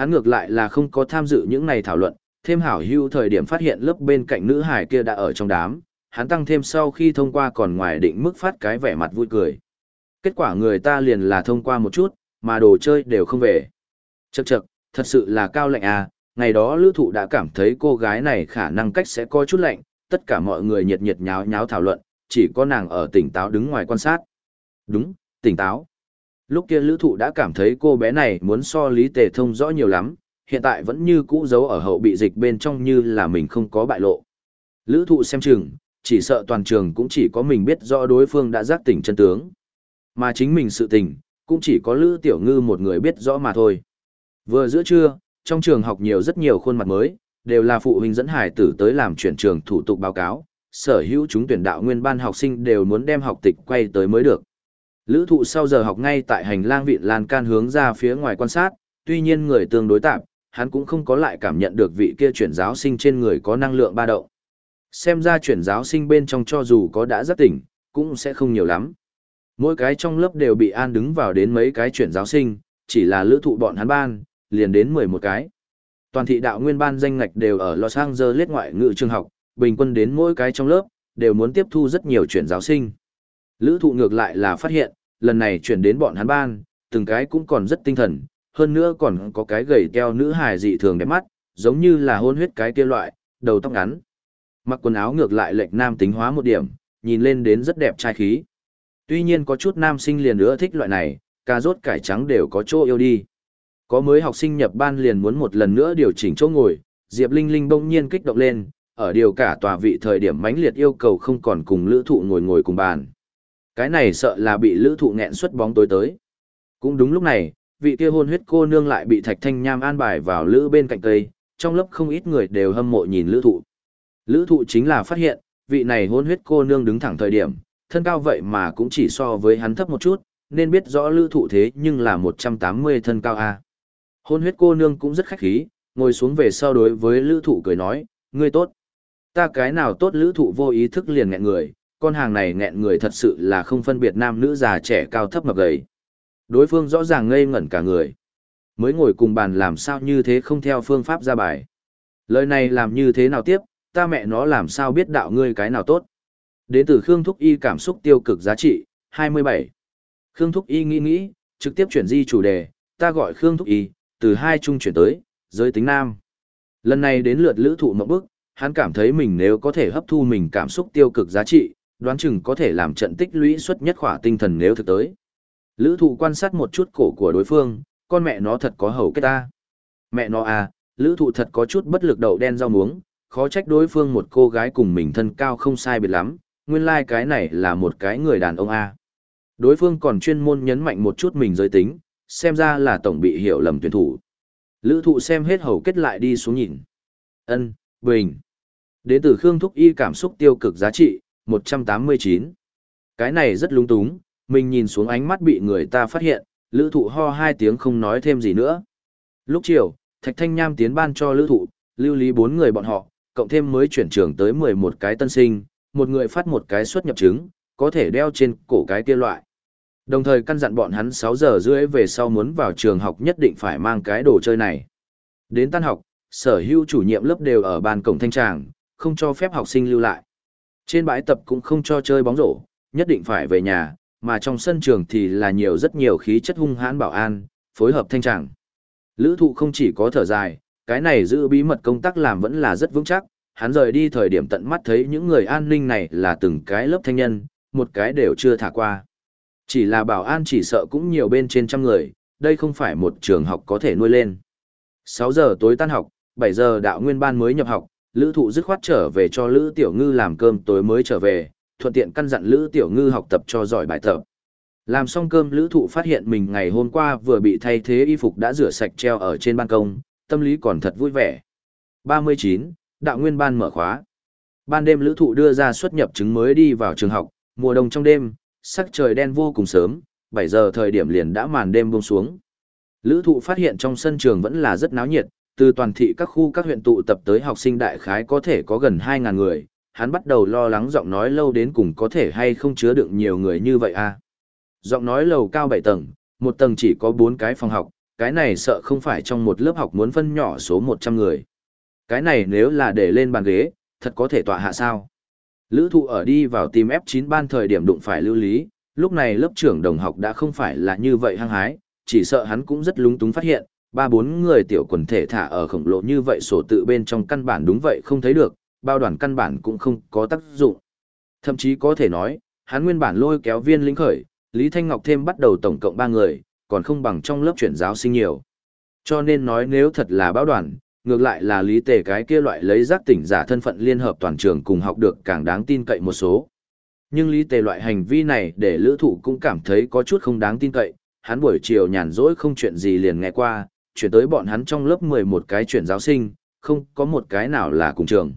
Hắn ngược lại là không có tham dự những này thảo luận, thêm hảo hưu thời điểm phát hiện lớp bên cạnh nữ hải kia đã ở trong đám, hắn tăng thêm sau khi thông qua còn ngoài định mức phát cái vẻ mặt vui cười. Kết quả người ta liền là thông qua một chút, mà đồ chơi đều không về. Chậc chậc, thật sự là cao lạnh à, ngày đó lữ thụ đã cảm thấy cô gái này khả năng cách sẽ có chút lạnh, tất cả mọi người nhiệt nhiệt nháo nháo thảo luận, chỉ có nàng ở tỉnh táo đứng ngoài quan sát. Đúng, tỉnh táo. Lúc kia lữ thụ đã cảm thấy cô bé này muốn so lý tề thông rõ nhiều lắm, hiện tại vẫn như cũ giấu ở hậu bị dịch bên trong như là mình không có bại lộ. Lữ thụ xem chừng, chỉ sợ toàn trường cũng chỉ có mình biết rõ đối phương đã giác tỉnh chân tướng. Mà chính mình sự tình, cũng chỉ có Lữ Tiểu Ngư một người biết rõ mà thôi. Vừa giữa trưa, trong trường học nhiều rất nhiều khuôn mặt mới, đều là phụ huynh dẫn hải tử tới làm chuyển trường thủ tục báo cáo, sở hữu chúng tuyển đạo nguyên ban học sinh đều muốn đem học tịch quay tới mới được. Lữ thụ sau giờ học ngay tại hành lang viện lan can hướng ra phía ngoài quan sát, tuy nhiên người tương đối tạp, hắn cũng không có lại cảm nhận được vị kia chuyển giáo sinh trên người có năng lượng ba động. Xem ra chuyển giáo sinh bên trong cho dù có đã rất tỉnh, cũng sẽ không nhiều lắm. Mỗi cái trong lớp đều bị an đứng vào đến mấy cái chuyển giáo sinh, chỉ là lữ thụ bọn hắn ban, liền đến 11 cái. Toàn thị đạo nguyên ban danh ngạch đều ở Los Angeles ngoại ngữ trường học, bình quân đến mỗi cái trong lớp, đều muốn tiếp thu rất nhiều chuyển giáo sinh. Lữ thụ ngược lại là phát hiện, lần này chuyển đến bọn hắn ban, từng cái cũng còn rất tinh thần, hơn nữa còn có cái gầy keo nữ hài dị thường đẹp mắt, giống như là hôn huyết cái kia loại, đầu tóc ngắn. Mặc quần áo ngược lại lệch nam tính hóa một điểm, nhìn lên đến rất đẹp trai khí. Tuy nhiên có chút nam sinh liền nữa thích loại này, cà rốt cải trắng đều có chỗ yêu đi. Có mới học sinh nhập ban liền muốn một lần nữa điều chỉnh chỗ ngồi, Diệp Linh Linh bỗng nhiên kích động lên, ở điều cả tòa vị thời điểm mãnh liệt yêu cầu không còn cùng lữ thụ ngồi ngồi cùng bàn. Cái này sợ là bị lữ thụ nghẹn xuất bóng tối tới. Cũng đúng lúc này, vị kia hôn huyết cô nương lại bị thạch thanh nham an bài vào lữ bên cạnh cây, trong lớp không ít người đều hâm mộ nhìn lữ thụ. Lữ thụ chính là phát hiện, vị này hôn huyết cô nương đứng thẳng thời điểm, thân cao vậy mà cũng chỉ so với hắn thấp một chút, nên biết rõ lữ thụ thế nhưng là 180 thân cao A. Hôn huyết cô nương cũng rất khách khí, ngồi xuống về sau đối với lữ thụ cười nói, ngươi tốt. Ta cái nào tốt lữ thụ vô ý thức liền ngẹn người, con hàng này nghẹn người thật sự là không phân biệt nam nữ già trẻ cao thấp mập gầy. Đối phương rõ ràng ngây ngẩn cả người. Mới ngồi cùng bàn làm sao như thế không theo phương pháp ra bài. Lời này làm như thế nào tiếp, ta mẹ nó làm sao biết đạo ngươi cái nào tốt. Đến từ Khương Thúc Y cảm xúc tiêu cực giá trị, 27. Khương Thúc Y nghĩ nghĩ, trực tiếp chuyển di chủ đề, ta gọi Khương Thúc Y, từ hai trung chuyển tới, giới tính nam. Lần này đến lượt lữ thụ mộng bức, hắn cảm thấy mình nếu có thể hấp thu mình cảm xúc tiêu cực giá trị, đoán chừng có thể làm trận tích lũy suất nhất khỏa tinh thần nếu thực tới. Lữ thụ quan sát một chút cổ của đối phương, con mẹ nó thật có hầu kết ta. Mẹ nó à, lữ thụ thật có chút bất lực đầu đen rau muống, khó trách đối phương một cô gái cùng mình thân cao không sai biệt lắm, nguyên lai like cái này là một cái người đàn ông A. Đối phương còn chuyên môn nhấn mạnh một chút mình giới tính, xem ra là tổng bị hiểu lầm tuyển thủ. Lữ thụ xem hết hầu kết lại đi xuống nhìn. ân Bình. Đến từ Khương Thúc Y cảm xúc tiêu cực giá trị, 189. Cái này rất lung túng, mình nhìn xuống ánh mắt bị người ta phát hiện, lữ thụ ho hai tiếng không nói thêm gì nữa. Lúc chiều, Thạch Thanh Nham tiến ban cho lữ thụ, lưu lý bốn người bọn họ, cộng thêm mới chuyển trường tới 11 cái tân sinh, một người phát một cái xuất nhập chứng, có thể đeo trên cổ cái kia loại. Đồng thời căn dặn bọn hắn 6 giờ rưỡi về sau muốn vào trường học nhất định phải mang cái đồ chơi này. Đến tan học, sở hữu chủ nhiệm lớp đều ở bàn cổng thanh tràng, không cho phép học sinh lưu lại. Trên bãi tập cũng không cho chơi bóng rổ, nhất định phải về nhà, mà trong sân trường thì là nhiều rất nhiều khí chất hung hãn bảo an, phối hợp thanh tràng. Lữ thụ không chỉ có thở dài, cái này giữ bí mật công tác làm vẫn là rất vững chắc, hắn rời đi thời điểm tận mắt thấy những người an ninh này là từng cái lớp thanh nhân, một cái đều chưa thả qua. Chỉ là bảo an chỉ sợ cũng nhiều bên trên trăm người, đây không phải một trường học có thể nuôi lên. 6 giờ tối tan học, 7 giờ đạo nguyên ban mới nhập học, Lữ Thụ dứt khoát trở về cho Lữ Tiểu Ngư làm cơm tối mới trở về, thuận tiện căn dặn Lữ Tiểu Ngư học tập cho giỏi bài tập. Làm xong cơm Lữ Thụ phát hiện mình ngày hôm qua vừa bị thay thế y phục đã rửa sạch treo ở trên ban công, tâm lý còn thật vui vẻ. 39. Đạo Nguyên Ban mở khóa. Ban đêm Lữ Thụ đưa ra xuất nhập chứng mới đi vào trường học, mùa đông trong đêm, sắc trời đen vô cùng sớm, 7 giờ thời điểm liền đã màn đêm buông xuống. Lữ Thụ phát hiện trong sân trường vẫn là rất náo nhiệt, từ toàn thị các khu các huyện tụ tập tới học sinh đại khái có thể có gần 2.000 người, hắn bắt đầu lo lắng giọng nói lâu đến cùng có thể hay không chứa đựng nhiều người như vậy à. Giọng nói lầu cao 7 tầng, một tầng chỉ có 4 cái phòng học, cái này sợ không phải trong một lớp học muốn phân nhỏ số 100 người. Cái này nếu là để lên bàn ghế, thật có thể tọa hạ sao. Lữ thụ ở đi vào tìm F9 ban thời điểm đụng phải lưu lý, lúc này lớp trưởng đồng học đã không phải là như vậy hăng hái, chỉ sợ hắn cũng rất lúng túng phát hiện, ba bốn người tiểu quần thể thả ở khổng lồ như vậy sổ tự bên trong căn bản đúng vậy không thấy được, bao đoàn căn bản cũng không có tác dụng. Thậm chí có thể nói, hắn nguyên bản lôi kéo viên lĩnh khởi, Lý Thanh Ngọc thêm bắt đầu tổng cộng ba người, còn không bằng trong lớp chuyển giáo sinh nhiều. Cho nên nói nếu thật là báo đoàn, ngược lại là lý tề cái kia loại lấy giác tỉnh giả thân phận liên hợp toàn trường cùng học được càng đáng tin cậy một số. Nhưng lý tề loại hành vi này để lữ thụ cũng cảm thấy có chút không đáng tin cậy, hắn buổi chiều nhàn rỗi không chuyện gì liền nghe qua, chuyển tới bọn hắn trong lớp 11 cái chuyển giáo sinh, không có một cái nào là cùng trường.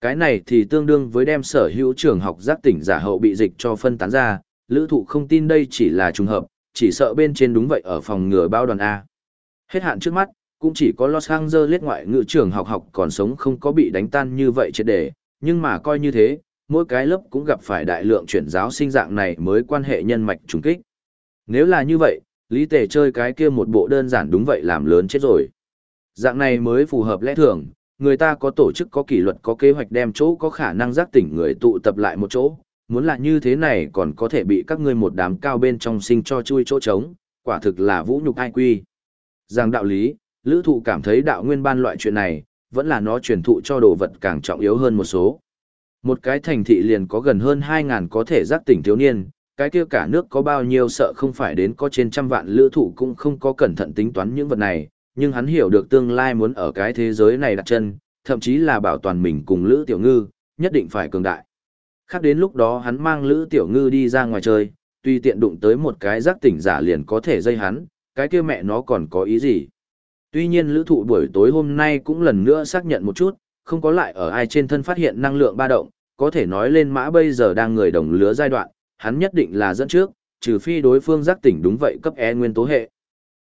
Cái này thì tương đương với đem sở hữu trường học giác tỉnh giả hậu bị dịch cho phân tán ra, lữ thụ không tin đây chỉ là trùng hợp, chỉ sợ bên trên đúng vậy ở phòng ngừa bao đoàn A. Hết hạn trước mắt, cũng chỉ có Los Angeles ngoại ngữ trường học học còn sống không có bị đánh tan như vậy chết để, nhưng mà coi như thế, mỗi cái lớp cũng gặp phải đại lượng chuyển giáo sinh dạng này mới quan hệ nhân mạch trùng kích. Nếu là như vậy, Lý Tề chơi cái kia một bộ đơn giản đúng vậy làm lớn chết rồi. Dạng này mới phù hợp lẽ thường, người ta có tổ chức có kỷ luật có kế hoạch đem chỗ có khả năng giác tỉnh người tụ tập lại một chỗ, muốn là như thế này còn có thể bị các ngươi một đám cao bên trong sinh cho chui chỗ trống, quả thực là vũ nhục ai quy. Giang đạo lý, lữ thụ cảm thấy đạo nguyên ban loại chuyện này, vẫn là nó truyền thụ cho đồ vật càng trọng yếu hơn một số. Một cái thành thị liền có gần hơn 2.000 có thể giác tỉnh thiếu niên, cái kia cả nước có bao nhiêu sợ không phải đến có trên trăm vạn lữ thủ cũng không có cẩn thận tính toán những vật này, nhưng hắn hiểu được tương lai muốn ở cái thế giới này đặt chân, thậm chí là bảo toàn mình cùng lữ tiểu ngư, nhất định phải cường đại. Khác đến lúc đó hắn mang Lữ Tiểu Ngư đi ra ngoài chơi, tuy tiện đụng tới một cái giác tỉnh giả liền có thể dây hắn, cái kia mẹ nó còn có ý gì. Tuy nhiên lữ thụ buổi tối hôm nay cũng lần nữa xác nhận một chút, không có lại ở ai trên thân phát hiện năng lượng ba động, có thể nói lên mã bây giờ đang người đồng lứa giai đoạn, hắn nhất định là dẫn trước, trừ phi đối phương giác tỉnh đúng vậy cấp E nguyên tố hệ.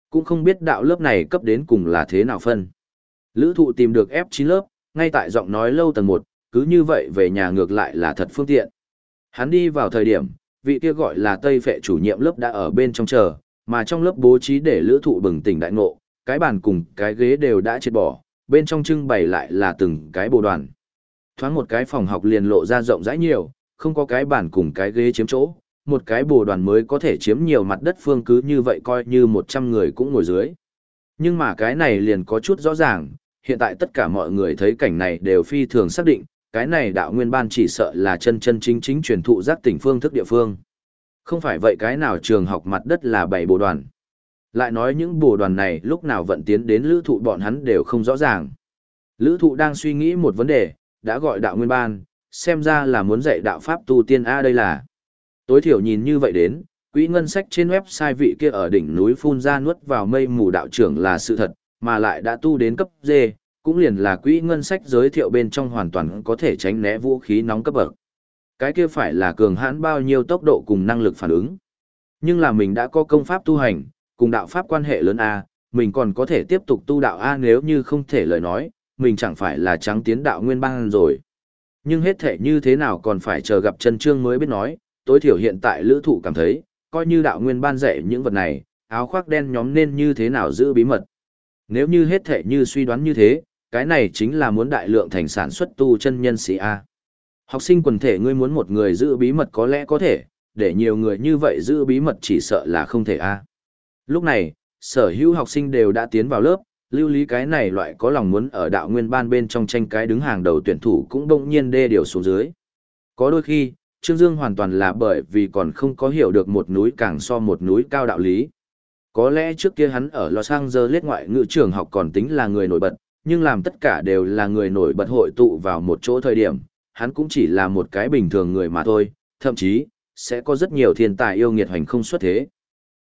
Cũng không biết đạo lớp này cấp đến cùng là thế nào phân. Lữ thụ tìm được F9 lớp, ngay tại giọng nói lâu tầng 1, cứ như vậy về nhà ngược lại là thật phương tiện. Hắn đi vào thời điểm, vị kia gọi là Tây Phệ chủ nhiệm lớp đã ở bên trong chờ, mà trong lớp bố trí để lữ thụ bừng tỉnh đại ngộ, cái bàn cùng cái ghế đều đã chết bỏ, bên trong trưng bày lại là từng cái bộ đoàn. Thoáng một cái phòng học liền lộ ra rộng rãi nhiều, không có cái bàn cùng cái ghế chiếm chỗ, một cái bồ đoàn mới có thể chiếm nhiều mặt đất phương cứ như vậy coi như 100 người cũng ngồi dưới. Nhưng mà cái này liền có chút rõ ràng, hiện tại tất cả mọi người thấy cảnh này đều phi thường xác định, cái này đạo nguyên ban chỉ sợ là chân chân chính chính truyền thụ giác tỉnh phương thức địa phương. Không phải vậy cái nào trường học mặt đất là bảy bồ đoàn. Lại nói những bồ đoàn này lúc nào vận tiến đến lữ thụ bọn hắn đều không rõ ràng. Lữ thụ đang suy nghĩ một vấn đề, đã gọi đạo nguyên ban, xem ra là muốn dạy đạo pháp tu tiên A đây là. Tối thiểu nhìn như vậy đến, quỹ ngân sách trên website vị kia ở đỉnh núi phun ra nuốt vào mây mù đạo trưởng là sự thật, mà lại đã tu đến cấp D, cũng liền là quỹ ngân sách giới thiệu bên trong hoàn toàn có thể tránh né vũ khí nóng cấp bậc. Cái kia phải là cường hãn bao nhiêu tốc độ cùng năng lực phản ứng. Nhưng là mình đã có công pháp tu hành, cùng đạo pháp quan hệ lớn A, mình còn có thể tiếp tục tu đạo A nếu như không thể lời nói, mình chẳng phải là trắng tiến đạo nguyên bang rồi. Nhưng hết thể như thế nào còn phải chờ gặp chân trương mới biết nói, tối thiểu hiện tại lữ thụ cảm thấy, coi như đạo nguyên ban dạy những vật này, áo khoác đen nhóm nên như thế nào giữ bí mật. Nếu như hết thể như suy đoán như thế, cái này chính là muốn đại lượng thành sản xuất tu chân nhân sĩ A. Học sinh quần thể ngươi muốn một người giữ bí mật có lẽ có thể, để nhiều người như vậy giữ bí mật chỉ sợ là không thể A. Lúc này, sở hữu học sinh đều đã tiến vào lớp, lưu lý cái này loại có lòng muốn ở đạo nguyên ban bên trong tranh cái đứng hàng đầu tuyển thủ cũng bỗng nhiên đê điều xuống dưới. Có đôi khi, Trương Dương hoàn toàn là bởi vì còn không có hiểu được một núi càng so một núi cao đạo lý. Có lẽ trước kia hắn ở Los Angeles ngoại ngữ trường học còn tính là người nổi bật, nhưng làm tất cả đều là người nổi bật hội tụ vào một chỗ thời điểm, hắn cũng chỉ là một cái bình thường người mà thôi, thậm chí, sẽ có rất nhiều thiên tài yêu nghiệt hành không xuất thế.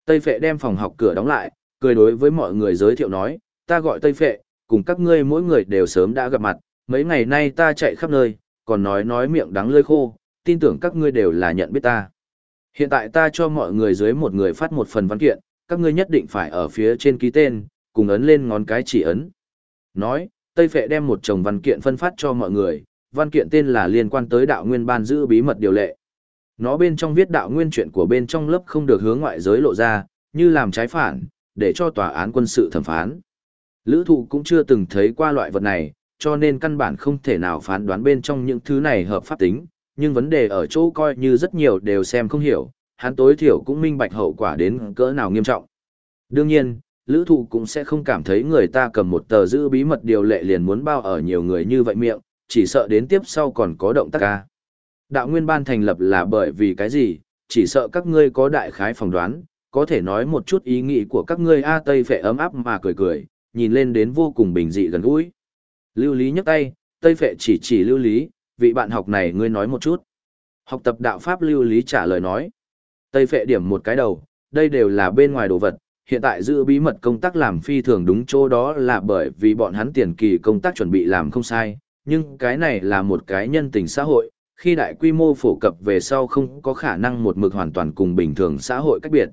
Tây Phệ đem phòng học cửa đóng lại, cười đối với mọi người giới thiệu nói, ta gọi Tây Phệ, cùng các ngươi mỗi người đều sớm đã gặp mặt, mấy ngày nay ta chạy khắp nơi, còn nói nói miệng đắng lơi khô, tin tưởng các ngươi đều là nhận biết ta. Hiện tại ta cho mọi người dưới một người phát một phần văn kiện, các ngươi nhất định phải ở phía trên ký tên, cùng ấn lên ngón cái chỉ ấn. Nói, Tây Phệ đem một chồng văn kiện phân phát cho mọi người, văn kiện tên là liên quan tới đạo nguyên ban giữ bí mật điều lệ. Nó bên trong viết đạo nguyên chuyện của bên trong lớp không được hướng ngoại giới lộ ra, như làm trái phản, để cho tòa án quân sự thẩm phán. Lữ thụ cũng chưa từng thấy qua loại vật này, cho nên căn bản không thể nào phán đoán bên trong những thứ này hợp pháp tính, nhưng vấn đề ở chỗ coi như rất nhiều đều xem không hiểu, hắn tối thiểu cũng minh bạch hậu quả đến cỡ nào nghiêm trọng. Đương nhiên, lữ thụ cũng sẽ không cảm thấy người ta cầm một tờ giữ bí mật điều lệ liền muốn bao ở nhiều người như vậy miệng, chỉ sợ đến tiếp sau còn có động tác ca. Đạo nguyên ban thành lập là bởi vì cái gì, chỉ sợ các ngươi có đại khái phỏng đoán, có thể nói một chút ý nghĩ của các ngươi A Tây phải ấm áp mà cười cười, nhìn lên đến vô cùng bình dị gần gũi. Lưu Lý nhấc tay, Tây Phệ chỉ chỉ Lưu Lý, vị bạn học này ngươi nói một chút. Học tập đạo Pháp Lưu Lý trả lời nói. Tây Phệ điểm một cái đầu, đây đều là bên ngoài đồ vật, hiện tại giữ bí mật công tác làm phi thường đúng chỗ đó là bởi vì bọn hắn tiền kỳ công tác chuẩn bị làm không sai, nhưng cái này là một cái nhân tình xã hội, khi đại quy mô phổ cập về sau không có khả năng một mực hoàn toàn cùng bình thường xã hội cách biệt.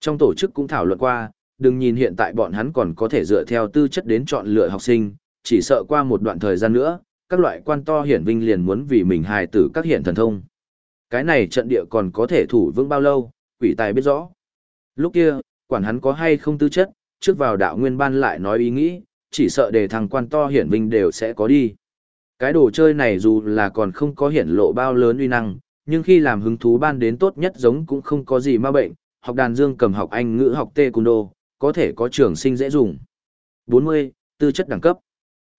Trong tổ chức cũng thảo luận qua, đừng nhìn hiện tại bọn hắn còn có thể dựa theo tư chất đến chọn lựa học sinh, chỉ sợ qua một đoạn thời gian nữa, các loại quan to hiển vinh liền muốn vì mình hài tử các hiện thần thông. Cái này trận địa còn có thể thủ vững bao lâu, quỷ tài biết rõ. Lúc kia, quản hắn có hay không tư chất, trước vào đạo nguyên ban lại nói ý nghĩ, chỉ sợ để thằng quan to hiển vinh đều sẽ có đi. Cái đồ chơi này dù là còn không có hiển lộ bao lớn uy năng, nhưng khi làm hứng thú ban đến tốt nhất giống cũng không có gì ma bệnh, học đàn dương cầm học anh ngữ học tê cung đô, có thể có trường sinh dễ dùng. 40. Tư chất đẳng cấp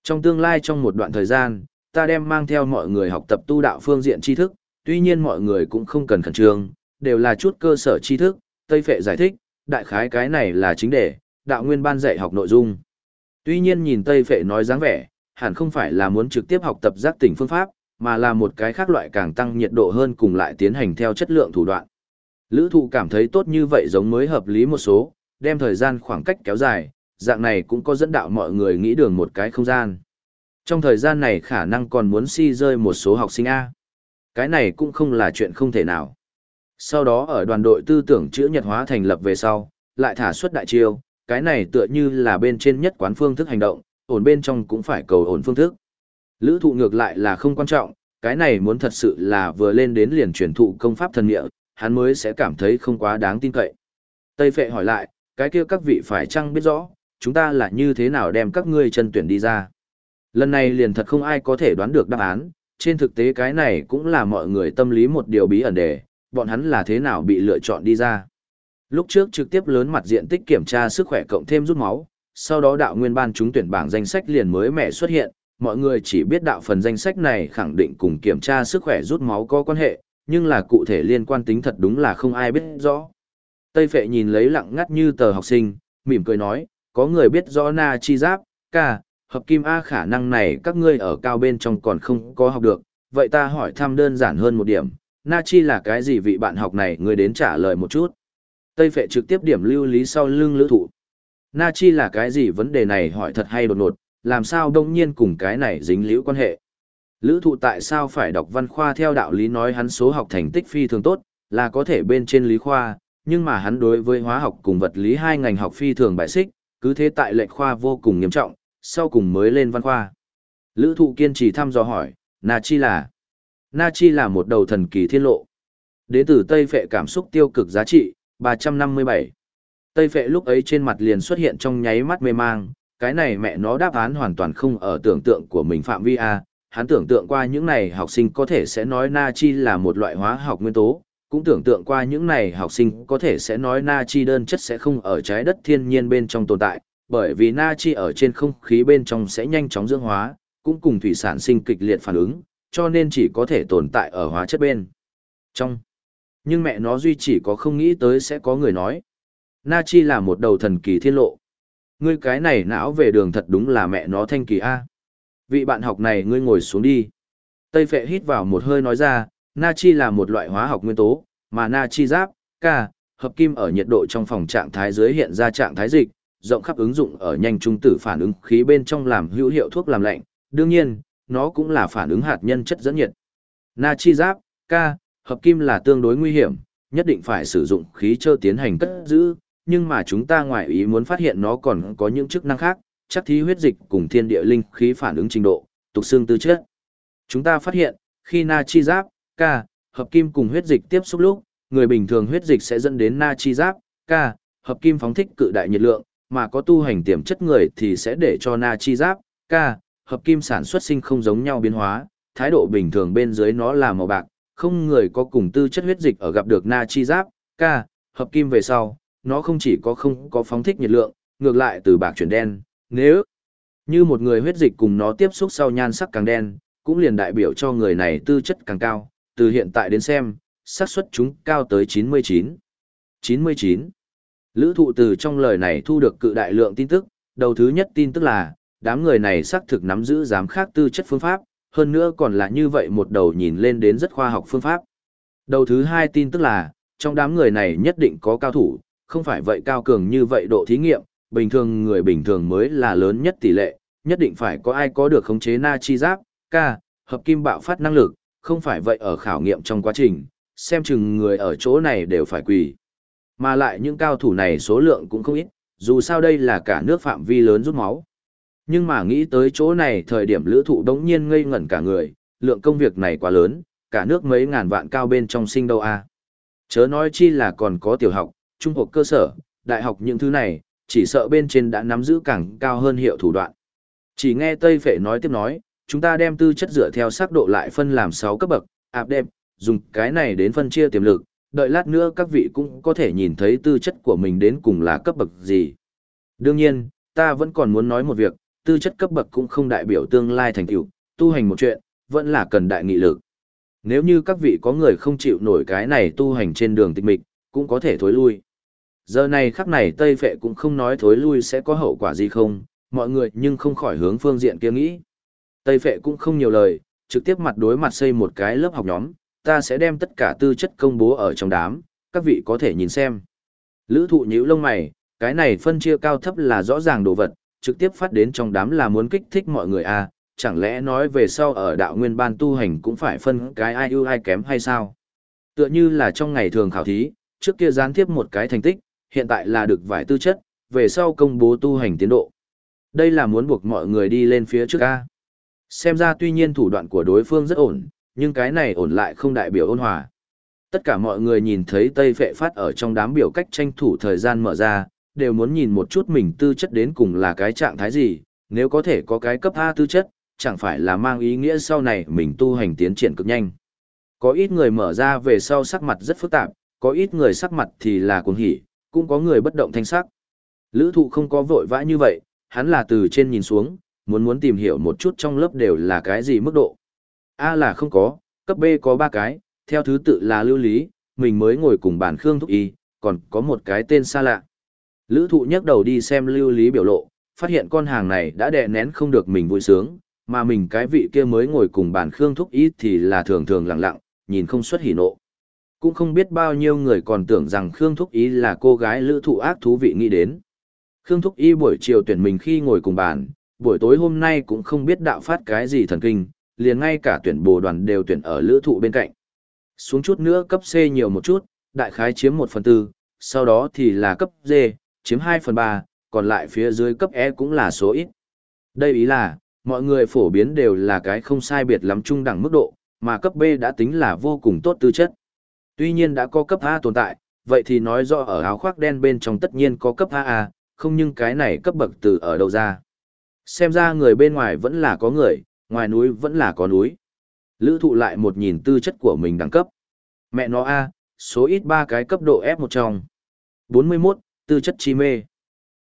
Trong tương lai trong một đoạn thời gian, ta đem mang theo mọi người học tập tu đạo phương diện tri thức, tuy nhiên mọi người cũng không cần khẩn trương, đều là chút cơ sở tri thức, Tây Phệ giải thích, đại khái cái này là chính đề, đạo nguyên ban dạy học nội dung. Tuy nhiên nhìn Tây Phệ nói dáng vẻ, hẳn không phải là muốn trực tiếp học tập giác tỉnh phương pháp, mà là một cái khác loại càng tăng nhiệt độ hơn cùng lại tiến hành theo chất lượng thủ đoạn. Lữ thụ cảm thấy tốt như vậy giống mới hợp lý một số, đem thời gian khoảng cách kéo dài, dạng này cũng có dẫn đạo mọi người nghĩ đường một cái không gian. Trong thời gian này khả năng còn muốn si rơi một số học sinh A. Cái này cũng không là chuyện không thể nào. Sau đó ở đoàn đội tư tưởng chữ nhật hóa thành lập về sau, lại thả xuất đại chiêu, cái này tựa như là bên trên nhất quán phương thức hành động, ổn bên trong cũng phải cầu ổn phương thức. Lữ thụ ngược lại là không quan trọng, cái này muốn thật sự là vừa lên đến liền truyền thụ công pháp thần nghĩa, hắn mới sẽ cảm thấy không quá đáng tin cậy. Tây Phệ hỏi lại, cái kia các vị phải chăng biết rõ, chúng ta là như thế nào đem các ngươi chân tuyển đi ra. Lần này liền thật không ai có thể đoán được đáp án, trên thực tế cái này cũng là mọi người tâm lý một điều bí ẩn đề, bọn hắn là thế nào bị lựa chọn đi ra. Lúc trước trực tiếp lớn mặt diện tích kiểm tra sức khỏe cộng thêm rút máu, sau đó đạo nguyên ban chúng tuyển bảng danh sách liền mới mẻ xuất hiện, mọi người chỉ biết đạo phần danh sách này khẳng định cùng kiểm tra sức khỏe rút máu có quan hệ, nhưng là cụ thể liên quan tính thật đúng là không ai biết rõ. Tây Phệ nhìn lấy lặng ngắt như tờ học sinh, mỉm cười nói, có người biết rõ na chi giáp, ca, hợp kim A khả năng này các ngươi ở cao bên trong còn không có học được, vậy ta hỏi thăm đơn giản hơn một điểm, na chi là cái gì vị bạn học này người đến trả lời một chút. Tây Phệ trực tiếp điểm lưu lý sau lưng lữ thụ. Na chi là cái gì vấn đề này hỏi thật hay đột ngột, làm sao đông nhiên cùng cái này dính liễu quan hệ. Lữ thụ tại sao phải đọc văn khoa theo đạo lý nói hắn số học thành tích phi thường tốt, là có thể bên trên lý khoa, nhưng mà hắn đối với hóa học cùng vật lý hai ngành học phi thường bại xích, cứ thế tại lệnh khoa vô cùng nghiêm trọng, sau cùng mới lên văn khoa. Lữ thụ kiên trì thăm dò hỏi, Na Chi là? Na Chi là một đầu thần kỳ thiên lộ. Đến từ Tây Phệ cảm xúc tiêu cực giá trị, 357. Tây Phệ lúc ấy trên mặt liền xuất hiện trong nháy mắt mê mang, cái này mẹ nó đáp án hoàn toàn không ở tưởng tượng của mình phạm vi A, hắn tưởng tượng qua những này học sinh có thể sẽ nói Na Chi là một loại hóa học nguyên tố, cũng tưởng tượng qua những này học sinh có thể sẽ nói na chi đơn chất sẽ không ở trái đất thiên nhiên bên trong tồn tại, bởi vì na chi ở trên không khí bên trong sẽ nhanh chóng dưỡng hóa, cũng cùng thủy sản sinh kịch liệt phản ứng, cho nên chỉ có thể tồn tại ở hóa chất bên trong. Nhưng mẹ nó duy chỉ có không nghĩ tới sẽ có người nói. Na chi là một đầu thần kỳ thiên lộ. Ngươi cái này não về đường thật đúng là mẹ nó thanh kỳ A. Vị bạn học này ngươi ngồi xuống đi. Tây phệ hít vào một hơi nói ra, Natri là một loại hóa học nguyên tố, mà natri giáp, K, hợp kim ở nhiệt độ trong phòng trạng thái dưới hiện ra trạng thái dịch, rộng khắp ứng dụng ở nhanh trung tử phản ứng khí bên trong làm hữu hiệu thuốc làm lạnh, đương nhiên, nó cũng là phản ứng hạt nhân chất dẫn nhiệt. Natri giáp, K, hợp kim là tương đối nguy hiểm, nhất định phải sử dụng khí trơ tiến hành cất giữ, nhưng mà chúng ta ngoại ý muốn phát hiện nó còn có những chức năng khác, chắc thí huyết dịch cùng thiên địa linh khí phản ứng trình độ, tục xương tư chất. Chúng ta phát hiện, khi natri giáp, K, hợp kim cùng huyết dịch tiếp xúc lúc, người bình thường huyết dịch sẽ dẫn đến na chi giáp, K, hợp kim phóng thích cự đại nhiệt lượng, mà có tu hành tiềm chất người thì sẽ để cho na chi giáp, K, hợp kim sản xuất sinh không giống nhau biến hóa, thái độ bình thường bên dưới nó là màu bạc, không người có cùng tư chất huyết dịch ở gặp được na chi giáp, K, hợp kim về sau, nó không chỉ có không có phóng thích nhiệt lượng, ngược lại từ bạc chuyển đen, nếu như một người huyết dịch cùng nó tiếp xúc sau nhan sắc càng đen, cũng liền đại biểu cho người này tư chất càng cao, từ hiện tại đến xem, xác suất chúng cao tới 99. 99. Lữ thụ từ trong lời này thu được cự đại lượng tin tức, đầu thứ nhất tin tức là, đám người này xác thực nắm giữ giám khác tư chất phương pháp, hơn nữa còn là như vậy một đầu nhìn lên đến rất khoa học phương pháp. Đầu thứ hai tin tức là, trong đám người này nhất định có cao thủ, không phải vậy cao cường như vậy độ thí nghiệm, bình thường người bình thường mới là lớn nhất tỷ lệ, nhất định phải có ai có được khống chế na chi giáp, ca, hợp kim bạo phát năng lực, không phải vậy ở khảo nghiệm trong quá trình, xem chừng người ở chỗ này đều phải quỳ. Mà lại những cao thủ này số lượng cũng không ít, dù sao đây là cả nước phạm vi lớn rút máu. Nhưng mà nghĩ tới chỗ này thời điểm lữ thụ đống nhiên ngây ngẩn cả người, lượng công việc này quá lớn, cả nước mấy ngàn vạn cao bên trong sinh đâu a Chớ nói chi là còn có tiểu học, trung học cơ sở, đại học những thứ này, chỉ sợ bên trên đã nắm giữ càng cao hơn hiệu thủ đoạn. Chỉ nghe Tây Phệ nói tiếp nói, chúng ta đem tư chất dựa theo sắc độ lại phân làm 6 cấp bậc, áp đẹp, dùng cái này đến phân chia tiềm lực, đợi lát nữa các vị cũng có thể nhìn thấy tư chất của mình đến cùng là cấp bậc gì. Đương nhiên, ta vẫn còn muốn nói một việc, tư chất cấp bậc cũng không đại biểu tương lai thành tựu, tu hành một chuyện, vẫn là cần đại nghị lực. Nếu như các vị có người không chịu nổi cái này tu hành trên đường tịch mịch, cũng có thể thối lui. Giờ này khắc này Tây Phệ cũng không nói thối lui sẽ có hậu quả gì không, mọi người nhưng không khỏi hướng phương diện kia nghĩ. Tây Phệ cũng không nhiều lời, trực tiếp mặt đối mặt xây một cái lớp học nhóm, ta sẽ đem tất cả tư chất công bố ở trong đám, các vị có thể nhìn xem. Lữ thụ nhíu lông mày, cái này phân chia cao thấp là rõ ràng đồ vật, trực tiếp phát đến trong đám là muốn kích thích mọi người à, chẳng lẽ nói về sau ở đạo nguyên ban tu hành cũng phải phân cái ai ưu ai kém hay sao? Tựa như là trong ngày thường khảo thí, trước kia gián tiếp một cái thành tích, hiện tại là được vài tư chất, về sau công bố tu hành tiến độ. Đây là muốn buộc mọi người đi lên phía trước A. Xem ra tuy nhiên thủ đoạn của đối phương rất ổn, nhưng cái này ổn lại không đại biểu ôn hòa. Tất cả mọi người nhìn thấy Tây Phệ Phát ở trong đám biểu cách tranh thủ thời gian mở ra, đều muốn nhìn một chút mình tư chất đến cùng là cái trạng thái gì, nếu có thể có cái cấp A tư chất, chẳng phải là mang ý nghĩa sau này mình tu hành tiến triển cực nhanh. Có ít người mở ra về sau sắc mặt rất phức tạp, có ít người sắc mặt thì là cuồng hỉ, cũng có người bất động thanh sắc. Lữ thụ không có vội vã như vậy, hắn là từ trên nhìn xuống, muốn muốn tìm hiểu một chút trong lớp đều là cái gì mức độ. A là không có, cấp B có 3 cái, theo thứ tự là lưu lý, mình mới ngồi cùng bàn Khương Thúc Y, còn có một cái tên xa lạ. Lữ thụ nhắc đầu đi xem lưu lý biểu lộ, phát hiện con hàng này đã đè nén không được mình vui sướng, mà mình cái vị kia mới ngồi cùng bàn Khương Thúc Y thì là thường thường lặng lặng, nhìn không xuất hỉ nộ. Cũng không biết bao nhiêu người còn tưởng rằng Khương Thúc Y là cô gái lữ thụ ác thú vị nghĩ đến. Khương Thúc Y buổi chiều tuyển mình khi ngồi cùng bàn, buổi tối hôm nay cũng không biết đạo phát cái gì thần kinh, liền ngay cả tuyển bồ đoàn đều tuyển ở lữ thụ bên cạnh. Xuống chút nữa cấp C nhiều một chút, đại khái chiếm 1 phần 4, sau đó thì là cấp D, chiếm 2 phần 3, còn lại phía dưới cấp E cũng là số ít. Đây ý là, mọi người phổ biến đều là cái không sai biệt lắm trung đẳng mức độ, mà cấp B đã tính là vô cùng tốt tư chất. Tuy nhiên đã có cấp A tồn tại, vậy thì nói rõ ở áo khoác đen bên trong tất nhiên có cấp A, không nhưng cái này cấp bậc từ ở đâu ra. Xem ra người bên ngoài vẫn là có người, ngoài núi vẫn là có núi. Lữ thụ lại một nhìn tư chất của mình đẳng cấp. Mẹ nó A, số ít ba cái cấp độ F1 trong. 41, tư chất chi mê.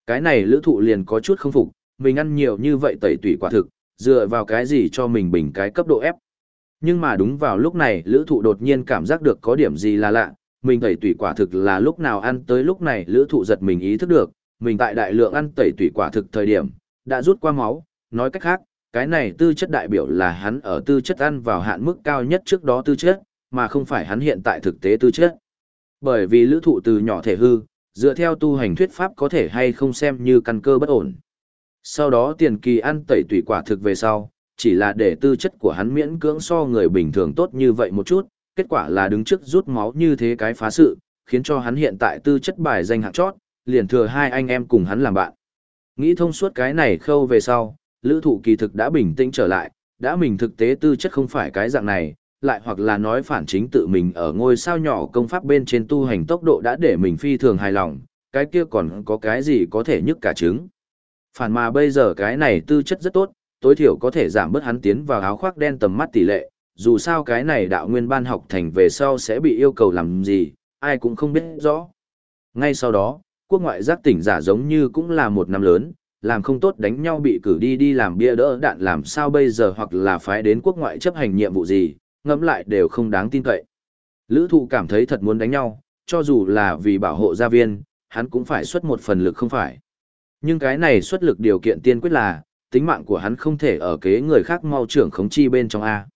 Cái này lữ thụ liền có chút không phục, mình ăn nhiều như vậy tẩy tủy quả thực, dựa vào cái gì cho mình bình cái cấp độ F. Nhưng mà đúng vào lúc này lữ thụ đột nhiên cảm giác được có điểm gì là lạ, mình tẩy tủy quả thực là lúc nào ăn tới lúc này lữ thụ giật mình ý thức được, mình tại đại lượng ăn tẩy tủy quả thực thời điểm, đã rút qua máu, nói cách khác, cái này tư chất đại biểu là hắn ở tư chất ăn vào hạn mức cao nhất trước đó tư chất, mà không phải hắn hiện tại thực tế tư chất. Bởi vì lữ thụ từ nhỏ thể hư, dựa theo tu hành thuyết pháp có thể hay không xem như căn cơ bất ổn. Sau đó tiền kỳ ăn tẩy tủy quả thực về sau, chỉ là để tư chất của hắn miễn cưỡng so người bình thường tốt như vậy một chút, kết quả là đứng trước rút máu như thế cái phá sự, khiến cho hắn hiện tại tư chất bài danh hạng chót, liền thừa hai anh em cùng hắn làm bạn. Nghĩ thông suốt cái này khâu về sau, lữ thụ kỳ thực đã bình tĩnh trở lại, đã mình thực tế tư chất không phải cái dạng này, lại hoặc là nói phản chính tự mình ở ngôi sao nhỏ công pháp bên trên tu hành tốc độ đã để mình phi thường hài lòng, cái kia còn có cái gì có thể nhức cả trứng. Phản mà bây giờ cái này tư chất rất tốt, tối thiểu có thể giảm bớt hắn tiến vào áo khoác đen tầm mắt tỷ lệ, dù sao cái này đạo nguyên ban học thành về sau sẽ bị yêu cầu làm gì, ai cũng không biết rõ. Ngay sau đó, quốc ngoại giác tỉnh giả giống như cũng là một năm lớn, làm không tốt đánh nhau bị cử đi đi làm bia đỡ đạn làm sao bây giờ hoặc là phái đến quốc ngoại chấp hành nhiệm vụ gì, ngẫm lại đều không đáng tin cậy. Lữ thụ cảm thấy thật muốn đánh nhau, cho dù là vì bảo hộ gia viên, hắn cũng phải xuất một phần lực không phải. Nhưng cái này xuất lực điều kiện tiên quyết là, tính mạng của hắn không thể ở kế người khác mau trưởng khống chi bên trong A.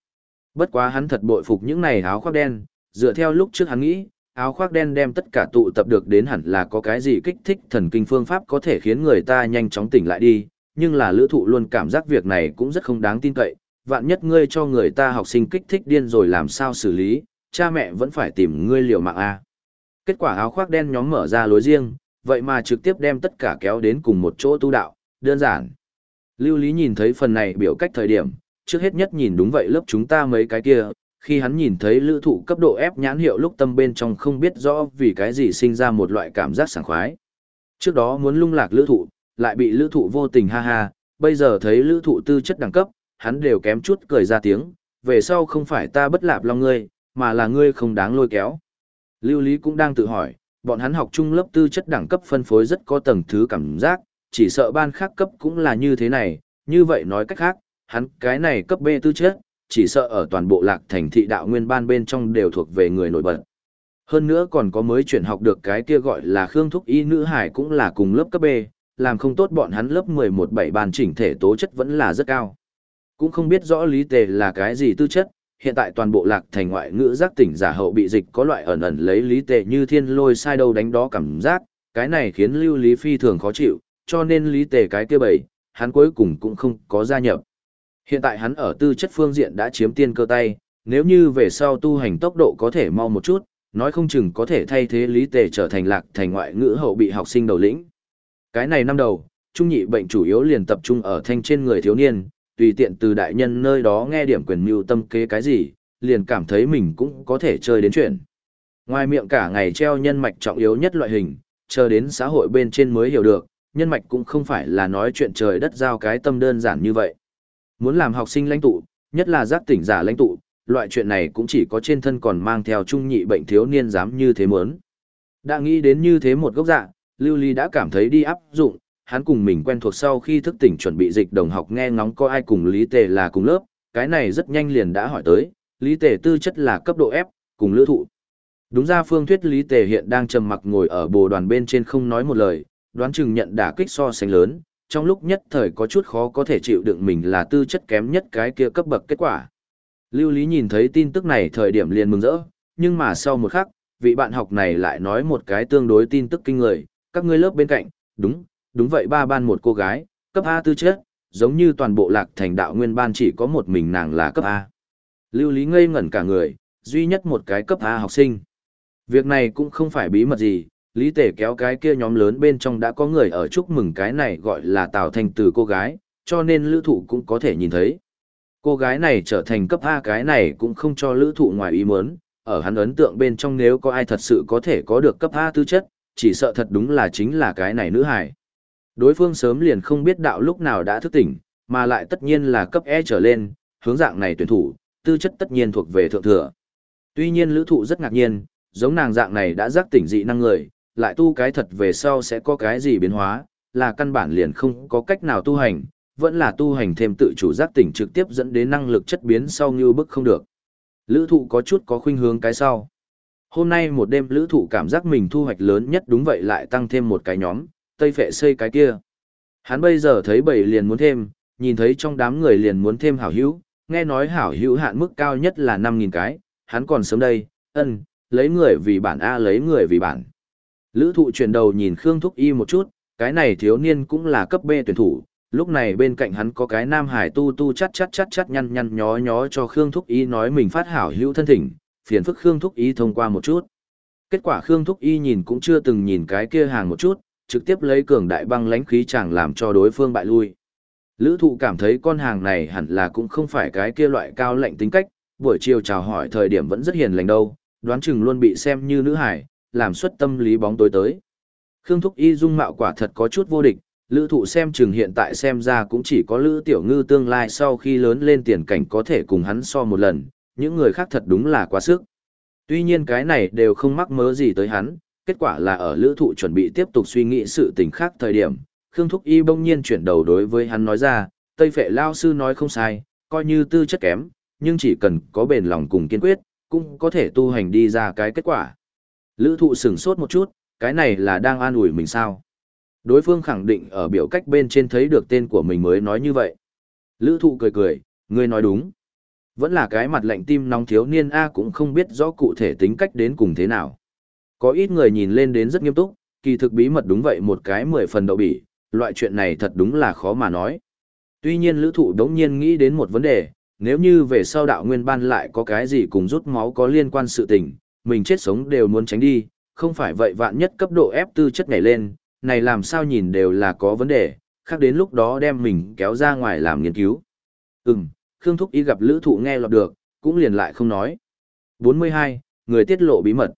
Bất quá hắn thật bội phục những này áo khoác đen, dựa theo lúc trước hắn nghĩ, áo khoác đen đem tất cả tụ tập được đến hẳn là có cái gì kích thích thần kinh phương pháp có thể khiến người ta nhanh chóng tỉnh lại đi, nhưng là lữ thụ luôn cảm giác việc này cũng rất không đáng tin cậy, vạn nhất ngươi cho người ta học sinh kích thích điên rồi làm sao xử lý, cha mẹ vẫn phải tìm ngươi liều mạng A. Kết quả áo khoác đen nhóm mở ra lối riêng, vậy mà trực tiếp đem tất cả kéo đến cùng một chỗ tu đạo, đơn giản. Lưu Lý nhìn thấy phần này biểu cách thời điểm, trước hết nhất nhìn đúng vậy lớp chúng ta mấy cái kia, khi hắn nhìn thấy lữ thụ cấp độ ép nhãn hiệu lúc tâm bên trong không biết rõ vì cái gì sinh ra một loại cảm giác sảng khoái. Trước đó muốn lung lạc lữ thụ, lại bị lữ thụ vô tình ha ha, bây giờ thấy lữ thụ tư chất đẳng cấp, hắn đều kém chút cười ra tiếng, về sau không phải ta bất lạp lòng ngươi, mà là ngươi không đáng lôi kéo. Lưu Lý cũng đang tự hỏi, bọn hắn học chung lớp tư chất đẳng cấp phân phối rất có tầng thứ cảm giác, chỉ sợ ban khác cấp cũng là như thế này, như vậy nói cách khác, hắn cái này cấp B tư chất, chỉ sợ ở toàn bộ lạc thành thị đạo nguyên ban bên trong đều thuộc về người nổi bật. Hơn nữa còn có mới chuyển học được cái kia gọi là Khương Thúc Y nữ hải cũng là cùng lớp cấp B, làm không tốt bọn hắn lớp 11 bảy ban chỉnh thể tố chất vẫn là rất cao. Cũng không biết rõ lý tề là cái gì tư chất, hiện tại toàn bộ lạc thành ngoại ngữ giác tỉnh giả hậu bị dịch có loại ẩn ẩn lấy lý tề như thiên lôi sai đâu đánh đó cảm giác, cái này khiến lưu lý phi thường khó chịu, cho nên lý tề cái kia bảy, hắn cuối cùng cũng không có gia nhập. Hiện tại hắn ở tư chất phương diện đã chiếm tiên cơ tay, nếu như về sau tu hành tốc độ có thể mau một chút, nói không chừng có thể thay thế lý tề trở thành lạc thành ngoại ngữ hậu bị học sinh đầu lĩnh. Cái này năm đầu, trung nhị bệnh chủ yếu liền tập trung ở thanh trên người thiếu niên, tùy tiện từ đại nhân nơi đó nghe điểm quyền mưu tâm kế cái gì, liền cảm thấy mình cũng có thể chơi đến chuyện. Ngoài miệng cả ngày treo nhân mạch trọng yếu nhất loại hình, chờ đến xã hội bên trên mới hiểu được, nhân mạch cũng không phải là nói chuyện trời đất giao cái tâm đơn giản như vậy. Muốn làm học sinh lãnh tụ, nhất là giác tỉnh giả lãnh tụ, loại chuyện này cũng chỉ có trên thân còn mang theo trung nhị bệnh thiếu niên dám như thế muốn. Đã nghĩ đến như thế một gốc dạ, Lưu Ly đã cảm thấy đi áp dụng, hắn cùng mình quen thuộc sau khi thức tỉnh chuẩn bị dịch đồng học nghe ngóng có ai cùng Lý Tề là cùng lớp, cái này rất nhanh liền đã hỏi tới, Lý Tề tư chất là cấp độ F, cùng lữ thụ. Đúng ra phương thuyết Lý Tề hiện đang trầm mặc ngồi ở bồ đoàn bên trên không nói một lời, đoán chừng nhận đả kích so sánh lớn, trong lúc nhất thời có chút khó có thể chịu đựng mình là tư chất kém nhất cái kia cấp bậc kết quả. Lưu Lý nhìn thấy tin tức này thời điểm liền mừng rỡ, nhưng mà sau một khắc, vị bạn học này lại nói một cái tương đối tin tức kinh người, các ngươi lớp bên cạnh, đúng, đúng vậy ba ban một cô gái, cấp A tư chất, giống như toàn bộ lạc thành đạo nguyên ban chỉ có một mình nàng là cấp A. Lưu Lý ngây ngẩn cả người, duy nhất một cái cấp A học sinh. Việc này cũng không phải bí mật gì, Lý Tể kéo cái kia nhóm lớn bên trong đã có người ở chúc mừng cái này gọi là Tào Thanh từ cô gái, cho nên lữ thụ cũng có thể nhìn thấy. Cô gái này trở thành cấp A cái này cũng không cho lữ thụ ngoài ý muốn, ở hắn ấn tượng bên trong nếu có ai thật sự có thể có được cấp A tư chất, chỉ sợ thật đúng là chính là cái này nữ hải. Đối phương sớm liền không biết đạo lúc nào đã thức tỉnh, mà lại tất nhiên là cấp E trở lên, hướng dạng này tuyển thủ, tư chất tất nhiên thuộc về thượng thừa. Tuy nhiên lữ thụ rất ngạc nhiên, giống nàng dạng này đã giác tỉnh dị năng người, lại tu cái thật về sau sẽ có cái gì biến hóa, là căn bản liền không có cách nào tu hành, vẫn là tu hành thêm tự chủ giác tỉnh trực tiếp dẫn đến năng lực chất biến sau như bức không được. Lữ thụ có chút có khuynh hướng cái sau. Hôm nay một đêm lữ thụ cảm giác mình thu hoạch lớn nhất đúng vậy lại tăng thêm một cái nhóm, tây phệ xây cái kia. Hắn bây giờ thấy bảy liền muốn thêm, nhìn thấy trong đám người liền muốn thêm hảo hữu, nghe nói hảo hữu hạn mức cao nhất là 5.000 cái, hắn còn sớm đây, ân, lấy người vì bản A lấy người vì bản. Lữ thụ chuyển đầu nhìn Khương Thúc Y một chút, cái này thiếu niên cũng là cấp B tuyển thủ, lúc này bên cạnh hắn có cái nam hải tu tu chắt chắt chắt chắt nhăn nhăn nhó nhó cho Khương Thúc Y nói mình phát hảo hữu thân thỉnh, phiền phức Khương Thúc Y thông qua một chút. Kết quả Khương Thúc Y nhìn cũng chưa từng nhìn cái kia hàng một chút, trực tiếp lấy cường đại băng lãnh khí chẳng làm cho đối phương bại lui. Lữ thụ cảm thấy con hàng này hẳn là cũng không phải cái kia loại cao lạnh tính cách, buổi chiều chào hỏi thời điểm vẫn rất hiền lành đâu, đoán chừng luôn bị xem như nữ hải, làm xuất tâm lý bóng tối tới. Khương Thúc Y dung mạo quả thật có chút vô địch, lữ thụ xem chừng hiện tại xem ra cũng chỉ có lữ tiểu ngư tương lai sau khi lớn lên tiền cảnh có thể cùng hắn so một lần, những người khác thật đúng là quá sức. Tuy nhiên cái này đều không mắc mớ gì tới hắn, kết quả là ở lữ thụ chuẩn bị tiếp tục suy nghĩ sự tình khác thời điểm, Khương Thúc Y bỗng nhiên chuyển đầu đối với hắn nói ra, Tây Phệ Lao Sư nói không sai, coi như tư chất kém, nhưng chỉ cần có bền lòng cùng kiên quyết, cũng có thể tu hành đi ra cái kết quả. Lữ thụ sửng sốt một chút, cái này là đang an ủi mình sao? Đối phương khẳng định ở biểu cách bên trên thấy được tên của mình mới nói như vậy. Lữ thụ cười cười, ngươi nói đúng. Vẫn là cái mặt lạnh tim nóng thiếu niên A cũng không biết rõ cụ thể tính cách đến cùng thế nào. Có ít người nhìn lên đến rất nghiêm túc, kỳ thực bí mật đúng vậy một cái mười phần đậu bỉ, loại chuyện này thật đúng là khó mà nói. Tuy nhiên lữ thụ đống nhiên nghĩ đến một vấn đề, nếu như về sau đạo nguyên ban lại có cái gì cùng rút máu có liên quan sự tình, mình chết sống đều muốn tránh đi, không phải vậy vạn nhất cấp độ ép tư chất nhảy lên, này làm sao nhìn đều là có vấn đề, khác đến lúc đó đem mình kéo ra ngoài làm nghiên cứu. Ừm, Khương Thúc Y gặp lữ thụ nghe lọt được, cũng liền lại không nói. 42. Người tiết lộ bí mật.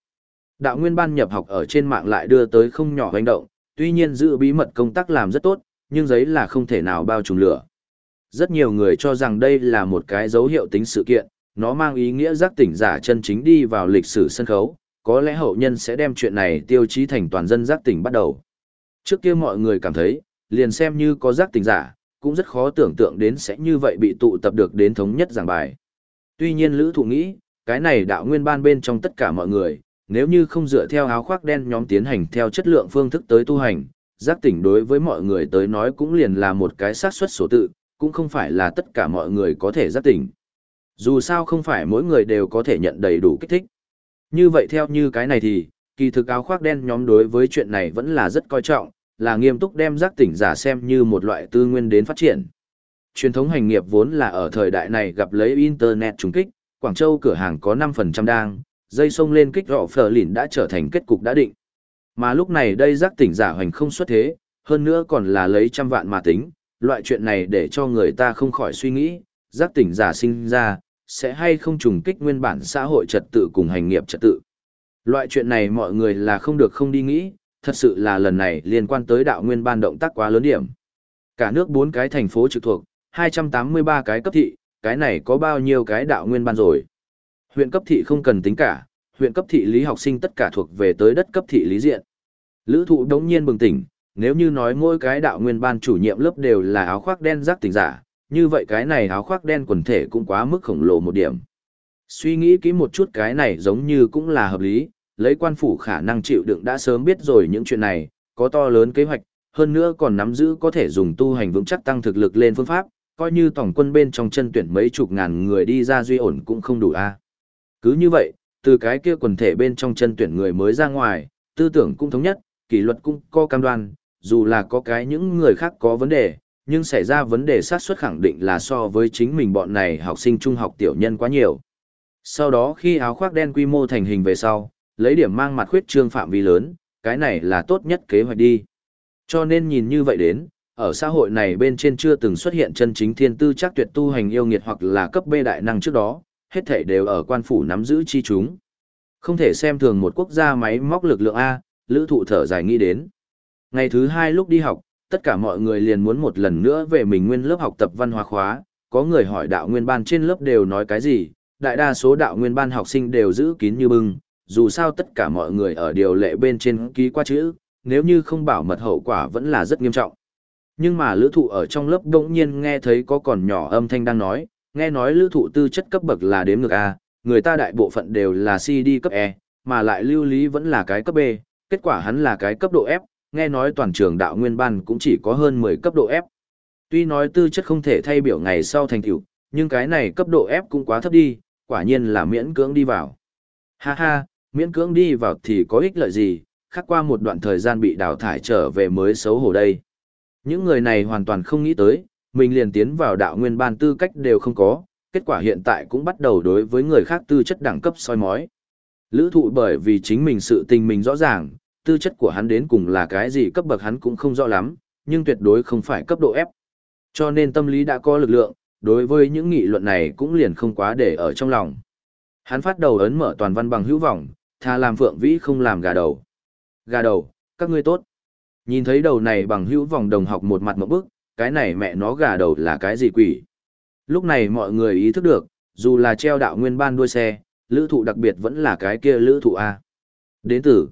Đạo nguyên ban nhập học ở trên mạng lại đưa tới không nhỏ hành động, tuy nhiên giữ bí mật công tác làm rất tốt, nhưng giấy là không thể nào bao trùm lửa. Rất nhiều người cho rằng đây là một cái dấu hiệu tính sự kiện, nó mang ý nghĩa giác tỉnh giả chân chính đi vào lịch sử sân khấu, có lẽ hậu nhân sẽ đem chuyện này tiêu chí thành toàn dân giác tỉnh bắt đầu. Trước kia mọi người cảm thấy, liền xem như có giác tỉnh giả, cũng rất khó tưởng tượng đến sẽ như vậy bị tụ tập được đến thống nhất giảng bài. Tuy nhiên Lữ Thụ nghĩ, cái này đạo nguyên ban bên trong tất cả mọi người, nếu như không dựa theo áo khoác đen nhóm tiến hành theo chất lượng phương thức tới tu hành, giác tỉnh đối với mọi người tới nói cũng liền là một cái xác suất số tự, cũng không phải là tất cả mọi người có thể giác tỉnh. Dù sao không phải mỗi người đều có thể nhận đầy đủ kích thích. Như vậy theo như cái này thì, kỳ thực áo khoác đen nhóm đối với chuyện này vẫn là rất coi trọng, là nghiêm túc đem giác tỉnh giả xem như một loại tư nguyên đến phát triển. Truyền thống hành nghiệp vốn là ở thời đại này gặp lấy Internet trùng kích, Quảng Châu cửa hàng có 5% đang, dây sông lên kích rõ phở lìn đã trở thành kết cục đã định. Mà lúc này đây giác tỉnh giả hoành không xuất thế, hơn nữa còn là lấy trăm vạn mà tính, loại chuyện này để cho người ta không khỏi suy nghĩ, giác tỉnh giả sinh ra, sẽ hay không trùng kích nguyên bản xã hội trật tự cùng hành nghiệp trật tự. Loại chuyện này mọi người là không được không đi nghĩ, thật sự là lần này liên quan tới đạo nguyên ban động tác quá lớn điểm. Cả nước 4 cái thành phố trực thuộc, 283 cái cấp thị, cái này có bao nhiêu cái đạo nguyên ban rồi. Huyện cấp thị không cần tính cả, huyện cấp thị lý học sinh tất cả thuộc về tới đất cấp thị lý diện. Lữ thụ đống nhiên bừng tỉnh, nếu như nói mỗi cái đạo nguyên ban chủ nhiệm lớp đều là áo khoác đen giác tỉnh giả, như vậy cái này áo khoác đen quần thể cũng quá mức khổng lồ một điểm. Suy nghĩ kỹ một chút cái này giống như cũng là hợp lý, lấy quan phủ khả năng chịu đựng đã sớm biết rồi những chuyện này, có to lớn kế hoạch, hơn nữa còn nắm giữ có thể dùng tu hành vững chắc tăng thực lực lên phương pháp, coi như tổng quân bên trong chân tuyển mấy chục ngàn người đi ra duy ổn cũng không đủ a. Cứ như vậy, từ cái kia quần thể bên trong chân tuyển người mới ra ngoài, tư tưởng cũng thống nhất, kỷ luật cũng có cam đoan, dù là có cái những người khác có vấn đề, nhưng xảy ra vấn đề sát xuất khẳng định là so với chính mình bọn này học sinh trung học tiểu nhân quá nhiều. Sau đó khi áo khoác đen quy mô thành hình về sau, lấy điểm mang mặt khuyết trương phạm vi lớn, cái này là tốt nhất kế hoạch đi. Cho nên nhìn như vậy đến, ở xã hội này bên trên chưa từng xuất hiện chân chính thiên tư chắc tuyệt tu hành yêu nghiệt hoặc là cấp bê đại năng trước đó, hết thảy đều ở quan phủ nắm giữ chi chúng. Không thể xem thường một quốc gia máy móc lực lượng A, lữ thụ thở dài nghĩ đến. Ngày thứ hai lúc đi học, tất cả mọi người liền muốn một lần nữa về mình nguyên lớp học tập văn hóa khóa, có người hỏi đạo nguyên ban trên lớp đều nói cái gì, đại đa số đạo nguyên ban học sinh đều giữ kín như bưng, dù sao tất cả mọi người ở điều lệ bên trên ký qua chữ, nếu như không bảo mật hậu quả vẫn là rất nghiêm trọng. Nhưng mà lữ thụ ở trong lớp đỗng nhiên nghe thấy có còn nhỏ âm thanh đang nói, nghe nói lữ thụ tư chất cấp bậc là đếm ngược A, người ta đại bộ phận đều là CD cấp E, mà lại lưu lý vẫn là cái cấp B, kết quả hắn là cái cấp độ F, nghe nói toàn trường đạo nguyên ban cũng chỉ có hơn 10 cấp độ F. Tuy nói tư chất không thể thay biểu ngày sau thành tựu, nhưng cái này cấp độ F cũng quá thấp đi, quả nhiên là miễn cưỡng đi vào. Ha ha, miễn cưỡng đi vào thì có ích lợi gì, khác qua một đoạn thời gian bị đào thải trở về mới xấu hổ đây. Những người này hoàn toàn không nghĩ tới, mình liền tiến vào đạo nguyên ban tư cách đều không có, kết quả hiện tại cũng bắt đầu đối với người khác tư chất đẳng cấp soi mói. Lữ thụ bởi vì chính mình sự tình mình rõ ràng, tư chất của hắn đến cùng là cái gì cấp bậc hắn cũng không rõ lắm, nhưng tuyệt đối không phải cấp độ F. Cho nên tâm lý đã có lực lượng, đối với những nghị luận này cũng liền không quá để ở trong lòng. Hắn phát đầu ấn mở toàn văn bằng hữu vọng, tha làm phượng vĩ không làm gà đầu. Gà đầu, các ngươi tốt. Nhìn thấy đầu này bằng hữu vòng đồng học một mặt một bức, cái này mẹ nó gà đầu là cái gì quỷ. Lúc này mọi người ý thức được, dù là treo đạo nguyên ban đuôi xe, lữ thụ đặc biệt vẫn là cái kia lữ thụ A. Đến từ,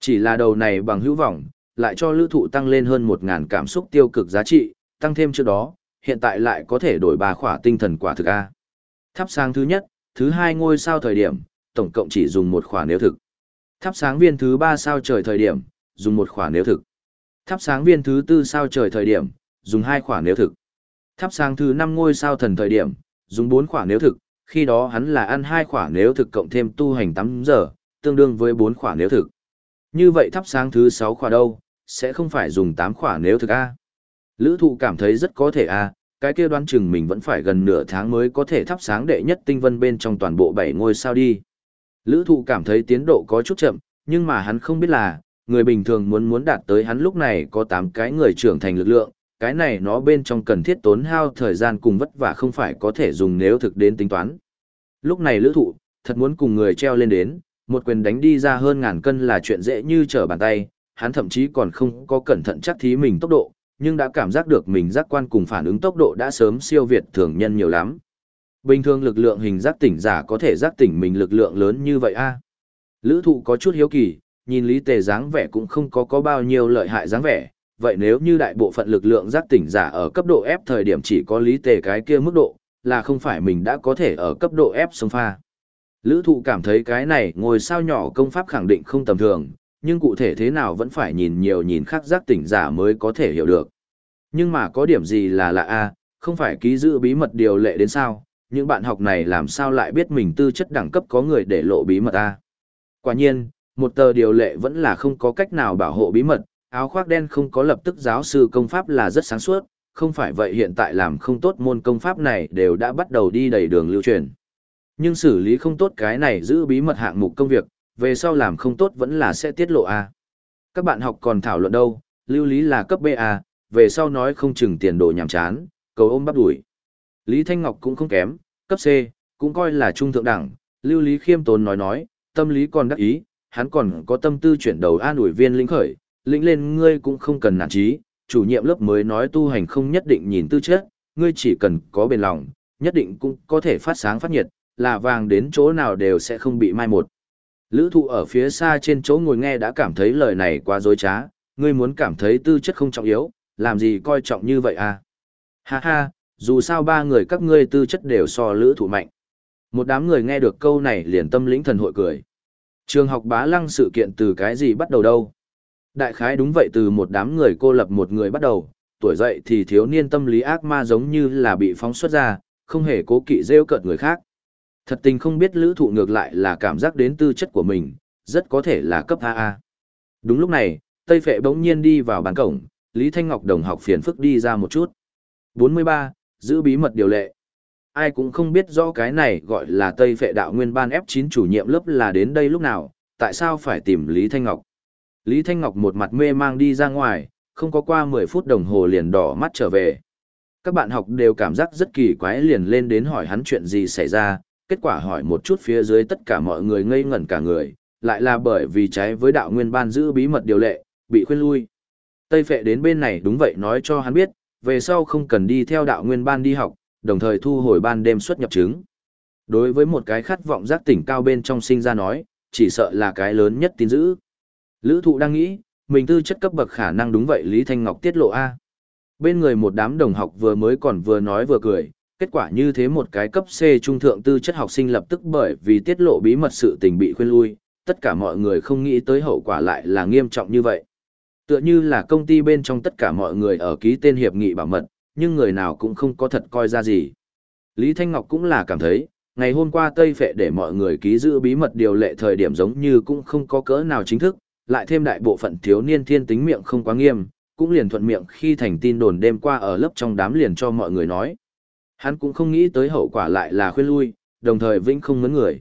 chỉ là đầu này bằng hữu vọng, lại cho lữ thụ tăng lên hơn 1.000 cảm xúc tiêu cực giá trị, tăng thêm trước đó, hiện tại lại có thể đổi bà khỏa tinh thần quả thực A. Thắp sáng thứ nhất, thứ hai ngôi sao thời điểm, tổng cộng chỉ dùng một khỏa nếu thực. Thắp sáng viên thứ ba sao trời thời điểm, dùng một khỏa nếu thực. Thắp sáng viên thứ tư sao trời thời điểm, dùng hai khỏa nếu thực. Thắp sáng thứ năm ngôi sao thần thời điểm, dùng bốn khỏa nếu thực, khi đó hắn là ăn hai khỏa nếu thực cộng thêm tu hành 8 giờ, tương đương với bốn khỏa nếu thực. Như vậy thắp sáng thứ sáu khỏa đâu, sẽ không phải dùng 8 khỏa nếu thực A. Lữ thụ cảm thấy rất có thể A, cái kia đoán chừng mình vẫn phải gần nửa tháng mới có thể thắp sáng đệ nhất tinh vân bên trong toàn bộ 7 ngôi sao đi. Lữ thụ cảm thấy tiến độ có chút chậm, nhưng mà hắn không biết là, người bình thường muốn muốn đạt tới hắn lúc này có 8 cái người trưởng thành lực lượng, cái này nó bên trong cần thiết tốn hao thời gian cùng vất vả không phải có thể dùng nếu thực đến tính toán. Lúc này lữ thụ, thật muốn cùng người treo lên đến, một quyền đánh đi ra hơn ngàn cân là chuyện dễ như trở bàn tay, hắn thậm chí còn không có cẩn thận chắc thí mình tốc độ, nhưng đã cảm giác được mình giác quan cùng phản ứng tốc độ đã sớm siêu việt thường nhân nhiều lắm. Bình thường lực lượng hình giác tỉnh giả có thể giác tỉnh mình lực lượng lớn như vậy a Lữ thụ có chút hiếu kỳ, nhìn lý tề dáng vẻ cũng không có có bao nhiêu lợi hại dáng vẻ, vậy nếu như đại bộ phận lực lượng giác tỉnh giả ở cấp độ F thời điểm chỉ có lý tề cái kia mức độ, là không phải mình đã có thể ở cấp độ F sông pha. Lữ thụ cảm thấy cái này ngồi sao nhỏ công pháp khẳng định không tầm thường, nhưng cụ thể thế nào vẫn phải nhìn nhiều nhìn khác giác tỉnh giả mới có thể hiểu được. Nhưng mà có điểm gì là lạ a không phải ký giữ bí mật điều lệ đến sao, những bạn học này làm sao lại biết mình tư chất đẳng cấp có người để lộ bí mật a Quả nhiên, một tờ điều lệ vẫn là không có cách nào bảo hộ bí mật, áo khoác đen không có lập tức giáo sư công pháp là rất sáng suốt, không phải vậy hiện tại làm không tốt môn công pháp này đều đã bắt đầu đi đầy đường lưu truyền. Nhưng xử lý không tốt cái này giữ bí mật hạng mục công việc, về sau làm không tốt vẫn là sẽ tiết lộ A. Các bạn học còn thảo luận đâu, lưu lý là cấp BA, về sau nói không chừng tiền đồ nhảm chán, cầu ôm bắt đuổi. Lý Thanh Ngọc cũng không kém, cấp C, cũng coi là trung thượng đẳng, lưu lý khiêm tốn nói nói, tâm lý còn đắc ý, hắn còn có tâm tư chuyển đầu an ủi viên lĩnh khởi, lĩnh lên ngươi cũng không cần nản trí, chủ nhiệm lớp mới nói tu hành không nhất định nhìn tư chất, ngươi chỉ cần có bền lòng, nhất định cũng có thể phát sáng phát nhiệt, là vàng đến chỗ nào đều sẽ không bị mai một. Lữ thụ ở phía xa trên chỗ ngồi nghe đã cảm thấy lời này quá dối trá, ngươi muốn cảm thấy tư chất không trọng yếu, làm gì coi trọng như vậy à? Ha ha, dù sao ba người các ngươi tư chất đều so lữ thụ mạnh. Một đám người nghe được câu này liền tâm lĩnh thần hội cười. Trường học bá lăng sự kiện từ cái gì bắt đầu đâu? Đại khái đúng vậy từ một đám người cô lập một người bắt đầu, tuổi dậy thì thiếu niên tâm lý ác ma giống như là bị phóng xuất ra, không hề cố kỵ rêu cợt người khác. Thật tình không biết lữ thụ ngược lại là cảm giác đến tư chất của mình, rất có thể là cấp AA. Đúng lúc này, Tây Phệ bỗng nhiên đi vào bàn cổng, Lý Thanh Ngọc đồng học phiền phức đi ra một chút. 43. Giữ bí mật điều lệ. Ai cũng không biết rõ cái này gọi là Tây Phệ đạo nguyên ban F9 chủ nhiệm lớp là đến đây lúc nào, tại sao phải tìm Lý Thanh Ngọc. Lý Thanh Ngọc một mặt mê mang đi ra ngoài, không có qua 10 phút đồng hồ liền đỏ mắt trở về. Các bạn học đều cảm giác rất kỳ quái liền lên đến hỏi hắn chuyện gì xảy ra, kết quả hỏi một chút phía dưới tất cả mọi người ngây ngẩn cả người, lại là bởi vì trái với đạo nguyên ban giữ bí mật điều lệ, bị khuyên lui. Tây phệ đến bên này đúng vậy nói cho hắn biết, về sau không cần đi theo đạo nguyên ban đi học, đồng thời thu hồi ban đêm xuất nhập chứng. Đối với một cái khát vọng giác tỉnh cao bên trong sinh ra nói, chỉ sợ là cái lớn nhất tin dữ. Lữ thụ đang nghĩ, mình tư chất cấp bậc khả năng đúng vậy Lý Thanh Ngọc tiết lộ A. Bên người một đám đồng học vừa mới còn vừa nói vừa cười, kết quả như thế một cái cấp C trung thượng tư chất học sinh lập tức bởi vì tiết lộ bí mật sự tình bị khuyên lui, tất cả mọi người không nghĩ tới hậu quả lại là nghiêm trọng như vậy. Tựa như là công ty bên trong tất cả mọi người ở ký tên hiệp nghị bảo mật, nhưng người nào cũng không có thật coi ra gì. Lý Thanh Ngọc cũng là cảm thấy, ngày hôm qua Tây Phệ để mọi người ký giữ bí mật điều lệ thời điểm giống như cũng không có cỡ nào chính thức, lại thêm đại bộ phận thiếu niên thiên tính miệng không quá nghiêm, cũng liền thuận miệng khi thành tin đồn đêm qua ở lớp trong đám liền cho mọi người nói. Hắn cũng không nghĩ tới hậu quả lại là khuyên lui, đồng thời vĩnh không mấn người.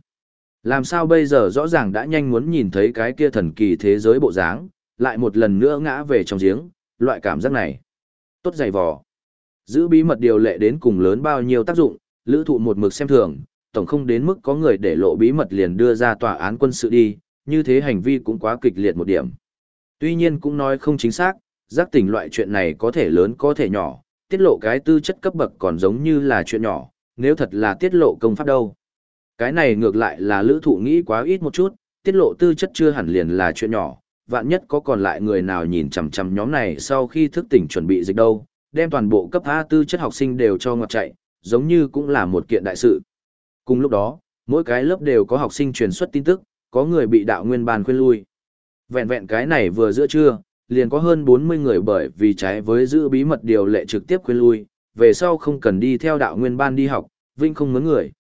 Làm sao bây giờ rõ ràng đã nhanh muốn nhìn thấy cái kia thần kỳ thế giới bộ dáng, lại một lần nữa ngã về trong giếng, loại cảm giác này. Tốt dày vò. Giữ bí mật điều lệ đến cùng lớn bao nhiêu tác dụng, lữ thụ một mực xem thường, tổng không đến mức có người để lộ bí mật liền đưa ra tòa án quân sự đi, như thế hành vi cũng quá kịch liệt một điểm. Tuy nhiên cũng nói không chính xác, giác tỉnh loại chuyện này có thể lớn có thể nhỏ, tiết lộ cái tư chất cấp bậc còn giống như là chuyện nhỏ, nếu thật là tiết lộ công pháp đâu. Cái này ngược lại là lữ thụ nghĩ quá ít một chút, tiết lộ tư chất chưa hẳn liền là chuyện nhỏ, vạn nhất có còn lại người nào nhìn chằm chằm nhóm này sau khi thức tỉnh chuẩn bị dịch đâu, đem toàn bộ cấp A tư chất học sinh đều cho ngọt chạy, giống như cũng là một kiện đại sự. Cùng lúc đó, mỗi cái lớp đều có học sinh truyền xuất tin tức, có người bị đạo nguyên bàn khuyên lui. Vẹn vẹn cái này vừa giữa trưa, liền có hơn 40 người bởi vì trái với giữ bí mật điều lệ trực tiếp khuyên lui, về sau không cần đi theo đạo nguyên ban đi học, vinh không mướn người.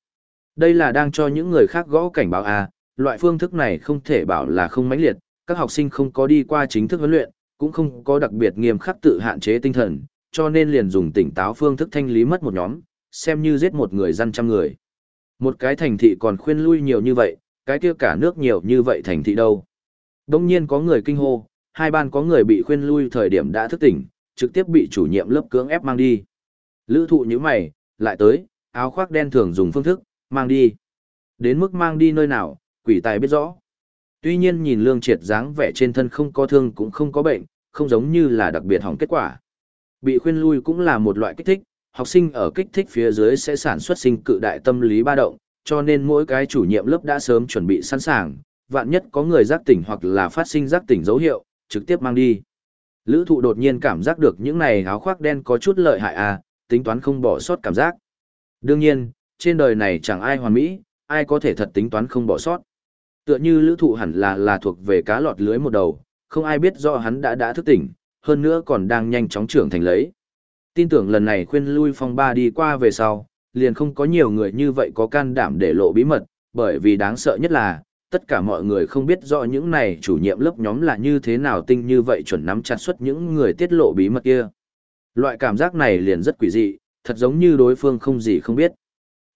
Đây là đang cho những người khác gõ cảnh báo à loại phương thức này không thể bảo là không mãnh liệt, các học sinh không có đi qua chính thức huấn luyện, cũng không có đặc biệt nghiêm khắc tự hạn chế tinh thần, cho nên liền dùng tỉnh táo phương thức thanh lý mất một nhóm, xem như giết một người dân trăm người. Một cái thành thị còn khuyên lui nhiều như vậy, cái kia cả nước nhiều như vậy thành thị đâu. Đông nhiên có người kinh hô, hai ban có người bị khuyên lui thời điểm đã thức tỉnh, trực tiếp bị chủ nhiệm lớp cưỡng ép mang đi. Lữ thụ như mày, lại tới, áo khoác đen thường dùng phương thức, mang đi. Đến mức mang đi nơi nào, quỷ tài biết rõ. Tuy nhiên nhìn lương triệt dáng vẻ trên thân không có thương cũng không có bệnh, không giống như là đặc biệt hỏng kết quả. Bị khuyên lui cũng là một loại kích thích, học sinh ở kích thích phía dưới sẽ sản xuất sinh cự đại tâm lý ba động, cho nên mỗi cái chủ nhiệm lớp đã sớm chuẩn bị sẵn sàng, vạn nhất có người giác tỉnh hoặc là phát sinh giác tỉnh dấu hiệu, trực tiếp mang đi. Lữ thụ đột nhiên cảm giác được những này áo khoác đen có chút lợi hại à, tính toán không bỏ sót cảm giác. Đương nhiên, trên đời này chẳng ai hoàn mỹ, ai có thể thật tính toán không bỏ sót. Tựa như lữ thụ hẳn là là thuộc về cá lọt lưới một đầu, không ai biết do hắn đã đã thức tỉnh, hơn nữa còn đang nhanh chóng trưởng thành lấy. Tin tưởng lần này khuyên lui phong ba đi qua về sau, liền không có nhiều người như vậy có can đảm để lộ bí mật, bởi vì đáng sợ nhất là, tất cả mọi người không biết rõ những này chủ nhiệm lớp nhóm là như thế nào tinh như vậy chuẩn nắm chặt suất những người tiết lộ bí mật kia. Loại cảm giác này liền rất quỷ dị, thật giống như đối phương không gì không biết.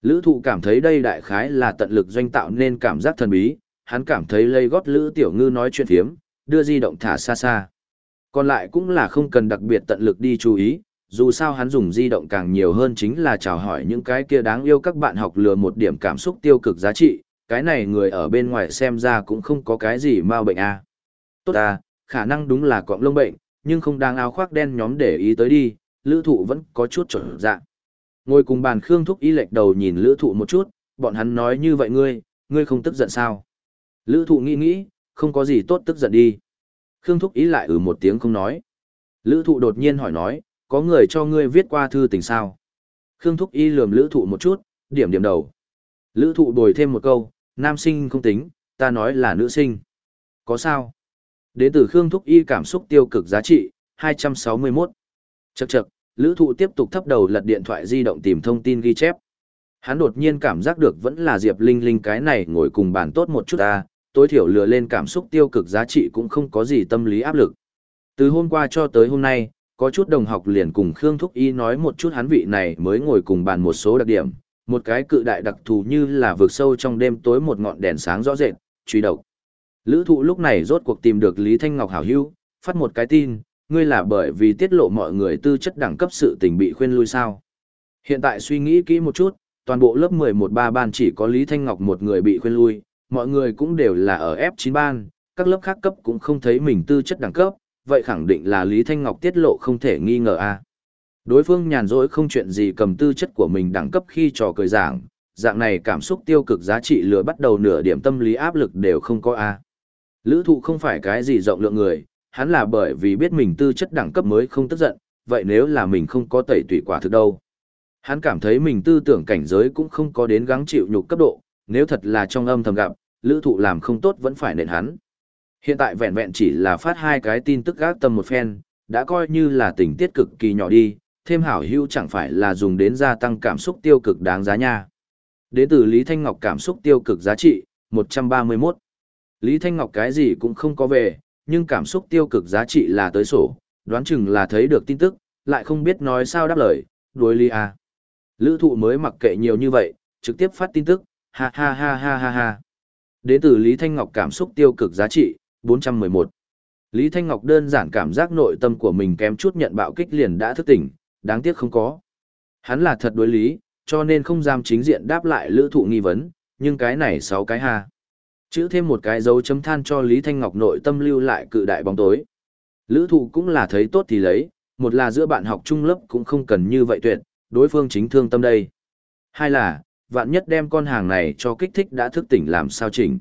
Lữ thụ cảm thấy đây đại khái là tận lực doanh tạo nên cảm giác thần bí, hắn cảm thấy lây gót Lữ Tiểu Ngư nói chuyện thiếm, đưa di động thả xa xa. Còn lại cũng là không cần đặc biệt tận lực đi chú ý, dù sao hắn dùng di động càng nhiều hơn chính là chào hỏi những cái kia đáng yêu các bạn học lừa một điểm cảm xúc tiêu cực giá trị, cái này người ở bên ngoài xem ra cũng không có cái gì mau bệnh à. Tốt à, khả năng đúng là cọng lông bệnh, nhưng không đang áo khoác đen nhóm để ý tới đi, lữ thụ vẫn có chút trở dạng. Ngồi cùng bàn Khương Thúc Y lệch đầu nhìn lữ thụ một chút, bọn hắn nói như vậy ngươi, ngươi không tức giận sao? Lữ thụ nghĩ nghĩ, không có gì tốt tức giận đi. Khương Thúc ý lại ừ một tiếng không nói. Lữ thụ đột nhiên hỏi nói, có người cho ngươi viết qua thư tình sao? Khương Thúc y lườm lữ thụ một chút, điểm điểm đầu. Lữ thụ bồi thêm một câu, nam sinh không tính, ta nói là nữ sinh. Có sao? Đến từ Khương Thúc y cảm xúc tiêu cực giá trị, 261. Chậc chậc, lữ thụ tiếp tục thấp đầu lật điện thoại di động tìm thông tin ghi chép. Hắn đột nhiên cảm giác được vẫn là Diệp Linh Linh cái này ngồi cùng bàn tốt một chút à, tối thiểu lừa lên cảm xúc tiêu cực giá trị cũng không có gì tâm lý áp lực. Từ hôm qua cho tới hôm nay, có chút đồng học liền cùng Khương Thúc Y nói một chút hắn vị này mới ngồi cùng bàn một số đặc điểm, một cái cự đại đặc thù như là vượt sâu trong đêm tối một ngọn đèn sáng rõ rệt, truy độc. Lữ thụ lúc này rốt cuộc tìm được Lý Thanh Ngọc hảo hữu, phát một cái tin, ngươi là bởi vì tiết lộ mọi người tư chất đẳng cấp sự tình bị khuyên lui sao. Hiện tại suy nghĩ kỹ một chút, toàn bộ lớp 11-3 ban chỉ có Lý Thanh Ngọc một người bị khuyên lui, mọi người cũng đều là ở F9 ban, các lớp khác cấp cũng không thấy mình tư chất đẳng cấp, vậy khẳng định là Lý Thanh Ngọc tiết lộ không thể nghi ngờ a. Đối phương nhàn rỗi không chuyện gì cầm tư chất của mình đẳng cấp khi trò cười giảng, dạng này cảm xúc tiêu cực giá trị lừa bắt đầu nửa điểm tâm lý áp lực đều không có a. Lữ thụ không phải cái gì rộng lượng người, hắn là bởi vì biết mình tư chất đẳng cấp mới không tức giận, vậy nếu là mình không có tẩy tùy quả thực đâu. Hắn cảm thấy mình tư tưởng cảnh giới cũng không có đến gắng chịu nhục cấp độ, nếu thật là trong âm thầm gặp, lữ thụ làm không tốt vẫn phải nện hắn. Hiện tại vẹn vẹn chỉ là phát hai cái tin tức gác tâm một phen, đã coi như là tình tiết cực kỳ nhỏ đi, thêm hảo hữu chẳng phải là dùng đến gia tăng cảm xúc tiêu cực đáng giá nha. Đến từ Lý Thanh Ngọc cảm xúc tiêu cực giá trị, 131. Lý Thanh Ngọc cái gì cũng không có về, nhưng cảm xúc tiêu cực giá trị là tới sổ, đoán chừng là thấy được tin tức, lại không biết nói sao đáp lời, đối Lý à. Lữ thụ mới mặc kệ nhiều như vậy, trực tiếp phát tin tức, ha ha ha ha ha ha. Đến từ Lý Thanh Ngọc cảm xúc tiêu cực giá trị, 411. Lý Thanh Ngọc đơn giản cảm giác nội tâm của mình kém chút nhận bạo kích liền đã thức tỉnh, đáng tiếc không có. Hắn là thật đối lý, cho nên không dám chính diện đáp lại lữ thụ nghi vấn, nhưng cái này sáu cái ha. Chữ thêm một cái dấu chấm than cho Lý Thanh Ngọc nội tâm lưu lại cự đại bóng tối, Lữ thụ cũng là thấy tốt thì lấy, một là giữa bạn học trung lớp cũng không cần như vậy tuyệt, đối phương chính thương tâm đây. Hai là, vạn nhất đem con hàng này cho kích thích đã thức tỉnh làm sao chỉnh.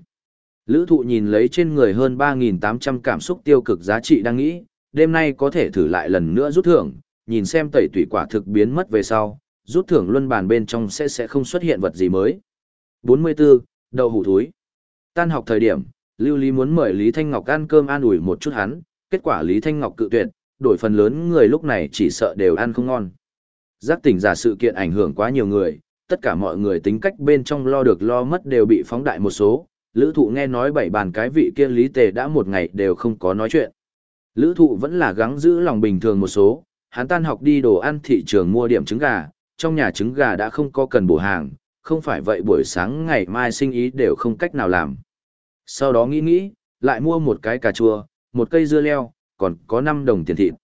Lữ thụ nhìn lấy trên người hơn 3.800 cảm xúc tiêu cực giá trị đang nghĩ, đêm nay có thể thử lại lần nữa rút thưởng, nhìn xem tẩy tủy quả thực biến mất về sau, rút thưởng luân bàn bên trong sẽ sẽ không xuất hiện vật gì mới. 44. Đậu hủ thúi. Tan học thời điểm, Lưu Lý muốn mời Lý Thanh Ngọc ăn cơm an ủi một chút hắn, kết quả Lý Thanh Ngọc cự tuyệt, đổi phần lớn người lúc này chỉ sợ đều ăn không ngon. Giác tỉnh giả sự kiện ảnh hưởng quá nhiều người, tất cả mọi người tính cách bên trong lo được lo mất đều bị phóng đại một số. Lữ thụ nghe nói bảy bàn cái vị kia Lý Tề đã một ngày đều không có nói chuyện. Lữ thụ vẫn là gắng giữ lòng bình thường một số, hắn tan học đi đồ ăn thị trường mua điểm trứng gà, trong nhà trứng gà đã không có cần bổ hàng, không phải vậy buổi sáng ngày mai sinh ý đều không cách nào làm. Sau đó nghĩ nghĩ, lại mua một cái cà chua, một cây dưa leo, còn có 5 đồng tiền thịt.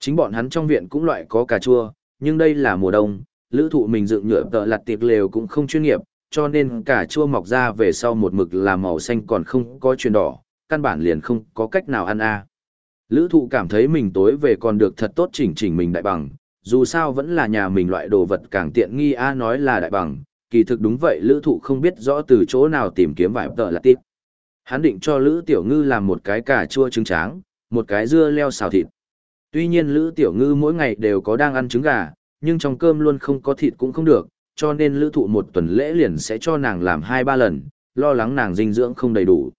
Chính bọn hắn trong viện cũng loại có cà chua, nhưng đây là mùa đông, lữ thụ mình dựng nhựa tợ lặt tiệc lều cũng không chuyên nghiệp, cho nên cà chua mọc ra về sau một mực là màu xanh còn không có chuyển đỏ, căn bản liền không có cách nào ăn a Lữ thụ cảm thấy mình tối về còn được thật tốt chỉnh chỉnh mình đại bằng, dù sao vẫn là nhà mình loại đồ vật càng tiện nghi a nói là đại bằng, kỳ thực đúng vậy lữ thụ không biết rõ từ chỗ nào tìm kiếm vài tờ là tiếp. Hắn định cho lữ tiểu ngư làm một cái cà chua trứng tráng, một cái dưa leo xào thịt. Tuy nhiên lữ tiểu ngư mỗi ngày đều có đang ăn trứng gà, nhưng trong cơm luôn không có thịt cũng không được, cho nên lữ thụ một tuần lễ liền sẽ cho nàng làm 2-3 lần, lo lắng nàng dinh dưỡng không đầy đủ.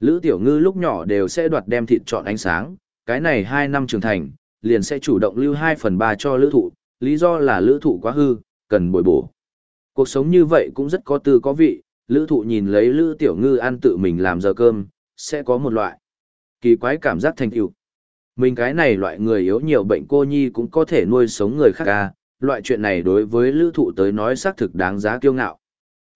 Lữ tiểu ngư lúc nhỏ đều sẽ đoạt đem thịt chọn ánh sáng, cái này 2 năm trưởng thành, liền sẽ chủ động lưu 2 phần 3 cho lữ thụ, lý do là lữ thụ quá hư, cần bồi bổ. Cuộc sống như vậy cũng rất có tư có vị, lữ thụ nhìn lấy lữ tiểu ngư ăn tự mình làm giờ cơm, sẽ có một loại kỳ quái cảm giác thành tựu. Mình cái này loại người yếu nhiều bệnh cô nhi cũng có thể nuôi sống người khác ca, à, loại chuyện này đối với lữ thụ tới nói xác thực đáng giá kiêu ngạo.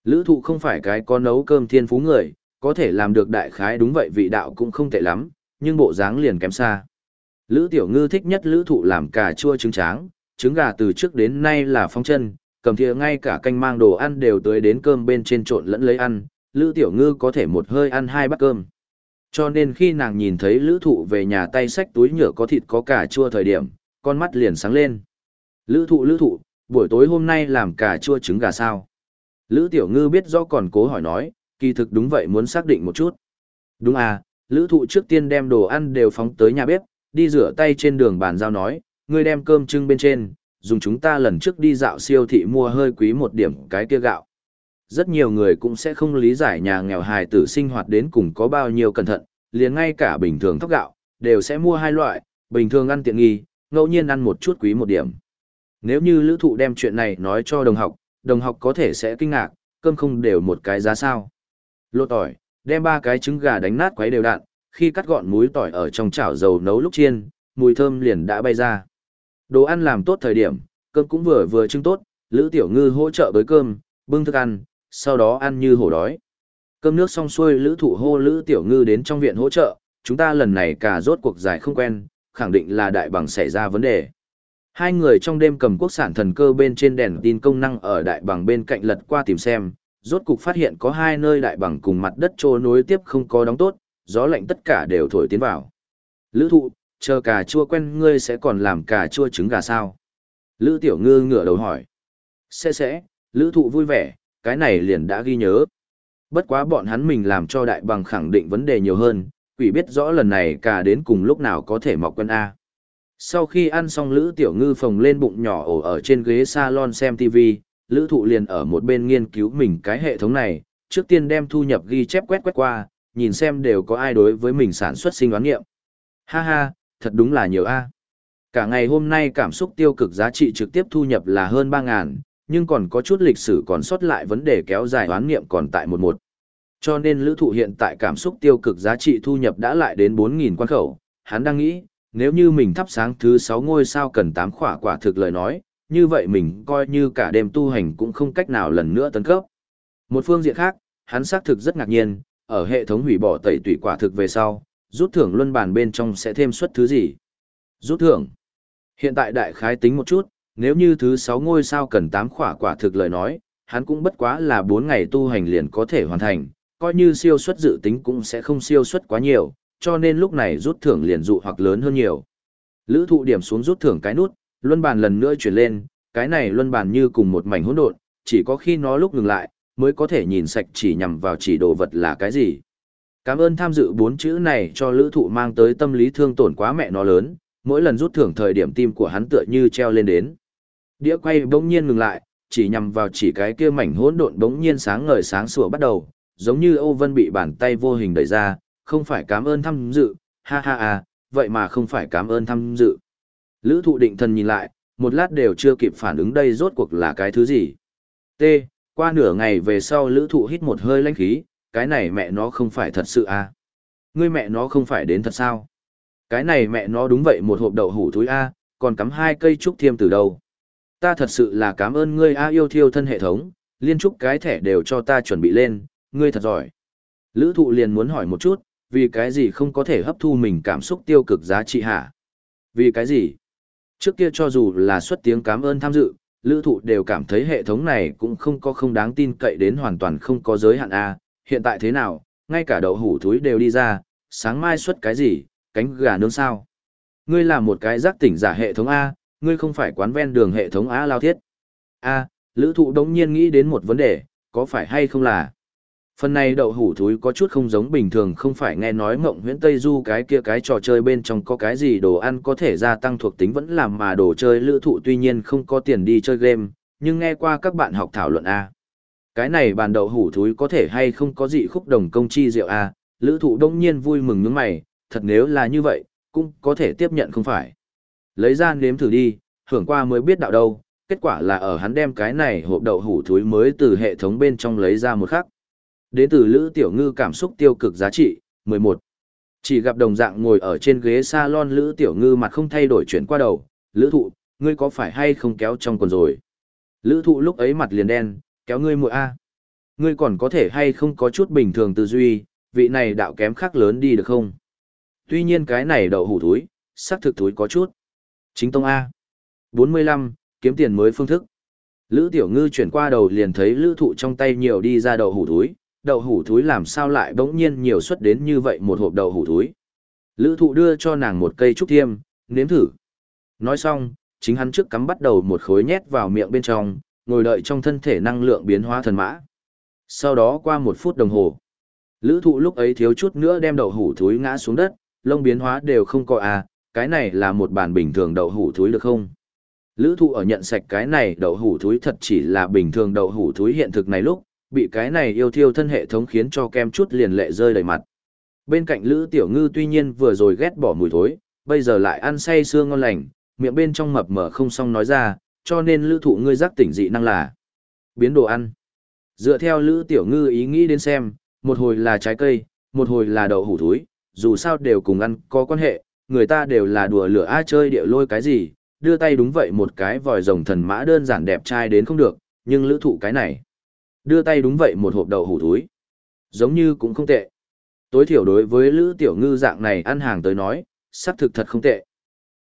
Lữ thụ không phải cái có nấu cơm thiên phú người, có thể làm được đại khái đúng vậy vị đạo cũng không tệ lắm, nhưng bộ dáng liền kém xa. Lữ tiểu ngư thích nhất lữ thụ làm cà chua trứng tráng, trứng gà từ trước đến nay là phong chân, cầm thìa ngay cả canh mang đồ ăn đều tới đến cơm bên trên trộn lẫn lấy ăn, lữ tiểu ngư có thể một hơi ăn hai bát cơm. Cho nên khi nàng nhìn thấy lữ thụ về nhà tay xách túi nhựa có thịt có cà chua thời điểm, con mắt liền sáng lên. Lữ thụ lữ thụ, buổi tối hôm nay làm cà chua trứng gà sao? Lữ tiểu ngư biết do còn cố hỏi nói, kỳ thực đúng vậy muốn xác định một chút. Đúng à, lữ thụ trước tiên đem đồ ăn đều phóng tới nhà bếp, đi rửa tay trên đường bàn giao nói, ngươi đem cơm trưng bên trên, dùng chúng ta lần trước đi dạo siêu thị mua hơi quý một điểm cái kia gạo. Rất nhiều người cũng sẽ không lý giải nhà nghèo hài tử sinh hoạt đến cùng có bao nhiêu cẩn thận, liền ngay cả bình thường thóc gạo, đều sẽ mua hai loại, bình thường ăn tiện nghi, ngẫu nhiên ăn một chút quý một điểm. Nếu như lữ thụ đem chuyện này nói cho đồng học, đồng học có thể sẽ kinh ngạc, cơm không đều một cái giá sao. Lột tỏi, đem ba cái trứng gà đánh nát quấy đều đặn, khi cắt gọn muối tỏi ở trong chảo dầu nấu lúc chiên, mùi thơm liền đã bay ra. Đồ ăn làm tốt thời điểm, cơm cũng vừa vừa trưng tốt, Lữ Tiểu Ngư hỗ trợ với cơm, bưng thức ăn, sau đó ăn như hổ đói. Cơm nước xong xuôi Lữ Thụ hô Lữ Tiểu Ngư đến trong viện hỗ trợ, chúng ta lần này cả rốt cuộc giải không quen, khẳng định là đại bằng xảy ra vấn đề. Hai người trong đêm cầm quốc sản thần cơ bên trên đèn tin công năng ở đại bằng bên cạnh lật qua tìm xem, rốt cục phát hiện có hai nơi đại bằng cùng mặt đất trô nối tiếp không có đóng tốt, gió lạnh tất cả đều thổi tiến vào. Lữ thụ, chờ cà chua quen ngươi sẽ còn làm cà chua trứng gà sao? Lữ tiểu ngư ngửa đầu hỏi. Sẽ sẽ, lữ thụ vui vẻ, cái này liền đã ghi nhớ. Bất quá bọn hắn mình làm cho đại bằng khẳng định vấn đề nhiều hơn, quỷ biết rõ lần này cà đến cùng lúc nào có thể mọc quân A. Sau khi ăn xong Lữ Tiểu Ngư phồng lên bụng nhỏ ổ ở trên ghế salon xem TV, Lữ Thụ liền ở một bên nghiên cứu mình cái hệ thống này, trước tiên đem thu nhập ghi chép quét quét qua, nhìn xem đều có ai đối với mình sản xuất sinh đoán nghiệm. Ha ha, thật đúng là nhiều a. Cả ngày hôm nay cảm xúc tiêu cực giá trị trực tiếp thu nhập là hơn 3.000, nhưng còn có chút lịch sử còn sót lại vấn đề kéo dài đoán nghiệm còn tại một một. Cho nên lữ thụ hiện tại cảm xúc tiêu cực giá trị thu nhập đã lại đến 4.000 quan khẩu, hắn đang nghĩ, nếu như mình thắp sáng thứ 6 ngôi sao cần 8 khỏa quả thực lời nói, như vậy mình coi như cả đêm tu hành cũng không cách nào lần nữa tấn cấp. Một phương diện khác, hắn xác thực rất ngạc nhiên, ở hệ thống hủy bỏ tẩy tủy quả thực về sau, rút thưởng luân bàn bên trong sẽ thêm suất thứ gì? Rút thưởng. Hiện tại đại khái tính một chút, nếu như thứ 6 ngôi sao cần 8 khỏa quả thực lời nói, hắn cũng bất quá là 4 ngày tu hành liền có thể hoàn thành, coi như siêu suất dự tính cũng sẽ không siêu suất quá nhiều, cho nên lúc này rút thưởng liền dụ hoặc lớn hơn nhiều. Lữ thụ điểm xuống rút thưởng cái nút, luân bàn lần nữa chuyển lên, cái này luân bàn như cùng một mảnh hỗn độn, chỉ có khi nó lúc ngừng lại, mới có thể nhìn sạch chỉ nhằm vào chỉ đồ vật là cái gì. Cảm ơn tham dự bốn chữ này cho lữ thụ mang tới tâm lý thương tổn quá mẹ nó lớn, mỗi lần rút thưởng thời điểm tim của hắn tựa như treo lên đến. Đĩa quay bỗng nhiên ngừng lại, chỉ nhằm vào chỉ cái kia mảnh hỗn độn bỗng nhiên sáng ngời sáng sủa bắt đầu, giống như Âu Vân bị bàn tay vô hình đẩy ra, không phải cảm ơn tham dự, ha ha ha, vậy mà không phải cảm ơn tham dự. Lữ thụ định thần nhìn lại, một lát đều chưa kịp phản ứng đây rốt cuộc là cái thứ gì. T, qua nửa ngày về sau lữ thụ hít một hơi lãnh khí, cái này mẹ nó không phải thật sự à. Ngươi mẹ nó không phải đến thật sao. Cái này mẹ nó đúng vậy một hộp đậu hủ thúi A, còn cắm hai cây trúc thiêm từ đâu. Ta thật sự là cảm ơn ngươi A yêu thiêu thân hệ thống, liên trúc cái thẻ đều cho ta chuẩn bị lên, ngươi thật giỏi. Lữ thụ liền muốn hỏi một chút, vì cái gì không có thể hấp thu mình cảm xúc tiêu cực giá trị hả? Vì cái gì? Trước kia cho dù là xuất tiếng cảm ơn tham dự, lữ thụ đều cảm thấy hệ thống này cũng không có không đáng tin cậy đến hoàn toàn không có giới hạn A, hiện tại thế nào, ngay cả đậu hủ thúi đều đi ra, sáng mai xuất cái gì, cánh gà nướng sao. Ngươi là một cái giác tỉnh giả hệ thống A, ngươi không phải quán ven đường hệ thống A lao thiết. A, lữ thụ đống nhiên nghĩ đến một vấn đề, có phải hay không là Phần này đậu hủ thúi có chút không giống bình thường không phải nghe nói mộng huyễn Tây Du cái kia cái trò chơi bên trong có cái gì đồ ăn có thể gia tăng thuộc tính vẫn làm mà đồ chơi lữ thụ tuy nhiên không có tiền đi chơi game, nhưng nghe qua các bạn học thảo luận A. Cái này bàn đậu hủ thúi có thể hay không có gì khúc đồng công chi rượu A, lữ thụ đông nhiên vui mừng những mày, thật nếu là như vậy, cũng có thể tiếp nhận không phải. Lấy ra nếm thử đi, hưởng qua mới biết đạo đâu, kết quả là ở hắn đem cái này hộp đậu hủ thúi mới từ hệ thống bên trong lấy ra một khắc. Đến từ Lữ Tiểu Ngư cảm xúc tiêu cực giá trị, 11. Chỉ gặp đồng dạng ngồi ở trên ghế salon Lữ Tiểu Ngư mặt không thay đổi chuyển qua đầu, Lữ Thụ, ngươi có phải hay không kéo trong quần rồi? Lữ Thụ lúc ấy mặt liền đen, kéo ngươi muội A. Ngươi còn có thể hay không có chút bình thường tư duy, vị này đạo kém khác lớn đi được không? Tuy nhiên cái này đậu hủ túi, xác thực túi có chút. Chính tông A. 45, kiếm tiền mới phương thức. Lữ Tiểu Ngư chuyển qua đầu liền thấy Lữ Thụ trong tay nhiều đi ra đậu hủ túi, đậu hủ thúi làm sao lại bỗng nhiên nhiều xuất đến như vậy một hộp đậu hủ thúi. Lữ thụ đưa cho nàng một cây trúc thiêm, nếm thử. Nói xong, chính hắn trước cắm bắt đầu một khối nhét vào miệng bên trong, ngồi đợi trong thân thể năng lượng biến hóa thần mã. Sau đó qua một phút đồng hồ, lữ thụ lúc ấy thiếu chút nữa đem đậu hủ thúi ngã xuống đất, lông biến hóa đều không có à, cái này là một bản bình thường đậu hủ thúi được không? Lữ thụ ở nhận sạch cái này đậu hủ thúi thật chỉ là bình thường đậu hủ thúi hiện thực này lúc, bị cái này yêu thiêu thân hệ thống khiến cho kem chút liền lệ rơi đầy mặt. Bên cạnh Lữ Tiểu Ngư tuy nhiên vừa rồi ghét bỏ mùi thối, bây giờ lại ăn say xương ngon lành, miệng bên trong mập mở không xong nói ra, cho nên Lữ thụ ngươi giác tỉnh dị năng là biến đồ ăn. Dựa theo Lữ Tiểu Ngư ý nghĩ đến xem, một hồi là trái cây, một hồi là đậu hủ thúi, dù sao đều cùng ăn có quan hệ, người ta đều là đùa lửa ai chơi địa lôi cái gì, đưa tay đúng vậy một cái vòi rồng thần mã đơn giản đẹp trai đến không được, nhưng lữ thụ cái này. Đưa tay đúng vậy một hộp đậu hủ thúi. Giống như cũng không tệ. Tối thiểu đối với Lữ Tiểu Ngư dạng này ăn hàng tới nói, xác thực thật không tệ.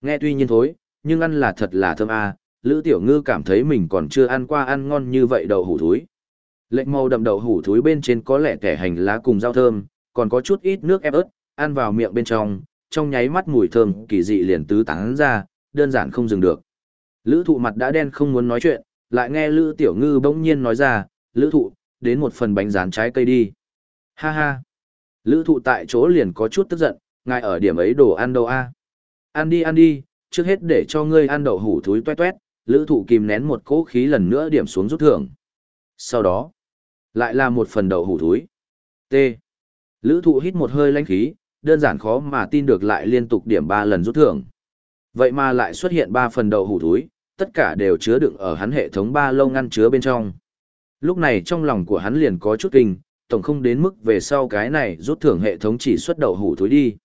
Nghe tuy nhiên thối, nhưng ăn là thật là thơm a. Lữ Tiểu Ngư cảm thấy mình còn chưa ăn qua ăn ngon như vậy đậu hủ thúi. Lệnh màu đậm đậu hủ thúi bên trên có lẽ kẻ hành lá cùng rau thơm, còn có chút ít nước ép ớt, ăn vào miệng bên trong, trong nháy mắt mùi thơm kỳ dị liền tứ tán ra, đơn giản không dừng được. Lữ thụ mặt đã đen không muốn nói chuyện, lại nghe Lữ Tiểu Ngư bỗng nhiên nói ra, lữ thụ, đến một phần bánh rán trái cây đi. Ha ha. Lữ thụ tại chỗ liền có chút tức giận, ngài ở điểm ấy đồ ăn đâu a Ăn đi ăn đi, trước hết để cho ngươi ăn đậu hủ thúi toét toét, lữ thụ kìm nén một cỗ khí lần nữa điểm xuống rút thưởng. Sau đó, lại là một phần đậu hủ thúi. T. Lữ thụ hít một hơi lãnh khí, đơn giản khó mà tin được lại liên tục điểm 3 lần rút thưởng. Vậy mà lại xuất hiện 3 phần đậu hủ thúi, tất cả đều chứa đựng ở hắn hệ thống ba lông ngăn chứa bên trong. Lúc này trong lòng của hắn liền có chút kinh, tổng không đến mức về sau cái này rút thưởng hệ thống chỉ xuất đậu hủ thúi đi.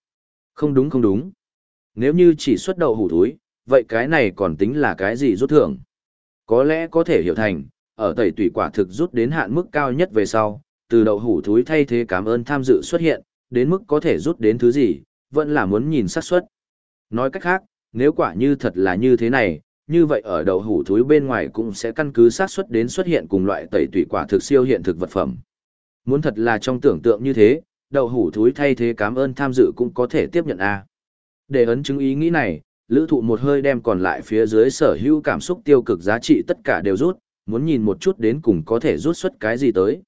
Không đúng không đúng. Nếu như chỉ xuất đậu hủ thúi, vậy cái này còn tính là cái gì rút thưởng? Có lẽ có thể hiểu thành, ở tẩy tủy quả thực rút đến hạn mức cao nhất về sau, từ đậu hủ thúi thay thế cảm ơn tham dự xuất hiện, đến mức có thể rút đến thứ gì, vẫn là muốn nhìn xác suất. Nói cách khác, nếu quả như thật là như thế này, như vậy ở đầu hủ thúi bên ngoài cũng sẽ căn cứ xác suất đến xuất hiện cùng loại tẩy tủy quả thực siêu hiện thực vật phẩm. Muốn thật là trong tưởng tượng như thế, đậu hủ thúi thay thế cảm ơn tham dự cũng có thể tiếp nhận a. Để ấn chứng ý nghĩ này, lữ thụ một hơi đem còn lại phía dưới sở hữu cảm xúc tiêu cực giá trị tất cả đều rút, muốn nhìn một chút đến cùng có thể rút xuất cái gì tới.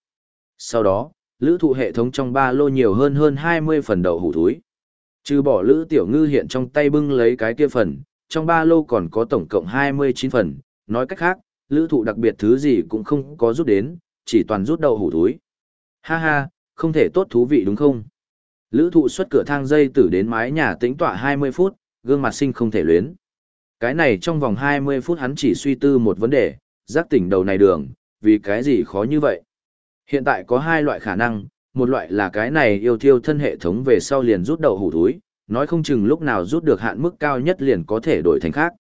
Sau đó, lữ thụ hệ thống trong ba lô nhiều hơn hơn 20 phần đậu hủ thúi. Trừ bỏ lữ tiểu ngư hiện trong tay bưng lấy cái kia phần, trong ba lô còn có tổng cộng 29 phần, nói cách khác, lữ thụ đặc biệt thứ gì cũng không có rút đến, chỉ toàn rút đầu hủ túi Ha ha, không thể tốt thú vị đúng không? Lữ thụ xuất cửa thang dây tử đến mái nhà tĩnh tọa 20 phút, gương mặt sinh không thể luyến. Cái này trong vòng 20 phút hắn chỉ suy tư một vấn đề, giác tỉnh đầu này đường, vì cái gì khó như vậy? Hiện tại có hai loại khả năng, một loại là cái này yêu thiêu thân hệ thống về sau liền rút đầu hủ túi, nói không chừng lúc nào rút được hạn mức cao nhất liền có thể đổi thành khác.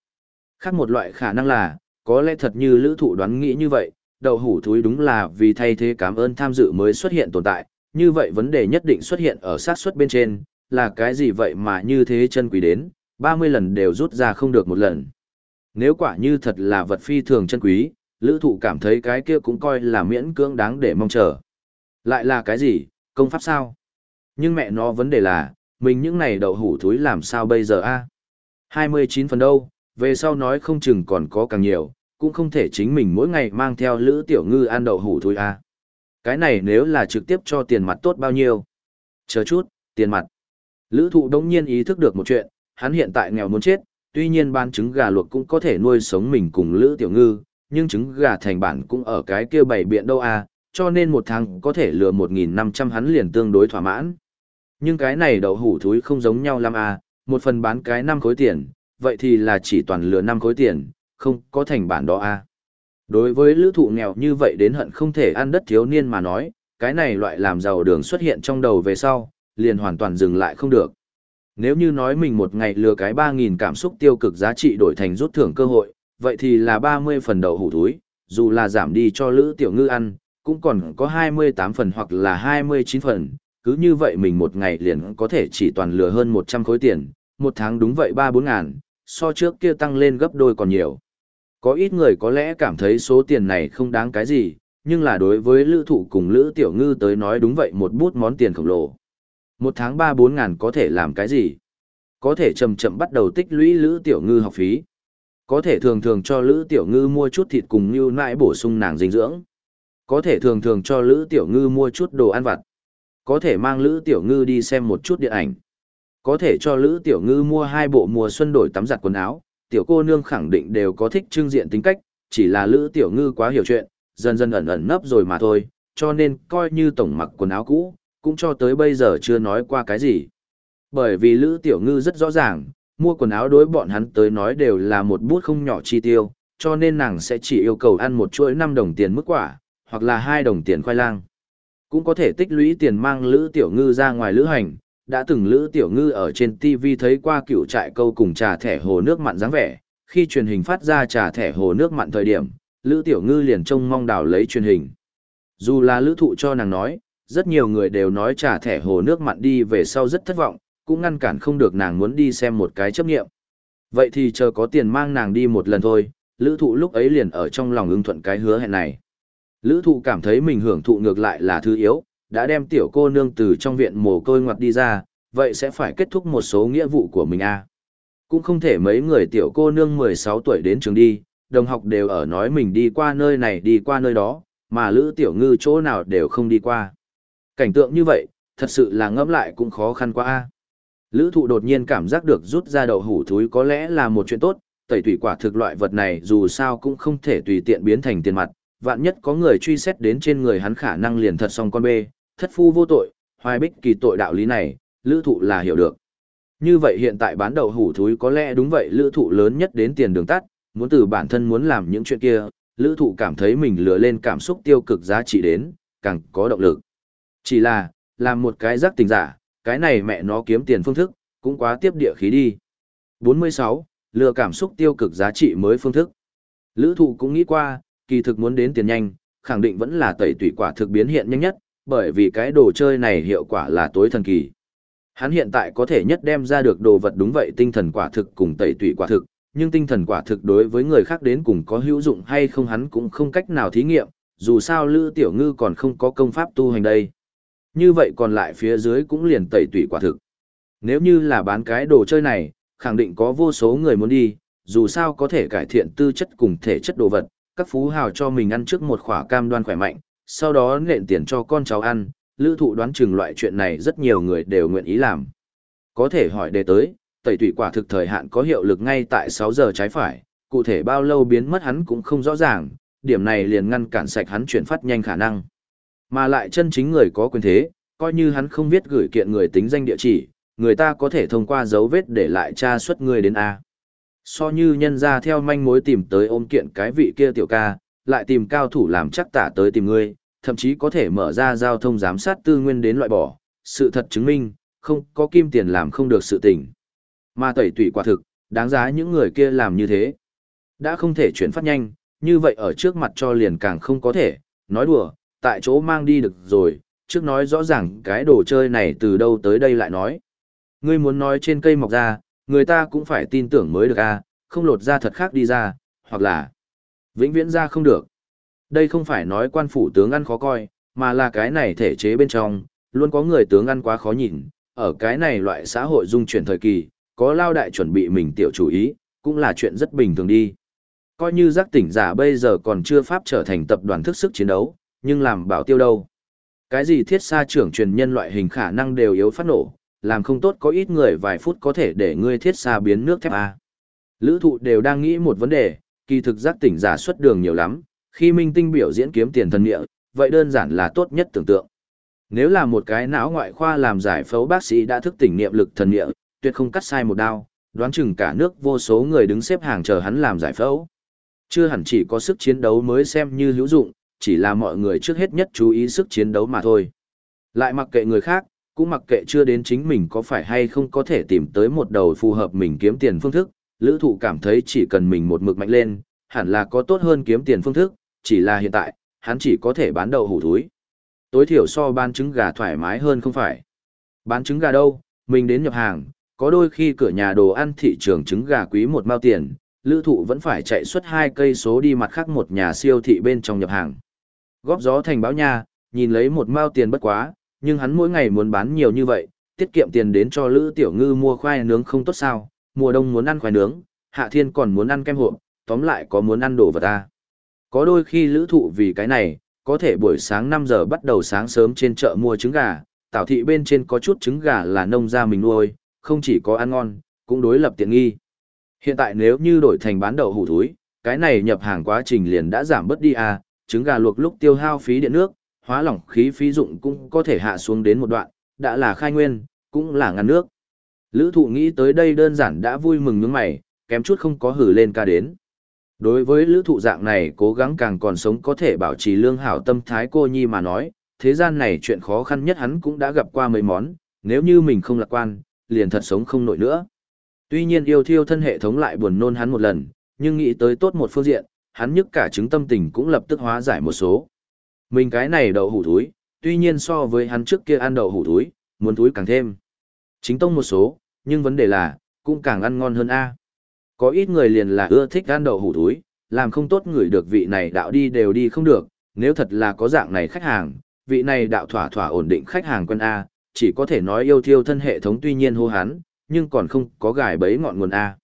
Khác một loại khả năng là, có lẽ thật như lữ thụ đoán nghĩ như vậy, đậu hủ thúi đúng là vì thay thế cảm ơn tham dự mới xuất hiện tồn tại, như vậy vấn đề nhất định xuất hiện ở sát suất bên trên, là cái gì vậy mà như thế chân quý đến, 30 lần đều rút ra không được một lần. Nếu quả như thật là vật phi thường chân quý, lữ thụ cảm thấy cái kia cũng coi là miễn cưỡng đáng để mong chờ. Lại là cái gì, công pháp sao? Nhưng mẹ nó vấn đề là, mình những này đậu hủ thúi làm sao bây giờ a 29 phần đâu, về sau nói không chừng còn có càng nhiều, cũng không thể chính mình mỗi ngày mang theo lữ tiểu ngư ăn đậu hủ thúi a Cái này nếu là trực tiếp cho tiền mặt tốt bao nhiêu? Chờ chút, tiền mặt. Lữ thụ đống nhiên ý thức được một chuyện, hắn hiện tại nghèo muốn chết, tuy nhiên ban trứng gà luộc cũng có thể nuôi sống mình cùng lữ tiểu ngư, nhưng trứng gà thành bản cũng ở cái kia bảy biện đâu à, cho nên một tháng có thể lừa 1.500 hắn liền tương đối thỏa mãn. Nhưng cái này đậu hủ thúi không giống nhau lắm à, một phần bán cái 5 khối tiền, vậy thì là chỉ toàn lừa 5 khối tiền, không có thành bản đó à. Đối với lữ thụ nghèo như vậy đến hận không thể ăn đất thiếu niên mà nói, cái này loại làm giàu đường xuất hiện trong đầu về sau, liền hoàn toàn dừng lại không được. Nếu như nói mình một ngày lừa cái 3.000 cảm xúc tiêu cực giá trị đổi thành rút thưởng cơ hội, vậy thì là 30 phần đậu hủ túi, dù là giảm đi cho Lữ Tiểu Ngư ăn, cũng còn có 28 phần hoặc là 29 phần, cứ như vậy mình một ngày liền có thể chỉ toàn lừa hơn 100 khối tiền, một tháng đúng vậy 3-4 ngàn, so trước kia tăng lên gấp đôi còn nhiều. Có ít người có lẽ cảm thấy số tiền này không đáng cái gì, nhưng là đối với Lữ Thụ cùng Lữ Tiểu Ngư tới nói đúng vậy một bút món tiền khổng lồ. Một tháng 3-4 ngàn có thể làm cái gì? Có thể chậm chậm bắt đầu tích lũy Lữ Tiểu Ngư học phí có thể thường thường cho Lữ Tiểu Ngư mua chút thịt cùng như nãi bổ sung nàng dinh dưỡng. Có thể thường thường cho Lữ Tiểu Ngư mua chút đồ ăn vặt. Có thể mang Lữ Tiểu Ngư đi xem một chút điện ảnh. Có thể cho Lữ Tiểu Ngư mua hai bộ mùa xuân đổi tắm giặt quần áo. Tiểu cô nương khẳng định đều có thích trưng diện tính cách, chỉ là Lữ Tiểu Ngư quá hiểu chuyện, dần dần ẩn ẩn nấp rồi mà thôi, cho nên coi như tổng mặc quần áo cũ, cũng cho tới bây giờ chưa nói qua cái gì. Bởi vì Lữ Tiểu Ngư rất rõ ràng, mua quần áo đối bọn hắn tới nói đều là một bút không nhỏ chi tiêu, cho nên nàng sẽ chỉ yêu cầu ăn một chuỗi 5 đồng tiền mức quả, hoặc là 2 đồng tiền khoai lang. Cũng có thể tích lũy tiền mang Lữ Tiểu Ngư ra ngoài lữ hành, đã từng Lữ Tiểu Ngư ở trên TV thấy qua cựu trại câu cùng trà thẻ hồ nước mặn dáng vẻ, khi truyền hình phát ra trà thẻ hồ nước mặn thời điểm, Lữ Tiểu Ngư liền trông mong đào lấy truyền hình. Dù là Lữ Thụ cho nàng nói, rất nhiều người đều nói trà thẻ hồ nước mặn đi về sau rất thất vọng, cũng ngăn cản không được nàng muốn đi xem một cái chấp nghiệm. Vậy thì chờ có tiền mang nàng đi một lần thôi, lữ thụ lúc ấy liền ở trong lòng ưng thuận cái hứa hẹn này. Lữ thụ cảm thấy mình hưởng thụ ngược lại là thứ yếu, đã đem tiểu cô nương từ trong viện mồ côi ngoặt đi ra, vậy sẽ phải kết thúc một số nghĩa vụ của mình a à. Cũng không thể mấy người tiểu cô nương 16 tuổi đến trường đi, đồng học đều ở nói mình đi qua nơi này đi qua nơi đó, mà lữ tiểu ngư chỗ nào đều không đi qua. Cảnh tượng như vậy, thật sự là ngẫm lại cũng khó khăn quá a Lữ thụ đột nhiên cảm giác được rút ra đậu hủ thúi có lẽ là một chuyện tốt, tẩy thủy quả thực loại vật này dù sao cũng không thể tùy tiện biến thành tiền mặt, vạn nhất có người truy xét đến trên người hắn khả năng liền thật xong con bê, thất phu vô tội, hoài bích kỳ tội đạo lý này, lữ thụ là hiểu được. Như vậy hiện tại bán đậu hủ thúi có lẽ đúng vậy lữ thụ lớn nhất đến tiền đường tắt, muốn từ bản thân muốn làm những chuyện kia, lữ thụ cảm thấy mình lừa lên cảm xúc tiêu cực giá trị đến, càng có động lực. Chỉ là, làm một cái giác tình giả, cái này mẹ nó kiếm tiền phương thức, cũng quá tiếp địa khí đi. 46. Lừa cảm xúc tiêu cực giá trị mới phương thức. Lữ thụ cũng nghĩ qua, kỳ thực muốn đến tiền nhanh, khẳng định vẫn là tẩy tủy quả thực biến hiện nhanh nhất, bởi vì cái đồ chơi này hiệu quả là tối thần kỳ. Hắn hiện tại có thể nhất đem ra được đồ vật đúng vậy tinh thần quả thực cùng tẩy tủy quả thực, nhưng tinh thần quả thực đối với người khác đến cùng có hữu dụng hay không hắn cũng không cách nào thí nghiệm, dù sao Lữ Tiểu Ngư còn không có công pháp tu hành đây. Như vậy còn lại phía dưới cũng liền tẩy tủy quả thực. Nếu như là bán cái đồ chơi này, khẳng định có vô số người muốn đi, dù sao có thể cải thiện tư chất cùng thể chất đồ vật, các phú hào cho mình ăn trước một khỏa cam đoan khỏe mạnh, sau đó nện tiền cho con cháu ăn, lữ thụ đoán chừng loại chuyện này rất nhiều người đều nguyện ý làm. Có thể hỏi đề tới, tẩy tủy quả thực thời hạn có hiệu lực ngay tại 6 giờ trái phải, cụ thể bao lâu biến mất hắn cũng không rõ ràng, điểm này liền ngăn cản sạch hắn chuyển phát nhanh khả năng. Mà lại chân chính người có quyền thế, coi như hắn không biết gửi kiện người tính danh địa chỉ, người ta có thể thông qua dấu vết để lại tra xuất người đến A. So như nhân ra theo manh mối tìm tới ôm kiện cái vị kia tiểu ca, lại tìm cao thủ làm chắc tả tới tìm ngươi, thậm chí có thể mở ra giao thông giám sát tư nguyên đến loại bỏ, sự thật chứng minh, không có kim tiền làm không được sự tình. Mà tẩy tủy quả thực, đáng giá những người kia làm như thế. Đã không thể chuyển phát nhanh, như vậy ở trước mặt cho liền càng không có thể, nói đùa, tại chỗ mang đi được rồi, trước nói rõ ràng cái đồ chơi này từ đâu tới đây lại nói. Ngươi muốn nói trên cây mọc ra, người ta cũng phải tin tưởng mới được a à, không lột ra thật khác đi ra, hoặc là vĩnh viễn ra không được. Đây không phải nói quan phủ tướng ăn khó coi, mà là cái này thể chế bên trong, luôn có người tướng ăn quá khó nhìn, ở cái này loại xã hội dung chuyển thời kỳ, có lao đại chuẩn bị mình tiểu chủ ý, cũng là chuyện rất bình thường đi. Coi như giác tỉnh giả bây giờ còn chưa pháp trở thành tập đoàn thức sức chiến đấu, nhưng làm bảo tiêu đâu. Cái gì thiết xa trưởng truyền nhân loại hình khả năng đều yếu phát nổ, làm không tốt có ít người vài phút có thể để ngươi thiết xa biến nước thép A. Lữ thụ đều đang nghĩ một vấn đề, kỳ thực giác tỉnh giả xuất đường nhiều lắm, khi minh tinh biểu diễn kiếm tiền thần địa, vậy đơn giản là tốt nhất tưởng tượng. Nếu là một cái não ngoại khoa làm giải phẫu bác sĩ đã thức tỉnh niệm lực thần địa, tuyệt không cắt sai một đao, đoán chừng cả nước vô số người đứng xếp hàng chờ hắn làm giải phẫu. Chưa hẳn chỉ có sức chiến đấu mới xem như hữu dụng, chỉ là mọi người trước hết nhất chú ý sức chiến đấu mà thôi. Lại mặc kệ người khác, cũng mặc kệ chưa đến chính mình có phải hay không có thể tìm tới một đầu phù hợp mình kiếm tiền phương thức, lữ thụ cảm thấy chỉ cần mình một mực mạnh lên, hẳn là có tốt hơn kiếm tiền phương thức, chỉ là hiện tại, hắn chỉ có thể bán đậu hủ thúi. Tối thiểu so bán trứng gà thoải mái hơn không phải. Bán trứng gà đâu, mình đến nhập hàng, có đôi khi cửa nhà đồ ăn thị trường trứng gà quý một mao tiền, lữ thụ vẫn phải chạy suốt hai cây số đi mặt khác một nhà siêu thị bên trong nhập hàng. Góp gió thành báo nha, nhìn lấy một mao tiền bất quá, nhưng hắn mỗi ngày muốn bán nhiều như vậy, tiết kiệm tiền đến cho Lữ Tiểu Ngư mua khoai nướng không tốt sao, mùa đông muốn ăn khoai nướng, hạ thiên còn muốn ăn kem hộp, tóm lại có muốn ăn đồ vật ta. Có đôi khi lữ thụ vì cái này, có thể buổi sáng 5 giờ bắt đầu sáng sớm trên chợ mua trứng gà, tảo thị bên trên có chút trứng gà là nông gia mình nuôi, không chỉ có ăn ngon, cũng đối lập tiện nghi. Hiện tại nếu như đổi thành bán đậu hủ thúi, cái này nhập hàng quá trình liền đã giảm bớt đi à, trứng gà luộc lúc tiêu hao phí điện nước, hóa lỏng khí phí dụng cũng có thể hạ xuống đến một đoạn, đã là khai nguyên, cũng là ngăn nước. Lữ thụ nghĩ tới đây đơn giản đã vui mừng những mày, kém chút không có hử lên ca đến. Đối với lữ thụ dạng này cố gắng càng còn sống có thể bảo trì lương hảo tâm thái cô nhi mà nói, thế gian này chuyện khó khăn nhất hắn cũng đã gặp qua mấy món, nếu như mình không lạc quan, liền thật sống không nổi nữa. Tuy nhiên yêu thiêu thân hệ thống lại buồn nôn hắn một lần, nhưng nghĩ tới tốt một phương diện, hắn nhức cả chứng tâm tình cũng lập tức hóa giải một số. Mình cái này đậu hủ thúi, tuy nhiên so với hắn trước kia ăn đậu hủ thúi, muốn thúi càng thêm. Chính tông một số, nhưng vấn đề là, cũng càng ăn ngon hơn A. Có ít người liền là ưa thích ăn đậu hủ thúi, làm không tốt người được vị này đạo đi đều đi không được, nếu thật là có dạng này khách hàng, vị này đạo thỏa thỏa ổn định khách hàng quân A, chỉ có thể nói yêu thiêu thân hệ thống tuy nhiên hô hắn, nhưng còn không có gài bấy ngọn nguồn A.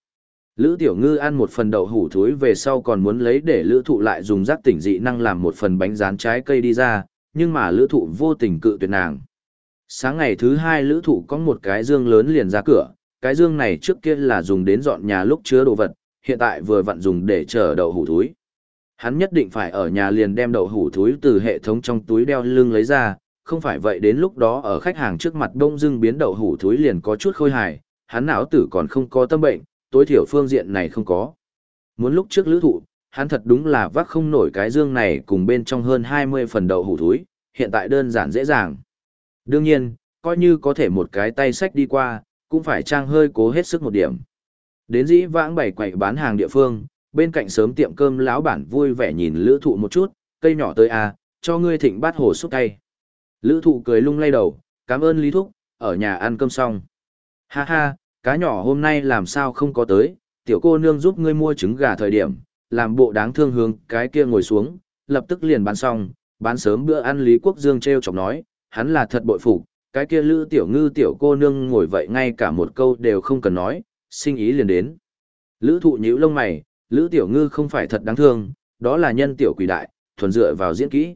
Lữ Tiểu Ngư ăn một phần đậu hủ thối về sau còn muốn lấy để lữ thụ lại dùng giác tỉnh dị năng làm một phần bánh rán trái cây đi ra, nhưng mà lữ thụ vô tình cự tuyệt nàng. Sáng ngày thứ hai lữ thụ có một cái dương lớn liền ra cửa, cái dương này trước kia là dùng đến dọn nhà lúc chứa đồ vật, hiện tại vừa vặn dùng để chở đậu hủ thối Hắn nhất định phải ở nhà liền đem đậu hủ thối từ hệ thống trong túi đeo lưng lấy ra, không phải vậy đến lúc đó ở khách hàng trước mặt đông dưng biến đậu hủ thối liền có chút khôi hài, hắn não tử còn không có tâm bệnh, tối thiểu phương diện này không có. Muốn lúc trước lữ thụ, hắn thật đúng là vác không nổi cái dương này cùng bên trong hơn 20 phần đậu hủ thúi, hiện tại đơn giản dễ dàng. Đương nhiên, coi như có thể một cái tay sách đi qua, cũng phải trang hơi cố hết sức một điểm. Đến dĩ vãng bảy quậy bán hàng địa phương, bên cạnh sớm tiệm cơm lão bản vui vẻ nhìn lữ thụ một chút, cây nhỏ tới à, cho ngươi thịnh bát hồ xúc tay. Lữ thụ cười lung lay đầu, cảm ơn Lý Thúc, ở nhà ăn cơm xong. Ha ha, cá nhỏ hôm nay làm sao không có tới, tiểu cô nương giúp ngươi mua trứng gà thời điểm, làm bộ đáng thương hướng cái kia ngồi xuống, lập tức liền bán xong, bán sớm bữa ăn Lý Quốc Dương treo chọc nói, hắn là thật bội phục, cái kia lữ tiểu ngư tiểu cô nương ngồi vậy ngay cả một câu đều không cần nói, sinh ý liền đến. Lữ thụ nhíu lông mày, lữ tiểu ngư không phải thật đáng thương, đó là nhân tiểu quỷ đại, thuần dựa vào diễn kỹ.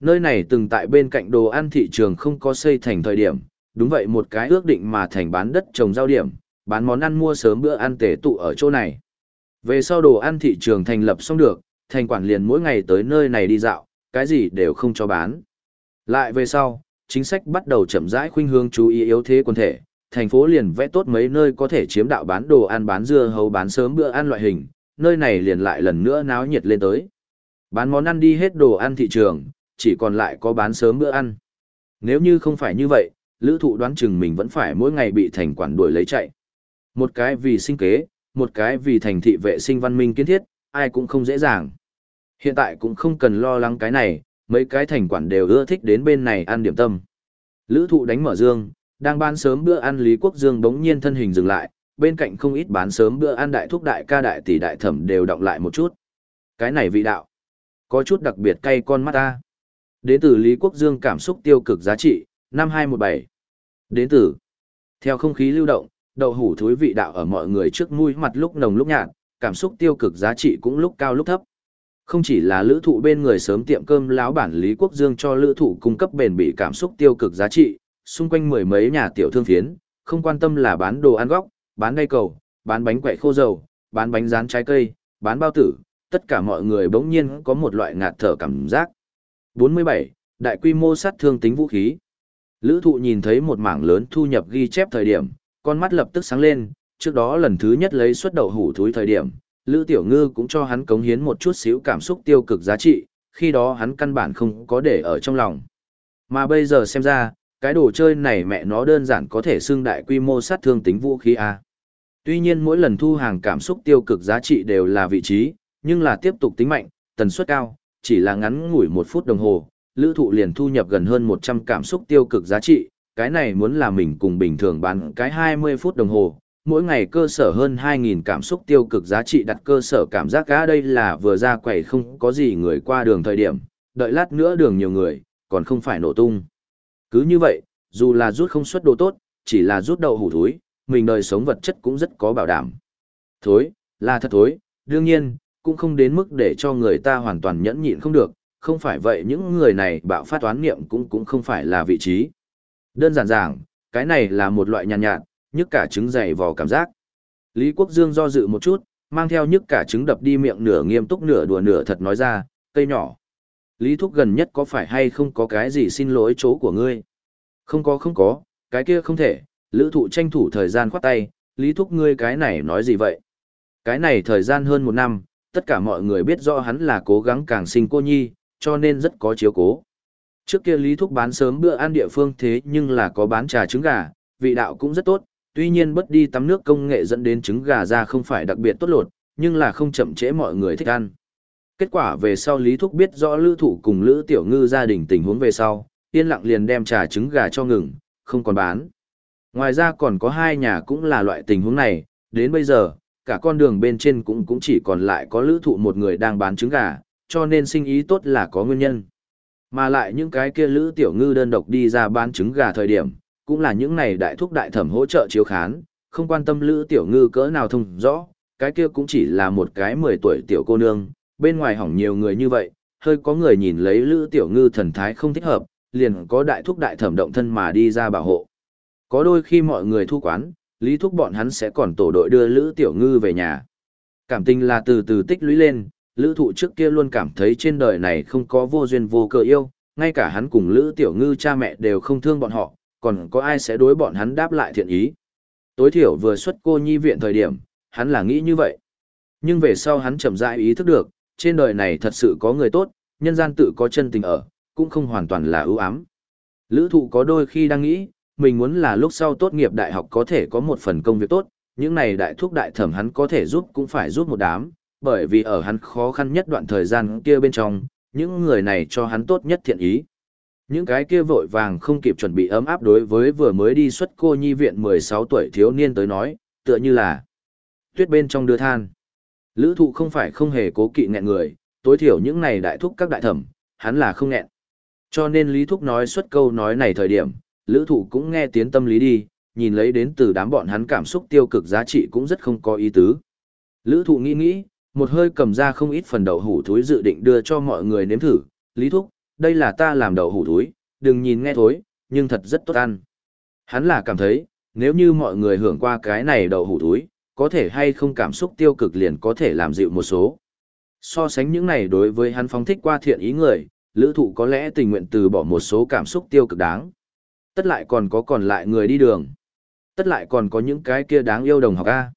Nơi này từng tại bên cạnh đồ ăn thị trường không có xây thành thời điểm, đúng vậy một cái ước định mà thành bán đất trồng giao điểm, bán món ăn mua sớm bữa ăn tề tụ ở chỗ này. Về sau đồ ăn thị trường thành lập xong được, thành quản liền mỗi ngày tới nơi này đi dạo, cái gì đều không cho bán. Lại về sau, chính sách bắt đầu chậm rãi khuynh hướng chú ý yếu thế quân thể, thành phố liền vẽ tốt mấy nơi có thể chiếm đạo bán đồ ăn bán dưa hấu bán sớm bữa ăn loại hình, nơi này liền lại lần nữa náo nhiệt lên tới. Bán món ăn đi hết đồ ăn thị trường, chỉ còn lại có bán sớm bữa ăn. Nếu như không phải như vậy, lữ thụ đoán chừng mình vẫn phải mỗi ngày bị thành quản đuổi lấy chạy. Một cái vì sinh kế, một cái vì thành thị vệ sinh văn minh kiến thiết, ai cũng không dễ dàng. Hiện tại cũng không cần lo lắng cái này, mấy cái thành quản đều ưa thích đến bên này ăn điểm tâm. Lữ thụ đánh mở dương, đang bán sớm bữa ăn Lý Quốc Dương bỗng nhiên thân hình dừng lại, bên cạnh không ít bán sớm bữa ăn đại thúc đại ca đại tỷ đại thẩm đều động lại một chút. Cái này vị đạo, có chút đặc biệt cay con mắt ta. Đến từ Lý Quốc Dương cảm xúc tiêu cực giá trị, năm 217. Đến từ, theo không khí lưu động, đậu hủ thúi vị đạo ở mọi người trước mũi mặt lúc nồng lúc nhạt, cảm xúc tiêu cực giá trị cũng lúc cao lúc thấp. Không chỉ là lữ thụ bên người sớm tiệm cơm lão bản Lý Quốc Dương cho lữ thụ cung cấp bền bỉ cảm xúc tiêu cực giá trị, xung quanh mười mấy nhà tiểu thương phiến, không quan tâm là bán đồ ăn góc, bán ngay cầu, bán bánh quậy khô dầu, bán bánh rán trái cây, bán bao tử, tất cả mọi người bỗng nhiên có một loại ngạt thở cảm giác. 47. Đại quy mô sát thương tính vũ khí. Lữ thụ nhìn thấy một mảng lớn thu nhập ghi chép thời điểm, con mắt lập tức sáng lên, trước đó lần thứ nhất lấy xuất đậu hủ thúi thời điểm, Lữ Tiểu Ngư cũng cho hắn cống hiến một chút xíu cảm xúc tiêu cực giá trị, khi đó hắn căn bản không có để ở trong lòng. Mà bây giờ xem ra, cái đồ chơi này mẹ nó đơn giản có thể xưng đại quy mô sát thương tính vũ khí A. Tuy nhiên mỗi lần thu hàng cảm xúc tiêu cực giá trị đều là vị trí, nhưng là tiếp tục tính mạnh, tần suất cao, chỉ là ngắn ngủi một phút đồng hồ, lữ thụ liền thu nhập gần hơn 100 cảm xúc tiêu cực giá trị, cái này muốn là mình cùng bình thường bán cái 20 phút đồng hồ, mỗi ngày cơ sở hơn 2.000 cảm xúc tiêu cực giá trị đặt cơ sở cảm giác cá đây là vừa ra quẩy không có gì người qua đường thời điểm, đợi lát nữa đường nhiều người, còn không phải nổ tung. Cứ như vậy, dù là rút không xuất đồ tốt, chỉ là rút đầu hủ thúi, mình đời sống vật chất cũng rất có bảo đảm. Thối, là thật thối, đương nhiên, cũng không đến mức để cho người ta hoàn toàn nhẫn nhịn không được, không phải vậy những người này bạo phát toán niệm cũng cũng không phải là vị trí. Đơn giản giảng, cái này là một loại nhàn nhạt, nhạt, nhức cả trứng dày vò cảm giác. Lý Quốc Dương do dự một chút, mang theo nhức cả trứng đập đi miệng nửa nghiêm túc nửa đùa nửa thật nói ra, cây nhỏ. Lý Thúc gần nhất có phải hay không có cái gì xin lỗi chỗ của ngươi? Không có không có, cái kia không thể, lữ thụ tranh thủ thời gian khoát tay, Lý Thúc ngươi cái này nói gì vậy? Cái này thời gian hơn một năm, tất cả mọi người biết rõ hắn là cố gắng càng sinh cô nhi, cho nên rất có chiếu cố. Trước kia Lý Thúc bán sớm bữa ăn địa phương thế nhưng là có bán trà trứng gà, vị đạo cũng rất tốt, tuy nhiên bất đi tắm nước công nghệ dẫn đến trứng gà ra không phải đặc biệt tốt lột, nhưng là không chậm trễ mọi người thích ăn. Kết quả về sau Lý Thúc biết rõ Lữ Thủ cùng Lữ Tiểu Ngư gia đình tình huống về sau, yên lặng liền đem trà trứng gà cho ngừng, không còn bán. Ngoài ra còn có hai nhà cũng là loại tình huống này, đến bây giờ, cả con đường bên trên cũng cũng chỉ còn lại có Lữ Thụ một người đang bán trứng gà, cho nên sinh ý tốt là có nguyên nhân. Mà lại những cái kia Lữ Tiểu Ngư đơn độc đi ra bán trứng gà thời điểm, cũng là những này đại thúc đại thẩm hỗ trợ chiếu khán, không quan tâm Lữ Tiểu Ngư cỡ nào thông rõ, cái kia cũng chỉ là một cái 10 tuổi tiểu cô nương, bên ngoài hỏng nhiều người như vậy, hơi có người nhìn lấy Lữ Tiểu Ngư thần thái không thích hợp, liền có đại thúc đại thẩm động thân mà đi ra bảo hộ. Có đôi khi mọi người thu quán, lý thúc bọn hắn sẽ còn tổ đội đưa Lữ Tiểu Ngư về nhà. Cảm tình là từ từ tích lũy lên, Lữ thụ trước kia luôn cảm thấy trên đời này không có vô duyên vô cơ yêu, ngay cả hắn cùng Lữ Tiểu Ngư cha mẹ đều không thương bọn họ, còn có ai sẽ đối bọn hắn đáp lại thiện ý. Tối thiểu vừa xuất cô nhi viện thời điểm, hắn là nghĩ như vậy. Nhưng về sau hắn chậm rãi ý thức được, trên đời này thật sự có người tốt, nhân gian tự có chân tình ở, cũng không hoàn toàn là ưu ám. Lữ thụ có đôi khi đang nghĩ, mình muốn là lúc sau tốt nghiệp đại học có thể có một phần công việc tốt, những này đại thúc đại thẩm hắn có thể giúp cũng phải giúp một đám, bởi vì ở hắn khó khăn nhất đoạn thời gian kia bên trong, những người này cho hắn tốt nhất thiện ý. Những cái kia vội vàng không kịp chuẩn bị ấm áp đối với vừa mới đi xuất cô nhi viện 16 tuổi thiếu niên tới nói, tựa như là tuyết bên trong đưa than. Lữ thụ không phải không hề cố kỵ nghẹn người, tối thiểu những này đại thúc các đại thẩm, hắn là không nghẹn. Cho nên Lý Thúc nói xuất câu nói này thời điểm, lữ thụ cũng nghe tiếng tâm lý đi, nhìn lấy đến từ đám bọn hắn cảm xúc tiêu cực giá trị cũng rất không có ý tứ. Lữ thụ nghĩ nghĩ, một hơi cầm ra không ít phần đậu hủ thúi dự định đưa cho mọi người nếm thử. Lý Thúc, đây là ta làm đậu hủ thúi, đừng nhìn nghe thối, nhưng thật rất tốt ăn. Hắn là cảm thấy, nếu như mọi người hưởng qua cái này đậu hủ thúi, có thể hay không cảm xúc tiêu cực liền có thể làm dịu một số. So sánh những này đối với hắn phóng thích qua thiện ý người, lữ thụ có lẽ tình nguyện từ bỏ một số cảm xúc tiêu cực đáng. Tất lại còn có còn lại người đi đường. Tất lại còn có những cái kia đáng yêu đồng học A.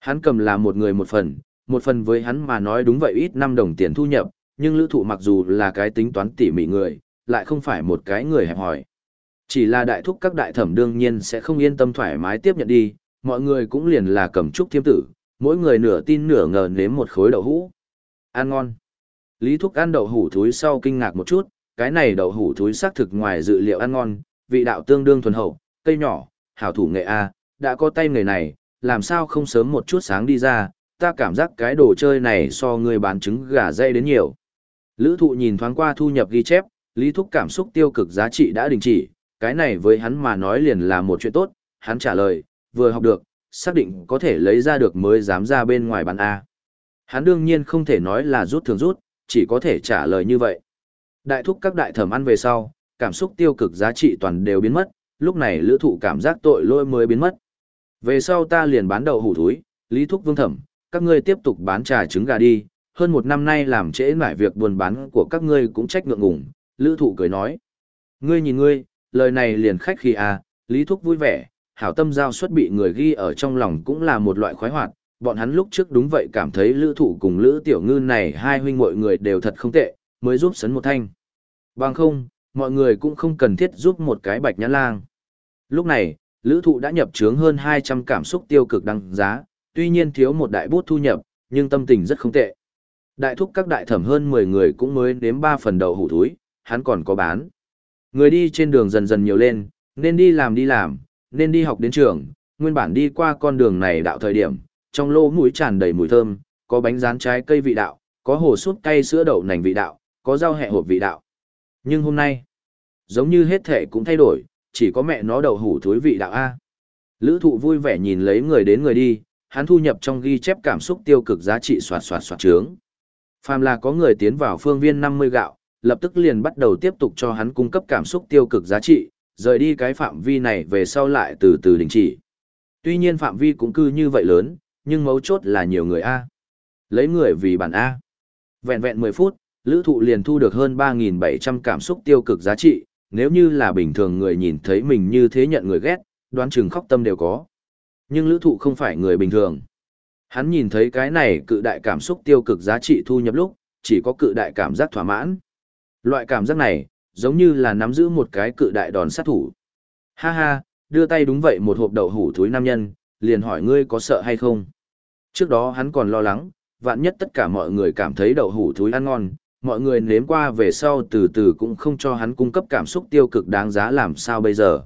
Hắn cầm là một người một phần, một phần với hắn mà nói đúng vậy ít năm đồng tiền thu nhập, nhưng lữ thụ mặc dù là cái tính toán tỉ mỉ người, lại không phải một cái người hẹp hỏi. Chỉ là đại thúc các đại thẩm đương nhiên sẽ không yên tâm thoải mái tiếp nhận đi, mọi người cũng liền là cầm trúc thiêm tử, mỗi người nửa tin nửa ngờ nếm một khối đậu hũ. Ăn ngon. Lý thúc ăn đậu hủ thúi sau kinh ngạc một chút, cái này đậu hủ thúi xác thực ngoài dự liệu ăn ngon, vị đạo tương đương thuần hậu, cây nhỏ, hảo thủ nghệ A, đã có tay người này, làm sao không sớm một chút sáng đi ra, ta cảm giác cái đồ chơi này so người bán trứng gà dây đến nhiều. Lữ thụ nhìn thoáng qua thu nhập ghi chép, lý thúc cảm xúc tiêu cực giá trị đã đình chỉ, cái này với hắn mà nói liền là một chuyện tốt, hắn trả lời, vừa học được, xác định có thể lấy ra được mới dám ra bên ngoài bán A. Hắn đương nhiên không thể nói là rút thường rút, chỉ có thể trả lời như vậy. Đại thúc các đại thẩm ăn về sau, cảm xúc tiêu cực giá trị toàn đều biến mất, lúc này lữ thụ cảm giác tội lỗi mới biến mất. Về sau ta liền bán đầu hủ thúi, lý thúc vương thẩm, các ngươi tiếp tục bán trà trứng gà đi, hơn một năm nay làm trễ nải việc buôn bán của các ngươi cũng trách ngượng ngùng, lữ thụ cười nói. Ngươi nhìn ngươi, lời này liền khách khi à, lý thúc vui vẻ, hảo tâm giao xuất bị người ghi ở trong lòng cũng là một loại khoái hoạt, bọn hắn lúc trước đúng vậy cảm thấy lữ thụ cùng lữ tiểu ngư này hai huynh mọi người đều thật không tệ, mới giúp sấn một thanh. Bằng không, mọi người cũng không cần thiết giúp một cái bạch nhãn lang. Lúc này, lữ thụ đã nhập trướng hơn 200 cảm xúc tiêu cực đăng giá, tuy nhiên thiếu một đại bút thu nhập, nhưng tâm tình rất không tệ. Đại thúc các đại thẩm hơn 10 người cũng mới nếm 3 phần đầu hủ túi, hắn còn có bán. Người đi trên đường dần dần nhiều lên, nên đi làm đi làm, nên đi học đến trường, nguyên bản đi qua con đường này đạo thời điểm, trong lô mũi tràn đầy mùi thơm, có bánh rán trái cây vị đạo, có hồ súp cay sữa đậu nành vị đạo, có rau hẹ hộp vị đạo. Nhưng hôm nay, giống như hết thể cũng thay đổi, chỉ có mẹ nó đậu hủ thối vị đạo A. Lữ thụ vui vẻ nhìn lấy người đến người đi, hắn thu nhập trong ghi chép cảm xúc tiêu cực giá trị soạt soạt soạt trướng. Phàm là có người tiến vào phương viên 50 gạo, lập tức liền bắt đầu tiếp tục cho hắn cung cấp cảm xúc tiêu cực giá trị, rời đi cái phạm vi này về sau lại từ từ đình chỉ. Tuy nhiên phạm vi cũng cư như vậy lớn, nhưng mấu chốt là nhiều người A. Lấy người vì bản A. Vẹn vẹn 10 phút, lữ thụ liền thu được hơn 3.700 cảm xúc tiêu cực giá trị, nếu như là bình thường người nhìn thấy mình như thế nhận người ghét, đoán chừng khóc tâm đều có. Nhưng lữ thụ không phải người bình thường. Hắn nhìn thấy cái này cự đại cảm xúc tiêu cực giá trị thu nhập lúc, chỉ có cự đại cảm giác thỏa mãn. Loại cảm giác này, giống như là nắm giữ một cái cự đại đòn sát thủ. Ha ha, đưa tay đúng vậy một hộp đậu hủ thúi nam nhân, liền hỏi ngươi có sợ hay không. Trước đó hắn còn lo lắng, vạn nhất tất cả mọi người cảm thấy đậu hủ thúi ăn ngon, mọi người nếm qua về sau từ từ cũng không cho hắn cung cấp cảm xúc tiêu cực đáng giá làm sao bây giờ.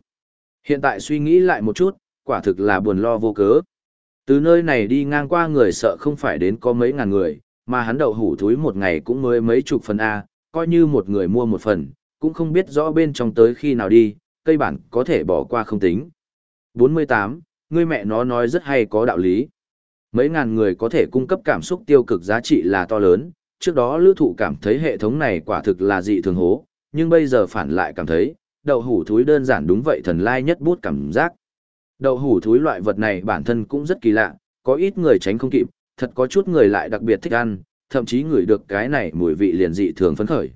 Hiện tại suy nghĩ lại một chút, quả thực là buồn lo vô cớ. Từ nơi này đi ngang qua người sợ không phải đến có mấy ngàn người, mà hắn đậu hủ thúi một ngày cũng mới mấy chục phần A, coi như một người mua một phần, cũng không biết rõ bên trong tới khi nào đi, cây bản có thể bỏ qua không tính. 48. người mẹ nó nói rất hay có đạo lý. Mấy ngàn người có thể cung cấp cảm xúc tiêu cực giá trị là to lớn, trước đó lữ thụ cảm thấy hệ thống này quả thực là dị thường hố, nhưng bây giờ phản lại cảm thấy, đậu hủ thúi đơn giản đúng vậy thần lai nhất bút cảm giác. Đậu hủ thúi loại vật này bản thân cũng rất kỳ lạ, có ít người tránh không kịp, thật có chút người lại đặc biệt thích ăn, thậm chí ngửi được cái này mùi vị liền dị thường phấn khởi.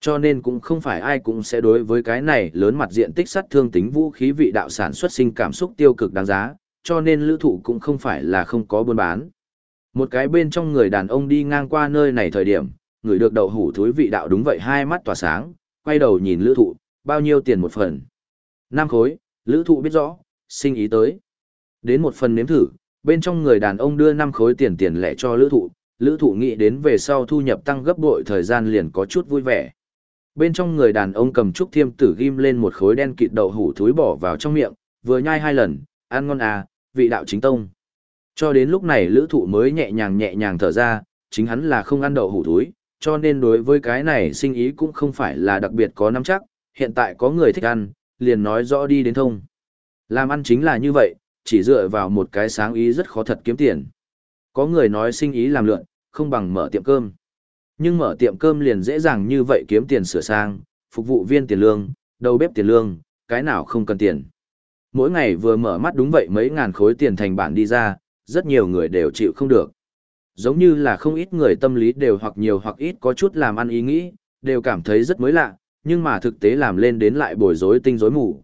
Cho nên cũng không phải ai cũng sẽ đối với cái này lớn mặt diện tích sát thương tính vũ khí vị đạo sản xuất sinh cảm xúc tiêu cực đáng giá, cho nên lữ thụ cũng không phải là không có buôn bán. Một cái bên trong người đàn ông đi ngang qua nơi này thời điểm, người được đậu hủ thúi vị đạo đúng vậy hai mắt tỏa sáng, quay đầu nhìn lữ thụ, bao nhiêu tiền một phần. Năm khối, lữ thụ biết rõ, sinh ý tới. Đến một phần nếm thử, bên trong người đàn ông đưa 5 khối tiền tiền lẻ cho lữ thụ, lữ thụ nghĩ đến về sau thu nhập tăng gấp bội thời gian liền có chút vui vẻ. Bên trong người đàn ông cầm trúc thiêm tử ghim lên một khối đen kịt đậu hủ thúi bỏ vào trong miệng, vừa nhai hai lần, ăn ngon à, vị đạo chính tông. Cho đến lúc này lữ thụ mới nhẹ nhàng nhẹ nhàng thở ra, chính hắn là không ăn đậu hủ thúi, cho nên đối với cái này sinh ý cũng không phải là đặc biệt có nắm chắc, hiện tại có người thích ăn, liền nói rõ đi đến thông. Làm ăn chính là như vậy, chỉ dựa vào một cái sáng ý rất khó thật kiếm tiền. Có người nói sinh ý làm lượn, không bằng mở tiệm cơm. Nhưng mở tiệm cơm liền dễ dàng như vậy kiếm tiền sửa sang, phục vụ viên tiền lương, đầu bếp tiền lương, cái nào không cần tiền. Mỗi ngày vừa mở mắt đúng vậy mấy ngàn khối tiền thành bản đi ra, rất nhiều người đều chịu không được. Giống như là không ít người tâm lý đều hoặc nhiều hoặc ít có chút làm ăn ý nghĩ, đều cảm thấy rất mới lạ, nhưng mà thực tế làm lên đến lại bồi rối tinh rối mù.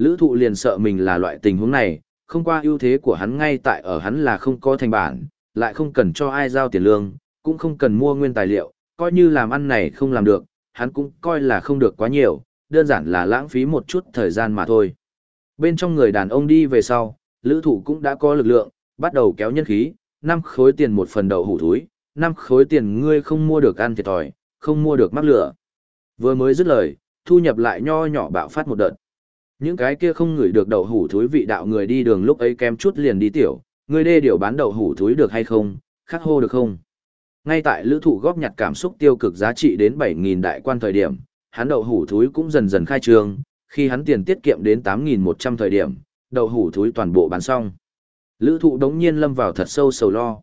Lữ thụ liền sợ mình là loại tình huống này, không qua ưu thế của hắn ngay tại ở hắn là không có thành bản, lại không cần cho ai giao tiền lương, cũng không cần mua nguyên tài liệu, coi như làm ăn này không làm được, hắn cũng coi là không được quá nhiều, đơn giản là lãng phí một chút thời gian mà thôi. Bên trong người đàn ông đi về sau, lữ thụ cũng đã có lực lượng, bắt đầu kéo nhân khí, 5 khối tiền một phần đầu hủ túi, 5 khối tiền ngươi không mua được ăn thiệt thòi, không mua được mắc lửa. Vừa mới dứt lời, thu nhập lại nho nhỏ bạo phát một đợt. Những cái kia không ngửi được đậu hủ thúi vị đạo người đi đường lúc ấy kém chút liền đi tiểu, ngươi đê điều bán đậu hủ thúi được hay không, khắc hô được không? Ngay tại lữ thụ góp nhặt cảm xúc tiêu cực giá trị đến 7.000 đại quan thời điểm, hắn đậu hủ thúi cũng dần dần khai trương, khi hắn tiền tiết kiệm đến 8.100 thời điểm, đậu hủ thúi toàn bộ bán xong. Lữ thụ đống nhiên lâm vào thật sâu sầu lo.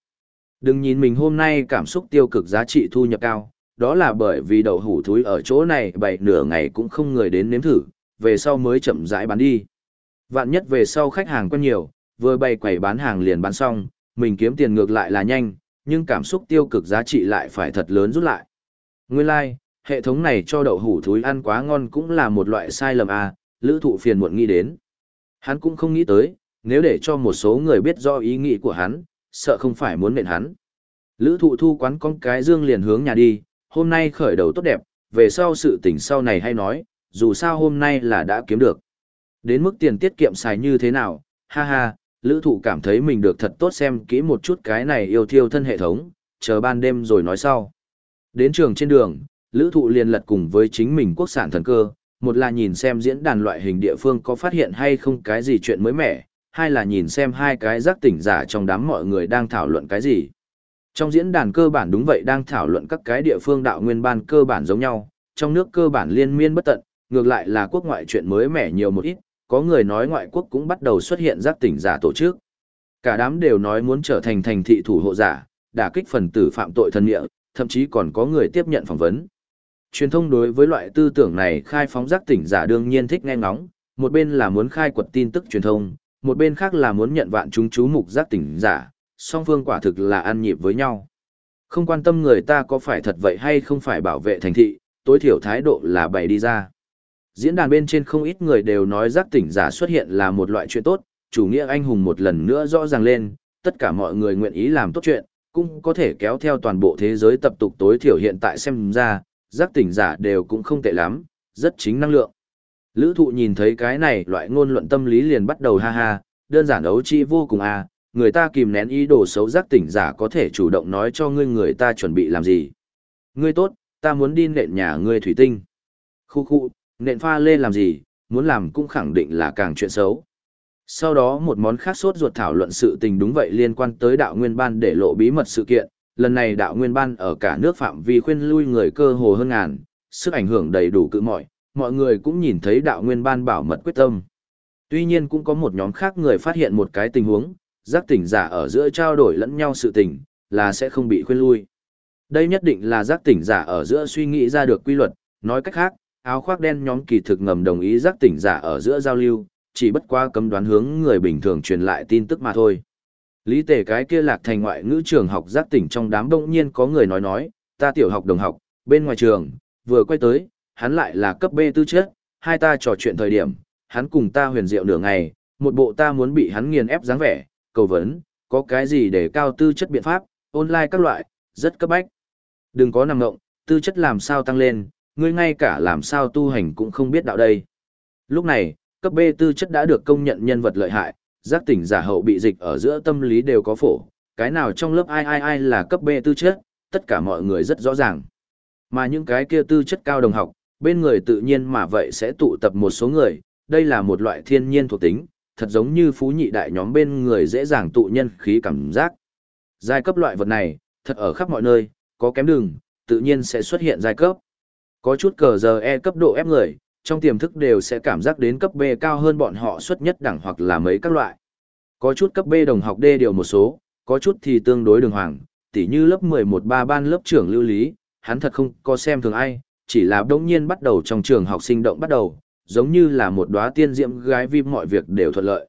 Đừng nhìn mình hôm nay cảm xúc tiêu cực giá trị thu nhập cao, đó là bởi vì đậu hủ thúi ở chỗ này bảy nửa ngày cũng không người đến nếm thử, về sau mới chậm rãi bán đi. Vạn nhất về sau khách hàng quen nhiều, vừa bày quầy bán hàng liền bán xong, mình kiếm tiền ngược lại là nhanh, nhưng cảm xúc tiêu cực giá trị lại phải thật lớn rút lại. Nguyên lai, like, hệ thống này cho đậu hủ thúi ăn quá ngon cũng là một loại sai lầm à, lữ thụ phiền muộn nghĩ đến. Hắn cũng không nghĩ tới, nếu để cho một số người biết do ý nghĩ của hắn, sợ không phải muốn nện hắn. Lữ thụ thu quán con cái dương liền hướng nhà đi, hôm nay khởi đầu tốt đẹp, về sau sự tỉnh sau này hay nói, dù sao hôm nay là đã kiếm được. Đến mức tiền tiết kiệm xài như thế nào, ha ha, lữ thụ cảm thấy mình được thật tốt xem kỹ một chút cái này yêu thiêu thân hệ thống, chờ ban đêm rồi nói sau. Đến trường trên đường, lữ thụ liền lật cùng với chính mình quốc sản thần cơ, một là nhìn xem diễn đàn loại hình địa phương có phát hiện hay không cái gì chuyện mới mẻ, hai là nhìn xem hai cái giác tỉnh giả trong đám mọi người đang thảo luận cái gì. Trong diễn đàn cơ bản đúng vậy đang thảo luận các cái địa phương đạo nguyên ban cơ bản giống nhau, trong nước cơ bản liên miên bất tận, ngược lại là quốc ngoại chuyện mới mẻ nhiều một ít, có người nói ngoại quốc cũng bắt đầu xuất hiện giác tỉnh giả tổ chức. Cả đám đều nói muốn trở thành thành thị thủ hộ giả, đả kích phần tử phạm tội thân địa, thậm chí còn có người tiếp nhận phỏng vấn. Truyền thông đối với loại tư tưởng này khai phóng giác tỉnh giả đương nhiên thích nghe ngóng, một bên là muốn khai quật tin tức truyền thông, một bên khác là muốn nhận vạn chúng chú mục giác tỉnh giả, song phương quả thực là ăn nhịp với nhau. Không quan tâm người ta có phải thật vậy hay không phải bảo vệ thành thị, tối thiểu thái độ là bày đi ra. Diễn đàn bên trên không ít người đều nói giác tỉnh giả xuất hiện là một loại chuyện tốt, chủ nghĩa anh hùng một lần nữa rõ ràng lên, tất cả mọi người nguyện ý làm tốt chuyện, cũng có thể kéo theo toàn bộ thế giới tập tục tối thiểu hiện tại xem ra, giác tỉnh giả đều cũng không tệ lắm, rất chính năng lượng. Lữ thụ nhìn thấy cái này loại ngôn luận tâm lý liền bắt đầu ha ha, đơn giản đấu chi vô cùng à, người ta kìm nén ý đồ xấu giác tỉnh giả có thể chủ động nói cho ngươi người ta chuẩn bị làm gì. Ngươi tốt, ta muốn đi nện nhà ngươi thủy tinh. Khu khu, nện pha lê làm gì, muốn làm cũng khẳng định là càng chuyện xấu. Sau đó một món khác sốt ruột thảo luận sự tình đúng vậy liên quan tới đạo nguyên ban để lộ bí mật sự kiện, lần này đạo nguyên ban ở cả nước phạm vi khuyên lui người cơ hồ hơn ngàn, sức ảnh hưởng đầy đủ cự mọi, mọi người cũng nhìn thấy đạo nguyên ban bảo mật quyết tâm. Tuy nhiên cũng có một nhóm khác người phát hiện một cái tình huống, giác tỉnh giả ở giữa trao đổi lẫn nhau sự tình, là sẽ không bị khuyên lui. Đây nhất định là giác tỉnh giả ở giữa suy nghĩ ra được quy luật, nói cách khác, áo khoác đen nhóm kỳ thực ngầm đồng ý giác tỉnh giả ở giữa giao lưu, chỉ bất qua cấm đoán hướng người bình thường truyền lại tin tức mà thôi. Lý tể cái kia lạc thành ngoại ngữ trường học giác tỉnh trong đám đông nhiên có người nói nói, ta tiểu học đồng học, bên ngoài trường, vừa quay tới, hắn lại là cấp B tư chất, hai ta trò chuyện thời điểm, hắn cùng ta huyền diệu nửa ngày, một bộ ta muốn bị hắn nghiền ép dáng vẻ, cầu vấn, có cái gì để cao tư chất biện pháp, online các loại, rất cấp bách. Đừng có nằm ngộng, tư chất làm sao tăng lên, ngươi ngay cả làm sao tu hành cũng không biết đạo đây. Lúc này, cấp B tư chất đã được công nhận nhân vật lợi hại, giác tỉnh giả hậu bị dịch ở giữa tâm lý đều có phổ, cái nào trong lớp ai ai ai là cấp B tư chất, tất cả mọi người rất rõ ràng. Mà những cái kia tư chất cao đồng học, bên người tự nhiên mà vậy sẽ tụ tập một số người, đây là một loại thiên nhiên thuộc tính, thật giống như phú nhị đại nhóm bên người dễ dàng tụ nhân khí cảm giác. Giai cấp loại vật này, thật ở khắp mọi nơi, có kém đường, tự nhiên sẽ xuất hiện giai cấp. Có chút cờ giờ E cấp độ ép người, trong tiềm thức đều sẽ cảm giác đến cấp B cao hơn bọn họ xuất nhất đẳng hoặc là mấy các loại. Có chút cấp B đồng học D điều một số, có chút thì tương đối đường hoàng, tỉ như lớp 11 ba ban lớp trưởng lưu lý, hắn thật không có xem thường ai, chỉ là đống nhiên bắt đầu trong trường học sinh động bắt đầu, giống như là một đóa tiên diệm gái vip mọi việc đều thuận lợi.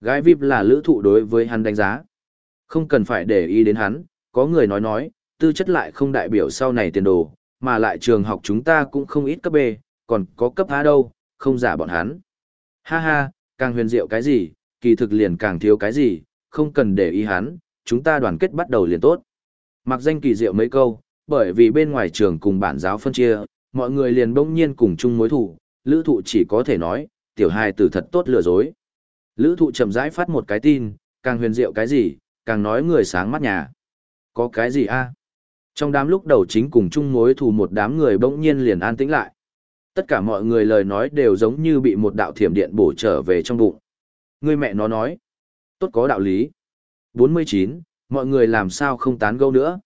Gái vip là lữ thụ đối với hắn đánh giá. Không cần phải để ý đến hắn, có người nói nói, tư chất lại không đại biểu sau này tiền đồ, mà lại trường học chúng ta cũng không ít cấp B, còn có cấp A đâu, không giả bọn hắn. Ha ha, càng huyền diệu cái gì, kỳ thực liền càng thiếu cái gì, không cần để ý hắn, chúng ta đoàn kết bắt đầu liền tốt. Mặc danh kỳ diệu mấy câu, bởi vì bên ngoài trường cùng bản giáo phân chia, mọi người liền bỗng nhiên cùng chung mối thủ, lữ thụ chỉ có thể nói, tiểu hài tử thật tốt lừa dối. Lữ thụ chậm rãi phát một cái tin, càng huyền diệu cái gì, càng nói người sáng mắt nhà. Có cái gì a trong đám lúc đầu chính cùng chung mối thù một đám người bỗng nhiên liền an tĩnh lại. Tất cả mọi người lời nói đều giống như bị một đạo thiểm điện bổ trở về trong bụng. Người mẹ nó nói. Tốt có đạo lý. 49. Mọi người làm sao không tán gẫu nữa.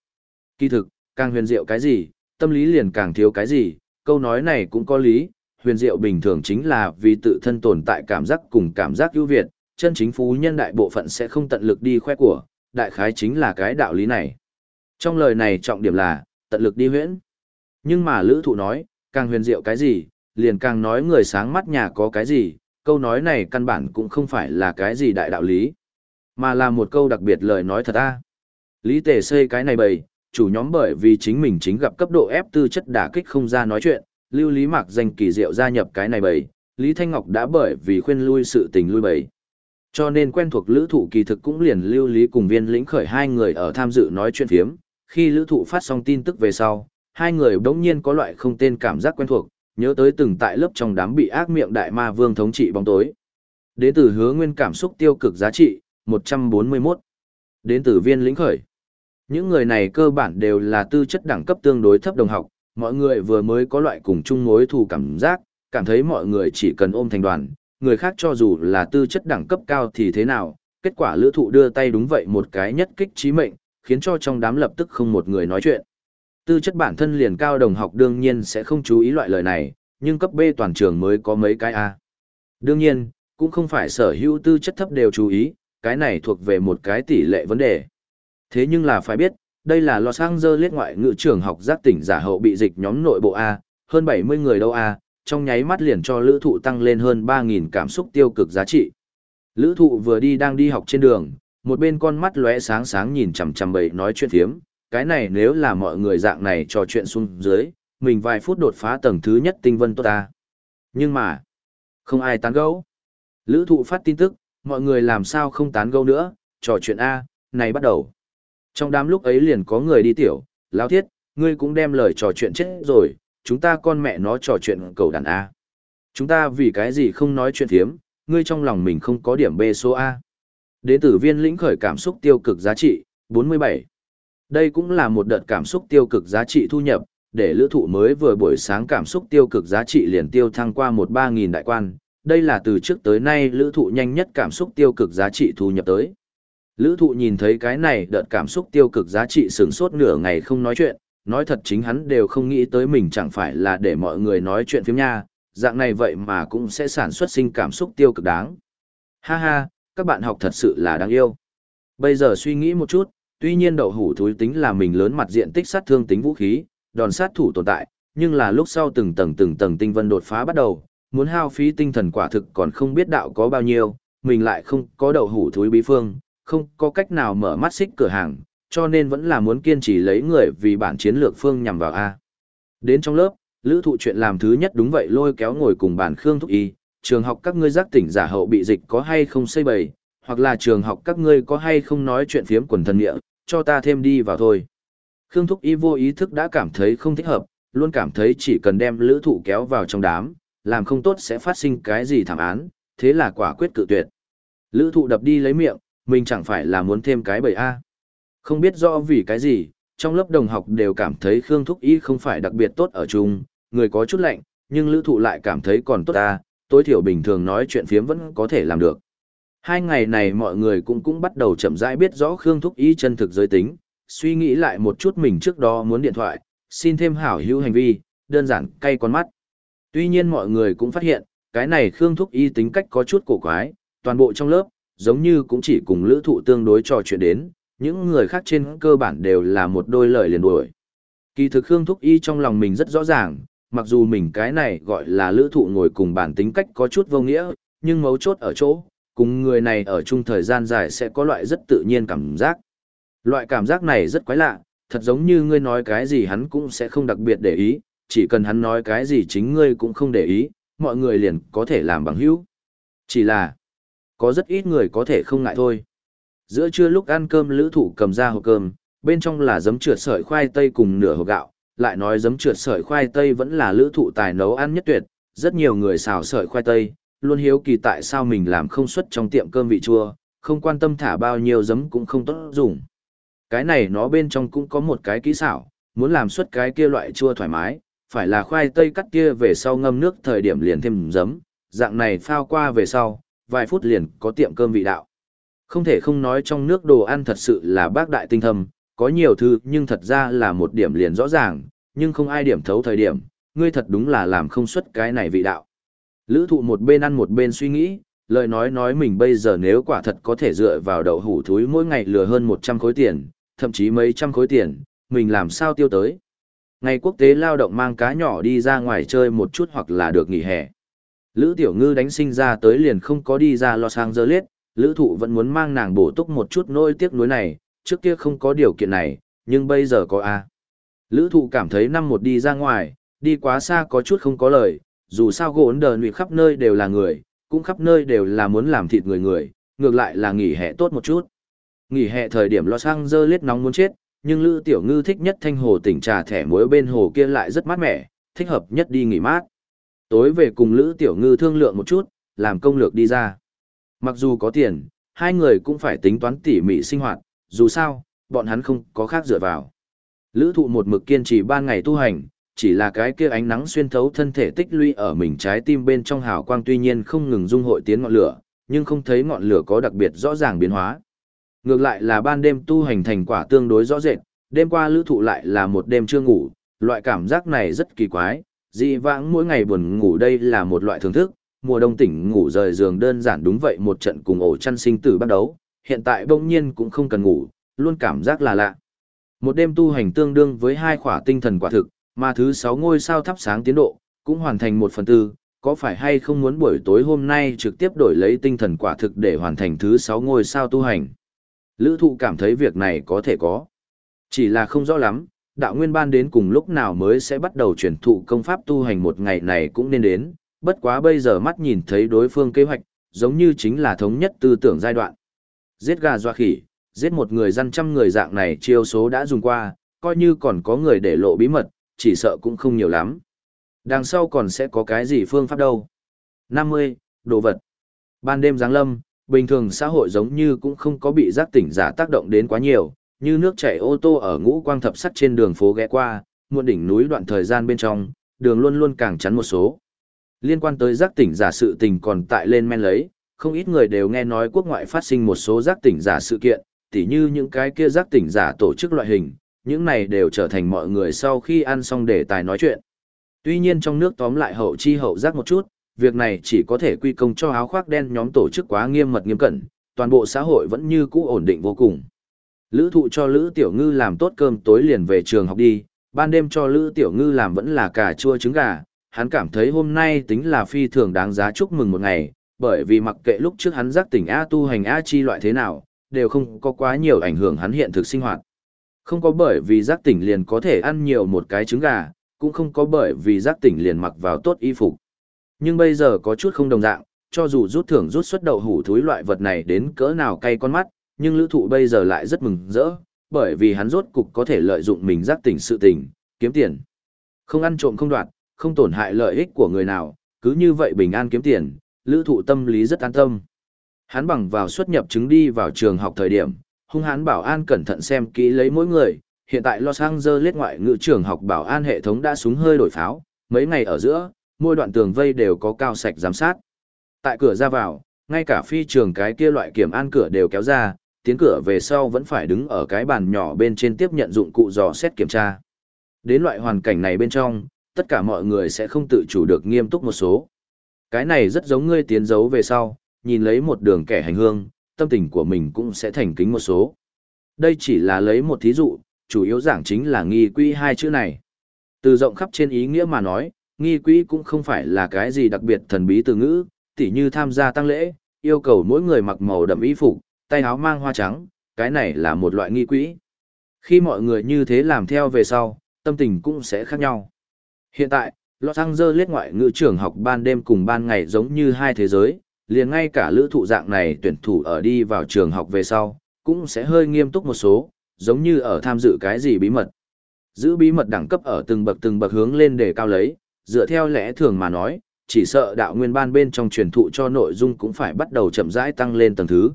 Kỳ thực, càng huyền diệu cái gì, tâm lý liền càng thiếu cái gì, câu nói này cũng có lý, huyền diệu bình thường chính là vì tự thân tồn tại cảm giác cùng cảm giác ưu việt, chân chính phú nhân đại bộ phận sẽ không tận lực đi khoe của, đại khái chính là cái đạo lý này. Trong lời này trọng điểm là, tận lực đi huyễn. Nhưng mà lữ thụ nói, càng huyền diệu cái gì, liền càng nói người sáng mắt nhà có cái gì, câu nói này căn bản cũng không phải là cái gì đại đạo lý, mà là một câu đặc biệt lời nói thật a Lý tề xây cái này bầy chủ nhóm bởi vì chính mình chính gặp cấp độ ép tư chất đả kích không ra nói chuyện, lưu lý mạc danh kỳ diệu gia nhập cái này bầy Lý Thanh Ngọc đã bởi vì khuyên lui sự tình lui bầy Cho nên quen thuộc lữ thụ kỳ thực cũng liền lưu lý cùng viên lĩnh khởi hai người ở tham dự nói chuyện phiếm, khi lữ thụ phát xong tin tức về sau, hai người đống nhiên có loại không tên cảm giác quen thuộc, nhớ tới từng tại lớp trong đám bị ác miệng đại ma vương thống trị bóng tối. Đến từ hứa nguyên cảm xúc tiêu cực giá trị, 141. Đến từ viên lĩnh khởi. Những người này cơ bản đều là tư chất đẳng cấp tương đối thấp đồng học, mọi người vừa mới có loại cùng chung mối thù cảm giác, cảm thấy mọi người chỉ cần ôm thành đoàn, người khác cho dù là tư chất đẳng cấp cao thì thế nào, kết quả lữ thụ đưa tay đúng vậy một cái nhất kích trí mệnh, khiến cho trong đám lập tức không một người nói chuyện. Tư chất bản thân liền cao đồng học đương nhiên sẽ không chú ý loại lời này, nhưng cấp B toàn trường mới có mấy cái A. Đương nhiên, cũng không phải sở hữu tư chất thấp đều chú ý, cái này thuộc về một cái tỷ lệ vấn đề. Thế nhưng là phải biết, đây là Los Angeles ngoại ngữ trường học giác tỉnh giả hậu bị dịch nhóm nội bộ A, hơn 70 người đâu A, trong nháy mắt liền cho lữ thụ tăng lên hơn 3.000 cảm xúc tiêu cực giá trị. Lữ thụ vừa đi đang đi học trên đường, một bên con mắt lóe sáng sáng nhìn chằm chằm bậy nói chuyện thiếm, cái này nếu là mọi người dạng này trò chuyện xuống dưới, mình vài phút đột phá tầng thứ nhất tinh vân tốt ta. Nhưng mà, không ai tán gẫu. Lữ thụ phát tin tức, mọi người làm sao không tán gẫu nữa, trò chuyện A, này bắt đầu. Trong đám lúc ấy liền có người đi tiểu, lão thiết, ngươi cũng đem lời trò chuyện chết rồi, chúng ta con mẹ nó trò chuyện cầu đàn A. Chúng ta vì cái gì không nói chuyện thiếm, ngươi trong lòng mình không có điểm B số A. Đến tử viên lĩnh khởi cảm xúc tiêu cực giá trị, 47. Đây cũng là một đợt cảm xúc tiêu cực giá trị thu nhập, để lữ thụ mới vừa buổi sáng cảm xúc tiêu cực giá trị liền tiêu thăng qua một 3.000 đại quan. Đây là từ trước tới nay lữ thụ nhanh nhất cảm xúc tiêu cực giá trị thu nhập tới. Lữ thụ nhìn thấy cái này đợt cảm xúc tiêu cực giá trị sướng sốt nửa ngày không nói chuyện, nói thật chính hắn đều không nghĩ tới mình chẳng phải là để mọi người nói chuyện phim nha, dạng này vậy mà cũng sẽ sản xuất sinh cảm xúc tiêu cực đáng. Ha ha, các bạn học thật sự là đáng yêu. Bây giờ suy nghĩ một chút, tuy nhiên đậu hủ thúi tính là mình lớn mặt diện tích sát thương tính vũ khí, đòn sát thủ tồn tại, nhưng là lúc sau từng tầng từng tầng tinh vân đột phá bắt đầu, muốn hao phí tinh thần quả thực còn không biết đạo có bao nhiêu, mình lại không có đậu hủ thúi bí phương, không có cách nào mở mắt xích cửa hàng, cho nên vẫn là muốn kiên trì lấy người vì bản chiến lược phương nhằm vào A. Đến trong lớp, lữ thụ chuyện làm thứ nhất đúng vậy lôi kéo ngồi cùng bàn Khương Thúc Y, trường học các ngươi giác tỉnh giả hậu bị dịch có hay không xây bầy, hoặc là trường học các ngươi có hay không nói chuyện phiếm quần thần địa, cho ta thêm đi vào thôi. Khương Thúc Y vô ý thức đã cảm thấy không thích hợp, luôn cảm thấy chỉ cần đem lữ thụ kéo vào trong đám, làm không tốt sẽ phát sinh cái gì thảm án, thế là quả quyết cự tuyệt. Lữ thụ đập đi lấy miệng, mình chẳng phải là muốn thêm cái bầy A. Không biết rõ vì cái gì, trong lớp đồng học đều cảm thấy Khương Thúc Y không phải đặc biệt tốt ở chung, người có chút lạnh, nhưng lữ thụ lại cảm thấy còn tốt ta, tối thiểu bình thường nói chuyện phiếm vẫn có thể làm được. Hai ngày này mọi người cũng cũng bắt đầu chậm rãi biết rõ Khương Thúc Y chân thực giới tính, suy nghĩ lại một chút mình trước đó muốn điện thoại, xin thêm hảo hữu hành vi, đơn giản cay con mắt. Tuy nhiên mọi người cũng phát hiện, cái này Khương Thúc Y tính cách có chút cổ quái, toàn bộ trong lớp, giống như cũng chỉ cùng lữ thụ tương đối trò chuyện đến, những người khác trên cơ bản đều là một đôi lời liền đuổi. Kỳ thực Khương Thúc Y trong lòng mình rất rõ ràng, mặc dù mình cái này gọi là lữ thụ ngồi cùng bản tính cách có chút vô nghĩa, nhưng mấu chốt ở chỗ, cùng người này ở chung thời gian dài sẽ có loại rất tự nhiên cảm giác. Loại cảm giác này rất quái lạ, thật giống như ngươi nói cái gì hắn cũng sẽ không đặc biệt để ý, chỉ cần hắn nói cái gì chính ngươi cũng không để ý, mọi người liền có thể làm bằng hữu. Chỉ là, có rất ít người có thể không ngại thôi. Giữa trưa lúc ăn cơm lữ thụ cầm ra hộp cơm, bên trong là giấm trượt sợi khoai tây cùng nửa hộp gạo, lại nói giấm trượt sợi khoai tây vẫn là lữ thụ tài nấu ăn nhất tuyệt, rất nhiều người xào sợi khoai tây, luôn hiếu kỳ tại sao mình làm không xuất trong tiệm cơm vị chua, không quan tâm thả bao nhiêu giấm cũng không tốt dùng. Cái này nó bên trong cũng có một cái kỹ xảo, muốn làm xuất cái kia loại chua thoải mái, phải là khoai tây cắt kia về sau ngâm nước thời điểm liền thêm giấm, dạng này phao qua về sau, vài phút liền có tiệm cơm vị đạo. Không thể không nói trong nước đồ ăn thật sự là bác đại tinh thầm, có nhiều thứ nhưng thật ra là một điểm liền rõ ràng, nhưng không ai điểm thấu thời điểm, ngươi thật đúng là làm không xuất cái này vị đạo. Lữ thụ một bên ăn một bên suy nghĩ, lời nói nói mình bây giờ nếu quả thật có thể dựa vào đậu hủ thúi mỗi ngày lừa hơn 100 khối tiền, thậm chí mấy trăm khối tiền, mình làm sao tiêu tới. Ngày quốc tế lao động mang cá nhỏ đi ra ngoài chơi một chút hoặc là được nghỉ hè. Lữ Tiểu Ngư đánh sinh ra tới liền không có đi ra Los Angeles, Lữ Thụ vẫn muốn mang nàng bổ túc một chút nỗi tiếc nuối này, trước kia không có điều kiện này, nhưng bây giờ có a. Lữ Thụ cảm thấy năm một đi ra ngoài, đi quá xa có chút không có lời, dù sao gỗ đờ nụy khắp nơi đều là người, cũng khắp nơi đều là muốn làm thịt người người, ngược lại là nghỉ hè tốt một chút. Nghỉ hè thời điểm Los Angeles nóng muốn chết, nhưng Lữ Tiểu Ngư thích nhất thanh hồ tỉnh trà thẻ muối bên hồ kia lại rất mát mẻ, thích hợp nhất đi nghỉ mát. Tối về cùng Lữ Tiểu Ngư thương lượng một chút, làm công lược đi ra. Mặc dù có tiền, hai người cũng phải tính toán tỉ mỉ sinh hoạt, dù sao, bọn hắn không có khác dựa vào. Lữ thụ một mực kiên trì ban ngày tu hành, chỉ là cái kia ánh nắng xuyên thấu thân thể tích lũy ở mình trái tim bên trong hào quang tuy nhiên không ngừng dung hội tiến ngọn lửa, nhưng không thấy ngọn lửa có đặc biệt rõ ràng biến hóa. Ngược lại là ban đêm tu hành thành quả tương đối rõ rệt, đêm qua lữ thụ lại là một đêm chưa ngủ, loại cảm giác này rất kỳ quái, dị vãng mỗi ngày buồn ngủ đây là một loại thưởng thức, mùa đông tỉnh ngủ rời giường đơn giản đúng vậy một trận cùng ổ chăn sinh tử bắt đầu, hiện tại bỗng nhiên cũng không cần ngủ, luôn cảm giác là lạ. Một đêm tu hành tương đương với hai khỏa tinh thần quả thực, mà thứ sáu ngôi sao thắp sáng tiến độ, cũng hoàn thành một phần tư, có phải hay không muốn buổi tối hôm nay trực tiếp đổi lấy tinh thần quả thực để hoàn thành thứ sáu ngôi sao tu hành. Lữ thụ cảm thấy việc này có thể có. Chỉ là không rõ lắm, đạo nguyên ban đến cùng lúc nào mới sẽ bắt đầu chuyển thụ công pháp tu hành một ngày này cũng nên đến, bất quá bây giờ mắt nhìn thấy đối phương kế hoạch, giống như chính là thống nhất tư tưởng giai đoạn. Giết gà doa khỉ, giết một người dân trăm người dạng này chiêu số đã dùng qua, coi như còn có người để lộ bí mật, chỉ sợ cũng không nhiều lắm. Đằng sau còn sẽ có cái gì phương pháp đâu. 50. Đồ vật. Ban đêm giáng lâm, bình thường xã hội giống như cũng không có bị giác tỉnh giả tác động đến quá nhiều, như nước chảy ô tô ở ngũ quang thập sắt trên đường phố ghé qua, muộn đỉnh núi đoạn thời gian bên trong, đường luôn luôn càng chắn một số. Liên quan tới giác tỉnh giả sự tình còn tại lên men lấy, không ít người đều nghe nói quốc ngoại phát sinh một số giác tỉnh giả sự kiện, tỉ như những cái kia giác tỉnh giả tổ chức loại hình, những này đều trở thành mọi người sau khi ăn xong đề tài nói chuyện. Tuy nhiên trong nước tóm lại hậu chi hậu giác một chút, việc này chỉ có thể quy công cho áo khoác đen nhóm tổ chức quá nghiêm mật nghiêm cẩn, toàn bộ xã hội vẫn như cũ ổn định vô cùng. Lữ thụ cho Lữ Tiểu Ngư làm tốt cơm tối liền về trường học đi, ban đêm cho Lữ Tiểu Ngư làm vẫn là cà chua trứng gà, hắn cảm thấy hôm nay tính là phi thường đáng giá chúc mừng một ngày, bởi vì mặc kệ lúc trước hắn giác tỉnh A tu hành A chi loại thế nào, đều không có quá nhiều ảnh hưởng hắn hiện thực sinh hoạt. Không có bởi vì giác tỉnh liền có thể ăn nhiều một cái trứng gà, cũng không có bởi vì giác tỉnh liền mặc vào tốt y phục. Nhưng bây giờ có chút không đồng dạng, cho dù rút thưởng rút xuất đậu hủ thúi loại vật này đến cỡ nào cay con mắt, nhưng lữ thụ bây giờ lại rất mừng rỡ, bởi vì hắn rốt cục có thể lợi dụng mình giác tỉnh sự tỉnh, kiếm tiền. Không ăn trộm không đoạt, không tổn hại lợi ích của người nào, cứ như vậy bình an kiếm tiền, lữ thụ tâm lý rất an tâm. Hắn bằng vào xuất nhập chứng đi vào trường học thời điểm, hung hãn bảo an cẩn thận xem kỹ lấy mỗi người, hiện tại Los Angeles ngoại ngữ trường học bảo an hệ thống đã súng hơi đổi pháo, mấy ngày ở giữa, mỗi đoạn tường vây đều có cao sạch giám sát. Tại cửa ra vào, ngay cả phi trường cái kia loại kiểm an cửa đều kéo ra, tiến cửa về sau vẫn phải đứng ở cái bàn nhỏ bên trên tiếp nhận dụng cụ dò xét kiểm tra. Đến loại hoàn cảnh này bên trong, tất cả mọi người sẽ không tự chủ được nghiêm túc một số. Cái này rất giống ngươi tiến dấu về sau, nhìn lấy một đường kẻ hành hương, tâm tình của mình cũng sẽ thành kính một số. Đây chỉ là lấy một thí dụ, chủ yếu giảng chính là nghi quỹ hai chữ này. Từ rộng khắp trên ý nghĩa mà nói, nghi quỹ cũng không phải là cái gì đặc biệt thần bí từ ngữ, tỉ như tham gia tăng lễ, yêu cầu mỗi người mặc màu đậm y phục, tay áo mang hoa trắng, cái này là một loại nghi quỹ. Khi mọi người như thế làm theo về sau, tâm tình cũng sẽ khác nhau. Hiện tại, Los Angeles ngoại ngữ trường học ban đêm cùng ban ngày giống như hai thế giới, liền ngay cả lữ thụ dạng này tuyển thủ ở đi vào trường học về sau, cũng sẽ hơi nghiêm túc một số, giống như ở tham dự cái gì bí mật. Giữ bí mật đẳng cấp ở từng bậc từng bậc hướng lên để cao lấy, dựa theo lẽ thường mà nói, chỉ sợ đạo nguyên ban bên trong truyền thụ cho nội dung cũng phải bắt đầu chậm rãi tăng lên tầng thứ.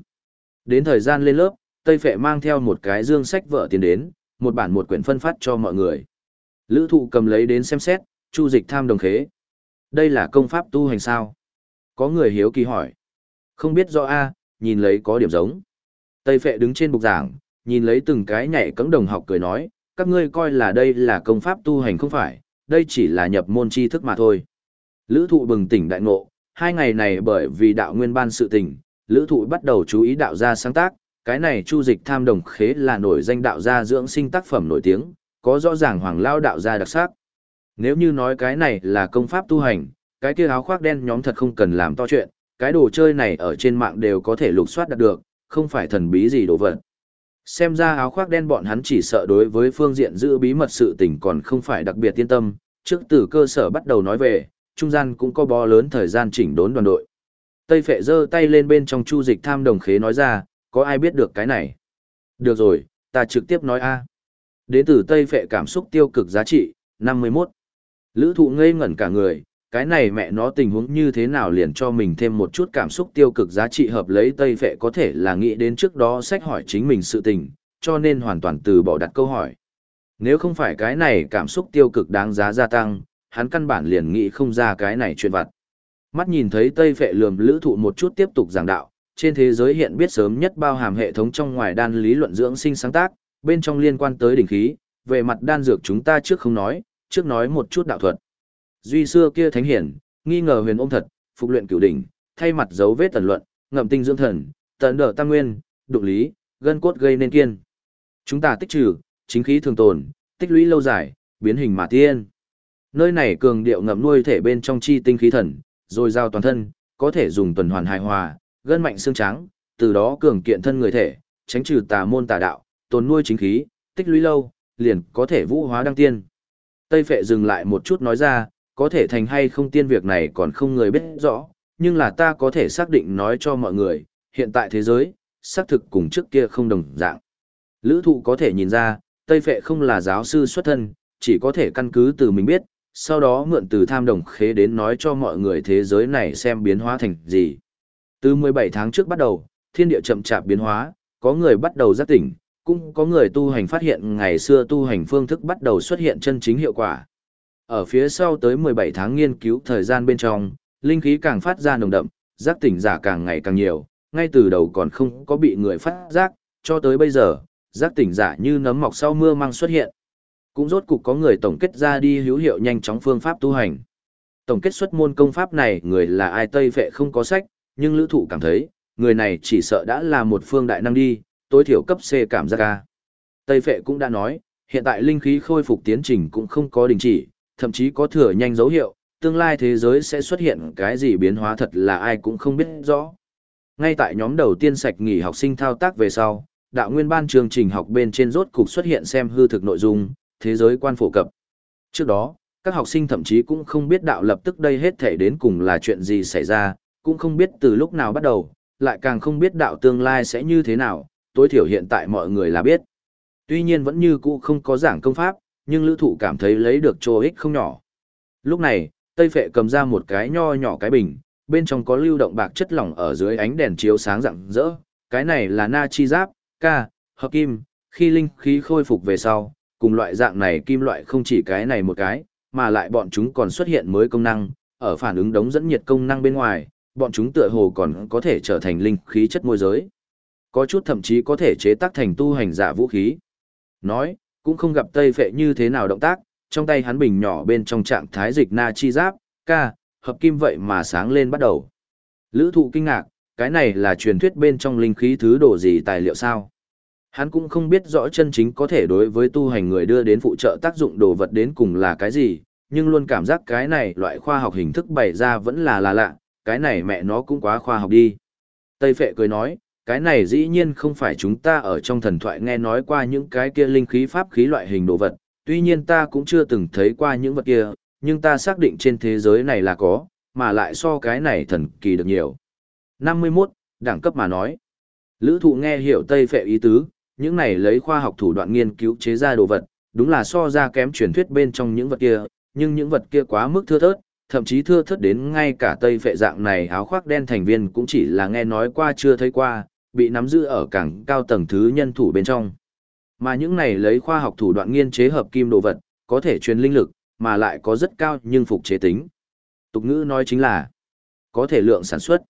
Đến thời gian lên lớp, Tây Phệ mang theo một cái dương sách vợ tiền đến, một bản một quyển phân phát cho mọi người. Lữ thụ cầm lấy đến xem xét, chu dịch tham đồng khế. Đây là công pháp tu hành sao? Có người hiếu kỳ hỏi. Không biết do A, nhìn lấy có điểm giống. Tây Phệ đứng trên bục giảng, nhìn lấy từng cái nhảy cẫng đồng học cười nói, các ngươi coi là đây là công pháp tu hành không phải, đây chỉ là nhập môn tri thức mà thôi. Lữ thụ bừng tỉnh đại ngộ, hai ngày này bởi vì đạo nguyên ban sự tình, lữ thụ bắt đầu chú ý đạo gia sáng tác, cái này chu dịch tham đồng khế là nổi danh đạo gia dưỡng sinh tác phẩm nổi tiếng, có rõ ràng hoàng lao đạo gia đặc sắc. Nếu như nói cái này là công pháp tu hành, cái kia áo khoác đen nhóm thật không cần làm to chuyện, cái đồ chơi này ở trên mạng đều có thể lục soát đạt được, không phải thần bí gì đồ vật. Xem ra áo khoác đen bọn hắn chỉ sợ đối với phương diện giữ bí mật sự tình còn không phải đặc biệt yên tâm, trước từ cơ sở bắt đầu nói về, trung gian cũng có bó lớn thời gian chỉnh đốn đoàn đội. Tây Phệ giơ tay lên bên trong chu dịch tham đồng khế nói ra, có ai biết được cái này? Được rồi, ta trực tiếp nói a. Đến từ Tây Phệ cảm xúc tiêu cực giá trị, 51. Lữ thụ ngây ngẩn cả người, cái này mẹ nó tình huống như thế nào liền cho mình thêm một chút cảm xúc tiêu cực giá trị hợp lấy Tây Phệ có thể là nghĩ đến trước đó sách hỏi chính mình sự tình, cho nên hoàn toàn từ bỏ đặt câu hỏi. Nếu không phải cái này cảm xúc tiêu cực đáng giá gia tăng, hắn căn bản liền nghĩ không ra cái này chuyện vặt. Mắt nhìn thấy Tây Phệ lườm lữ thụ một chút tiếp tục giảng đạo, trên thế giới hiện biết sớm nhất bao hàm hệ thống trong ngoài đan lý luận dưỡng sinh sáng tác, bên trong liên quan tới đỉnh khí, về mặt đan dược chúng ta trước không nói, trước nói một chút đạo thuật. Duy xưa kia thánh hiển, nghi ngờ huyền ôm thật, phục luyện cửu đỉnh, thay mặt dấu vết tần luận, ngậm tinh dưỡng thần, tận đỡ tăng nguyên, đụng lý, gân cốt gây nên kiên. Chúng ta tích trừ, chính khí thường tồn, tích lũy lâu dài, biến hình mà tiên. Nơi này cường điệu ngậm nuôi thể bên trong chi tinh khí thần, rồi giao toàn thân, có thể dùng tuần hoàn hài hòa, gân mạnh xương trắng, từ đó cường kiện thân người thể, tránh trừ tà môn tà đạo, tồn nuôi chính khí, tích lũy lâu, liền có thể vũ hóa đăng tiên. Tây Phệ dừng lại một chút nói ra, có thể thành hay không tiên việc này còn không người biết rõ, nhưng là ta có thể xác định nói cho mọi người, hiện tại thế giới, xác thực cùng trước kia không đồng dạng. Lữ thụ có thể nhìn ra, Tây Phệ không là giáo sư xuất thân, chỉ có thể căn cứ từ mình biết, sau đó mượn từ tham đồng khế đến nói cho mọi người thế giới này xem biến hóa thành gì. Từ 17 tháng trước bắt đầu, thiên địa chậm chạp biến hóa, có người bắt đầu giác tỉnh, cũng có người tu hành phát hiện ngày xưa tu hành phương thức bắt đầu xuất hiện chân chính hiệu quả. Ở phía sau tới 17 tháng nghiên cứu thời gian bên trong, linh khí càng phát ra nồng đậm, giác tỉnh giả càng ngày càng nhiều, ngay từ đầu còn không có bị người phát giác, cho tới bây giờ, giác tỉnh giả như nấm mọc sau mưa mang xuất hiện. Cũng rốt cục có người tổng kết ra đi hữu hiệu nhanh chóng phương pháp tu hành. Tổng kết xuất môn công pháp này người là ai Tây Phệ không có sách, nhưng lữ thụ cảm thấy, người này chỉ sợ đã là một phương đại năng đi, tối thiểu cấp C cảm giác ca. Tây Phệ cũng đã nói, hiện tại linh khí khôi phục tiến trình cũng không có đình chỉ, thậm chí có thừa nhanh dấu hiệu, tương lai thế giới sẽ xuất hiện cái gì biến hóa thật là ai cũng không biết rõ. Ngay tại nhóm đầu tiên sạch nghỉ học sinh thao tác về sau, đạo nguyên ban chương trình học bên trên rốt cục xuất hiện xem hư thực nội dung, thế giới quan phổ cập. Trước đó, các học sinh thậm chí cũng không biết đạo lập tức đây hết thể đến cùng là chuyện gì xảy ra, cũng không biết từ lúc nào bắt đầu, lại càng không biết đạo tương lai sẽ như thế nào, tối thiểu hiện tại mọi người là biết. Tuy nhiên vẫn như cũ không có giảng công pháp, nhưng lữ thụ cảm thấy lấy được chỗ ích không nhỏ. Lúc này, Tây Phệ cầm ra một cái nho nhỏ cái bình, bên trong có lưu động bạc chất lỏng ở dưới ánh đèn chiếu sáng rạng rỡ. Cái này là na chi giáp, ca, hợp kim, khi linh khí khôi phục về sau, cùng loại dạng này kim loại không chỉ cái này một cái, mà lại bọn chúng còn xuất hiện mới công năng, ở phản ứng đống dẫn nhiệt công năng bên ngoài, bọn chúng tựa hồ còn có thể trở thành linh khí chất môi giới. Có chút thậm chí có thể chế tác thành tu hành giả vũ khí. Nói, cũng không gặp Tây Phệ như thế nào động tác, trong tay hắn bình nhỏ bên trong trạng thái dịch na chi giáp, ca, hợp kim vậy mà sáng lên bắt đầu. Lữ thụ kinh ngạc, cái này là truyền thuyết bên trong linh khí thứ đồ gì tài liệu sao? Hắn cũng không biết rõ chân chính có thể đối với tu hành người đưa đến phụ trợ tác dụng đồ vật đến cùng là cái gì, nhưng luôn cảm giác cái này loại khoa học hình thức bày ra vẫn là là lạ, cái này mẹ nó cũng quá khoa học đi. Tây Phệ cười nói, cái này dĩ nhiên không phải chúng ta ở trong thần thoại nghe nói qua những cái kia linh khí pháp khí loại hình đồ vật, tuy nhiên ta cũng chưa từng thấy qua những vật kia, nhưng ta xác định trên thế giới này là có, mà lại so cái này thần kỳ được nhiều. 51. Đẳng cấp mà nói. Lữ thụ nghe hiểu Tây Phệ ý tứ, những này lấy khoa học thủ đoạn nghiên cứu chế ra đồ vật, đúng là so ra kém truyền thuyết bên trong những vật kia, nhưng những vật kia quá mức thưa thớt, thậm chí thưa thớt đến ngay cả Tây Phệ dạng này áo khoác đen thành viên cũng chỉ là nghe nói qua chưa thấy qua, bị nắm giữ ở càng cao tầng thứ nhân thủ bên trong. Mà những này lấy khoa học thủ đoạn nghiên chế hợp kim đồ vật, có thể truyền linh lực, mà lại có rất cao nhưng phục chế tính. Tục ngữ nói chính là có thể lượng sản xuất.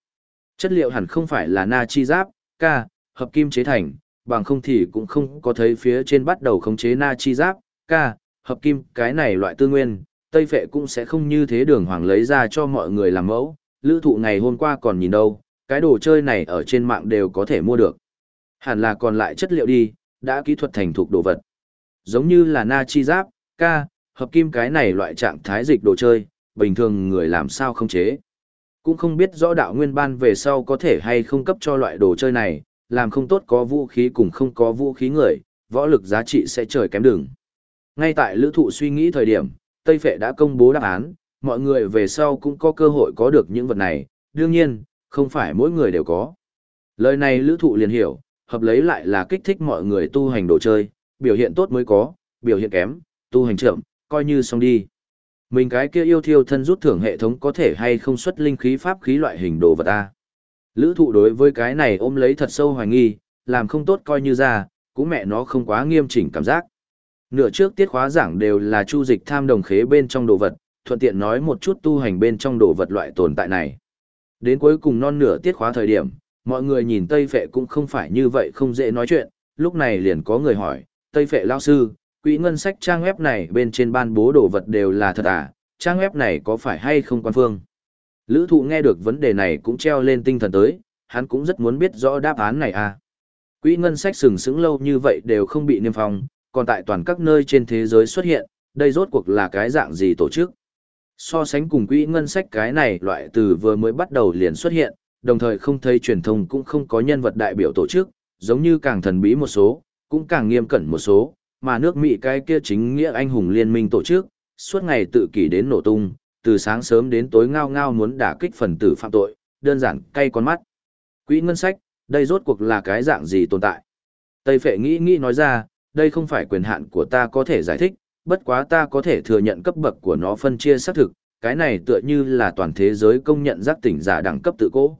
Chất liệu hẳn không phải là na chi giáp, ca, hợp kim chế thành, bằng không thì cũng không có thấy phía trên bắt đầu khống chế na chi giáp, ca, hợp kim, cái này loại tư nguyên, Tây Phệ cũng sẽ không như thế đường hoàng lấy ra cho mọi người làm mẫu, lữ thụ ngày hôm qua còn nhìn đâu, cái đồ chơi này ở trên mạng đều có thể mua được. Hẳn là còn lại chất liệu đi, đã kỹ thuật thành thục đồ vật. Giống như là na chi giáp, ca, hợp kim cái này loại trạng thái dịch đồ chơi, bình thường người làm sao không chế. Cũng không biết rõ đạo nguyên ban về sau có thể hay không cấp cho loại đồ chơi này, làm không tốt có vũ khí cùng không có vũ khí người, võ lực giá trị sẽ trời kém đường. Ngay tại lữ thụ suy nghĩ thời điểm, Tây Phệ đã công bố đáp án, mọi người về sau cũng có cơ hội có được những vật này, đương nhiên, không phải mỗi người đều có. Lời này lữ thụ liền hiểu, hợp lấy lại là kích thích mọi người tu hành đồ chơi, biểu hiện tốt mới có, biểu hiện kém, tu hành chậm, coi như xong đi. Mình cái kia yêu thiêu thân rút thưởng hệ thống có thể hay không xuất linh khí pháp khí loại hình đồ vật ta. Lữ thụ đối với cái này ôm lấy thật sâu hoài nghi, làm không tốt coi như ra, cũng mẹ nó không quá nghiêm chỉnh cảm giác. Nửa trước tiết khóa giảng đều là chu dịch tham đồng khế bên trong đồ vật, thuận tiện nói một chút tu hành bên trong đồ vật loại tồn tại này. Đến cuối cùng non nửa tiết khóa thời điểm, mọi người nhìn Tây Phệ cũng không phải như vậy không dễ nói chuyện, lúc này liền có người hỏi, Tây Phệ lao sư, quỹ ngân sách trang web này bên trên ban bố đồ vật đều là thật à, trang web này có phải hay không quan phương? Lữ thụ nghe được vấn đề này cũng treo lên tinh thần tới, hắn cũng rất muốn biết rõ đáp án này à. Quỹ ngân sách sừng sững lâu như vậy đều không bị niêm phong, còn tại toàn các nơi trên thế giới xuất hiện, đây rốt cuộc là cái dạng gì tổ chức. So sánh cùng quỹ ngân sách cái này loại từ vừa mới bắt đầu liền xuất hiện, đồng thời không thấy truyền thông cũng không có nhân vật đại biểu tổ chức, giống như càng thần bí một số, cũng càng nghiêm cẩn một số, mà nước Mỹ cái kia chính nghĩa anh hùng liên minh tổ chức, suốt ngày tự kỷ đến nổ tung, từ sáng sớm đến tối ngao ngao muốn đả kích phần tử phạm tội, đơn giản cay con mắt. Quỹ ngân sách, đây rốt cuộc là cái dạng gì tồn tại? Tây Phệ nghĩ nghĩ nói ra, đây không phải quyền hạn của ta có thể giải thích, bất quá ta có thể thừa nhận cấp bậc của nó phân chia xác thực, cái này tựa như là toàn thế giới công nhận giác tỉnh giả đẳng cấp tự cố.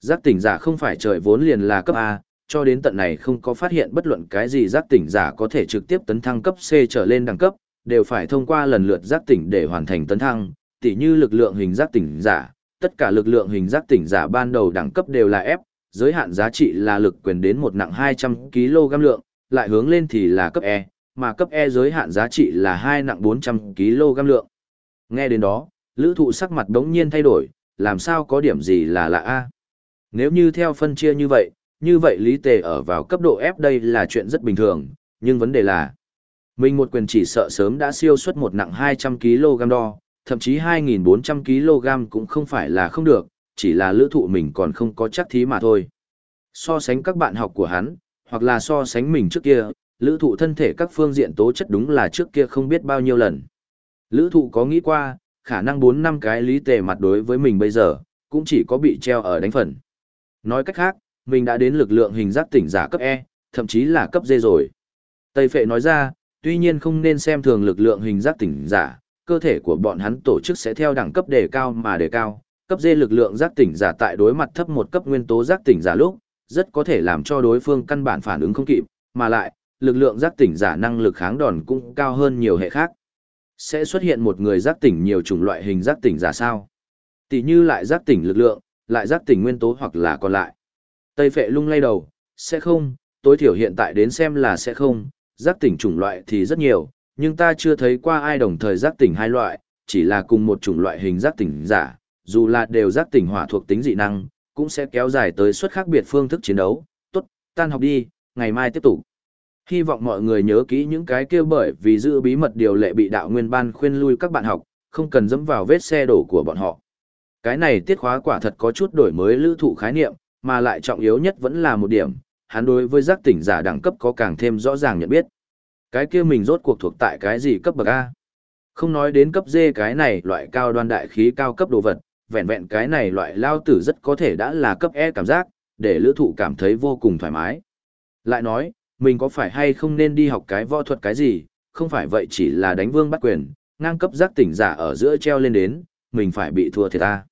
Giác tỉnh giả không phải trời vốn liền là cấp A, cho đến tận này không có phát hiện bất luận cái gì giác tỉnh giả có thể trực tiếp tấn thăng cấp C trở lên đẳng cấp, đều phải thông qua lần lượt giác tỉnh để hoàn thành tấn thăng, tỉ như lực lượng hình giác tỉnh giả, tất cả lực lượng hình giác tỉnh giả ban đầu đẳng cấp đều là F, giới hạn giá trị là lực quyền đến một nặng 200 kg lượng, lại hướng lên thì là cấp E, mà cấp E giới hạn giá trị là 2 nặng 400 kg lượng. Nghe đến đó, lữ thụ sắc mặt đống nhiên thay đổi, làm sao có điểm gì là lạ A. Nếu như theo phân chia như vậy, như vậy lý tề ở vào cấp độ F đây là chuyện rất bình thường, nhưng vấn đề là, mình một quyền chỉ sợ sớm đã siêu xuất một nặng 200 kg đo, thậm chí 2.400 kg cũng không phải là không được, chỉ là lữ thụ mình còn không có chắc thí mà thôi. So sánh các bạn học của hắn, hoặc là so sánh mình trước kia, lữ thụ thân thể các phương diện tố chất đúng là trước kia không biết bao nhiêu lần. Lữ thụ có nghĩ qua, khả năng 4 năm cái lý tề mặt đối với mình bây giờ, cũng chỉ có bị treo ở đánh phần. Nói cách khác, mình đã đến lực lượng hình giác tỉnh giả cấp E, thậm chí là cấp D rồi. Tây Phệ nói ra, tuy nhiên không nên xem thường lực lượng hình giác tỉnh giả, cơ thể của bọn hắn tổ chức sẽ theo đẳng cấp đề cao mà đề cao. Cấp D lực lượng giác tỉnh giả tại đối mặt thấp một cấp nguyên tố giác tỉnh giả lúc, rất có thể làm cho đối phương căn bản phản ứng không kịp, mà lại, lực lượng giác tỉnh giả năng lực kháng đòn cũng cao hơn nhiều hệ khác. Sẽ xuất hiện một người giác tỉnh nhiều chủng loại hình giác tỉnh giả sao? Tỷ như lại giác tỉnh lực lượng, lại giác tỉnh nguyên tố hoặc là còn lại. Tây phệ lung lay đầu, sẽ không, tối thiểu hiện tại đến xem là sẽ không, giác tỉnh chủng loại thì rất nhiều, nhưng ta chưa thấy qua ai đồng thời giác tỉnh hai loại, chỉ là cùng một chủng loại hình giác tỉnh giả, dù là đều giác tỉnh hỏa thuộc tính dị năng, cũng sẽ kéo dài tới suất khác biệt phương thức chiến đấu. Tốt, tan học đi, ngày mai tiếp tục. Hy vọng mọi người nhớ kỹ những cái kia bởi vì giữ bí mật điều lệ bị đạo nguyên ban khuyên lui các bạn học, không cần dẫm vào vết xe đổ của bọn họ. Cái này tiết khóa quả thật có chút đổi mới lữ thụ khái niệm, mà lại trọng yếu nhất vẫn là một điểm, hắn đối với giác tỉnh giả đẳng cấp có càng thêm rõ ràng nhận biết. Cái kia mình rốt cuộc thuộc tại cái gì cấp bậc A. Không nói đến cấp D cái này loại cao đoan đại khí cao cấp đồ vật, vẹn vẹn cái này loại lao tử rất có thể đã là cấp E cảm giác, để lữ thụ cảm thấy vô cùng thoải mái. Lại nói, mình có phải hay không nên đi học cái võ thuật cái gì, không phải vậy chỉ là đánh vương bắt quyền, ngang cấp giác tỉnh giả ở giữa treo lên đến, mình phải bị thua thiệt ta.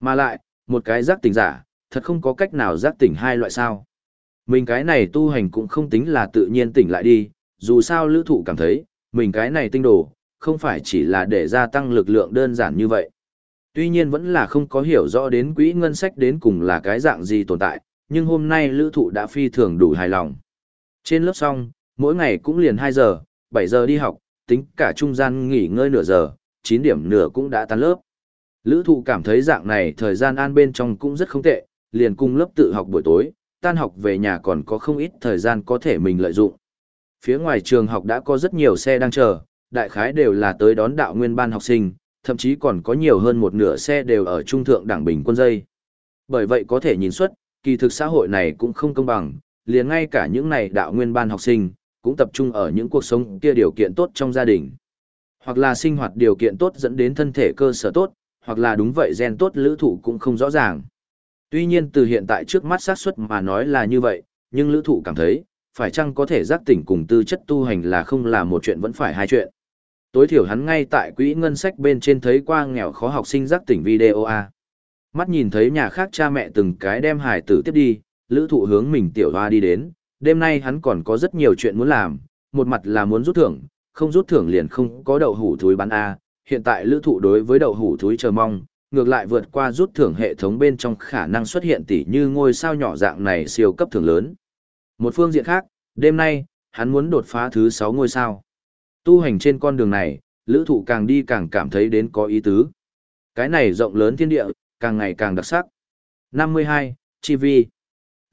Mà lại, một cái giác tỉnh giả, thật không có cách nào giác tỉnh hai loại sao. Mình cái này tu hành cũng không tính là tự nhiên tỉnh lại đi, dù sao lữ thụ cảm thấy, mình cái này tinh đồ, không phải chỉ là để gia tăng lực lượng đơn giản như vậy. Tuy nhiên vẫn là không có hiểu rõ đến quỹ ngân sách đến cùng là cái dạng gì tồn tại, nhưng hôm nay lữ thụ đã phi thường đủ hài lòng. Trên lớp xong, mỗi ngày cũng liền 2 giờ, 7 giờ đi học, tính cả trung gian nghỉ ngơi nửa giờ, 9 điểm nửa cũng đã tan lớp. Lữ thụ cảm thấy dạng này thời gian an bên trong cũng rất không tệ, liền cùng lớp tự học buổi tối, tan học về nhà còn có không ít thời gian có thể mình lợi dụng. Phía ngoài trường học đã có rất nhiều xe đang chờ, đại khái đều là tới đón đạo nguyên ban học sinh, thậm chí còn có nhiều hơn một nửa xe đều ở trung thượng đảng bình quân dây. Bởi vậy có thể nhìn xuất, kỳ thực xã hội này cũng không công bằng, liền ngay cả những này đạo nguyên ban học sinh, cũng tập trung ở những cuộc sống kia điều kiện tốt trong gia đình. Hoặc là sinh hoạt điều kiện tốt dẫn đến thân thể cơ sở tốt, hoặc là đúng vậy gen tốt lữ thụ cũng không rõ ràng. Tuy nhiên từ hiện tại trước mắt xác suất mà nói là như vậy, nhưng lữ thụ cảm thấy, phải chăng có thể giác tỉnh cùng tư chất tu hành là không là một chuyện vẫn phải hai chuyện. Tối thiểu hắn ngay tại quỹ ngân sách bên trên thấy qua nghèo khó học sinh giác tỉnh video A. Mắt nhìn thấy nhà khác cha mẹ từng cái đem hài tử tiếp đi, lữ thụ hướng mình tiểu hoa đi đến, đêm nay hắn còn có rất nhiều chuyện muốn làm, một mặt là muốn rút thưởng, không rút thưởng liền không có đậu hủ thúi bán A, hiện tại lữ thụ đối với đậu hủ thúi chờ mong, ngược lại vượt qua rút thưởng hệ thống bên trong khả năng xuất hiện tỷ như ngôi sao nhỏ dạng này siêu cấp thưởng lớn. Một phương diện khác, đêm nay, hắn muốn đột phá thứ 6 ngôi sao. Tu hành trên con đường này, lữ thụ càng đi càng cảm thấy đến có ý tứ. Cái này rộng lớn thiên địa, càng ngày càng đặc sắc. 52. Chi Vi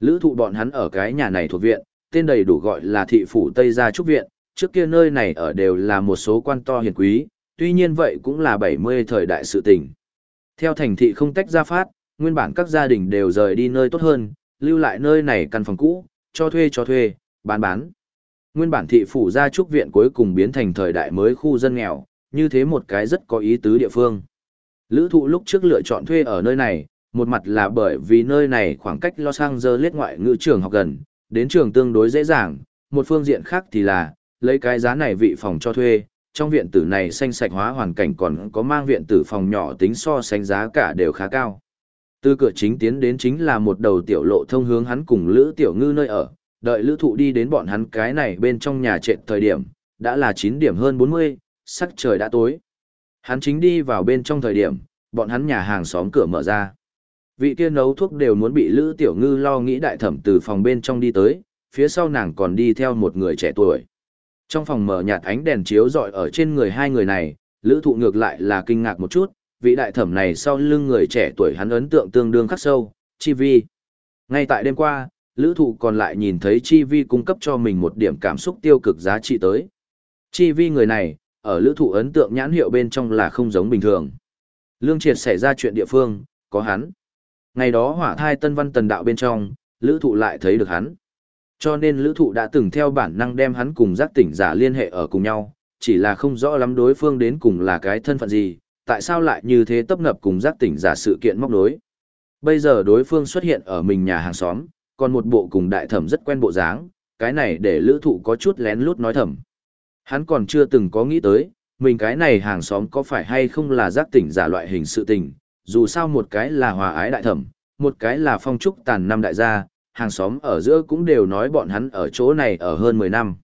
Lữ thụ bọn hắn ở cái nhà này thuộc viện, tên đầy đủ gọi là thị phủ Tây Gia Trúc Viện, trước kia nơi này ở đều là một số quan to hiền quý, tuy nhiên vậy cũng là 70 thời đại sự tình. Theo thành thị không tách ra phát, nguyên bản các gia đình đều rời đi nơi tốt hơn, lưu lại nơi này căn phòng cũ, cho thuê cho thuê, bán bán. Nguyên bản thị phủ gia trúc viện cuối cùng biến thành thời đại mới khu dân nghèo, như thế một cái rất có ý tứ địa phương. Lữ thụ lúc trước lựa chọn thuê ở nơi này, một mặt là bởi vì nơi này khoảng cách Los Angeles ngoại ngữ trường học gần, đến trường tương đối dễ dàng, một phương diện khác thì là, lấy cái giá này vị phòng cho thuê, trong viện tử này xanh sạch hóa hoàn cảnh còn có mang viện tử phòng nhỏ tính so sánh giá cả đều khá cao. Từ cửa chính tiến đến chính là một đầu tiểu lộ thông hướng hắn cùng Lữ Tiểu Ngư nơi ở, đợi Lữ Thụ đi đến bọn hắn cái này bên trong nhà trệt thời điểm, đã là 9 điểm hơn 40, sắc trời đã tối. Hắn chính đi vào bên trong thời điểm, bọn hắn nhà hàng xóm cửa mở ra. Vị kia nấu thuốc đều muốn bị Lữ Tiểu Ngư lo nghĩ đại thẩm từ phòng bên trong đi tới, phía sau nàng còn đi theo một người trẻ tuổi. Trong phòng mở nhạt ánh đèn chiếu rọi ở trên người hai người này, Lữ Thụ ngược lại là kinh ngạc một chút, vị đại thẩm này sau lưng người trẻ tuổi hắn ấn tượng tương đương khắc sâu, Chi Vi. Ngay tại đêm qua, Lữ Thụ còn lại nhìn thấy Chi Vi cung cấp cho mình một điểm cảm xúc tiêu cực giá trị tới. Chi Vi người này, ở Lữ Thụ ấn tượng nhãn hiệu bên trong là không giống bình thường. Lương Triệt xảy ra chuyện địa phương, có hắn. Ngày đó hỏa thai tân văn tần đạo bên trong, Lữ Thụ lại thấy được hắn. Cho nên lữ thụ đã từng theo bản năng đem hắn cùng giác tỉnh giả liên hệ ở cùng nhau, chỉ là không rõ lắm đối phương đến cùng là cái thân phận gì, tại sao lại như thế tấp nập cùng giác tỉnh giả sự kiện móc đối. Bây giờ đối phương xuất hiện ở mình nhà hàng xóm, còn một bộ cùng đại thẩm rất quen bộ dáng, cái này để lữ thụ có chút lén lút nói thầm. Hắn còn chưa từng có nghĩ tới, mình cái này hàng xóm có phải hay không là giác tỉnh giả loại hình sự tình, dù sao một cái là hòa ái đại thẩm, một cái là phong trúc tàn năm đại gia, hàng xóm ở giữa cũng đều nói bọn hắn ở chỗ này ở hơn 10 năm.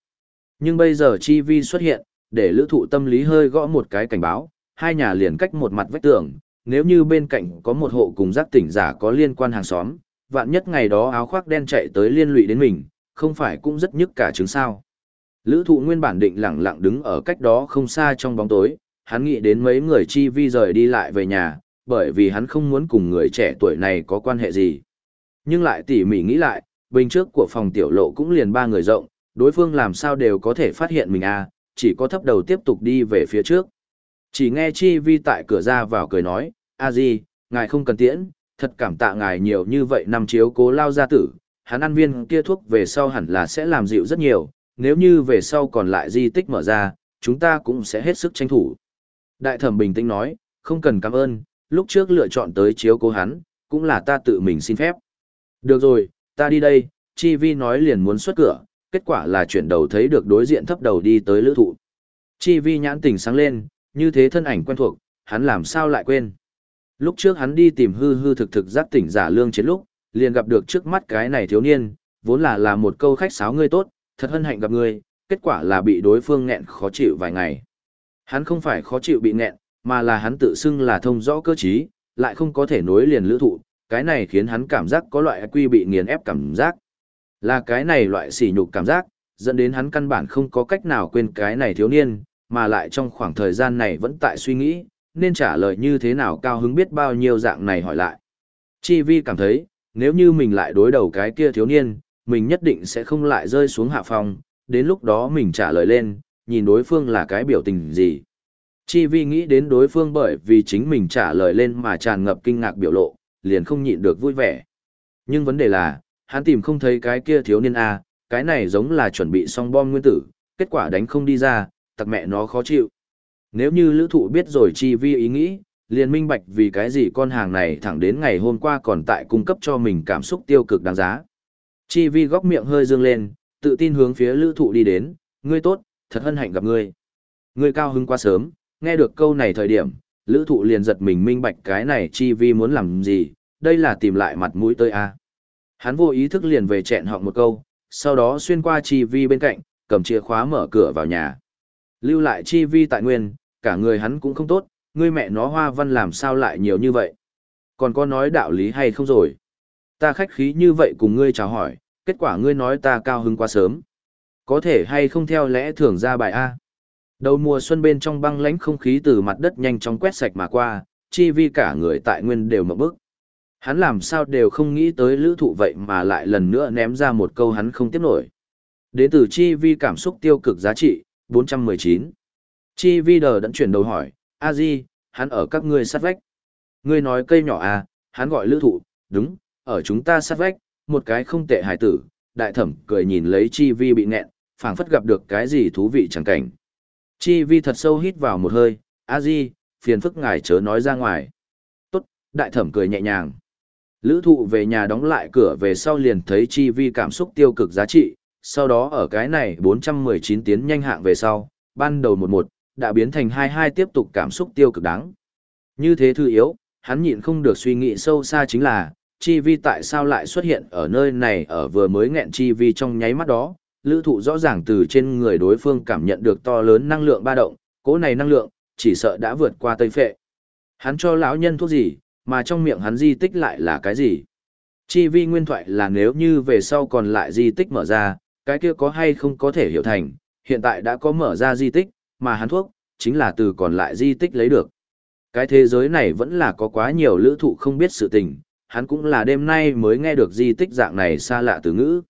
Nhưng bây giờ chi vi xuất hiện, để lữ thụ tâm lý hơi gõ một cái cảnh báo, hai nhà liền cách một mặt vách tường, nếu như bên cạnh có một hộ cùng giác tỉnh giả có liên quan hàng xóm, vạn nhất ngày đó áo khoác đen chạy tới liên lụy đến mình, không phải cũng rất nhức cả chứng sao. Lữ thụ nguyên bản định lặng lặng đứng ở cách đó không xa trong bóng tối, hắn nghĩ đến mấy người chi vi rời đi lại về nhà, bởi vì hắn không muốn cùng người trẻ tuổi này có quan hệ gì. Nhưng lại tỉ mỉ nghĩ lại, bình trước của phòng tiểu lộ cũng liền ba người rộng, đối phương làm sao đều có thể phát hiện mình à, chỉ có thấp đầu tiếp tục đi về phía trước. Chỉ nghe chi vi tại cửa ra vào cười nói, a di, ngài không cần tiễn, thật cảm tạ ngài nhiều như vậy năm chiếu cố lao gia tử, hắn ăn viên kia thuốc về sau hẳn là sẽ làm dịu rất nhiều, nếu như về sau còn lại di tích mở ra, chúng ta cũng sẽ hết sức tranh thủ. Đại thẩm bình tĩnh nói, không cần cảm ơn, lúc trước lựa chọn tới chiếu cố hắn, cũng là ta tự mình xin phép. Được rồi, ta đi đây, Chi Vi nói liền muốn xuất cửa, kết quả là chuyển đầu thấy được đối diện thấp đầu đi tới lữ thụ. Chi Vi nhãn tình sáng lên, như thế thân ảnh quen thuộc, hắn làm sao lại quên. Lúc trước hắn đi tìm hư hư thực thực giác tỉnh giả lương chiến lúc, liền gặp được trước mắt cái này thiếu niên, vốn là là một câu khách sáo ngươi tốt, thật hân hạnh gặp ngươi, kết quả là bị đối phương nghẹn khó chịu vài ngày. Hắn không phải khó chịu bị nghẹn, mà là hắn tự xưng là thông rõ cơ trí, lại không có thể nối liền lữ thụ, cái này khiến hắn cảm giác có loại quy bị nghiền ép cảm giác. Là cái này loại sỉ nhục cảm giác, dẫn đến hắn căn bản không có cách nào quên cái này thiếu niên, mà lại trong khoảng thời gian này vẫn tại suy nghĩ, nên trả lời như thế nào cao hứng biết bao nhiêu dạng này hỏi lại. Chi vi cảm thấy, nếu như mình lại đối đầu cái kia thiếu niên, mình nhất định sẽ không lại rơi xuống hạ phòng, đến lúc đó mình trả lời lên, nhìn đối phương là cái biểu tình gì. Chi vi nghĩ đến đối phương bởi vì chính mình trả lời lên mà tràn ngập kinh ngạc biểu lộ, liền không nhịn được vui vẻ. Nhưng vấn đề là, hắn tìm không thấy cái kia thiếu niên A, cái này giống là chuẩn bị xong bom nguyên tử, kết quả đánh không đi ra, tặc mẹ nó khó chịu. Nếu như lữ thụ biết rồi chi vi ý nghĩ, liền minh bạch vì cái gì con hàng này thẳng đến ngày hôm qua còn tại cung cấp cho mình cảm xúc tiêu cực đáng giá. Chi vi góc miệng hơi dương lên, tự tin hướng phía lữ thụ đi đến, ngươi tốt, thật hân hạnh gặp ngươi. Ngươi cao hứng quá sớm, nghe được câu này thời điểm, lữ thụ liền giật mình minh bạch cái này chi vi muốn làm gì, đây là tìm lại mặt mũi tới a Hắn vô ý thức liền về chẹn họng một câu, sau đó xuyên qua chi vi bên cạnh, cầm chìa khóa mở cửa vào nhà. Lưu lại chi vi tại nguyên, cả người hắn cũng không tốt, ngươi mẹ nó hoa văn làm sao lại nhiều như vậy. Còn có nói đạo lý hay không rồi? Ta khách khí như vậy cùng ngươi chào hỏi, kết quả ngươi nói ta cao hứng quá sớm. Có thể hay không theo lẽ thường ra bài A. Đầu mùa xuân bên trong băng lãnh không khí từ mặt đất nhanh chóng quét sạch mà qua, chi vi cả người tại nguyên đều mở bức. Hắn làm sao đều không nghĩ tới lữ thụ vậy mà lại lần nữa ném ra một câu hắn không tiếp nổi. Đến từ chi vi cảm xúc tiêu cực giá trị, 419. Chi vi đờ đẫn chuyển đầu hỏi, a di, hắn ở các ngươi sát vách. Ngươi nói cây nhỏ à, hắn gọi lữ thụ, đúng, ở chúng ta sát vách, một cái không tệ hài tử, đại thẩm cười nhìn lấy chi vi bị nghẹn, phảng phất gặp được cái gì thú vị chẳng cảnh. Chi vi thật sâu hít vào một hơi, a di, phiền phức ngài chớ nói ra ngoài. Tốt, đại thẩm cười nhẹ nhàng. Lữ thụ về nhà đóng lại cửa về sau liền thấy chi vi cảm xúc tiêu cực giá trị, sau đó ở cái này 419 tiến nhanh hạng về sau, ban đầu 11, đã biến thành 22 tiếp tục cảm xúc tiêu cực đáng. Như thế thư yếu, hắn nhịn không được suy nghĩ sâu xa chính là, chi vi tại sao lại xuất hiện ở nơi này ở vừa mới nghẹn chi vi trong nháy mắt đó, lữ thụ rõ ràng từ trên người đối phương cảm nhận được to lớn năng lượng ba động, cố này năng lượng, chỉ sợ đã vượt qua tây phệ. Hắn cho lão nhân thuốc gì, mà trong miệng hắn di tích lại là cái gì? Chi vi nguyên thoại là nếu như về sau còn lại di tích mở ra, cái kia có hay không có thể hiểu thành, hiện tại đã có mở ra di tích, mà hắn thuốc, chính là từ còn lại di tích lấy được. Cái thế giới này vẫn là có quá nhiều lữ thụ không biết sự tình, hắn cũng là đêm nay mới nghe được di tích dạng này xa lạ từ ngữ.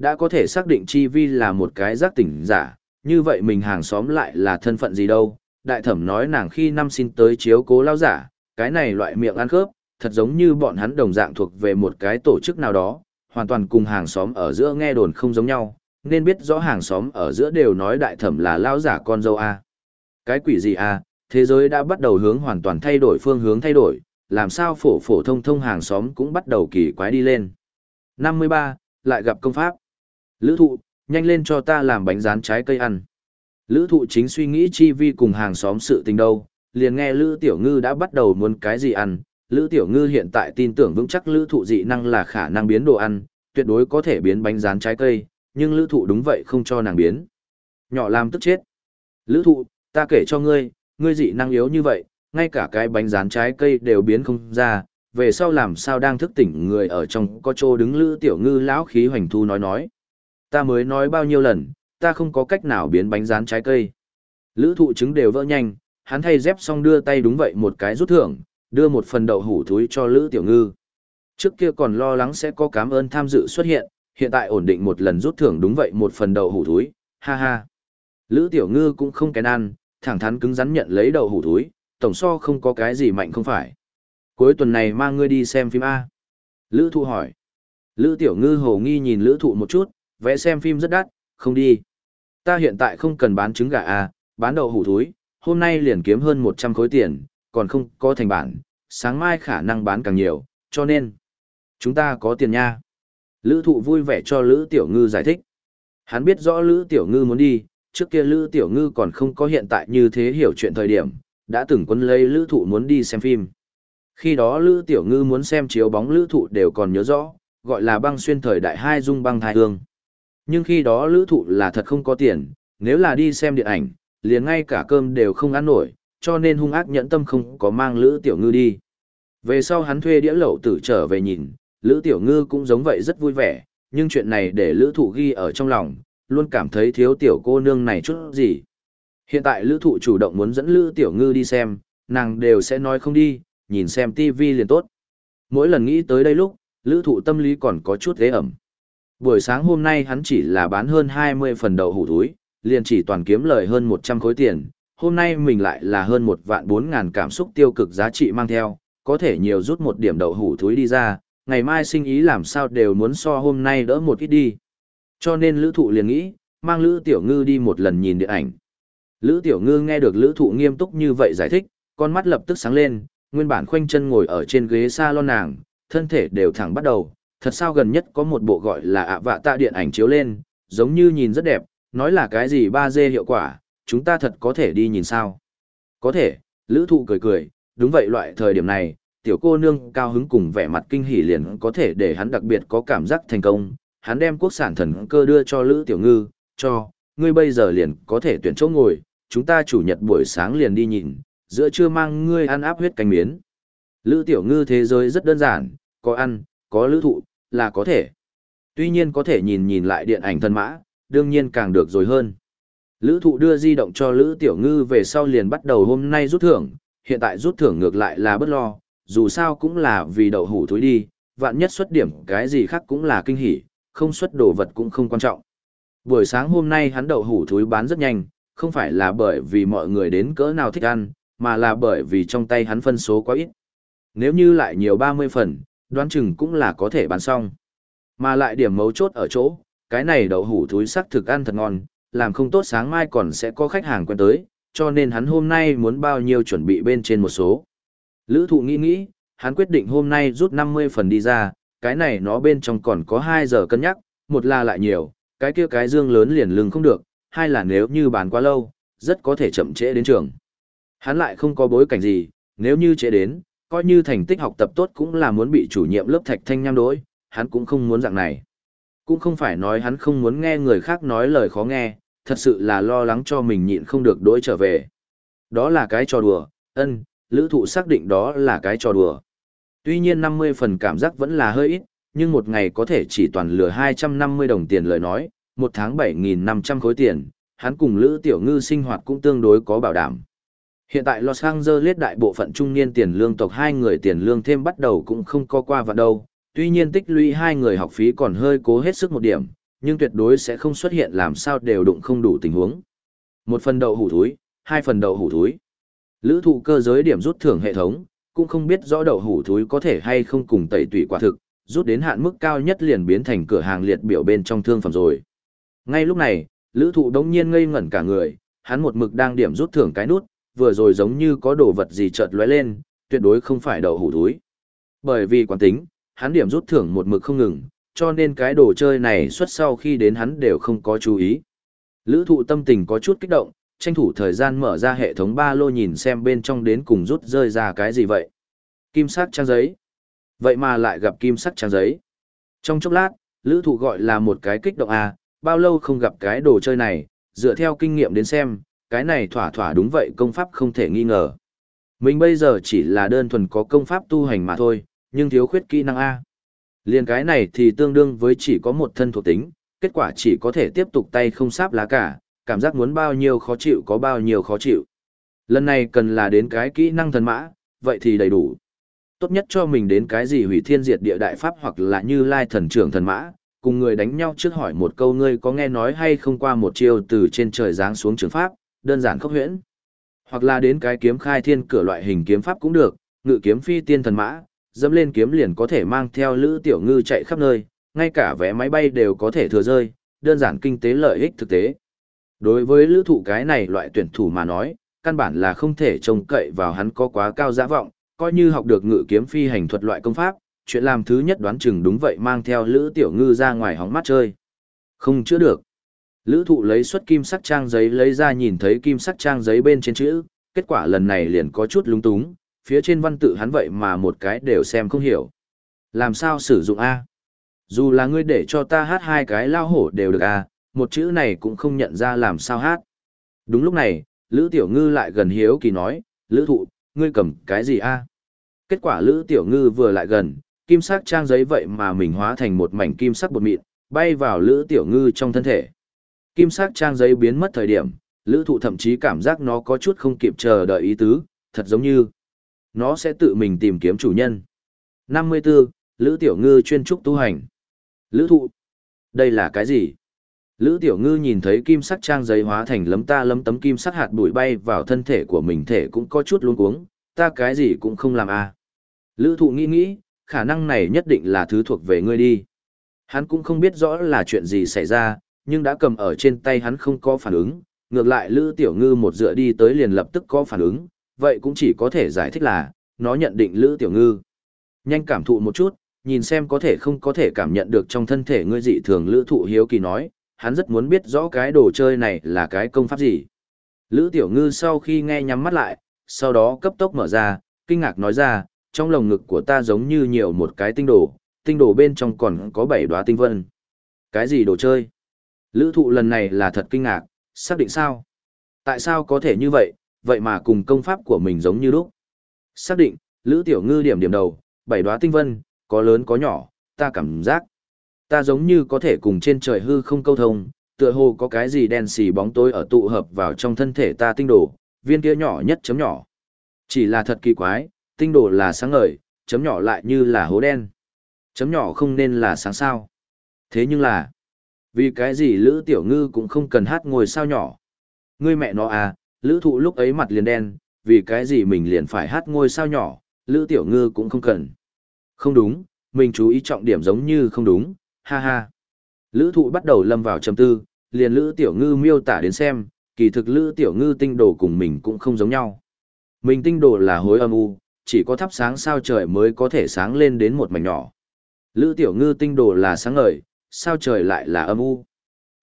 Đã có thể xác định Chi Vi là một cái giác tỉnh giả, như vậy mình hàng xóm lại là thân phận gì đâu. Đại thẩm nói nàng khi năm xin tới chiếu cố lao giả, cái này loại miệng ăn khớp, thật giống như bọn hắn đồng dạng thuộc về một cái tổ chức nào đó, hoàn toàn cùng hàng xóm ở giữa nghe đồn không giống nhau, nên biết rõ hàng xóm ở giữa đều nói đại thẩm là lao giả con dâu A. Cái quỷ gì A, thế giới đã bắt đầu hướng hoàn toàn thay đổi phương hướng thay đổi, làm sao phổ phổ thông thông hàng xóm cũng bắt đầu kỳ quái đi lên. 53, lại gặp công pháp. Lữ thụ, nhanh lên cho ta làm bánh rán trái cây ăn. Lữ thụ chính suy nghĩ chi vi cùng hàng xóm sự tình đâu, liền nghe Lữ Tiểu Ngư đã bắt đầu muốn cái gì ăn. Lữ Tiểu Ngư hiện tại tin tưởng vững chắc Lữ thụ dị năng là khả năng biến đồ ăn, tuyệt đối có thể biến bánh rán trái cây, nhưng Lữ thụ đúng vậy không cho nàng biến. Nhỏ làm tức chết. Lữ thụ, ta kể cho ngươi, ngươi dị năng yếu như vậy, ngay cả cái bánh rán trái cây đều biến không ra, về sau làm sao đang thức tỉnh người ở trong có chỗ đứng Lữ Tiểu Ngư lão khí hoành thu nói nói. Ta mới nói bao nhiêu lần, ta không có cách nào biến bánh rán trái cây. Lữ thụ trứng đều vỡ nhanh, hắn thay dép xong đưa tay đúng vậy một cái rút thưởng, đưa một phần đậu hủ thúi cho Lữ Tiểu Ngư. Trước kia còn lo lắng sẽ có cảm ơn tham dự xuất hiện, hiện tại ổn định một lần rút thưởng đúng vậy một phần đậu hủ thúi, ha ha. Lữ Tiểu Ngư cũng không kén ăn, thẳng thắn cứng rắn nhận lấy đậu hủ thúi, tổng so không có cái gì mạnh không phải. Cuối tuần này mang ngươi đi xem phim A. Lữ thụ hỏi. Lữ Tiểu Ngư hồ nghi nhìn Lữ thụ một chút, vẽ xem phim rất đắt, không đi. Ta hiện tại không cần bán trứng gà à, bán đậu hủ thúi, hôm nay liền kiếm hơn 100 khối tiền, còn không có thành bản, sáng mai khả năng bán càng nhiều, cho nên chúng ta có tiền nha. Lữ thụ vui vẻ cho Lữ Tiểu Ngư giải thích. Hắn biết rõ Lữ Tiểu Ngư muốn đi, trước kia Lữ Tiểu Ngư còn không có hiện tại như thế hiểu chuyện thời điểm, đã từng quân lấy Lữ thụ muốn đi xem phim. Khi đó Lữ Tiểu Ngư muốn xem chiếu bóng Lữ thụ đều còn nhớ rõ, gọi là băng xuyên thời đại hai dung băng thai hương. Nhưng khi đó Lữ thụ là thật không có tiền, nếu là đi xem điện ảnh, liền ngay cả cơm đều không ăn nổi, cho nên hung ác nhẫn tâm không có mang Lữ Tiểu Ngư đi. Về sau hắn thuê đĩa lẩu tử trở về nhìn, Lữ Tiểu Ngư cũng giống vậy rất vui vẻ, nhưng chuyện này để Lữ Thụ ghi ở trong lòng, luôn cảm thấy thiếu tiểu cô nương này chút gì. Hiện tại Lữ Thụ chủ động muốn dẫn Lữ Tiểu Ngư đi xem, nàng đều sẽ nói không đi, nhìn xem tivi liền tốt. Mỗi lần nghĩ tới đây lúc, Lữ Thụ tâm lý còn có chút ghế ẩm. Buổi sáng hôm nay hắn chỉ là bán hơn 20 phần đầu hủ túi, liền chỉ toàn kiếm lời hơn 100 khối tiền, hôm nay mình lại là hơn một vạn 4 ngàn cảm xúc tiêu cực giá trị mang theo, có thể nhiều rút một điểm đậu hủ thúi đi ra, ngày mai sinh ý làm sao đều muốn so hôm nay đỡ một ít đi. Cho nên lữ thụ liền nghĩ, mang lữ tiểu ngư đi một lần nhìn điện ảnh. Lữ tiểu ngư nghe được lữ thụ nghiêm túc như vậy giải thích, con mắt lập tức sáng lên, nguyên bản khoanh chân ngồi ở trên ghế salon nàng, thân thể đều thẳng bắt đầu, thật sao gần nhất có một bộ gọi là ạ vạ tạ điện ảnh chiếu lên, giống như nhìn rất đẹp, nói là cái gì 3D hiệu quả, chúng ta thật có thể đi nhìn sao. Có thể, lữ thụ cười cười, đúng vậy loại thời điểm này, tiểu cô nương cao hứng cùng vẻ mặt kinh hỉ liền có thể để hắn đặc biệt có cảm giác thành công. Hắn đem quốc sản thần cơ đưa cho Lữ Tiểu Ngư, cho, ngươi bây giờ liền có thể tuyển chỗ ngồi, chúng ta chủ nhật buổi sáng liền đi nhìn, giữa trưa mang ngươi ăn áp huyết canh miến. Lữ Tiểu Ngư thế giới rất đơn giản, có ăn, có lữ thụ, là có thể. Tuy nhiên có thể nhìn nhìn lại điện ảnh thân mã, đương nhiên càng được rồi hơn. Lữ thụ đưa di động cho Lữ Tiểu Ngư về sau liền bắt đầu hôm nay rút thưởng, hiện tại rút thưởng ngược lại là bất lo, dù sao cũng là vì đậu hủ thối đi, vạn nhất xuất điểm cái gì khác cũng là kinh hỉ, không xuất đồ vật cũng không quan trọng. Buổi sáng hôm nay hắn đậu hủ thối bán rất nhanh, không phải là bởi vì mọi người đến cỡ nào thích ăn, mà là bởi vì trong tay hắn phân số quá ít. Nếu như lại nhiều 30 phần, đoán chừng cũng là có thể bán xong. Mà lại điểm mấu chốt ở chỗ, cái này đậu hủ thúi sắc thực ăn thật ngon, làm không tốt sáng mai còn sẽ có khách hàng quen tới, cho nên hắn hôm nay muốn bao nhiêu chuẩn bị bên trên một số. Lữ thụ nghĩ nghĩ, hắn quyết định hôm nay rút 50 phần đi ra, cái này nó bên trong còn có 2 giờ cân nhắc, một là lại nhiều, cái kia cái dương lớn liền lưng không được, hai là nếu như bán quá lâu, rất có thể chậm trễ đến trường. Hắn lại không có bối cảnh gì, nếu như trễ đến, coi như thành tích học tập tốt cũng là muốn bị chủ nhiệm lớp thạch thanh nham đối, hắn cũng không muốn dạng này. Cũng không phải nói hắn không muốn nghe người khác nói lời khó nghe, thật sự là lo lắng cho mình nhịn không được đối trở về. Đó là cái trò đùa, ân, lữ thụ xác định đó là cái trò đùa. Tuy nhiên 50 phần cảm giác vẫn là hơi ít, nhưng một ngày có thể chỉ toàn lừa 250 đồng tiền lời nói, một tháng 7.500 khối tiền, hắn cùng Lữ Tiểu Ngư sinh hoạt cũng tương đối có bảo đảm. Hiện tại Los Angeles đại bộ phận trung niên tiền lương tộc hai người tiền lương thêm bắt đầu cũng không có qua vào đâu, tuy nhiên tích lũy hai người học phí còn hơi cố hết sức một điểm, nhưng tuyệt đối sẽ không xuất hiện làm sao đều đụng không đủ tình huống. Một phần đậu hủ thúi, hai phần đậu hủ thúi. Lữ thụ cơ giới điểm rút thưởng hệ thống, cũng không biết rõ đậu hủ thúi có thể hay không cùng tẩy tủy quả thực, rút đến hạn mức cao nhất liền biến thành cửa hàng liệt biểu bên trong thương phẩm rồi. Ngay lúc này, lữ thụ đống nhiên ngây ngẩn cả người, hắn một mực đang điểm rút thưởng cái nút, vừa rồi giống như có đồ vật gì chợt lóe lên, tuyệt đối không phải đậu hủ túi. Bởi vì quán tính, hắn điểm rút thưởng một mực không ngừng, cho nên cái đồ chơi này xuất sau khi đến hắn đều không có chú ý. Lữ thụ tâm tình có chút kích động, tranh thủ thời gian mở ra hệ thống ba lô nhìn xem bên trong đến cùng rút rơi ra cái gì vậy. Kim sắc trang giấy. Vậy mà lại gặp kim sắc trang giấy. Trong chốc lát, lữ thụ gọi là một cái kích động à, bao lâu không gặp cái đồ chơi này, dựa theo kinh nghiệm đến xem, cái này thỏa thỏa đúng vậy công pháp không thể nghi ngờ. Mình bây giờ chỉ là đơn thuần có công pháp tu hành mà thôi, nhưng thiếu khuyết kỹ năng A. Liên cái này thì tương đương với chỉ có một thân thuộc tính, kết quả chỉ có thể tiếp tục tay không sáp lá cả, cảm giác muốn bao nhiêu khó chịu có bao nhiêu khó chịu. Lần này cần là đến cái kỹ năng thần mã, vậy thì đầy đủ. Tốt nhất cho mình đến cái gì hủy thiên diệt địa đại pháp hoặc là như lai thần trưởng thần mã, cùng người đánh nhau trước hỏi một câu ngươi có nghe nói hay không qua một chiêu từ trên trời giáng xuống trường pháp, đơn giản khốc huyễn. Hoặc là đến cái kiếm khai thiên cửa loại hình kiếm pháp cũng được, ngự kiếm phi tiên thần mã, dẫm lên kiếm liền có thể mang theo lữ tiểu ngư chạy khắp nơi, ngay cả vé máy bay đều có thể thừa rơi, đơn giản kinh tế lợi ích thực tế. Đối với lữ thụ cái này loại tuyển thủ mà nói, căn bản là không thể trông cậy vào hắn có quá cao giá vọng, coi như học được ngự kiếm phi hành thuật loại công pháp, chuyện làm thứ nhất đoán chừng đúng vậy mang theo lữ tiểu ngư ra ngoài hóng mắt chơi. Không chữa được. Lữ thụ lấy xuất kim sắc trang giấy lấy ra nhìn thấy kim sắc trang giấy bên trên chữ, kết quả lần này liền có chút lung túng, phía trên văn tự hắn vậy mà một cái đều xem không hiểu. Làm sao sử dụng A? Dù là ngươi để cho ta hát hai cái lao hổ đều được A, một chữ này cũng không nhận ra làm sao hát. Đúng lúc này, Lữ Tiểu Ngư lại gần hiếu kỳ nói, Lữ thụ, ngươi cầm cái gì A? Kết quả Lữ Tiểu Ngư vừa lại gần, kim sắc trang giấy vậy mà mình hóa thành một mảnh kim sắc bột mịn, bay vào Lữ Tiểu Ngư trong thân thể. Kim sắc trang giấy biến mất thời điểm, Lữ thụ thậm chí cảm giác nó có chút không kịp chờ đợi ý tứ, thật giống như nó sẽ tự mình tìm kiếm chủ nhân. 54. Lữ Tiểu Ngư chuyên trúc tu hành. Lữ thụ. Đây là cái gì? Lữ Tiểu Ngư nhìn thấy kim sắc trang giấy hóa thành lấm ta lấm tấm kim sắc hạt bụi bay vào thân thể của mình thể cũng có chút luống cuống, ta cái gì cũng không làm à. Lữ thụ nghĩ nghĩ, khả năng này nhất định là thứ thuộc về ngươi đi. Hắn cũng không biết rõ là chuyện gì xảy ra, nhưng đã cầm ở trên tay hắn không có phản ứng, ngược lại Lữ Tiểu Ngư một dựa đi tới liền lập tức có phản ứng, vậy cũng chỉ có thể giải thích là, nó nhận định Lữ Tiểu Ngư. Nhanh cảm thụ một chút, nhìn xem có thể không có thể cảm nhận được trong thân thể ngươi dị thường Lữ Thụ Hiếu Kỳ nói, hắn rất muốn biết rõ cái đồ chơi này là cái công pháp gì. Lữ Tiểu Ngư sau khi nghe nhắm mắt lại, sau đó cấp tốc mở ra, kinh ngạc nói ra, trong lồng ngực của ta giống như nhiều một cái tinh đồ, tinh đồ bên trong còn có bảy đóa tinh vân. Cái gì đồ chơi? Lữ thụ lần này là thật kinh ngạc, xác định sao? Tại sao có thể như vậy, vậy mà cùng công pháp của mình giống như lúc? Xác định, Lữ Tiểu Ngư điểm điểm đầu, bảy đóa tinh vân, có lớn có nhỏ, ta cảm giác. Ta giống như có thể cùng trên trời hư không câu thông, tựa hồ có cái gì đen xì bóng tối ở tụ hợp vào trong thân thể ta tinh đồ, viên kia nhỏ nhất chấm nhỏ. Chỉ là thật kỳ quái, tinh đồ là sáng ngời, chấm nhỏ lại như là hố đen. Chấm nhỏ không nên là sáng sao. Thế nhưng là, vì cái gì Lữ Tiểu Ngư cũng không cần hát ngồi sao nhỏ. Ngươi mẹ nó à, Lữ Thụ lúc ấy mặt liền đen, vì cái gì mình liền phải hát ngôi sao nhỏ, Lữ Tiểu Ngư cũng không cần. Không đúng, mình chú ý trọng điểm giống như không đúng, ha ha. Lữ Thụ bắt đầu lâm vào trầm tư, liền Lữ Tiểu Ngư miêu tả đến xem, kỳ thực Lữ Tiểu Ngư tinh đồ cùng mình cũng không giống nhau. Mình tinh đồ là hối âm u, chỉ có thắp sáng sao trời mới có thể sáng lên đến một mảnh nhỏ. Lữ Tiểu Ngư tinh đồ là sáng ngời, sao trời lại là âm u.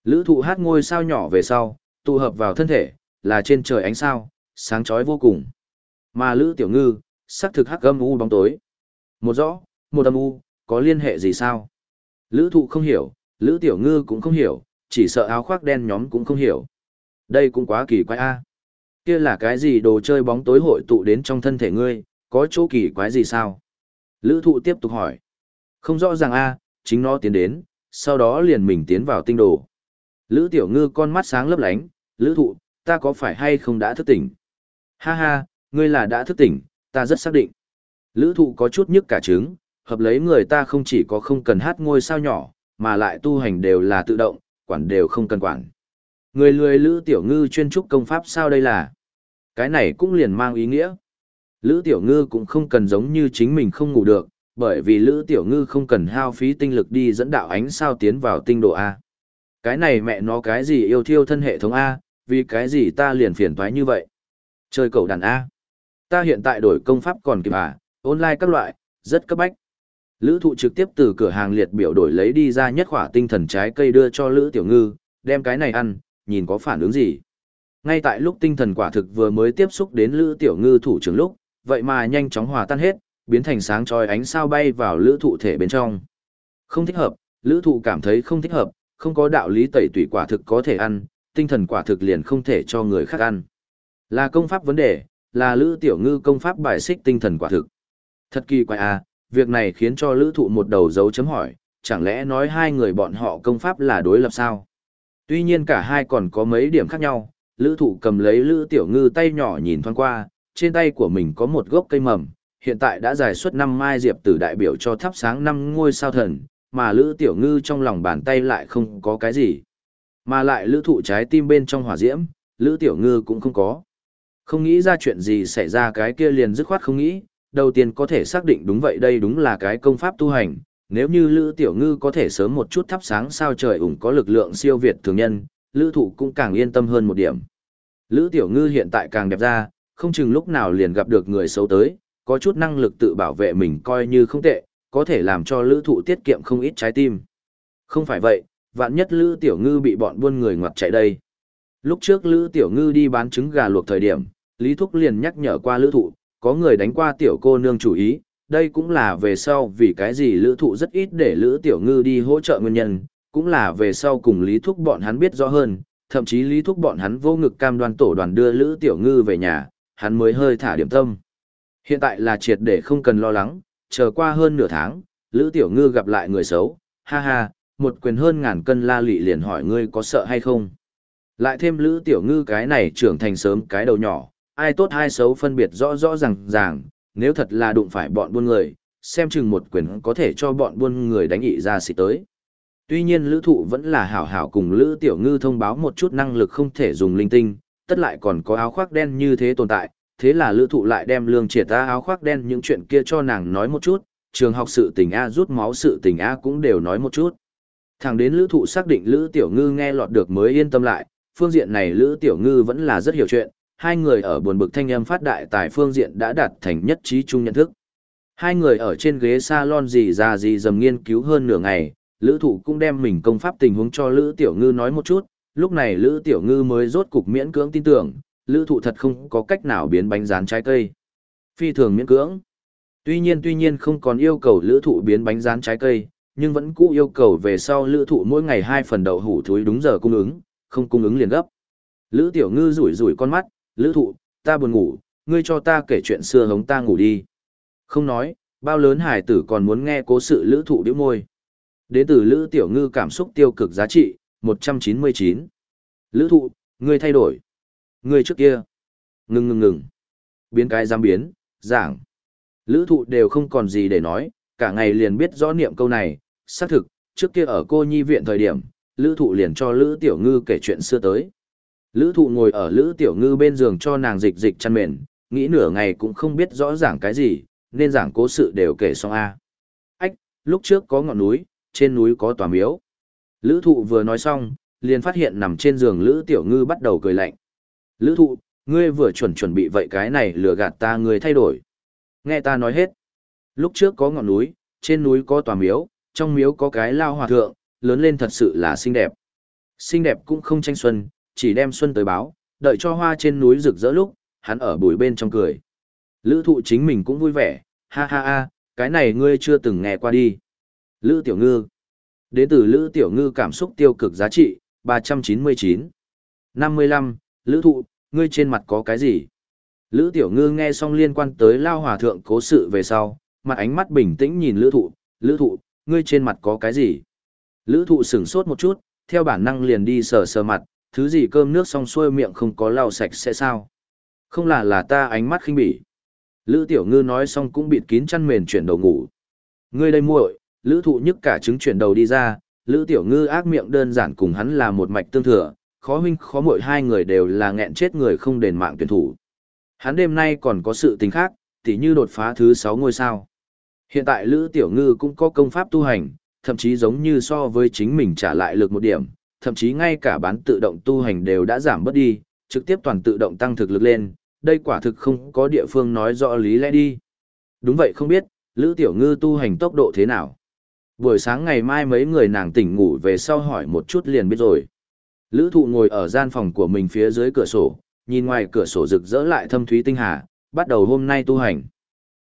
Lữ thụ hát ngôi sao nhỏ về sau, tụ hợp vào thân thể, là trên trời ánh sao, sáng chói vô cùng. Mà Lữ Tiểu Ngư, sắc thực hắc âm u bóng tối. Một rõ, một âm u, có liên hệ gì sao? Lữ thụ không hiểu, Lữ Tiểu Ngư cũng không hiểu, chỉ sợ áo khoác đen nhóm cũng không hiểu. Đây cũng quá kỳ quái a Kia là cái gì đồ chơi bóng tối hội tụ đến trong thân thể ngươi, có chỗ kỳ quái gì sao? Lữ thụ tiếp tục hỏi. Không rõ ràng a chính nó tiến đến, sau đó liền mình tiến vào tinh đồ. Lữ tiểu ngư con mắt sáng lấp lánh, lữ thụ, ta có phải hay không đã thức tỉnh? Ha ha, ngươi là đã thức tỉnh, ta rất xác định. Lữ thụ có chút nhức cả trứng, hợp lấy người ta không chỉ có không cần hát ngôi sao nhỏ, mà lại tu hành đều là tự động, quản đều không cần quản. Người lười Lữ Tiểu Ngư chuyên trúc công pháp sao đây là? Cái này cũng liền mang ý nghĩa. Lữ Tiểu Ngư cũng không cần giống như chính mình không ngủ được, bởi vì Lữ Tiểu Ngư không cần hao phí tinh lực đi dẫn đạo ánh sao tiến vào tinh độ A. Cái này mẹ nó cái gì yêu thiêu thân hệ thống A, vì cái gì ta liền phiền toái như vậy. Chơi cầu đàn A. Ta hiện tại đổi công pháp còn kịp à, online các loại, rất cấp bách. Lữ thụ trực tiếp từ cửa hàng liệt biểu đổi lấy đi ra nhất khỏa tinh thần trái cây đưa cho Lữ Tiểu Ngư, đem cái này ăn, nhìn có phản ứng gì. Ngay tại lúc tinh thần quả thực vừa mới tiếp xúc đến Lữ Tiểu Ngư thủ trưởng lúc, vậy mà nhanh chóng hòa tan hết, biến thành sáng chói ánh sao bay vào lữ thụ thể bên trong. Không thích hợp, lữ thụ cảm thấy không thích hợp, không có đạo lý tẩy tủy quả thực có thể ăn, tinh thần quả thực liền không thể cho người khác ăn. Là công pháp vấn đề, là lữ tiểu ngư công pháp bài xích tinh thần quả thực. Thật kỳ quái à, việc này khiến cho lữ thụ một đầu dấu chấm hỏi, chẳng lẽ nói hai người bọn họ công pháp là đối lập sao? Tuy nhiên cả hai còn có mấy điểm khác nhau, lữ thụ cầm lấy lữ tiểu ngư tay nhỏ nhìn thoáng qua, trên tay của mình có một gốc cây mầm, hiện tại đã giải suốt năm mai diệp tử đại biểu cho thắp sáng năm ngôi sao thần, mà lữ tiểu ngư trong lòng bàn tay lại không có cái gì. Mà lại lữ thụ trái tim bên trong hỏa diễm, lữ tiểu ngư cũng không có. Không nghĩ ra chuyện gì xảy ra cái kia liền dứt khoát không nghĩ, đầu tiên có thể xác định đúng vậy đây đúng là cái công pháp tu hành, nếu như Lữ Tiểu Ngư có thể sớm một chút thắp sáng sao trời ủng có lực lượng siêu việt thường nhân, Lữ Thụ cũng càng yên tâm hơn một điểm. Lữ Tiểu Ngư hiện tại càng đẹp ra, không chừng lúc nào liền gặp được người xấu tới, có chút năng lực tự bảo vệ mình coi như không tệ, có thể làm cho Lữ Thụ tiết kiệm không ít trái tim. Không phải vậy, vạn nhất Lữ Tiểu Ngư bị bọn buôn người ngoặt chạy đây. Lúc trước Lữ Tiểu Ngư đi bán trứng gà luộc thời điểm, Lý Thúc liền nhắc nhở qua Lữ Thụ, có người đánh qua tiểu cô nương chủ ý, đây cũng là về sau vì cái gì lữ thụ rất ít để lữ tiểu ngư đi hỗ trợ nguyên nhân, cũng là về sau cùng lý thúc bọn hắn biết rõ hơn, thậm chí lý thúc bọn hắn vô ngực cam đoan tổ đoàn đưa lữ tiểu ngư về nhà, hắn mới hơi thả điểm tâm. Hiện tại là triệt để không cần lo lắng, chờ qua hơn nửa tháng, lữ tiểu ngư gặp lại người xấu, ha ha, một quyền hơn ngàn cân la lị liền hỏi ngươi có sợ hay không. Lại thêm lữ tiểu ngư cái này trưởng thành sớm cái đầu nhỏ, ai tốt ai xấu phân biệt rõ rõ ràng ràng, nếu thật là đụng phải bọn buôn người, xem chừng một quyền có thể cho bọn buôn người đánh ị ra xị tới. Tuy nhiên lữ thụ vẫn là hảo hảo cùng lữ tiểu ngư thông báo một chút năng lực không thể dùng linh tinh, tất lại còn có áo khoác đen như thế tồn tại, thế là lữ thụ lại đem lương triệt ta áo khoác đen những chuyện kia cho nàng nói một chút, trường học sự tình A rút máu sự tình A cũng đều nói một chút. Thẳng đến lữ thụ xác định lữ tiểu ngư nghe lọt được mới yên tâm lại, phương diện này lữ tiểu ngư vẫn là rất hiểu chuyện, hai người ở buồn bực thanh âm phát đại tại phương diện đã đạt thành nhất trí chung nhận thức. Hai người ở trên ghế salon gì ra gì dầm nghiên cứu hơn nửa ngày, Lữ Thụ cũng đem mình công pháp tình huống cho Lữ Tiểu Ngư nói một chút, lúc này Lữ Tiểu Ngư mới rốt cục miễn cưỡng tin tưởng, Lữ Thụ thật không có cách nào biến bánh rán trái cây. Phi thường miễn cưỡng. Tuy nhiên tuy nhiên không còn yêu cầu Lữ Thụ biến bánh rán trái cây, nhưng vẫn cũ yêu cầu về sau Lữ Thụ mỗi ngày hai phần đậu hủ thúi đúng giờ cung ứng, không cung ứng liền gấp. Lữ Tiểu Ngư rủi rủi con mắt, lữ thụ, ta buồn ngủ, ngươi cho ta kể chuyện xưa hống ta ngủ đi. Không nói, bao lớn hải tử còn muốn nghe cố sự lữ thụ điếu môi. Đến từ lữ tiểu ngư cảm xúc tiêu cực giá trị, 199. Lữ thụ, ngươi thay đổi. Ngươi trước kia. Ngừng ngừng ngừng. Biến cái giam biến, giảng. Lữ thụ đều không còn gì để nói, cả ngày liền biết rõ niệm câu này. Xác thực, trước kia ở cô nhi viện thời điểm, lữ thụ liền cho lữ tiểu ngư kể chuyện xưa tới. Lữ thụ ngồi ở Lữ Tiểu Ngư bên giường cho nàng dịch dịch chăn mền, nghĩ nửa ngày cũng không biết rõ ràng cái gì, nên giảng cố sự đều kể xong A. Ách, lúc trước có ngọn núi, trên núi có tòa miếu. Lữ thụ vừa nói xong, liền phát hiện nằm trên giường Lữ Tiểu Ngư bắt đầu cười lạnh. Lữ thụ, ngươi vừa chuẩn chuẩn bị vậy cái này lừa gạt ta ngươi thay đổi. Nghe ta nói hết. Lúc trước có ngọn núi, trên núi có tòa miếu, trong miếu có cái lao hòa thượng, lớn lên thật sự là xinh đẹp. Xinh đẹp cũng không tranh xuân, chỉ đem xuân tới báo, đợi cho hoa trên núi rực rỡ lúc, hắn ở bùi bên trong cười. Lữ thụ chính mình cũng vui vẻ, ha ha ha, cái này ngươi chưa từng nghe qua đi. Lữ tiểu ngư. Đến từ Lữ tiểu ngư cảm xúc tiêu cực giá trị, 399. 55, Lữ thụ, ngươi trên mặt có cái gì? Lữ tiểu ngư nghe xong liên quan tới lao hòa thượng cố sự về sau, mặt ánh mắt bình tĩnh nhìn lữ thụ, lữ thụ, ngươi trên mặt có cái gì? Lữ thụ sửng sốt một chút, theo bản năng liền đi sờ sờ mặt, thứ gì cơm nước xong xuôi miệng không có lau sạch sẽ sao? Không là là ta ánh mắt khinh bỉ. Lữ Tiểu Ngư nói xong cũng bịt kín chăn mền chuyển đầu ngủ. Ngươi đây muội, Lữ Thụ nhức cả trứng chuyển đầu đi ra, Lữ Tiểu Ngư ác miệng đơn giản cùng hắn là một mạch tương thừa, khó huynh khó muội hai người đều là nghẹn chết người không đền mạng tuyển thủ. Hắn đêm nay còn có sự tình khác, tỉ như đột phá thứ 6 ngôi sao. Hiện tại Lữ Tiểu Ngư cũng có công pháp tu hành, thậm chí giống như so với chính mình trả lại lực một điểm, thậm chí ngay cả bán tự động tu hành đều đã giảm bớt đi, trực tiếp toàn tự động tăng thực lực lên, đây quả thực không có địa phương nói rõ lý lẽ đi. Đúng vậy không biết, Lữ Tiểu Ngư tu hành tốc độ thế nào. Buổi sáng ngày mai mấy người nàng tỉnh ngủ về sau hỏi một chút liền biết rồi. Lữ thụ ngồi ở gian phòng của mình phía dưới cửa sổ, nhìn ngoài cửa sổ rực rỡ lại thâm thúy tinh hà, bắt đầu hôm nay tu hành.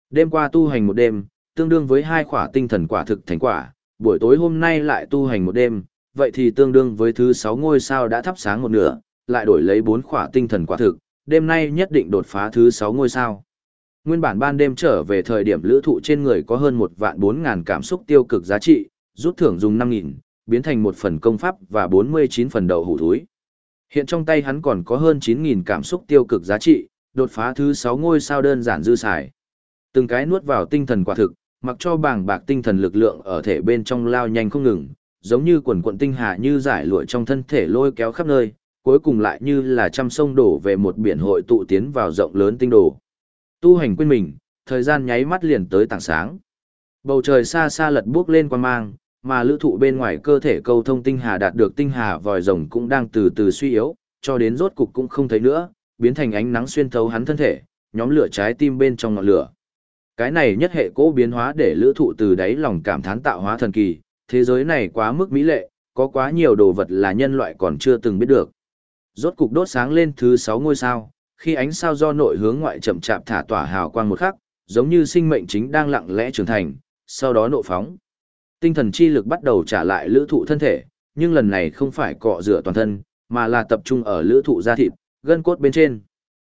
Đêm qua tu hành một đêm, tương đương với hai khỏa tinh thần quả thực thành quả, buổi tối hôm nay lại tu hành một đêm, vậy thì tương đương với thứ sáu ngôi sao đã thắp sáng một nửa, lại đổi lấy bốn khỏa tinh thần quả thực, đêm nay nhất định đột phá thứ sáu ngôi sao. Nguyên bản ban đêm trở về thời điểm lữ thụ trên người có hơn một vạn 4 ngàn cảm xúc tiêu cực giá trị, rút thưởng dùng 5.000, biến thành một phần công pháp và 49 phần đầu hủ thúi. Hiện trong tay hắn còn có hơn 9.000 cảm xúc tiêu cực giá trị, đột phá thứ 6 ngôi sao đơn giản dư xài. Từng cái nuốt vào tinh thần quả thực, mặc cho bàng bạc tinh thần lực lượng ở thể bên trong lao nhanh không ngừng, giống như quần quận tinh hà như giải lụa trong thân thể lôi kéo khắp nơi, cuối cùng lại như là trăm sông đổ về một biển hội tụ tiến vào rộng lớn tinh đồ. Tu hành quên mình, thời gian nháy mắt liền tới tảng sáng. Bầu trời xa xa lật bước lên quan mang, mà lữ thụ bên ngoài cơ thể câu thông tinh hà đạt được tinh hà vòi rồng cũng đang từ từ suy yếu, cho đến rốt cục cũng không thấy nữa, biến thành ánh nắng xuyên thấu hắn thân thể, nhóm lửa trái tim bên trong ngọn lửa. Cái này nhất hệ cố biến hóa để lữ thụ từ đáy lòng cảm thán tạo hóa thần kỳ, thế giới này quá mức mỹ lệ, có quá nhiều đồ vật là nhân loại còn chưa từng biết được. Rốt cục đốt sáng lên thứ 6 ngôi sao, khi ánh sao do nội hướng ngoại chậm chạp thả tỏa hào quang một khắc, giống như sinh mệnh chính đang lặng lẽ trưởng thành, sau đó nộ phóng. Tinh thần chi lực bắt đầu trả lại lữ thụ thân thể, nhưng lần này không phải cọ rửa toàn thân, mà là tập trung ở lữ thụ da thịt, gân cốt bên trên.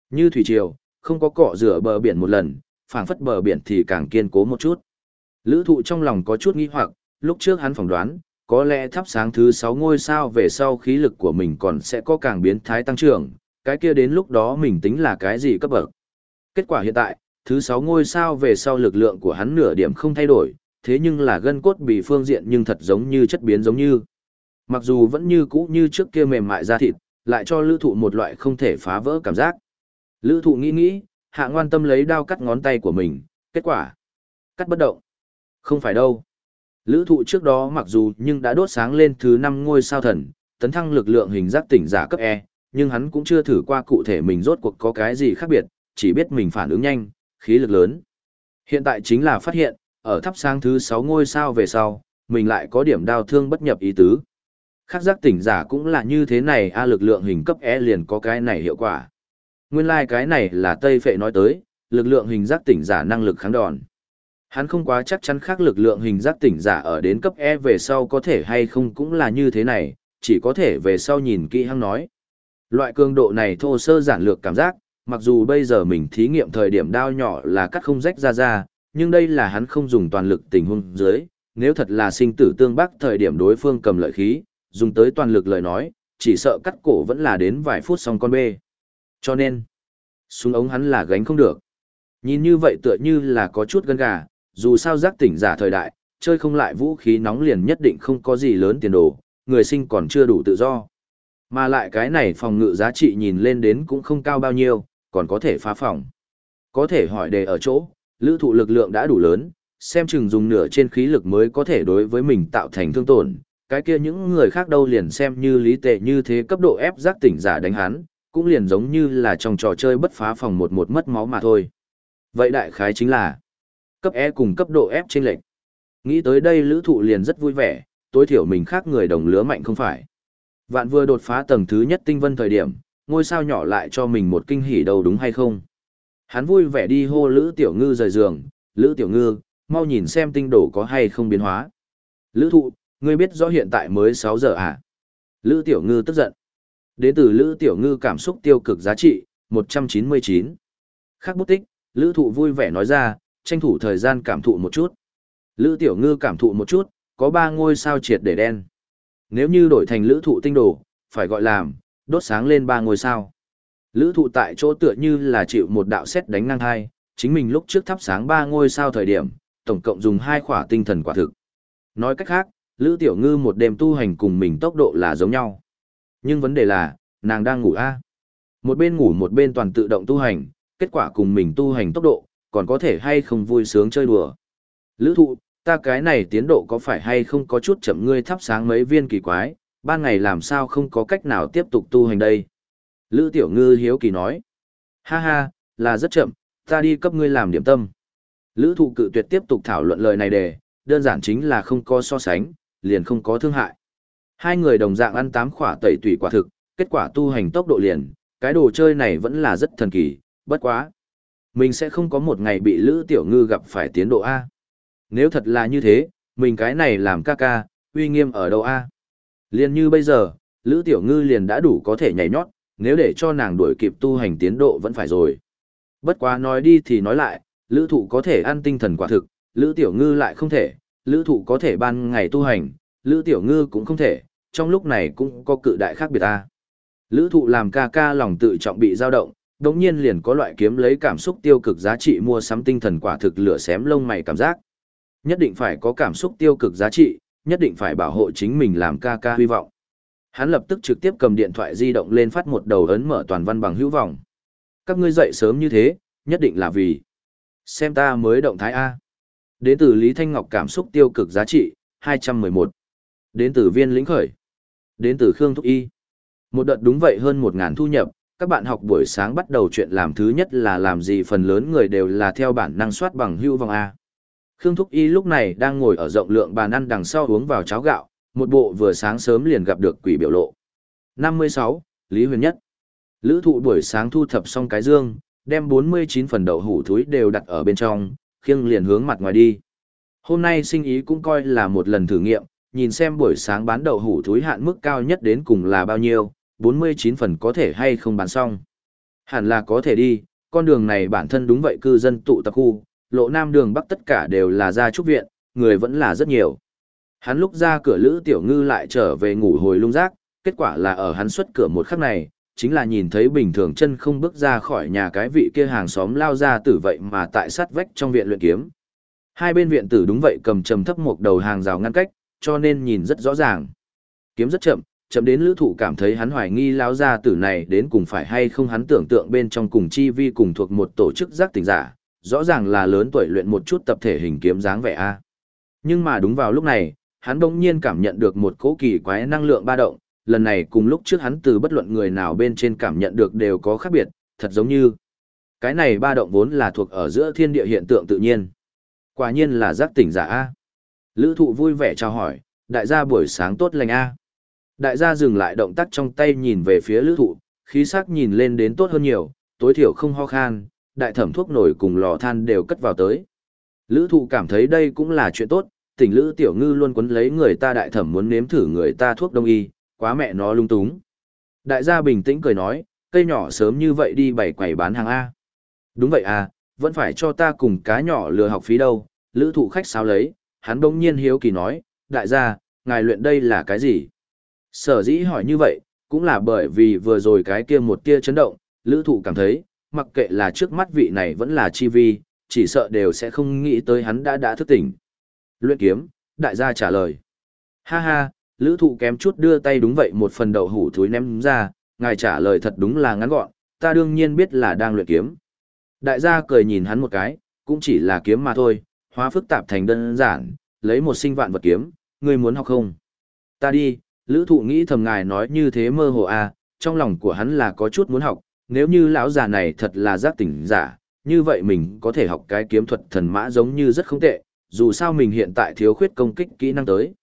Như thủy triều, không có cọ rửa bờ biển một lần, phản phất bờ biển thì càng kiên cố một chút. Lữ thụ trong lòng có chút nghi hoặc, lúc trước hắn phỏng đoán, có lẽ thắp sáng thứ 6 ngôi sao về sau khí lực của mình còn sẽ có càng biến thái tăng trưởng, cái kia đến lúc đó mình tính là cái gì cấp bậc. Kết quả hiện tại, thứ 6 ngôi sao về sau lực lượng của hắn nửa điểm không thay đổi, thế nhưng là gân cốt bị phương diện nhưng thật giống như chất biến giống như. Mặc dù vẫn như cũ như trước kia mềm mại da thịt, lại cho lữ thụ một loại không thể phá vỡ cảm giác. Lữ thụ nghĩ nghĩ, hạ ngoan tâm lấy đao cắt ngón tay của mình, kết quả. Cắt bất động. Không phải đâu. Lữ thụ trước đó mặc dù nhưng đã đốt sáng lên thứ 5 ngôi sao thần, tấn thăng lực lượng hình giác tỉnh giả cấp E, nhưng hắn cũng chưa thử qua cụ thể mình rốt cuộc có cái gì khác biệt, chỉ biết mình phản ứng nhanh, khí lực lớn. Hiện tại chính là phát hiện, ở thắp sáng thứ sáu ngôi sao về sau, mình lại có điểm đau thương bất nhập ý tứ. Khác giác tỉnh giả cũng là như thế này a lực lượng hình cấp E liền có cái này hiệu quả. Nguyên lai like cái này là Tây Phệ nói tới, lực lượng hình giác tỉnh giả năng lực kháng đòn. Hắn không quá chắc chắn khác lực lượng hình giác tỉnh giả ở đến cấp E về sau có thể hay không cũng là như thế này, chỉ có thể về sau nhìn kỹ hăng nói. Loại cường độ này thô sơ giản lược cảm giác, mặc dù bây giờ mình thí nghiệm thời điểm đao nhỏ là cắt không rách ra ra, nhưng đây là hắn không dùng toàn lực tình huống dưới, nếu thật là sinh tử tương bắc thời điểm đối phương cầm lợi khí, dùng tới toàn lực lời nói, chỉ sợ cắt cổ vẫn là đến vài phút xong con bê. Cho nên, súng ống hắn là gánh không được. Nhìn như vậy tựa như là có chút gân gà, dù sao giác tỉnh giả thời đại, chơi không lại vũ khí nóng liền nhất định không có gì lớn tiền đồ, người sinh còn chưa đủ tự do. Mà lại cái này phòng ngự giá trị nhìn lên đến cũng không cao bao nhiêu, còn có thể phá phòng. Có thể hỏi đề ở chỗ, lữ thụ lực lượng đã đủ lớn, xem chừng dùng nửa trên khí lực mới có thể đối với mình tạo thành thương tổn. Cái kia những người khác đâu liền xem như lý tệ như thế cấp độ ép giác tỉnh giả đánh hắn, cũng liền giống như là trong trò chơi bất phá phòng một một mất máu mà thôi. Vậy đại khái chính là cấp E cùng cấp độ F trên lệnh. Nghĩ tới đây lữ thụ liền rất vui vẻ, tối thiểu mình khác người đồng lứa mạnh không phải. Vạn vừa đột phá tầng thứ nhất tinh vân thời điểm, ngôi sao nhỏ lại cho mình một kinh hỉ đầu đúng hay không. Hắn vui vẻ đi hô Lữ Tiểu Ngư rời giường, Lữ Tiểu Ngư, mau nhìn xem tinh đổ có hay không biến hóa. Lữ thụ, ngươi biết rõ hiện tại mới 6 giờ à? Lữ Tiểu Ngư tức giận. Đến từ Lữ Tiểu Ngư cảm xúc tiêu cực giá trị, 199. Khác bút tích, Lữ thụ vui vẻ nói ra, tranh thủ thời gian cảm thụ một chút. Lữ Tiểu Ngư cảm thụ một chút, có 3 ngôi sao triệt để đen. Nếu như đổi thành lữ thụ tinh đồ, phải gọi làm, đốt sáng lên 3 ngôi sao. Lữ thụ tại chỗ tựa như là chịu một đạo xét đánh ngang hai, chính mình lúc trước thắp sáng ba ngôi sao thời điểm, tổng cộng dùng hai khỏa tinh thần quả thực. Nói cách khác, Lữ Tiểu Ngư một đêm tu hành cùng mình tốc độ là giống nhau. Nhưng vấn đề là, nàng đang ngủ a Một bên ngủ một bên toàn tự động tu hành, kết quả cùng mình tu hành tốc độ, còn có thể hay không vui sướng chơi đùa. Lữ thụ, ta cái này tiến độ có phải hay không có chút chậm ngươi thắp sáng mấy viên kỳ quái, ban ngày làm sao không có cách nào tiếp tục tu hành đây. Lữ Tiểu Ngư hiếu kỳ nói, ha ha, là rất chậm, ta đi cấp ngươi làm điểm tâm. Lữ thụ cự tuyệt tiếp tục thảo luận lời này đề, đơn giản chính là không có so sánh, liền không có thương hại. Hai người đồng dạng ăn tám khỏa tẩy tủy quả thực, kết quả tu hành tốc độ liền, cái đồ chơi này vẫn là rất thần kỳ, bất quá. Mình sẽ không có một ngày bị Lữ Tiểu Ngư gặp phải tiến độ A. Nếu thật là như thế, mình cái này làm ca ca, uy nghiêm ở đâu A. Liên như bây giờ, Lữ Tiểu Ngư liền đã đủ có thể nhảy nhót, nếu để cho nàng đuổi kịp tu hành tiến độ vẫn phải rồi. Bất quá nói đi thì nói lại, Lữ Thụ có thể ăn tinh thần quả thực, Lữ Tiểu Ngư lại không thể, lữ thụ có thể ban ngày tu hành, lữ tiểu ngư cũng không thể, trong lúc này cũng có cự đại khác biệt ta. Lữ thụ làm ca ca lòng tự trọng bị dao động, đống nhiên liền có loại kiếm lấy cảm xúc tiêu cực giá trị mua sắm tinh thần quả thực lửa xém lông mày cảm giác. Nhất định phải có cảm xúc tiêu cực giá trị, nhất định phải bảo hộ chính mình làm ca ca hy vọng. Hắn lập tức trực tiếp cầm điện thoại di động lên phát một đầu ấn mở toàn văn bằng hữu vọng. Các ngươi dậy sớm như thế, nhất định là vì xem ta mới động thái A. Đến từ Lý Thanh Ngọc cảm xúc tiêu cực giá trị, 211. Đến từ viên lĩnh khởi. Đến từ Khương Thúc Y. Một đợt đúng vậy hơn 1000 thu nhập, các bạn học buổi sáng bắt đầu chuyện làm thứ nhất là làm gì phần lớn người đều là theo bản năng soát bằng hữu vọng A. Khương Thúc Y lúc này đang ngồi ở rộng lượng bàn ăn đằng sau uống vào cháo gạo, một bộ vừa sáng sớm liền gặp được quỷ biểu lộ. 56. Lý Huyền Nhất Lữ thụ buổi sáng thu thập xong cái dương, đem 49 phần đậu hủ thúi đều đặt ở bên trong, khiêng liền hướng mặt ngoài đi. Hôm nay sinh ý cũng coi là một lần thử nghiệm, nhìn xem buổi sáng bán đậu hủ thúi hạn mức cao nhất đến cùng là bao nhiêu, 49 phần có thể hay không bán xong. Hẳn là có thể đi, con đường này bản thân đúng vậy cư dân tụ tập khu, lộ nam đường bắc tất cả đều là gia trúc viện, người vẫn là rất nhiều. Hắn lúc ra cửa Lữ Tiểu Ngư lại trở về ngủ hồi lung rác, kết quả là ở hắn xuất cửa một khắc này, chính là nhìn thấy bình thường chân không bước ra khỏi nhà cái vị kia hàng xóm lao ra tử vậy mà tại sát vách trong viện luyện kiếm. Hai bên viện tử đúng vậy cầm trầm thấp một đầu hàng rào ngăn cách, cho nên nhìn rất rõ ràng. Kiếm rất chậm, chậm đến lữ thụ cảm thấy hắn hoài nghi lao ra tử này đến cùng phải hay không hắn tưởng tượng bên trong cùng chi vi cùng thuộc một tổ chức giác tỉnh giả, rõ ràng là lớn tuổi luyện một chút tập thể hình kiếm dáng vẻ A. Nhưng mà đúng vào lúc này, hắn bỗng nhiên cảm nhận được một cỗ kỳ quái năng lượng ba động, lần này cùng lúc trước hắn từ bất luận người nào bên trên cảm nhận được đều có khác biệt, thật giống như cái này ba động vốn là thuộc ở giữa thiên địa hiện tượng tự nhiên. Quả nhiên là giác tỉnh giả A. Lữ thụ vui vẻ chào hỏi, đại gia buổi sáng tốt lành A. Đại gia dừng lại động tác trong tay nhìn về phía lữ thụ, khí sắc nhìn lên đến tốt hơn nhiều, tối thiểu không ho khan, đại thẩm thuốc nổi cùng lò than đều cất vào tới. Lữ thụ cảm thấy đây cũng là chuyện tốt, tỉnh lữ tiểu ngư luôn quấn lấy người ta đại thẩm muốn nếm thử người ta thuốc đông y, quá mẹ nó lung túng. Đại gia bình tĩnh cười nói, cây nhỏ sớm như vậy đi bày quầy bán hàng A. Đúng vậy à, vẫn phải cho ta cùng cá nhỏ lừa học phí đâu, lữ thụ khách sao lấy, hắn bỗng nhiên hiếu kỳ nói, đại gia, ngài luyện đây là cái gì? Sở dĩ hỏi như vậy, cũng là bởi vì vừa rồi cái kia một tia chấn động, lữ thụ cảm thấy, mặc kệ là trước mắt vị này vẫn là chi vi, chỉ sợ đều sẽ không nghĩ tới hắn đã đã thức tỉnh. Luyện kiếm, đại gia trả lời. Ha ha, lữ thụ kém chút đưa tay đúng vậy một phần đậu hủ thúi ném ra, ngài trả lời thật đúng là ngắn gọn, ta đương nhiên biết là đang luyện kiếm. Đại gia cười nhìn hắn một cái, cũng chỉ là kiếm mà thôi, hóa phức tạp thành đơn giản, lấy một sinh vạn vật kiếm, ngươi muốn học không? Ta đi, lữ thụ nghĩ thầm ngài nói như thế mơ hồ à, trong lòng của hắn là có chút muốn học, nếu như lão già này thật là giác tỉnh giả, như vậy mình có thể học cái kiếm thuật thần mã giống như rất không tệ, dù sao mình hiện tại thiếu khuyết công kích kỹ năng tới.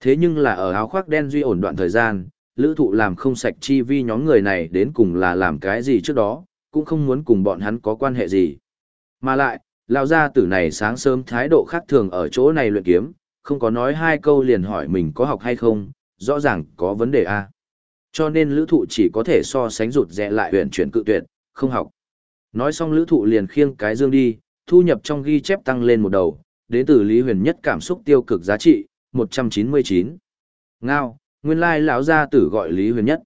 Thế nhưng là ở áo khoác đen duy ổn đoạn thời gian, lữ thụ làm không sạch chi vi nhóm người này đến cùng là làm cái gì trước đó, cũng không muốn cùng bọn hắn có quan hệ gì. Mà lại, lão gia tử này sáng sớm thái độ khác thường ở chỗ này luyện kiếm, không có nói hai câu liền hỏi mình có học hay không, rõ ràng có vấn đề a Cho nên lữ thụ chỉ có thể so sánh rụt rẽ lại huyện chuyển cự tuyệt, không học. Nói xong lữ thụ liền khiêng cái dương đi, thu nhập trong ghi chép tăng lên một đầu, đến từ Lý Huyền nhất cảm xúc tiêu cực giá trị, 199. Ngao, nguyên lai lão gia tử gọi Lý Huyền nhất.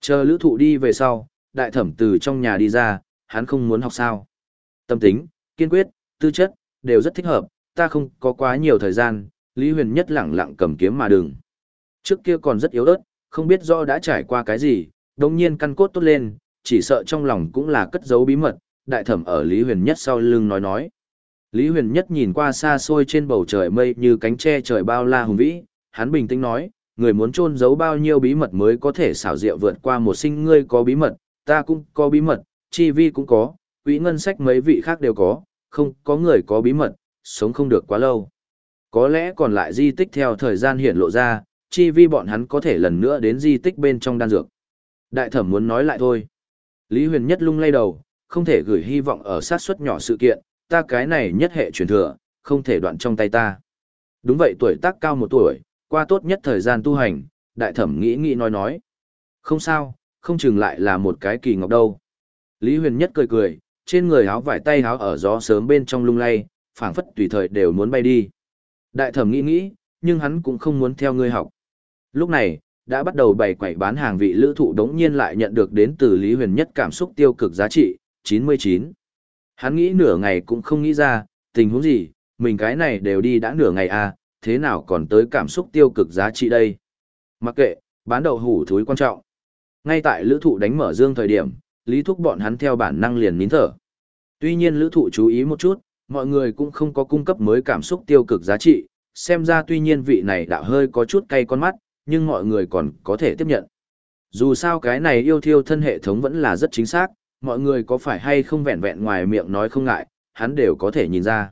Chờ lữ thụ đi về sau, đại thẩm từ trong nhà đi ra, hắn không muốn học sao. Tâm tính, kiên quyết, tư chất, đều rất thích hợp, ta không có quá nhiều thời gian, Lý Huyền nhất lẳng lặng cầm kiếm mà đừng. Trước kia còn rất yếu ớt, không biết rõ đã trải qua cái gì, đồng nhiên căn cốt tốt lên, chỉ sợ trong lòng cũng là cất giấu bí mật, đại thẩm ở Lý Huyền nhất sau lưng nói nói. Lý Huyền Nhất nhìn qua xa xôi trên bầu trời mây như cánh tre trời bao la hùng vĩ, hắn bình tĩnh nói, người muốn trôn giấu bao nhiêu bí mật mới có thể xảo diệu vượt qua một sinh ngươi có bí mật, ta cũng có bí mật, chi vi cũng có, quỹ ngân sách mấy vị khác đều có, không có người có bí mật, sống không được quá lâu. Có lẽ còn lại di tích theo thời gian hiện lộ ra, chi vi bọn hắn có thể lần nữa đến di tích bên trong đan dược. Đại thẩm muốn nói lại thôi. Lý Huyền Nhất lung lay đầu, không thể gửi hy vọng ở sát suất nhỏ sự kiện, ta cái này nhất hệ truyền thừa, không thể đoạn trong tay ta. Đúng vậy tuổi tác cao một tuổi, qua tốt nhất thời gian tu hành, đại thẩm nghĩ nghĩ nói nói. Không sao, không chừng lại là một cái kỳ ngọc đâu. Lý huyền nhất cười cười, trên người áo vải tay áo ở gió sớm bên trong lung lay, phảng phất tùy thời đều muốn bay đi. Đại thẩm nghĩ nghĩ, nhưng hắn cũng không muốn theo ngươi học. Lúc này, đã bắt đầu bày quẩy bán hàng vị lữ thụ đống nhiên lại nhận được đến từ Lý Huyền nhất cảm xúc tiêu cực giá trị, 99. Hắn nghĩ nửa ngày cũng không nghĩ ra, tình huống gì, mình cái này đều đi đã nửa ngày à, thế nào còn tới cảm xúc tiêu cực giá trị đây. Mặc kệ, bán đậu hủ thúi quan trọng. Ngay tại lữ thụ đánh mở dương thời điểm, lý thúc bọn hắn theo bản năng liền nín thở. Tuy nhiên lữ thụ chú ý một chút, mọi người cũng không có cung cấp mới cảm xúc tiêu cực giá trị, xem ra tuy nhiên vị này đã hơi có chút cay con mắt, nhưng mọi người còn có thể tiếp nhận. Dù sao cái này yêu thiêu thân hệ thống vẫn là rất chính xác, mọi người có phải hay không vẹn vẹn ngoài miệng nói không ngại, hắn đều có thể nhìn ra.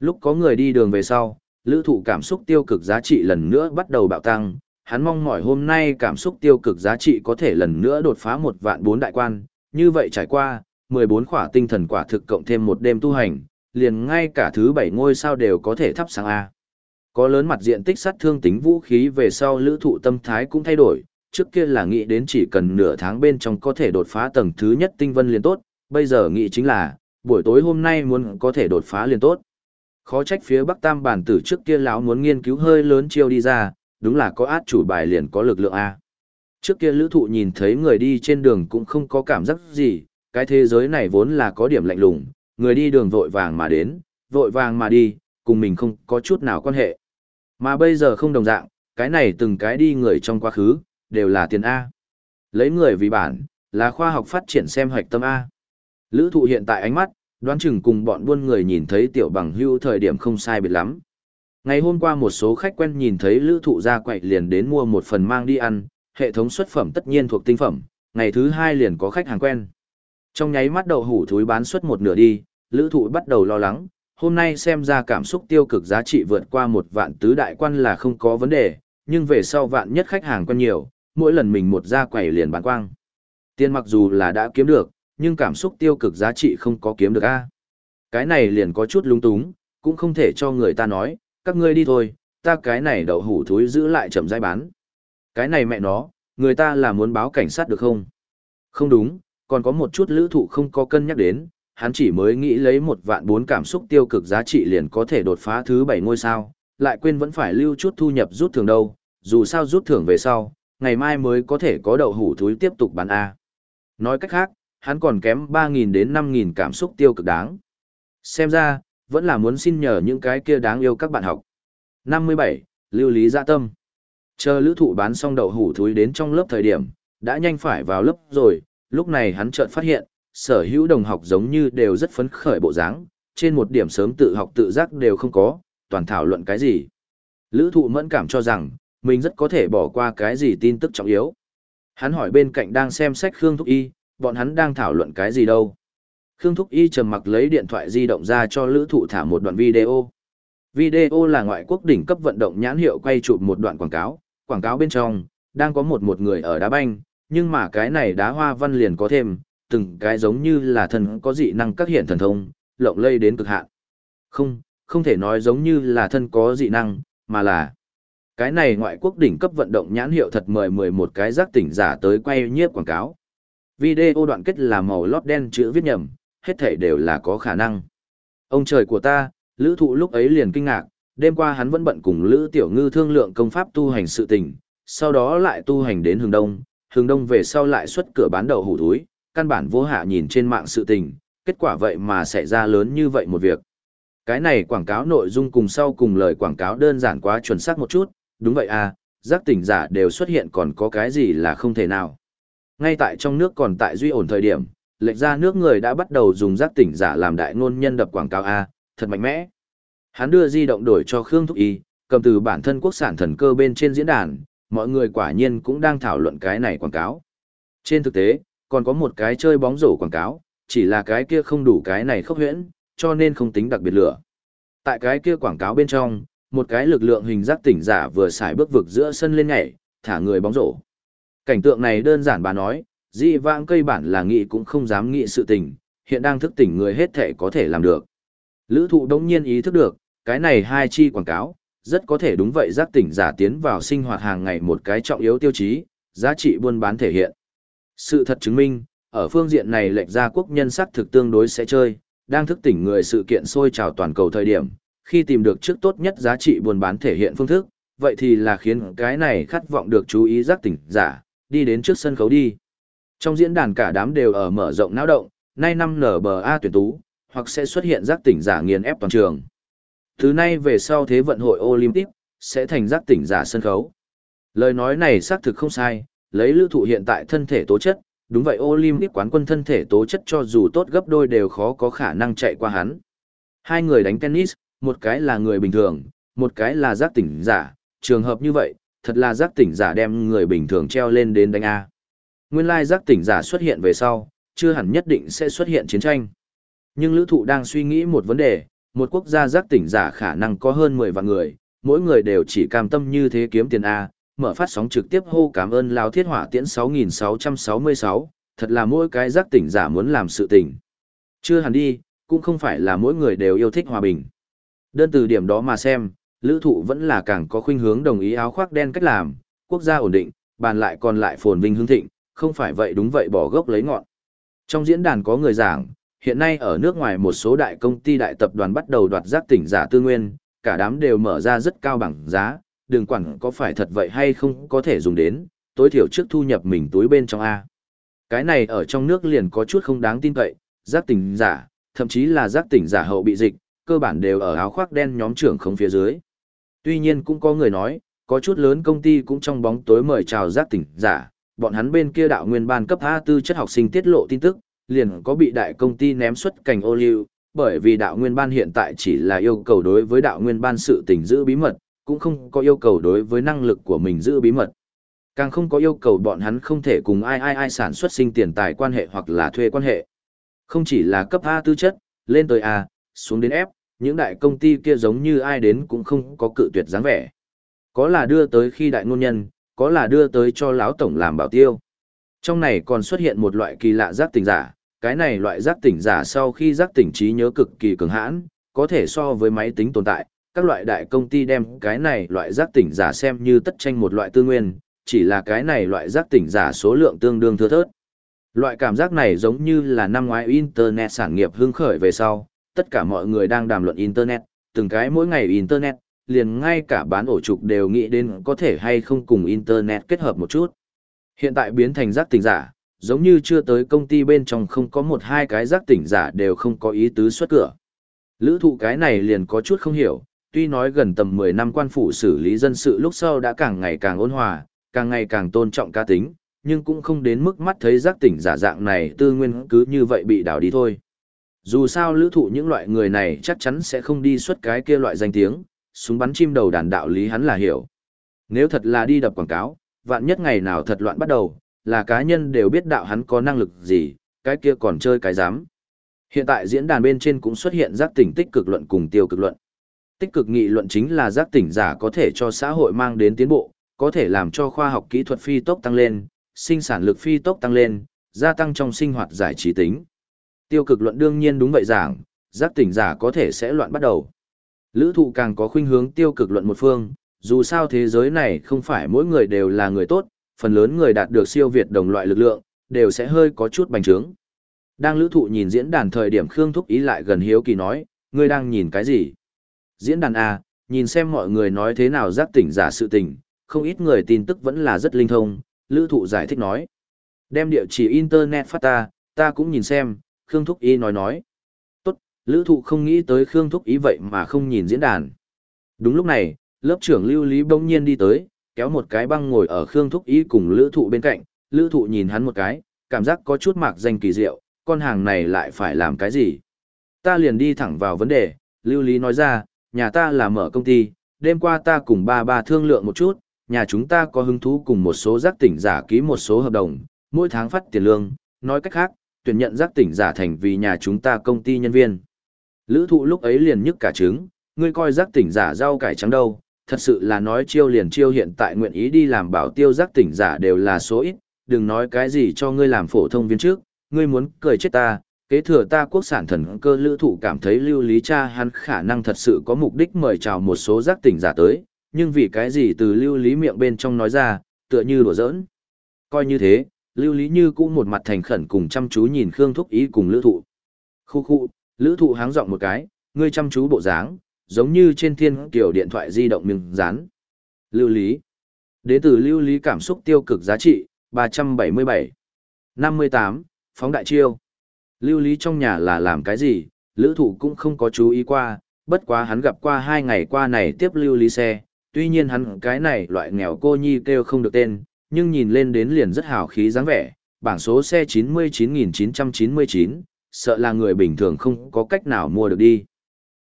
Lúc có người đi đường về sau, lữ thụ cảm xúc tiêu cực giá trị lần nữa bắt đầu bạo tăng, hắn mong mỏi hôm nay cảm xúc tiêu cực giá trị có thể lần nữa đột phá một vạn bốn đại quan, như vậy trải qua, 14 khỏa tinh thần quả thực cộng thêm một đêm tu hành, liền ngay cả thứ bảy ngôi sao đều có thể thắp sáng A. Có lớn mặt diện tích sát thương tính vũ khí về sau lữ thụ tâm thái cũng thay đổi, trước kia là nghĩ đến chỉ cần nửa tháng bên trong có thể đột phá tầng thứ nhất tinh vân liền tốt, bây giờ nghĩ chính là, buổi tối hôm nay muốn có thể đột phá liền tốt. Khó trách phía Bắc Tam bản tử trước kia lão muốn nghiên cứu hơi lớn chiêu đi ra, đúng là có át chủ bài liền có lực lượng A. Trước kia lữ thụ nhìn thấy người đi trên đường cũng không có cảm giác gì, cái thế giới này vốn là có điểm lạnh lùng, người đi đường vội vàng mà đến, vội vàng mà đi, cùng mình không có chút nào quan hệ. Mà bây giờ không đồng dạng, cái này từng cái đi người trong quá khứ, đều là tiền A. Lấy người vì bản, là khoa học phát triển xem hoạch tâm A. Lữ thụ hiện tại ánh mắt, đoán chừng cùng bọn buôn người nhìn thấy tiểu bằng hưu thời điểm không sai biệt lắm. Ngày hôm qua một số khách quen nhìn thấy lữ thụ ra quậy liền đến mua một phần mang đi ăn, hệ thống xuất phẩm tất nhiên thuộc tinh phẩm, ngày thứ hai liền có khách hàng quen. Trong nháy mắt đậu hủ thúi bán suất một nửa đi, lữ thụ bắt đầu lo lắng, hôm nay xem ra cảm xúc tiêu cực giá trị vượt qua một vạn tứ đại quan là không có vấn đề, nhưng về sau vạn nhất khách hàng quen nhiều, mỗi lần mình một ra quẩy liền bán quang. Tiền mặc dù là đã kiếm được, nhưng cảm xúc tiêu cực giá trị không có kiếm được a Cái này liền có chút lung túng, cũng không thể cho người ta nói, các ngươi đi thôi, ta cái này đậu hủ thúi giữ lại chậm rãi bán. Cái này mẹ nó, người ta là muốn báo cảnh sát được không? Không đúng, còn có một chút lữ thụ không có cân nhắc đến, hắn chỉ mới nghĩ lấy một vạn bốn cảm xúc tiêu cực giá trị liền có thể đột phá thứ bảy ngôi sao, lại quên vẫn phải lưu chút thu nhập rút thưởng đâu, dù sao rút thưởng về sau, ngày mai mới có thể có đậu hủ thúi tiếp tục bán A. Nói cách khác, hắn còn kém 3.000 đến 5.000 cảm xúc tiêu cực đáng. Xem ra, vẫn là muốn xin nhờ những cái kia đáng yêu các bạn học. 57. Lưu lý dạ tâm. Chờ lữ thụ bán xong đậu hủ thúi đến trong lớp thời điểm, đã nhanh phải vào lớp rồi, lúc này hắn chợt phát hiện, sở hữu đồng học giống như đều rất phấn khởi bộ dáng, trên một điểm sớm tự học tự giác đều không có, toàn thảo luận cái gì. Lữ thụ mẫn cảm cho rằng, mình rất có thể bỏ qua cái gì tin tức trọng yếu. Hắn hỏi bên cạnh đang xem sách Khương Thúc Y, bọn hắn đang thảo luận cái gì đâu. Khương Thúc Y trầm mặc lấy điện thoại di động ra cho lữ thụ thả một đoạn video. Video là ngoại quốc đỉnh cấp vận động nhãn hiệu quay chụp một đoạn quảng cáo, quảng cáo bên trong, đang có một một người ở đá banh, nhưng mà cái này đá hoa văn liền có thêm, từng cái giống như là thần có dị năng các hiện thần thông, lộng lây đến cực hạn. Không, không thể nói giống như là thân có dị năng, mà là cái này ngoại quốc đỉnh cấp vận động nhãn hiệu thật mời 11 cái giác tỉnh giả tới quay nhiếp quảng cáo. Video đoạn kết là màu lót đen chữ viết nhầm, hết thảy đều là có khả năng. Ông trời của ta, lữ thụ lúc ấy liền kinh ngạc, đêm qua hắn vẫn bận cùng lữ tiểu ngư thương lượng công pháp tu hành sự tình, sau đó lại tu hành đến hướng đông, hướng đông về sau lại xuất cửa bán đậu hủ túi, căn bản vô hạ nhìn trên mạng sự tình, kết quả vậy mà xảy ra lớn như vậy một việc. Cái này quảng cáo nội dung cùng sau cùng lời quảng cáo đơn giản quá chuẩn xác một chút, đúng vậy à, giác tỉnh giả đều xuất hiện còn có cái gì là không thể nào. Ngay tại trong nước còn tại duy ổn thời điểm, lệch ra nước người đã bắt đầu dùng giác tỉnh giả làm đại ngôn nhân đập quảng cáo A, thật mạnh mẽ. Hắn đưa di động đổi cho Khương Thúc Y, cầm từ bản thân quốc sản thần cơ bên trên diễn đàn, mọi người quả nhiên cũng đang thảo luận cái này quảng cáo. Trên thực tế, còn có một cái chơi bóng rổ quảng cáo, chỉ là cái kia không đủ cái này khốc huyễn, cho nên không tính đặc biệt lửa. Tại cái kia quảng cáo bên trong, một cái lực lượng hình giác tỉnh giả vừa xài bước vực giữa sân lên nhảy, thả người bóng rổ. Cảnh tượng này đơn giản bà nói, dị vãng cây bản là nghĩ cũng không dám nghĩ sự tình, hiện đang thức tỉnh người hết thể có thể làm được. Lữ thụ đống nhiên ý thức được, cái này hai chi quảng cáo, rất có thể đúng vậy giác tỉnh giả tiến vào sinh hoạt hàng ngày một cái trọng yếu tiêu chí, giá trị buôn bán thể hiện. Sự thật chứng minh, ở phương diện này lệch ra quốc nhân sắc thực tương đối sẽ chơi, đang thức tỉnh người sự kiện sôi trào toàn cầu thời điểm, khi tìm được trước tốt nhất giá trị buôn bán thể hiện phương thức, vậy thì là khiến cái này khát vọng được chú ý giác tỉnh giả, đi đến trước sân khấu đi. Trong diễn đàn cả đám đều ở mở rộng náo động, nay năm NBA tuyển tú, hoặc sẽ xuất hiện giác tỉnh giả nghiền ép toàn trường. Thứ nay về sau thế vận hội Olympic, sẽ thành giác tỉnh giả sân khấu. Lời nói này xác thực không sai, lấy lưu thụ hiện tại thân thể tố chất, đúng vậy Olympic quán quân thân thể tố chất cho dù tốt gấp đôi đều khó có khả năng chạy qua hắn. Hai người đánh tennis, một cái là người bình thường, một cái là giác tỉnh giả, trường hợp như vậy, thật là giác tỉnh giả đem người bình thường treo lên đến đánh A. Nguyên lai giác tỉnh giả xuất hiện về sau, chưa hẳn nhất định sẽ xuất hiện chiến tranh. Nhưng lữ thụ đang suy nghĩ một vấn đề, một quốc gia giác tỉnh giả khả năng có hơn 10 vạn người, mỗi người đều chỉ cam tâm như thế kiếm tiền A, mở phát sóng trực tiếp hô cảm ơn lao thiết hỏa tiễn 6666, thật là mỗi cái giác tỉnh giả muốn làm sự tỉnh. Chưa hẳn đi, cũng không phải là mỗi người đều yêu thích hòa bình. Đơn từ điểm đó mà xem, lữ thụ vẫn là càng có khuynh hướng đồng ý áo khoác đen cách làm, quốc gia ổn định, bàn lại còn lại phồn vinh hương thịnh, không phải vậy đúng vậy bỏ gốc lấy ngọn. Trong diễn đàn có người giảng, hiện nay ở nước ngoài một số đại công ty đại tập đoàn bắt đầu đoạt giác tỉnh giả tư nguyên, cả đám đều mở ra rất cao bằng giá, đừng quản có phải thật vậy hay không có thể dùng đến, tối thiểu trước thu nhập mình túi bên trong A. Cái này ở trong nước liền có chút không đáng tin cậy, giác tỉnh giả, thậm chí là giác tỉnh giả hậu bị dịch, cơ bản đều ở áo khoác đen nhóm trưởng không phía dưới. Tuy nhiên cũng có người nói, có chút lớn công ty cũng trong bóng tối mời chào giác tỉnh giả, bọn hắn bên kia đạo nguyên ban cấp A tư chất học sinh tiết lộ tin tức, liền có bị đại công ty ném xuất cảnh ô liu, bởi vì đạo nguyên ban hiện tại chỉ là yêu cầu đối với đạo nguyên ban sự tình giữ bí mật, cũng không có yêu cầu đối với năng lực của mình giữ bí mật. Càng không có yêu cầu bọn hắn không thể cùng ai ai ai sản xuất sinh tiền tài quan hệ hoặc là thuê quan hệ. Không chỉ là cấp A tư chất, lên tới A, xuống đến F, những đại công ty kia giống như ai đến cũng không có cự tuyệt dáng vẻ. Có là đưa tới khi đại ngôn nhân, có là đưa tới cho lão tổng làm bảo tiêu. Trong này còn xuất hiện một loại kỳ lạ giác tỉnh giả, cái này loại giác tỉnh giả sau khi giác tỉnh trí nhớ cực kỳ cường hãn, có thể so với máy tính tồn tại, các loại đại công ty đem cái này loại giác tỉnh giả xem như tất tranh một loại tư nguyên, chỉ là cái này loại giác tỉnh giả số lượng tương đương thưa thớt. Loại cảm giác này giống như là năm ngoái Internet sản nghiệp hưng khởi về sau, tất cả mọi người đang đàm luận Internet, từng cái mỗi ngày Internet, liền ngay cả bán ổ trục đều nghĩ đến có thể hay không cùng Internet kết hợp một chút. Hiện tại biến thành giác tỉnh giả, giống như chưa tới công ty bên trong không có một hai cái giác tỉnh giả đều không có ý tứ xuất cửa. Lữ thụ cái này liền có chút không hiểu, tuy nói gần tầm 10 năm quan phủ xử lý dân sự lúc sau đã càng ngày càng ôn hòa, càng ngày càng tôn trọng ca tính, nhưng cũng không đến mức mắt thấy giác tỉnh giả dạng này tư nguyên cứ như vậy bị đảo đi thôi. Dù sao lữ thụ những loại người này chắc chắn sẽ không đi xuất cái kia loại danh tiếng, súng bắn chim đầu đàn đạo lý hắn là hiểu. Nếu thật là đi đập quảng cáo, vạn nhất ngày nào thật loạn bắt đầu, là cá nhân đều biết đạo hắn có năng lực gì, cái kia còn chơi cái dám. Hiện tại diễn đàn bên trên cũng xuất hiện giác tỉnh tích cực luận cùng tiêu cực luận. Tích cực nghị luận chính là giác tỉnh giả có thể cho xã hội mang đến tiến bộ, có thể làm cho khoa học kỹ thuật phi tốc tăng lên, sinh sản lực phi tốc tăng lên, gia tăng trong sinh hoạt giải trí tính. Tiêu cực luận đương nhiên đúng vậy giảng, giác tỉnh giả có thể sẽ loạn bắt đầu. Lữ thụ càng có khuynh hướng tiêu cực luận một phương, dù sao thế giới này không phải mỗi người đều là người tốt, phần lớn người đạt được siêu việt đồng loại lực lượng, đều sẽ hơi có chút bành trướng. Đang lữ thụ nhìn diễn đàn thời điểm Khương Thúc ý lại gần hiếu kỳ nói, ngươi đang nhìn cái gì? Diễn đàn A, nhìn xem mọi người nói thế nào giác tỉnh giả sự tình, không ít người tin tức vẫn là rất linh thông, lữ thụ giải thích nói. Đem địa chỉ internet phát ta, ta cũng nhìn xem, Khương Thúc ý nói nói. Tốt, lữ thụ không nghĩ tới Khương Thúc ý vậy mà không nhìn diễn đàn. Đúng lúc này, lớp trưởng lưu lý bỗng nhiên đi tới, kéo một cái băng ngồi ở Khương Thúc ý cùng lữ thụ bên cạnh, lữ thụ nhìn hắn một cái, cảm giác có chút mạc danh kỳ diệu, con hàng này lại phải làm cái gì? Ta liền đi thẳng vào vấn đề, lưu lý nói ra, nhà ta là mở công ty, đêm qua ta cùng ba ba thương lượng một chút, nhà chúng ta có hứng thú cùng một số giác tỉnh giả ký một số hợp đồng, mỗi tháng phát tiền lương, nói cách khác, tuyển nhận giác tỉnh giả thành vì nhà chúng ta công ty nhân viên. Lữ thụ lúc ấy liền nhức cả trứng, ngươi coi giác tỉnh giả rau cải trắng đâu, thật sự là nói chiêu liền chiêu hiện tại nguyện ý đi làm bảo tiêu giác tỉnh giả đều là số ít, đừng nói cái gì cho ngươi làm phổ thông viên trước, ngươi muốn cười chết ta, kế thừa ta quốc sản thần cơ lữ thụ cảm thấy lưu lý cha hắn khả năng thật sự có mục đích mời chào một số giác tỉnh giả tới, nhưng vì cái gì từ lưu lý miệng bên trong nói ra, tựa như đùa giỡn. Coi như thế, lưu lý như cũng một mặt thành khẩn cùng chăm chú nhìn Khương Thúc Ý cùng lữ thụ. Khu khu, lữ thụ háng giọng một cái, ngươi chăm chú bộ dáng, giống như trên thiên kiểu điện thoại di động miếng dán. Lưu lý. Đế tử lưu lý cảm xúc tiêu cực giá trị, 377. 58, phóng đại chiêu. Lưu lý trong nhà là làm cái gì, lữ thụ cũng không có chú ý qua, bất quá hắn gặp qua hai ngày qua này tiếp lưu lý xe, tuy nhiên hắn cái này loại nghèo cô nhi kêu không được tên, nhưng nhìn lên đến liền rất hào khí dáng vẻ, bảng số xe 99999, sợ là người bình thường không có cách nào mua được đi.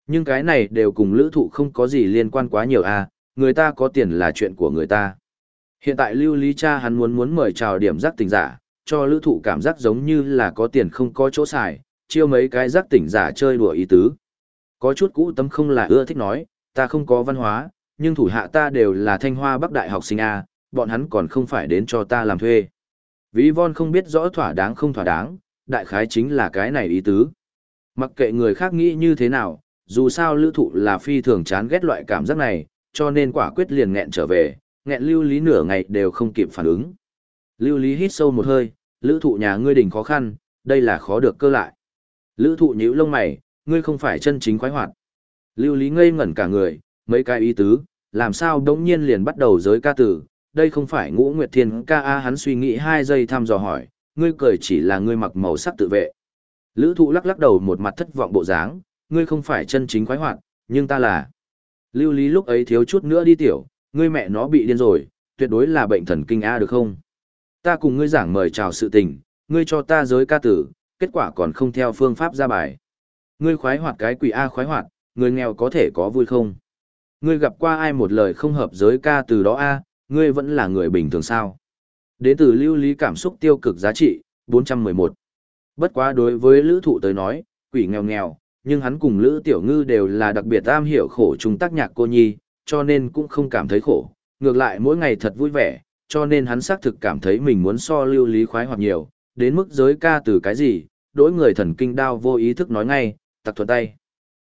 Nhưng cái này đều cùng lữ thụ không có gì liên quan quá nhiều à, người ta có tiền là chuyện của người ta. Hiện tại lưu lý cha hắn muốn muốn mời chào điểm giác tỉnh giả, cho lữ thụ cảm giác giống như là có tiền không có chỗ xài, chiêu mấy cái giác tỉnh giả chơi đùa ý tứ. Có chút cũ tâm không là ưa thích nói, ta không có văn hóa, nhưng thủ hạ ta đều là thanh hoa bắc đại học sinh A, bọn hắn còn không phải đến cho ta làm thuê. Ví von không biết rõ thỏa đáng không thỏa đáng, đại khái chính là cái này ý tứ. Mặc kệ người khác nghĩ như thế nào, dù sao lữ thụ là phi thường chán ghét loại cảm giác này, cho nên quả quyết liền nghẹn trở về, nghẹn lưu lý nửa ngày đều không kịp phản ứng. Lưu lý hít sâu một hơi, lữ thụ nhà ngươi đỉnh khó khăn, đây là khó được cơ lại. Lữ thụ nhíu lông mày, ngươi không phải chân chính khoái hoạt. Lưu lý ngây ngẩn cả người, mấy cái ý tứ, làm sao đống nhiên liền bắt đầu giới ca tử, đây không phải ngũ nguyệt thiên ca a hắn suy nghĩ hai giây thăm dò hỏi, ngươi cười chỉ là ngươi mặc màu sắc tự vệ. Lữ thụ lắc lắc đầu một mặt thất vọng bộ dáng, ngươi không phải chân chính khoái hoạt, nhưng ta là. Lưu lý lúc ấy thiếu chút nữa đi tiểu, ngươi mẹ nó bị điên rồi, tuyệt đối là bệnh thần kinh A được không? Ta cùng ngươi giảng mời chào sự tình, ngươi cho ta giới ca tử, kết quả còn không theo phương pháp ra bài. Ngươi khoái hoạt cái quỷ A khoái hoạt, người nghèo có thể có vui không? Ngươi gặp qua ai một lời không hợp giới ca từ đó A, ngươi vẫn là người bình thường sao? Đến từ lưu lý cảm xúc tiêu cực giá trị, 411. Bất quá đối với lữ thụ tới nói, quỷ nghèo nghèo, nhưng hắn cùng lữ tiểu ngư đều là đặc biệt am hiểu khổ chung tác nhạc cô nhi, cho nên cũng không cảm thấy khổ. Ngược lại mỗi ngày thật vui vẻ, cho nên hắn xác thực cảm thấy mình muốn so lưu lý khoái hoặc nhiều, đến mức giới ca từ cái gì, đối người thần kinh đao vô ý thức nói ngay, tặc thuận tay.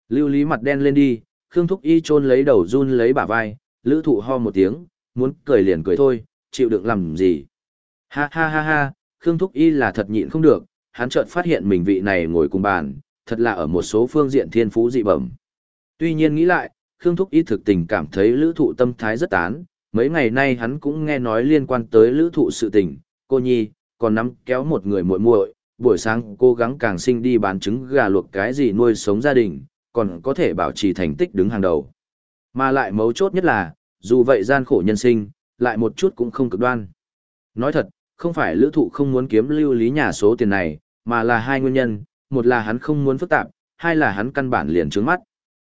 Lưu lý mặt đen lên đi, Khương Thúc Y chôn lấy đầu run lấy bả vai, lữ thụ ho một tiếng, muốn cười liền cười thôi, chịu đựng làm gì. Ha ha ha ha, Khương Thúc Y là thật nhịn không được, hắn chợt phát hiện mình vị này ngồi cùng bàn, thật là ở một số phương diện thiên phú dị bẩm. Tuy nhiên nghĩ lại, Khương Thúc Y thực tình cảm thấy lữ thụ tâm thái rất tán, mấy ngày nay hắn cũng nghe nói liên quan tới lữ thụ sự tình, cô nhi, còn nắm kéo một người muội muội buổi sáng cố gắng càng sinh đi bán trứng gà luộc cái gì nuôi sống gia đình, còn có thể bảo trì thành tích đứng hàng đầu. Mà lại mấu chốt nhất là, dù vậy gian khổ nhân sinh, lại một chút cũng không cực đoan. Nói thật, không phải lữ thụ không muốn kiếm lưu lý nhà số tiền này, mà là hai nguyên nhân, một là hắn không muốn phức tạp, hai là hắn căn bản liền trướng mắt.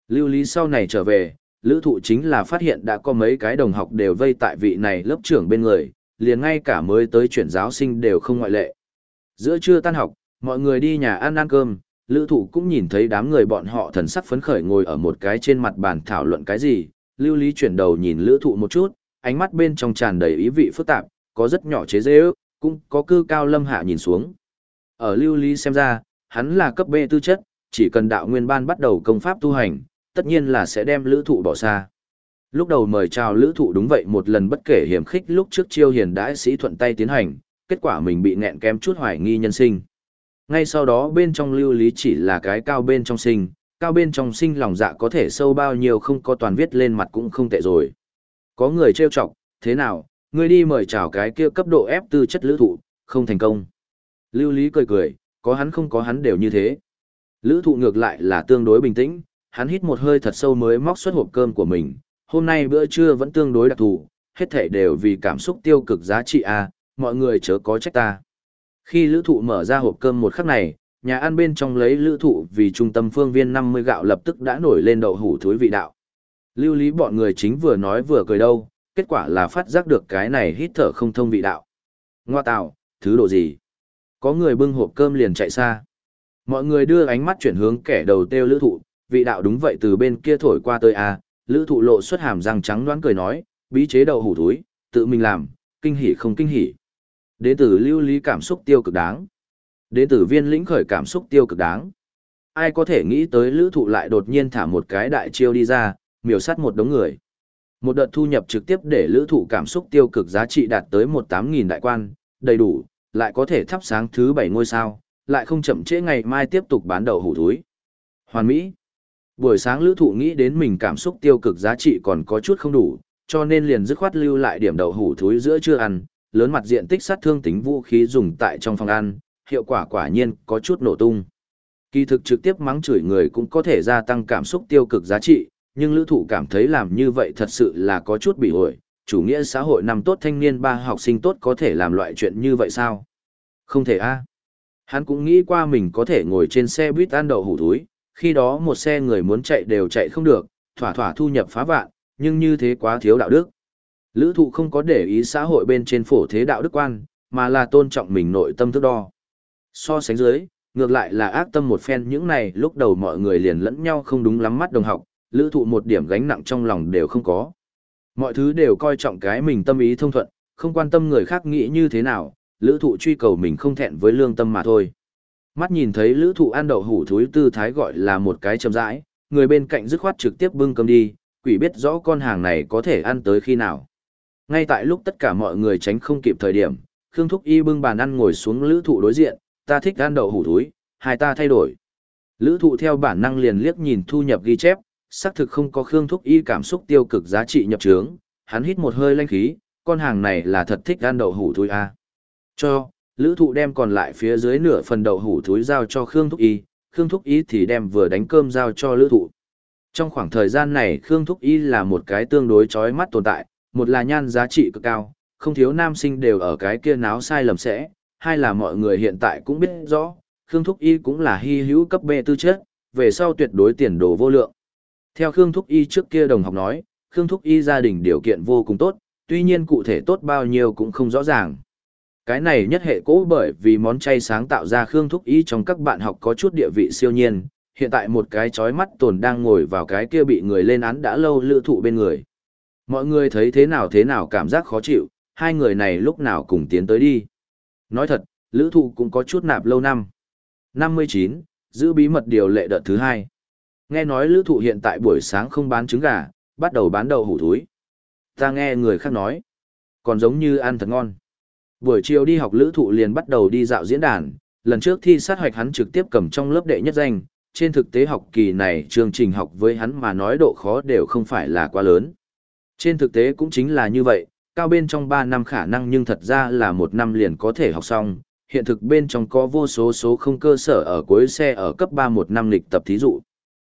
Lưu lý sau này trở về, lữ thụ chính là phát hiện đã có mấy cái đồng học đều vây tại vị này lớp trưởng bên người, liền ngay cả mới tới chuyển giáo sinh đều không ngoại lệ. Giữa trưa tan học, mọi người đi nhà ăn ăn cơm, lữ thụ cũng nhìn thấy đám người bọn họ thần sắc phấn khởi ngồi ở một cái trên mặt bàn thảo luận cái gì, lưu lý chuyển đầu nhìn lữ thụ một chút, ánh mắt bên trong tràn đầy ý vị phức tạp, có rất nhỏ chế dễ ước, cũng có cư cao lâm hạ nhìn xuống. Ở lưu lý xem ra, hắn là cấp B tư chất, chỉ cần đạo nguyên ban bắt đầu công pháp tu hành, tất nhiên là sẽ đem lữ thụ bỏ xa. Lúc đầu mời chào lữ thụ đúng vậy một lần bất kể hiểm khích lúc trước chiêu hiền đãi sĩ thuận tay tiến hành, kết quả mình bị nghẹn kém chút hoài nghi nhân sinh. Ngay sau đó bên trong lưu lý chỉ là cái cao bên trong sinh, cao bên trong sinh lòng dạ có thể sâu bao nhiêu không có toàn viết lên mặt cũng không tệ rồi. Có người trêu chọc, thế nào, ngươi đi mời chào cái kia cấp độ ép tư chất lữ thụ, không thành công. Lưu lý cười cười, có hắn không có hắn đều như thế. Lữ thụ ngược lại là tương đối bình tĩnh, hắn hít một hơi thật sâu mới móc xuất hộp cơm của mình. Hôm nay bữa trưa vẫn tương đối đặc thù, hết thể đều vì cảm xúc tiêu cực giá trị A, mọi người chớ có trách ta. Khi lữ thụ mở ra hộp cơm một khắc này, nhà ăn bên trong lấy lữ thụ vì trung tâm phương viên 50 gạo lập tức đã nổi lên đậu hủ thối vị đạo. Lưu lý bọn người chính vừa nói vừa cười đâu, kết quả là phát giác được cái này hít thở không thông vị đạo. Ngoa tạo, thứ độ gì? Có người bưng hộp cơm liền chạy xa. Mọi người đưa ánh mắt chuyển hướng kẻ đầu têu lữ thụ, vị đạo đúng vậy từ bên kia thổi qua tới à, lữ thụ lộ xuất hàm răng trắng đoán cười nói, bí chế đậu hủ thúi, tự mình làm, kinh hỉ không kinh hỉ. Đế tử lưu lý cảm xúc tiêu cực đáng. Đến từ viên lĩnh khởi cảm xúc tiêu cực đáng. Ai có thể nghĩ tới lữ thụ lại đột nhiên thả một cái đại chiêu đi ra, miểu sát một đống người. Một đợt thu nhập trực tiếp để lữ thụ cảm xúc tiêu cực giá trị đạt tới 18.000 đại quan, đầy đủ, lại có thể thắp sáng thứ 7 ngôi sao, lại không chậm trễ ngày mai tiếp tục bán đầu hủ túi. Hoàn Mỹ. Buổi sáng lữ thụ nghĩ đến mình cảm xúc tiêu cực giá trị còn có chút không đủ, cho nên liền dứt khoát lưu lại điểm đậu hủ thúi giữa chưa ăn, lớn mặt diện tích sát thương tính vũ khí dùng tại trong phòng ăn, hiệu quả quả nhiên có chút nổ tung. Kỳ thực trực tiếp mắng chửi người cũng có thể gia tăng cảm xúc tiêu cực giá trị, nhưng lữ thụ cảm thấy làm như vậy thật sự là có chút bị ổi, chủ nghĩa xã hội năm tốt thanh niên ba học sinh tốt có thể làm loại chuyện như vậy sao? Không thể a Hắn cũng nghĩ qua mình có thể ngồi trên xe buýt ăn đậu hủ túi, khi đó một xe người muốn chạy đều chạy không được, thỏa thỏa thu nhập phá vạn, nhưng như thế quá thiếu đạo đức. Lữ thụ không có để ý xã hội bên trên phổ thế đạo đức quan, mà là tôn trọng mình nội tâm thức đo. So sánh dưới, ngược lại là ác tâm một phen những này lúc đầu mọi người liền lẫn nhau không đúng lắm mắt đồng học, lữ thụ một điểm gánh nặng trong lòng đều không có. Mọi thứ đều coi trọng cái mình tâm ý thông thuận, không quan tâm người khác nghĩ như thế nào, lữ thụ truy cầu mình không thẹn với lương tâm mà thôi. Mắt nhìn thấy lữ thụ ăn đậu hủ thúi tư thái gọi là một cái chậm rãi, người bên cạnh dứt khoát trực tiếp bưng cơm đi, quỷ biết rõ con hàng này có thể ăn tới khi nào. Ngay tại lúc tất cả mọi người tránh không kịp thời điểm, Khương Thúc Y bưng bàn ăn ngồi xuống lữ thụ đối diện, ta thích ăn đậu hủ thúi, hai ta thay đổi. Lữ thụ theo bản năng liền liếc nhìn thu nhập ghi chép, xác thực không có Khương Thúc Y cảm xúc tiêu cực giá trị nhập trướng, hắn hít một hơi lanh khí, con hàng này là thật thích ăn đậu hủ thúi à. Cho, lữ thụ đem còn lại phía dưới nửa phần đậu hủ thúi giao cho Khương Thúc Y, Khương Thúc Y thì đem vừa đánh cơm giao cho lữ thụ. Trong khoảng thời gian này Khương Thúc Y là một cái tương đối chói mắt tồn tại, một là nhan giá trị cực cao, không thiếu nam sinh đều ở cái kia náo sai lầm sẽ, hai là mọi người hiện tại cũng biết rõ, Khương Thúc Y cũng là hy hữu cấp B tư chất, về sau tuyệt đối tiền đồ vô lượng. Theo Khương Thúc Y trước kia đồng học nói, Khương Thúc Y gia đình điều kiện vô cùng tốt, tuy nhiên cụ thể tốt bao nhiêu cũng không rõ ràng. Cái này nhất hệ cố bởi vì món chay sáng tạo ra Khương Thúc Y trong các bạn học có chút địa vị siêu nhiên, hiện tại một cái chói mắt tồn đang ngồi vào cái kia bị người lên án đã lâu lựa thụ bên người. Mọi người thấy thế nào thế nào cảm giác khó chịu, hai người này lúc nào cùng tiến tới đi. Nói thật, lữ thụ cũng có chút nạp lâu năm. 59. Giữ bí mật điều lệ đợt thứ hai. Nghe nói lữ thụ hiện tại buổi sáng không bán trứng gà, bắt đầu bán đậu hủ thúi. Ta nghe người khác nói, còn giống như ăn thật ngon. Buổi chiều đi học lữ thụ liền bắt đầu đi dạo diễn đàn, lần trước thi sát hoạch hắn trực tiếp cầm trong lớp đệ nhất danh, trên thực tế học kỳ này chương trình học với hắn mà nói độ khó đều không phải là quá lớn. Trên thực tế cũng chính là như vậy, cao bên trong 3 năm khả năng nhưng thật ra là một năm liền có thể học xong, hiện thực bên trong có vô số số không cơ sở ở cuối xe ở cấp 3 một năm lịch tập thí dụ.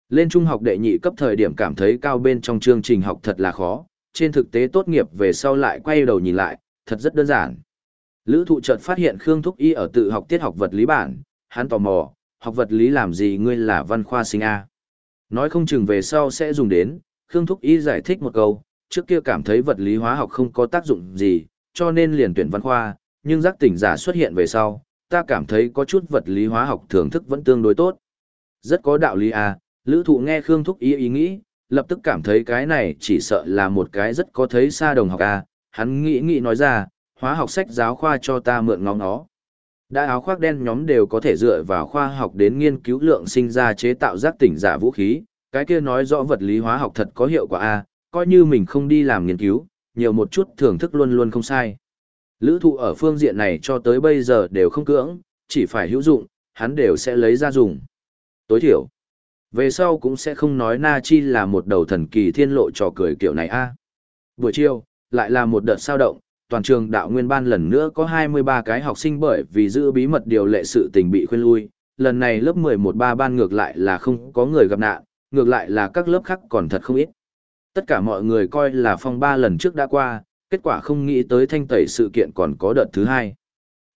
Lên trung học đệ nhị cấp thời điểm cảm thấy cao bên trong chương trình học thật là khó, trên thực tế tốt nghiệp về sau lại quay đầu nhìn lại, thật rất đơn giản. Lữ thụ chợt phát hiện Khương Thúc Y ở tự học tiết học vật lý bản, hắn tò mò, học vật lý làm gì ngươi là văn khoa sinh A. Nói không chừng về sau sẽ dùng đến, Khương Thúc Y giải thích một câu, trước kia cảm thấy vật lý hóa học không có tác dụng gì, cho nên liền tuyển văn khoa, nhưng giác tỉnh giả xuất hiện về sau, ta cảm thấy có chút vật lý hóa học thưởng thức vẫn tương đối tốt. Rất có đạo lý à, lữ thụ nghe Khương Thúc ý ý nghĩ, lập tức cảm thấy cái này chỉ sợ là một cái rất có thấy xa đồng học à, hắn nghĩ nghĩ nói ra, hóa học sách giáo khoa cho ta mượn ngóng nó. Đã áo khoác đen nhóm đều có thể dựa vào khoa học đến nghiên cứu lượng sinh ra chế tạo giác tỉnh giả vũ khí, cái kia nói rõ vật lý hóa học thật có hiệu quả a à, coi như mình không đi làm nghiên cứu, nhiều một chút thưởng thức luôn luôn không sai. Lữ thụ ở phương diện này cho tới bây giờ đều không cưỡng, chỉ phải hữu dụng, hắn đều sẽ lấy ra dùng. Tối thiểu, về sau cũng sẽ không nói Na Chi là một đầu thần kỳ thiên lộ trò cười kiểu này a Buổi chiều, lại là một đợt sao động, toàn trường đạo nguyên ban lần nữa có 23 cái học sinh bởi vì giữ bí mật điều lệ sự tình bị khuyên lui. Lần này lớp 11 ba ban ngược lại là không có người gặp nạn, ngược lại là các lớp khác còn thật không ít. Tất cả mọi người coi là phong ba lần trước đã qua, kết quả không nghĩ tới thanh tẩy sự kiện còn có đợt thứ hai.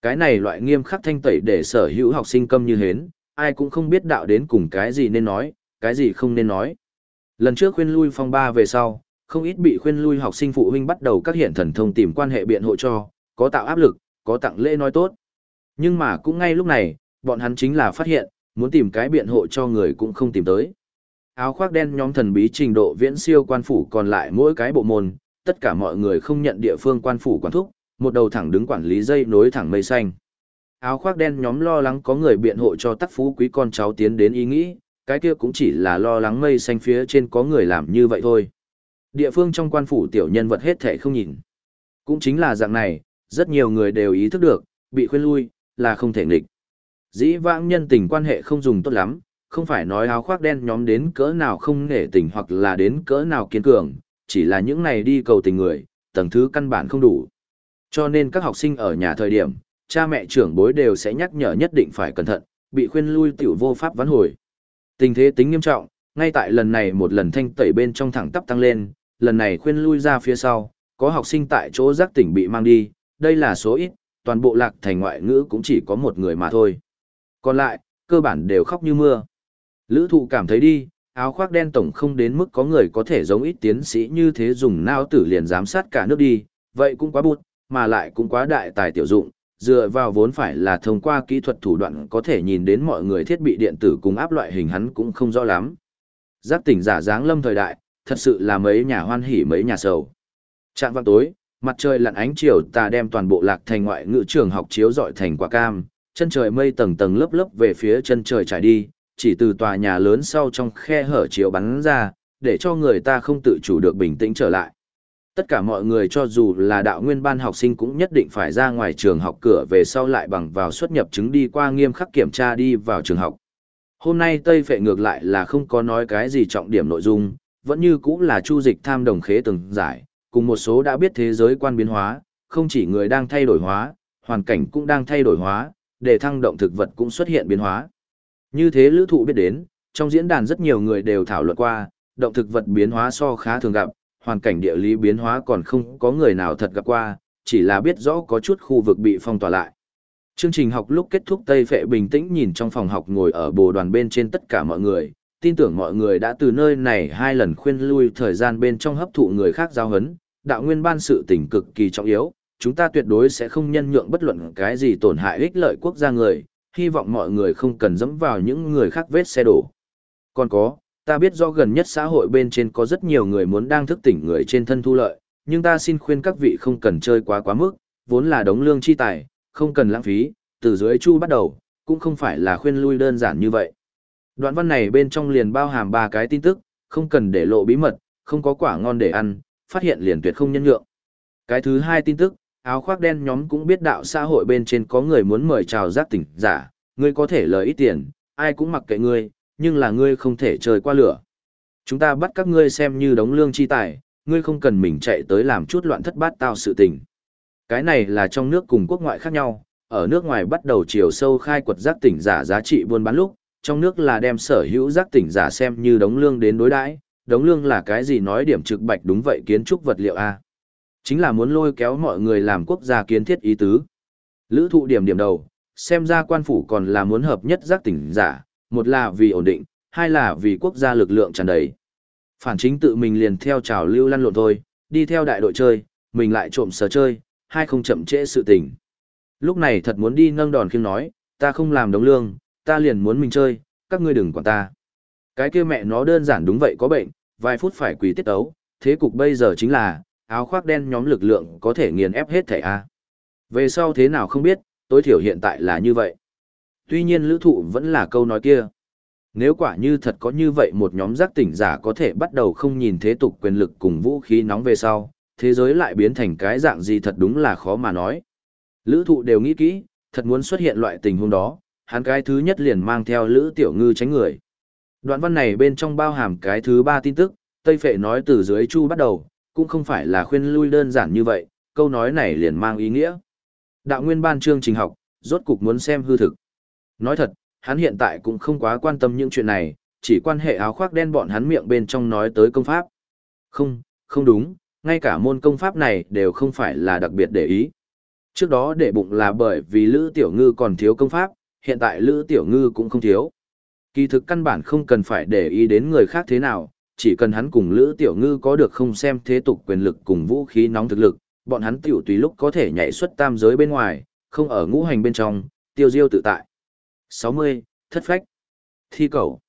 Cái này loại nghiêm khắc thanh tẩy để sở hữu học sinh câm như hến, ai cũng không biết đạo đến cùng cái gì nên nói, cái gì không nên nói. Lần trước khuyên lui phong ba về sau, không ít bị khuyên lui học sinh phụ huynh bắt đầu các hiện thần thông tìm quan hệ biện hộ cho, có tạo áp lực, có tặng lễ nói tốt. Nhưng mà cũng ngay lúc này, bọn hắn chính là phát hiện, muốn tìm cái biện hộ cho người cũng không tìm tới áo khoác đen nhóm thần bí trình độ viễn siêu quan phủ còn lại mỗi cái bộ môn, tất cả mọi người không nhận địa phương quan phủ quản thúc, một đầu thẳng đứng quản lý dây nối thẳng mây xanh. Áo khoác đen nhóm lo lắng có người biện hộ cho tắc phú quý con cháu tiến đến ý nghĩ, cái kia cũng chỉ là lo lắng mây xanh phía trên có người làm như vậy thôi. Địa phương trong quan phủ tiểu nhân vật hết thể không nhìn. Cũng chính là dạng này, rất nhiều người đều ý thức được, bị khuyên lui, là không thể nghịch. Dĩ vãng nhân tình quan hệ không dùng tốt lắm, không phải nói áo khoác đen nhóm đến cỡ nào không nể tình hoặc là đến cỡ nào kiên cường, chỉ là những này đi cầu tình người, tầng thứ căn bản không đủ. Cho nên các học sinh ở nhà thời điểm, cha mẹ trưởng bối đều sẽ nhắc nhở nhất định phải cẩn thận, bị khuyên lui tiểu vô pháp vãn hồi. Tình thế tính nghiêm trọng, ngay tại lần này một lần thanh tẩy bên trong thẳng tắp tăng lên, lần này khuyên lui ra phía sau, có học sinh tại chỗ giác tỉnh bị mang đi, đây là số ít, toàn bộ lạc thành ngoại ngữ cũng chỉ có một người mà thôi. Còn lại, cơ bản đều khóc như mưa. Lữ thụ cảm thấy đi, áo khoác đen tổng không đến mức có người có thể giống ít tiến sĩ như thế dùng nao tử liền giám sát cả nước đi, vậy cũng quá bụt, mà lại cũng quá đại tài tiểu dụng, dựa vào vốn phải là thông qua kỹ thuật thủ đoạn có thể nhìn đến mọi người thiết bị điện tử cùng áp loại hình hắn cũng không rõ lắm. Giác tỉnh giả dáng lâm thời đại, thật sự là mấy nhà hoan hỉ mấy nhà sầu. Trạng vang tối, mặt trời lặn ánh chiều ta đem toàn bộ lạc thành ngoại ngữ trường học chiếu dọi thành quả cam, chân trời mây tầng tầng lớp lớp về phía chân trời trải đi, chỉ từ tòa nhà lớn sau trong khe hở chiếu bắn ra, để cho người ta không tự chủ được bình tĩnh trở lại. Tất cả mọi người cho dù là đạo nguyên ban học sinh cũng nhất định phải ra ngoài trường học cửa về sau lại bằng vào xuất nhập chứng đi qua nghiêm khắc kiểm tra đi vào trường học. Hôm nay Tây Phệ ngược lại là không có nói cái gì trọng điểm nội dung, vẫn như cũng là chu dịch tham đồng khế từng giải, cùng một số đã biết thế giới quan biến hóa, không chỉ người đang thay đổi hóa, hoàn cảnh cũng đang thay đổi hóa, để thăng động thực vật cũng xuất hiện biến hóa. Như thế lữ thụ biết đến, trong diễn đàn rất nhiều người đều thảo luận qua, động thực vật biến hóa so khá thường gặp, hoàn cảnh địa lý biến hóa còn không có người nào thật gặp qua, chỉ là biết rõ có chút khu vực bị phong tỏa lại. Chương trình học lúc kết thúc Tây Phệ bình tĩnh nhìn trong phòng học ngồi ở bồ đoàn bên trên tất cả mọi người, tin tưởng mọi người đã từ nơi này hai lần khuyên lui thời gian bên trong hấp thụ người khác giao hấn, đạo nguyên ban sự tình cực kỳ trọng yếu, chúng ta tuyệt đối sẽ không nhân nhượng bất luận cái gì tổn hại ích lợi quốc gia người, hy vọng mọi người không cần dẫm vào những người khác vết xe đổ. Còn có, ta biết do gần nhất xã hội bên trên có rất nhiều người muốn đang thức tỉnh người trên thân thu lợi, nhưng ta xin khuyên các vị không cần chơi quá quá mức, vốn là đống lương chi tài, không cần lãng phí, từ dưới chu bắt đầu, cũng không phải là khuyên lui đơn giản như vậy. Đoạn văn này bên trong liền bao hàm ba cái tin tức, không cần để lộ bí mật, không có quả ngon để ăn, phát hiện liền tuyệt không nhân nhượng. Cái thứ hai tin tức, áo khoác đen nhóm cũng biết đạo xã hội bên trên có người muốn mời chào giác tỉnh giả, ngươi có thể lời ít tiền, ai cũng mặc kệ ngươi, nhưng là ngươi không thể chơi qua lửa. Chúng ta bắt các ngươi xem như đống lương chi tài, ngươi không cần mình chạy tới làm chút loạn thất bát tao sự tình. Cái này là trong nước cùng quốc ngoại khác nhau, ở nước ngoài bắt đầu chiều sâu khai quật giác tỉnh giả giá trị buôn bán lúc, trong nước là đem sở hữu giác tỉnh giả xem như đống lương đến đối đãi, đống lương là cái gì nói điểm trực bạch đúng vậy kiến trúc vật liệu a. Chính là muốn lôi kéo mọi người làm quốc gia kiến thiết ý tứ. Lữ thụ điểm điểm đầu, xem ra quan phủ còn là muốn hợp nhất giác tỉnh giả, một là vì ổn định, hai là vì quốc gia lực lượng tràn đầy. Phản chính tự mình liền theo trào lưu lăn lộn thôi, đi theo đại đội chơi, mình lại trộm sờ chơi, hai không chậm trễ sự tình. Lúc này thật muốn đi nâng đòn khiêng nói, ta không làm đống lương, ta liền muốn mình chơi, các ngươi đừng quản ta. Cái kia mẹ nó đơn giản đúng vậy có bệnh, vài phút phải quỳ tiết ấu, thế cục bây giờ chính là, áo khoác đen nhóm lực lượng có thể nghiền ép hết thảy A. Về sau thế nào không biết, tối thiểu hiện tại là như vậy. Tuy nhiên lữ thụ vẫn là câu nói kia. Nếu quả như thật có như vậy một nhóm giác tỉnh giả có thể bắt đầu không nhìn thế tục quyền lực cùng vũ khí nóng về sau, thế giới lại biến thành cái dạng gì thật đúng là khó mà nói. Lữ thụ đều nghĩ kỹ, thật muốn xuất hiện loại tình huống đó, hắn cái thứ nhất liền mang theo lữ tiểu ngư tránh người. Đoạn văn này bên trong bao hàm cái thứ ba tin tức, Tây Phệ nói từ dưới chu bắt đầu, cũng không phải là khuyên lui đơn giản như vậy, câu nói này liền mang ý nghĩa. Đạo nguyên ban chương trình học, rốt cục muốn xem hư thực. Nói thật, hắn hiện tại cũng không quá quan tâm những chuyện này, chỉ quan hệ áo khoác đen bọn hắn miệng bên trong nói tới công pháp. Không, không đúng, ngay cả môn công pháp này đều không phải là đặc biệt để ý. Trước đó để bụng là bởi vì Lữ Tiểu Ngư còn thiếu công pháp, hiện tại Lữ Tiểu Ngư cũng không thiếu. Kỳ thực căn bản không cần phải để ý đến người khác thế nào, chỉ cần hắn cùng Lữ Tiểu Ngư có được không xem thế tục quyền lực cùng vũ khí nóng thực lực, bọn hắn tiểu tùy lúc có thể nhảy xuất tam giới bên ngoài, không ở ngũ hành bên trong, tiêu diêu tự tại. 60. Thất phách. Thi cầu.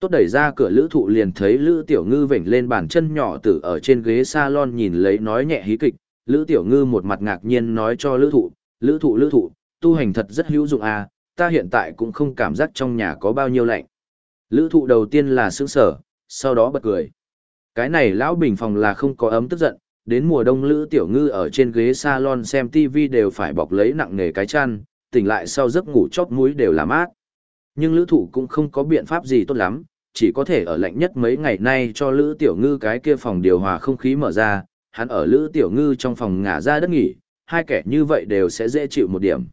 Tốt đẩy ra cửa lữ thụ liền thấy lữ tiểu ngư vểnh lên bàn chân nhỏ tử ở trên ghế salon nhìn lấy nói nhẹ hí kịch. Lữ tiểu ngư một mặt ngạc nhiên nói cho lữ thụ, lữ thụ lữ thụ, tu hành thật rất hữu dụng à, ta hiện tại cũng không cảm giác trong nhà có bao nhiêu lạnh. Lữ thụ đầu tiên là sướng sở, sau đó bật cười. Cái này lão bình phòng là không có ấm tức giận, đến mùa đông lữ tiểu ngư ở trên ghế salon xem TV đều phải bọc lấy nặng nề cái chăn, tỉnh lại sau giấc ngủ chóp mũi đều là mát. Nhưng lữ thủ cũng không có biện pháp gì tốt lắm, chỉ có thể ở lạnh nhất mấy ngày nay cho lữ tiểu ngư cái kia phòng điều hòa không khí mở ra, hắn ở lữ tiểu ngư trong phòng ngả ra đất nghỉ, hai kẻ như vậy đều sẽ dễ chịu một điểm.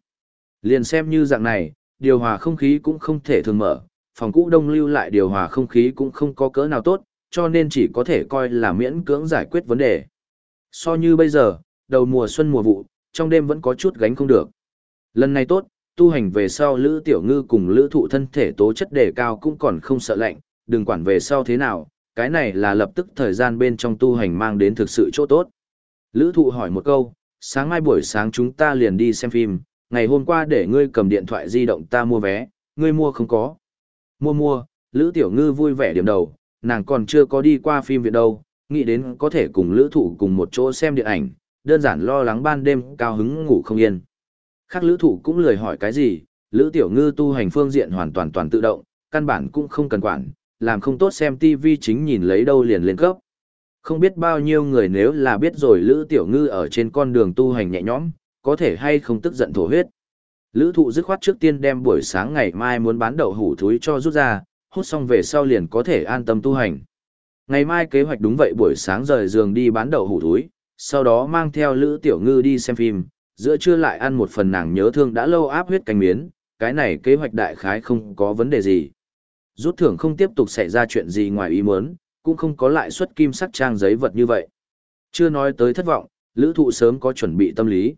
Liền xem như dạng này, điều hòa không khí cũng không thể thường mở, phòng cũ đông lưu lại điều hòa không khí cũng không có cỡ nào tốt, cho nên chỉ có thể coi là miễn cưỡng giải quyết vấn đề. So như bây giờ, đầu mùa xuân mùa vụ, trong đêm vẫn có chút gánh không được. Lần này tốt, tu hành về sau Lữ Tiểu Ngư cùng Lữ Thụ thân thể tố chất đề cao cũng còn không sợ lạnh, đừng quản về sau thế nào, cái này là lập tức thời gian bên trong tu hành mang đến thực sự chỗ tốt. Lữ Thụ hỏi một câu, sáng mai buổi sáng chúng ta liền đi xem phim, ngày hôm qua để ngươi cầm điện thoại di động ta mua vé, ngươi mua không có. Mua mua, Lữ Tiểu Ngư vui vẻ điểm đầu, nàng còn chưa có đi qua phim viện đâu, nghĩ đến có thể cùng Lữ Thụ cùng một chỗ xem điện ảnh, đơn giản lo lắng ban đêm cao hứng ngủ không yên. Khác Lữ Thụ cũng lười hỏi cái gì, Lữ Tiểu Ngư tu hành phương diện hoàn toàn toàn tự động, căn bản cũng không cần quản, làm không tốt xem TV chính nhìn lấy đâu liền lên cấp. Không biết bao nhiêu người nếu là biết rồi Lữ Tiểu Ngư ở trên con đường tu hành nhẹ nhõm, có thể hay không tức giận thổ huyết. Lữ thụ dứt khoát trước tiên đem buổi sáng ngày mai muốn bán đậu hủ thúi cho rút ra, hút xong về sau liền có thể an tâm tu hành. Ngày mai kế hoạch đúng vậy buổi sáng rời giường đi bán đậu hủ thúi, sau đó mang theo Lữ Tiểu Ngư đi xem phim, giữa trưa lại ăn một phần nàng nhớ thương đã lâu áp huyết canh miến, cái này kế hoạch đại khái không có vấn đề gì. Rút thưởng không tiếp tục xảy ra chuyện gì ngoài ý muốn, cũng không có lại suất kim sắc trang giấy vật như vậy. Chưa nói tới thất vọng, lữ thụ sớm có chuẩn bị tâm lý.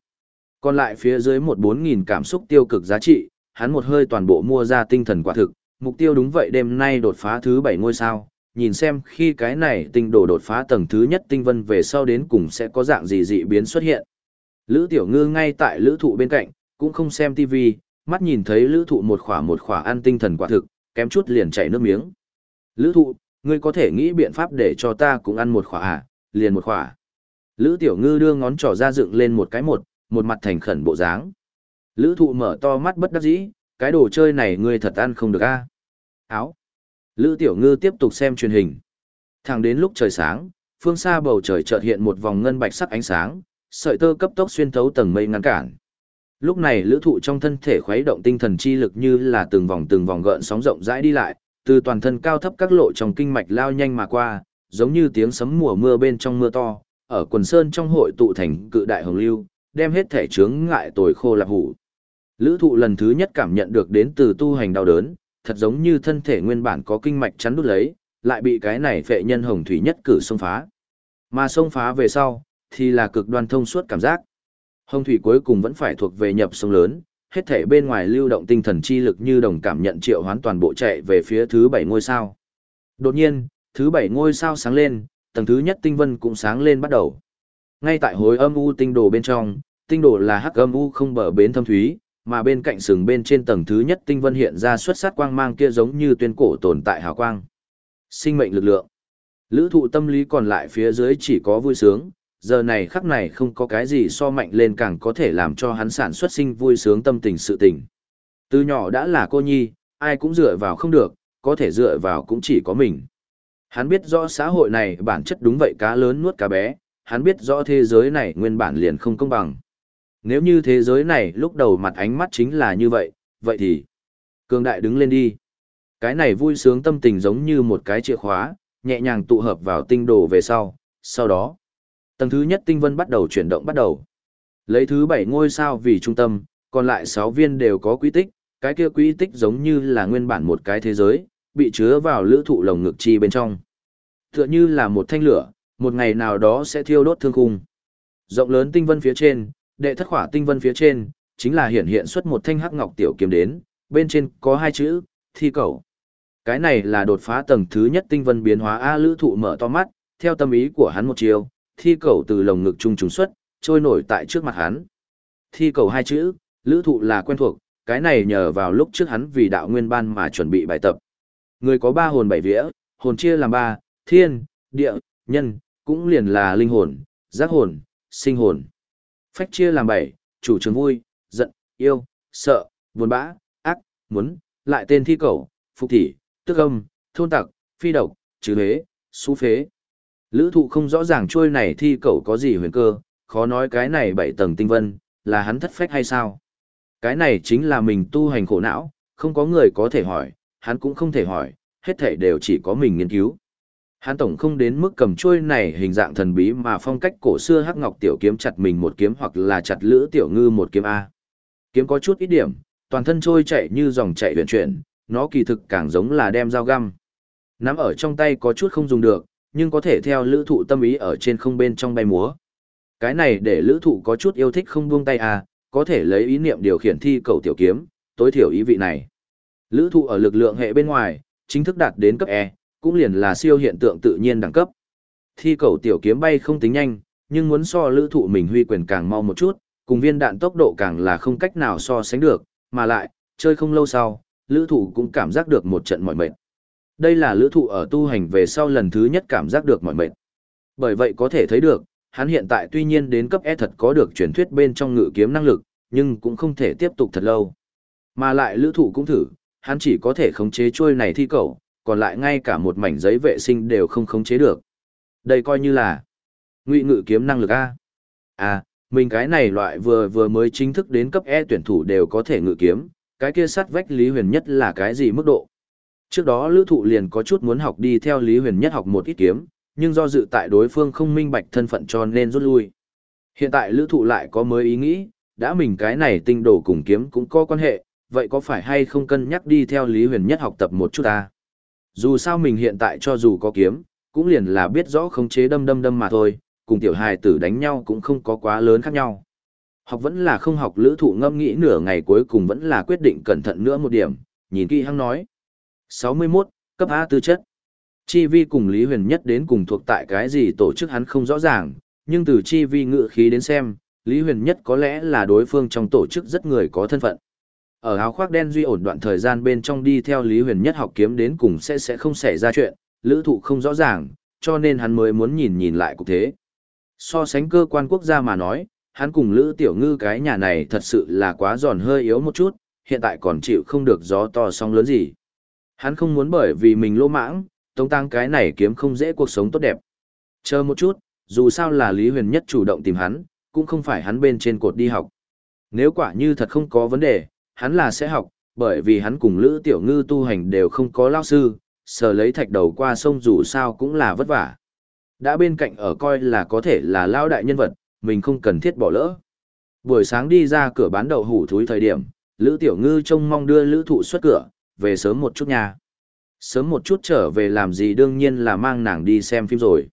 Còn lại phía dưới một 4.000 cảm xúc tiêu cực giá trị, hắn một hơi toàn bộ mua ra tinh thần quả thực, mục tiêu đúng vậy đêm nay đột phá thứ bảy ngôi sao, nhìn xem khi cái này tinh đồ đột phá tầng thứ nhất tinh vân về sau đến cùng sẽ có dạng gì dị biến xuất hiện. Lữ tiểu ngư ngay tại lữ thụ bên cạnh, cũng không xem TV, mắt nhìn thấy lữ thụ một khỏa một khỏa ăn tinh thần quả thực, kém chút liền chảy nước miếng. Lữ thụ, ngươi có thể nghĩ biện pháp để cho ta cũng ăn một khỏa à, liền một khỏa. Lữ tiểu ngư đưa ngón trỏ ra dựng lên một cái một, một mặt thành khẩn bộ dáng. Lữ thụ mở to mắt bất đắc dĩ, cái đồ chơi này ngươi thật ăn không được a à? Áo. Lữ tiểu ngư tiếp tục xem truyền hình. Thẳng đến lúc trời sáng, phương xa bầu trời chợt hiện một vòng ngân bạch sắc ánh sáng, sợi tơ cấp tốc xuyên thấu tầng mây ngăn cản. Lúc này lữ thụ trong thân thể khuấy động tinh thần chi lực như là từng vòng từng vòng gợn sóng rộng rãi đi lại, từ toàn thân cao thấp các lộ trong kinh mạch lao nhanh mà qua, giống như tiếng sấm mùa mưa bên trong mưa to, ở quần sơn trong hội tụ thành cự đại hồng lưu, đem hết thể chướng ngại tồi khô lạp hủ. Lữ thụ lần thứ nhất cảm nhận được đến từ tu hành đau đớn, thật giống như thân thể nguyên bản có kinh mạch chắn đút lấy, lại bị cái này phệ nhân hồng thủy nhất cử xông phá. Mà xông phá về sau, thì là cực đoan thông suốt cảm giác. Hồng thủy cuối cùng vẫn phải thuộc về nhập sông lớn, hết thể bên ngoài lưu động tinh thần chi lực như đồng cảm nhận triệu hoán toàn bộ chạy về phía thứ bảy ngôi sao. Đột nhiên, thứ bảy ngôi sao sáng lên, tầng thứ nhất tinh vân cũng sáng lên bắt đầu. Ngay tại hối âm u tinh đồ bên trong, tinh đồ là hắc âm u không bờ bến thâm thúy, mà bên cạnh sừng bên trên tầng thứ nhất tinh vân hiện ra xuất sắc quang mang kia giống như tuyên cổ tồn tại hào quang. Sinh mệnh lực lượng. Lữ thụ tâm lý còn lại phía dưới chỉ có vui sướng, giờ này khắc này không có cái gì so mạnh lên càng có thể làm cho hắn sản xuất sinh vui sướng tâm tình sự tình. Từ nhỏ đã là cô nhi, ai cũng dựa vào không được, có thể dựa vào cũng chỉ có mình. Hắn biết rõ xã hội này bản chất đúng vậy cá lớn nuốt cá bé, hắn biết rõ thế giới này nguyên bản liền không công bằng. Nếu như thế giới này lúc đầu mặt ánh mắt chính là như vậy, vậy thì cường đại đứng lên đi. Cái này vui sướng tâm tình giống như một cái chìa khóa, nhẹ nhàng tụ hợp vào tinh đồ về sau, sau đó Tầng thứ nhất tinh vân bắt đầu chuyển động bắt đầu. Lấy thứ bảy ngôi sao vì trung tâm, còn lại sáu viên đều có quy tích, cái kia quy tích giống như là nguyên bản một cái thế giới, bị chứa vào lữ thụ lồng ngực chi bên trong. Tựa như là một thanh lửa, một ngày nào đó sẽ thiêu đốt thương khung. Rộng lớn tinh vân phía trên, đệ thất khỏa tinh vân phía trên, chính là hiện hiện xuất một thanh hắc ngọc tiểu kiếm đến, bên trên có hai chữ, thi cầu. Cái này là đột phá tầng thứ nhất tinh vân biến hóa A lữ thụ mở to mắt, theo tâm ý của hắn một chiều, thi cầu từ lồng ngực trung trùng xuất, trôi nổi tại trước mặt hắn. Thi cầu hai chữ, lữ thụ là quen thuộc, cái này nhờ vào lúc trước hắn vì đạo nguyên ban mà chuẩn bị bài tập. Người có ba hồn bảy vía, hồn chia làm ba, thiên, địa, nhân, cũng liền là linh hồn, giác hồn, sinh hồn. Phách chia làm bảy, chủ trường vui, giận, yêu, sợ, buồn bã, ác, muốn, lại tên thi cầu, phục thị, tức âm, thôn tặc, phi độc, trừ hế, xú phế. Lữ thụ không rõ ràng trôi này thi cầu có gì huyền cơ, khó nói cái này bảy tầng tinh vân, là hắn thất phách hay sao? Cái này chính là mình tu hành khổ não, không có người có thể hỏi, hắn cũng không thể hỏi, hết thể đều chỉ có mình nghiên cứu. Hắn tổng không đến mức cầm chuôi này hình dạng thần bí mà phong cách cổ xưa hắc ngọc tiểu kiếm chặt mình một kiếm hoặc là chặt lữ tiểu ngư một kiếm A. Kiếm có chút ít điểm, toàn thân trôi chạy như dòng chạy huyền chuyển, nó kỳ thực càng giống là đem dao găm. Nắm ở trong tay có chút không dùng được, nhưng có thể theo lữ thụ tâm ý ở trên không bên trong bay múa. Cái này để lữ thụ có chút yêu thích không buông tay à, có thể lấy ý niệm điều khiển thi cầu tiểu kiếm, tối thiểu ý vị này. Lữ thụ ở lực lượng hệ bên ngoài, chính thức đạt đến cấp E, cũng liền là siêu hiện tượng tự nhiên đẳng cấp. Thi cầu tiểu kiếm bay không tính nhanh, nhưng muốn so lữ thụ mình huy quyền càng mau một chút, cùng viên đạn tốc độ càng là không cách nào so sánh được, mà lại, chơi không lâu sau, lữ thụ cũng cảm giác được một trận mỏi mệt. Đây là lữ thụ ở tu hành về sau lần thứ nhất cảm giác được mỏi mệt. Bởi vậy có thể thấy được, hắn hiện tại tuy nhiên đến cấp E thật có được truyền thuyết bên trong ngự kiếm năng lực, nhưng cũng không thể tiếp tục thật lâu. Mà lại lữ thụ cũng thử, hắn chỉ có thể khống chế trôi này thi cầu, còn lại ngay cả một mảnh giấy vệ sinh đều không khống chế được. Đây coi như là ngụy ngự kiếm năng lực A. À, mình cái này loại vừa vừa mới chính thức đến cấp E tuyển thủ đều có thể ngự kiếm, cái kia sát vách Lý Huyền Nhất là cái gì mức độ. Trước đó lữ thụ liền có chút muốn học đi theo Lý Huyền Nhất học một ít kiếm, nhưng do dự tại đối phương không minh bạch thân phận cho nên rút lui. Hiện tại lữ thụ lại có mới ý nghĩ, đã mình cái này tinh đồ cùng kiếm cũng có quan hệ, vậy có phải hay không cân nhắc đi theo Lý Huyền Nhất học tập một chút ta? Dù sao mình hiện tại cho dù có kiếm, cũng liền là biết rõ khống chế đâm đâm đâm mà thôi, cùng tiểu hài tử đánh nhau cũng không có quá lớn khác nhau. Học vẫn là không học lữ thụ ngâm nghĩ nửa ngày cuối cùng vẫn là quyết định cẩn thận nữa một điểm, nhìn kỹ hăng nói. 61, cấp A tư chất. Chi vi cùng Lý Huyền Nhất đến cùng thuộc tại cái gì tổ chức hắn không rõ ràng, nhưng từ chi vi ngự khí đến xem, Lý Huyền Nhất có lẽ là đối phương trong tổ chức rất người có thân phận. Ở áo khoác đen duy ổn đoạn thời gian bên trong đi theo Lý Huyền Nhất học kiếm đến cùng sẽ sẽ không xảy ra chuyện, lữ thụ không rõ ràng, cho nên hắn mới muốn nhìn nhìn lại cục thế. So sánh cơ quan quốc gia mà nói, hắn cùng Lữ Tiểu Ngư cái nhà này thật sự là quá giòn hơi yếu một chút, hiện tại còn chịu không được gió to sóng lớn gì. Hắn không muốn bởi vì mình lỗ mãng, tống tăng cái này kiếm không dễ cuộc sống tốt đẹp. Chờ một chút, dù sao là Lý Huyền Nhất chủ động tìm hắn, cũng không phải hắn bên trên cột đi học. Nếu quả như thật không có vấn đề, hắn là sẽ học, bởi vì hắn cùng Lữ Tiểu Ngư tu hành đều không có lao sư, sờ lấy thạch đầu qua sông dù sao cũng là vất vả. Đã bên cạnh ở coi là có thể là lao đại nhân vật, mình không cần thiết bỏ lỡ. Buổi sáng đi ra cửa bán đậu hủ thúi thời điểm, Lữ Tiểu Ngư trông mong đưa Lữ Thụ xuất cửa, về sớm một chút nha. Sớm một chút trở về làm gì đương nhiên là mang nàng đi xem phim rồi.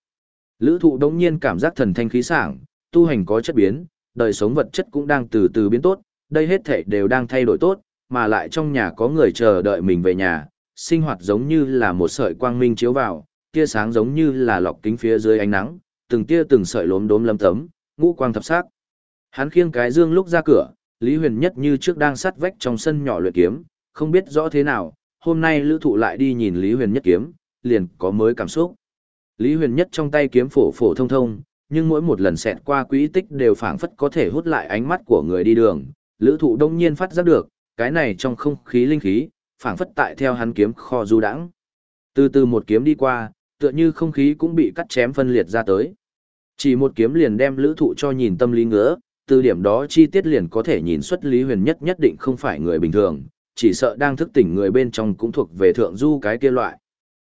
Lữ Thụ đống nhiên cảm giác thần thanh khí sảng, tu hành có chất biến, đời sống vật chất cũng đang từ từ biến tốt, đây hết thảy đều đang thay đổi tốt, mà lại trong nhà có người chờ đợi mình về nhà, sinh hoạt giống như là một sợi quang minh chiếu vào, tia sáng giống như là lọc kính phía dưới ánh nắng, từng tia từng sợi lốm đốm lấm tấm, ngũ quang thập sắc. Hắn khiêng cái dương lúc ra cửa, Lý Huyền Nhất như trước đang sắt vách trong sân nhỏ luyện kiếm, không biết rõ thế nào, hôm nay lữ thụ lại đi nhìn Lý Huyền Nhất kiếm, liền có mới cảm xúc. Lý Huyền Nhất trong tay kiếm phổ phổ thông thông, nhưng mỗi một lần xẹt qua quỹ tích đều phảng phất có thể hút lại ánh mắt của người đi đường. Lữ thụ đông nhiên phát giác được, cái này trong không khí linh khí, phảng phất tại theo hắn kiếm kho du đãng. Từ từ một kiếm đi qua, tựa như không khí cũng bị cắt chém phân liệt ra tới. Chỉ một kiếm liền đem lữ thụ cho nhìn tâm lý ngứa, từ điểm đó chi tiết liền có thể nhìn xuất Lý Huyền Nhất nhất định không phải người bình thường, chỉ sợ đang thức tỉnh người bên trong cũng thuộc về thượng du cái kia loại.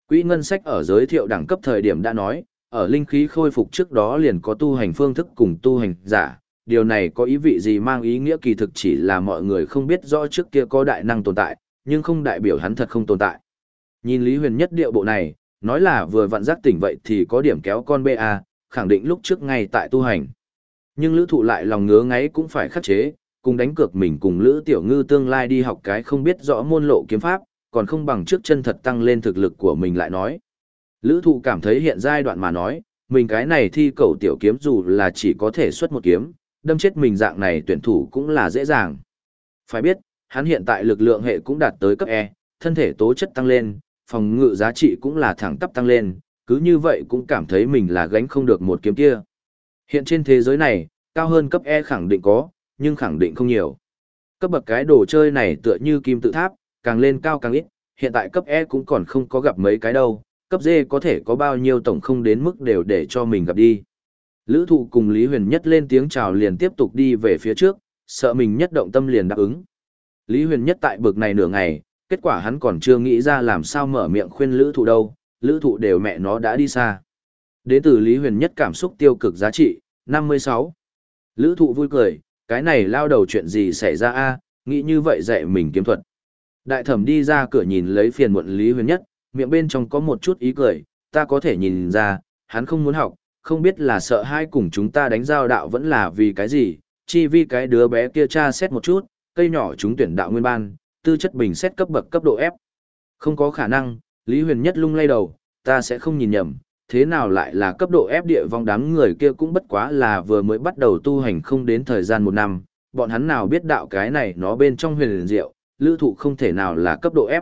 Quỹ ngân sách ở giới thiệu đẳng cấp thời điểm đã nói, ở linh khí khôi phục trước đó liền có tu hành phương thức cùng tu hành giả, điều này có ý vị gì mang ý nghĩa kỳ thực chỉ là mọi người không biết rõ trước kia có đại năng tồn tại, nhưng không đại biểu hắn thật không tồn tại. Nhìn Lý Huyền nhất điệu bộ này, nói là vừa vặn giác tỉnh vậy thì có điểm kéo con BA, khẳng định lúc trước ngay tại tu hành. Nhưng lữ thụ lại lòng ngứa ngáy cũng phải khắc chế, cùng đánh cược mình cùng lữ tiểu ngư tương lai đi học cái không biết rõ môn lộ kiếm pháp, còn không bằng trước chân thật tăng lên thực lực của mình lại nói. Lữ thụ cảm thấy hiện giai đoạn mà nói, mình cái này thi cầu tiểu kiếm dù là chỉ có thể xuất một kiếm, đâm chết mình dạng này tuyển thủ cũng là dễ dàng. Phải biết, hắn hiện tại lực lượng hệ cũng đạt tới cấp E, thân thể tố chất tăng lên, phòng ngự giá trị cũng là thẳng tắp tăng lên, cứ như vậy cũng cảm thấy mình là gánh không được một kiếm kia. Hiện trên thế giới này, cao hơn cấp E khẳng định có, nhưng khẳng định không nhiều. Cấp bậc cái đồ chơi này tựa như kim tự tháp, càng lên cao càng ít, hiện tại cấp E cũng còn không có gặp mấy cái đâu, cấp D có thể có bao nhiêu tổng không đến mức đều để cho mình gặp đi. Lữ thụ cùng Lý Huyền Nhất lên tiếng chào liền tiếp tục đi về phía trước, sợ mình nhất động tâm liền đáp ứng. Lý Huyền nhất tại bực này nửa ngày, kết quả hắn còn chưa nghĩ ra làm sao mở miệng khuyên lữ thụ đâu, lữ thụ đều mẹ nó đã đi xa. Đế tử Lý Huyền nhất cảm xúc tiêu cực giá trị, 56. Lữ thụ vui cười, cái này lao đầu chuyện gì xảy ra a nghĩ như vậy dạy mình kiếm thuật. Đại thẩm đi ra cửa nhìn lấy phiền muộn Lý Huyền nhất, miệng bên trong có một chút ý cười, ta có thể nhìn ra, hắn không muốn học, không biết là sợ hai cùng chúng ta đánh giao đạo vẫn là vì cái gì, chi vì cái đứa bé kia tra xét một chút, cây nhỏ chúng tuyển đạo nguyên ban, tư chất bình xét cấp bậc cấp độ F. Không có khả năng, Lý Huyền Nhất lung lay đầu, ta sẽ không nhìn nhầm, thế nào lại là cấp độ F địa vong đám người kia cũng bất quá là vừa mới bắt đầu tu hành không đến thời gian một năm, bọn hắn nào biết đạo cái này nó bên trong huyền diệu, lữ thụ không thể nào là cấp độ F.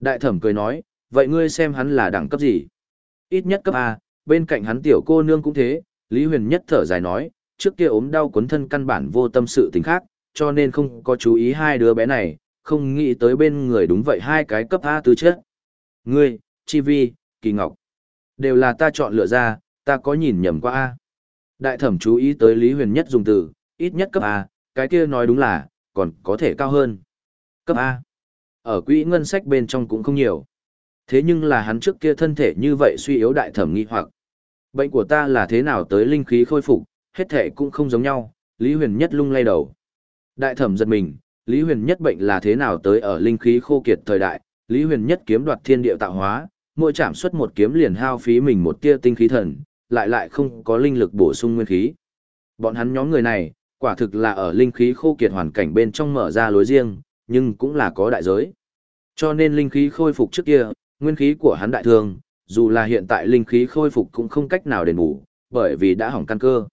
Đại thẩm cười nói, vậy ngươi xem hắn là đẳng cấp gì? Ít nhất cấp A, bên cạnh hắn tiểu cô nương cũng thế, Lý Huyền Nhất thở dài nói, trước kia ốm đau cuốn thân căn bản vô tâm sự tình khác, cho nên không có chú ý hai đứa bé này, không nghĩ tới bên người đúng vậy hai cái cấp A tư chất. Ngươi, Chi Vi, Kỳ Ngọc, đều là ta chọn lựa ra, ta có nhìn nhầm qua A. Đại thẩm chú ý tới Lý Huyền Nhất dùng từ, ít nhất cấp A, cái kia nói đúng là, còn có thể cao hơn. Cấp A. Ở quỹ ngân sách bên trong cũng không nhiều. Thế nhưng là hắn trước kia thân thể như vậy suy yếu đại thẩm nghi hoặc. Bệnh của ta là thế nào tới linh khí khôi phục, hết thể cũng không giống nhau, Lý Huyền Nhất lung lay đầu. Đại thẩm giật mình, Lý Huyền Nhất bệnh là thế nào tới ở linh khí khô kiệt thời đại, Lý Huyền Nhất kiếm đoạt thiên địa tạo hóa, mỗi chạm xuất một kiếm liền hao phí mình một tia tinh khí thần, lại lại không có linh lực bổ sung nguyên khí. Bọn hắn nhóm người này, quả thực là ở linh khí khô kiệt hoàn cảnh bên trong mở ra lối riêng, nhưng cũng là có đại giới. Cho nên linh khí khôi phục trước kia, nguyên khí của hắn đại thương, dù là hiện tại linh khí khôi phục cũng không cách nào đền bù, bởi vì đã hỏng căn cơ.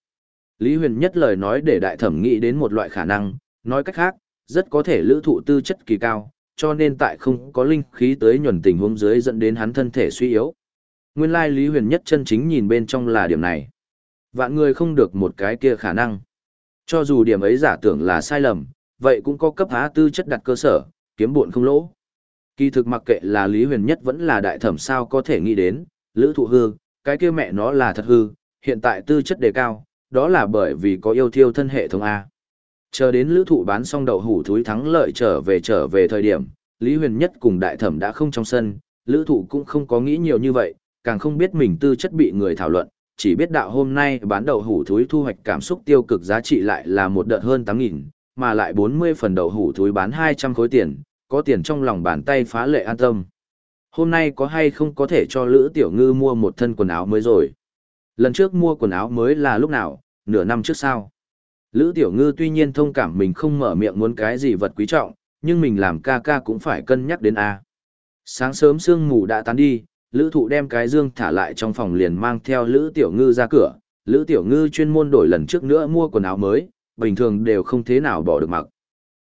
Lý Huyền nhất lời nói để đại thẩm nghĩ đến một loại khả năng, nói cách khác, rất có thể lữ thụ tư chất kỳ cao, cho nên tại không có linh khí tới nhuần tình huống dưới dẫn đến hắn thân thể suy yếu. Nguyên lai Lý Huyền nhất chân chính nhìn bên trong là điểm này. Vạn người không được một cái kia khả năng. Cho dù điểm ấy giả tưởng là sai lầm, vậy cũng có cấp há tư chất đặt cơ sở, kiếm buồn không lỗ. Kỳ thực mặc kệ là Lý Huyền nhất vẫn là đại thẩm sao có thể nghĩ đến, lữ thụ hư, cái kia mẹ nó là thật hư, hiện tại tư chất đề cao, đó là bởi vì có yêu thiêu thân hệ thống A. Chờ đến lữ thụ bán xong đậu hủ thúi thắng lợi trở về trở về thời điểm, Lý Huyền Nhất cùng đại thẩm đã không trong sân, lữ thụ cũng không có nghĩ nhiều như vậy, càng không biết mình tư chất bị người thảo luận, chỉ biết đạo hôm nay bán đậu hủ thúi thu hoạch cảm xúc tiêu cực giá trị lại là một đợt hơn 8.000, mà lại 40 phần đậu hủ thúi bán 200 khối tiền, có tiền trong lòng bàn tay phá lệ an tâm. Hôm nay có hay không có thể cho Lữ Tiểu Ngư mua một thân quần áo mới rồi? Lần trước mua quần áo mới là lúc nào, nửa năm trước sao? Lữ Tiểu Ngư tuy nhiên thông cảm mình không mở miệng muốn cái gì vật quý trọng, nhưng mình làm ca ca cũng phải cân nhắc đến A. Sáng sớm sương mù đã tán đi, Lữ Thụ đem cái dương thả lại trong phòng liền mang theo Lữ Tiểu Ngư ra cửa. Lữ Tiểu Ngư chuyên môn đổi lần trước nữa mua quần áo mới, bình thường đều không thế nào bỏ được mặc.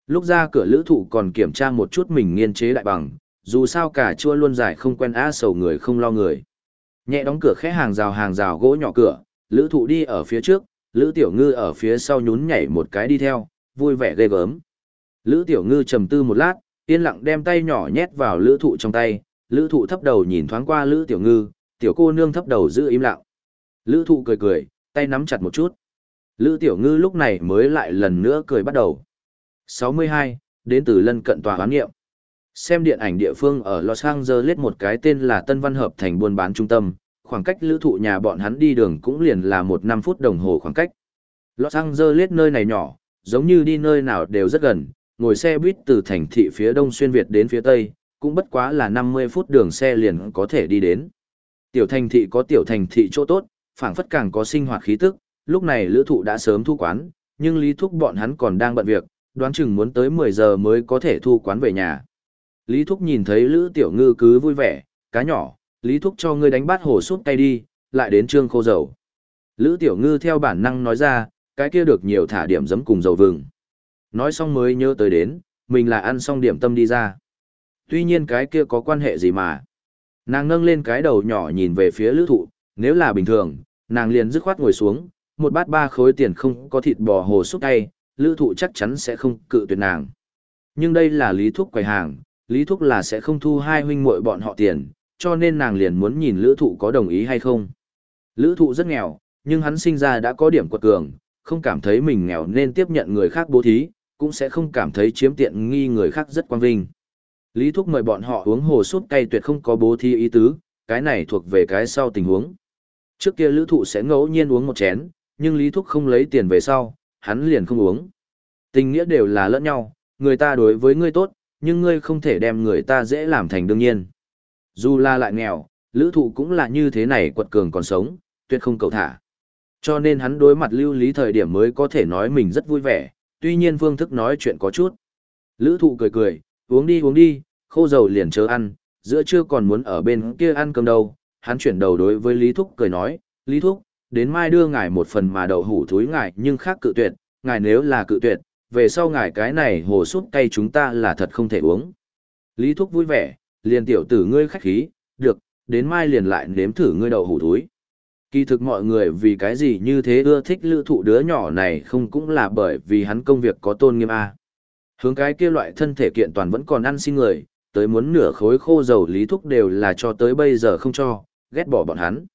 Lúc ra cửa Lữ Thụ còn kiểm tra một chút mình nghiên chế đại bằng, dù sao cả chua luôn dài không quen á sầu người không lo người. Nhẹ đóng cửa khẽ hàng rào hàng rào gỗ nhỏ cửa, Lữ Thụ đi ở phía trước, Lữ Tiểu Ngư ở phía sau nhún nhảy một cái đi theo, vui vẻ ghê gớm. Lữ Tiểu Ngư trầm tư một lát, yên lặng đem tay nhỏ nhét vào Lữ Thụ trong tay, Lữ Thụ thấp đầu nhìn thoáng qua Lữ Tiểu Ngư, tiểu cô nương thấp đầu giữ im lặng. Lữ Thụ cười cười, tay nắm chặt một chút. Lữ Tiểu Ngư lúc này mới lại lần nữa cười bắt đầu. 62, đến từ lân cận tòa hoán nghiệm. Xem điện ảnh địa phương ở Los Angeles một cái tên là Tân Văn Hợp thành buôn bán trung tâm, khoảng cách lữ thụ nhà bọn hắn đi đường cũng liền là một năm phút đồng hồ khoảng cách. Los Angeles nơi này nhỏ, giống như đi nơi nào đều rất gần, ngồi xe buýt từ thành thị phía đông xuyên Việt đến phía tây, cũng bất quá là 50 phút đường xe liền có thể đi đến. Tiểu thành thị có tiểu thành thị chỗ tốt, phảng phất càng có sinh hoạt khí tức, lúc này lữ thụ đã sớm thu quán, nhưng lý thúc bọn hắn còn đang bận việc, đoán chừng muốn tới 10 giờ mới có thể thu quán về nhà. Lý thúc nhìn thấy lữ tiểu ngư cứ vui vẻ, cá nhỏ, Lý Thúc cho ngươi đánh bát hồ súp tay đi, lại đến trương khô dầu. Lữ Tiểu Ngư theo bản năng nói ra, cái kia được nhiều thả điểm giấm cùng dầu vừng. Nói xong mới nhớ tới đến, mình là ăn xong điểm tâm đi ra. Tuy nhiên cái kia có quan hệ gì mà. Nàng nâng lên cái đầu nhỏ nhìn về phía lữ thụ, nếu là bình thường, nàng liền dứt khoát ngồi xuống, một bát ba khối tiền không có thịt bò hồ súp tay, lữ thụ chắc chắn sẽ không cự tuyệt nàng. Nhưng đây là lý thúc quầy hàng, lý thúc là sẽ không thu hai huynh muội bọn họ tiền, cho nên nàng liền muốn nhìn lữ thụ có đồng ý hay không. Lữ thụ rất nghèo, nhưng hắn sinh ra đã có điểm quật cường, không cảm thấy mình nghèo nên tiếp nhận người khác bố thí, cũng sẽ không cảm thấy chiếm tiện nghi người khác rất quan vinh. Lý Thúc mời bọn họ uống hồ súp cay tuyệt không có bố thí ý tứ, cái này thuộc về cái sau tình huống. Trước kia lữ thụ sẽ ngẫu nhiên uống một chén, nhưng Lý Thúc không lấy tiền về sau, hắn liền không uống. Tình nghĩa đều là lẫn nhau, người ta đối với ngươi tốt, nhưng ngươi không thể đem người ta dễ làm thành đương nhiên. Dù là lại nghèo, lữ thụ cũng là như thế này quật cường còn sống, tuyệt không cầu thả. Cho nên hắn đối mặt lưu lý thời điểm mới có thể nói mình rất vui vẻ, tuy nhiên phương thức nói chuyện có chút. Lữ thụ cười cười, uống đi uống đi, khô dầu liền chớ ăn, giữa trưa còn muốn ở bên kia ăn cơm đâu. Hắn chuyển đầu đối với Lý Thúc cười nói, Lý Thúc, đến mai đưa ngài một phần mà đậu hủ thúi ngài nhưng khác cự tuyệt, ngài nếu là cự tuyệt, về sau ngài cái này hồ súp cay chúng ta là thật không thể uống. Lý Thúc vui vẻ, liền tiểu tử ngươi khách khí, được, đến mai liền lại nếm thử ngươi đậu hủ thúi. Kỳ thực mọi người vì cái gì như thế ưa thích lữ thụ đứa nhỏ này không cũng là bởi vì hắn công việc có tôn nghiêm A. À. Hướng cái kia loại thân thể kiện toàn vẫn còn ăn xin người, tới muốn nửa khối khô dầu Lý Thúc đều là cho tới bây giờ không cho, ghét bỏ bọn hắn.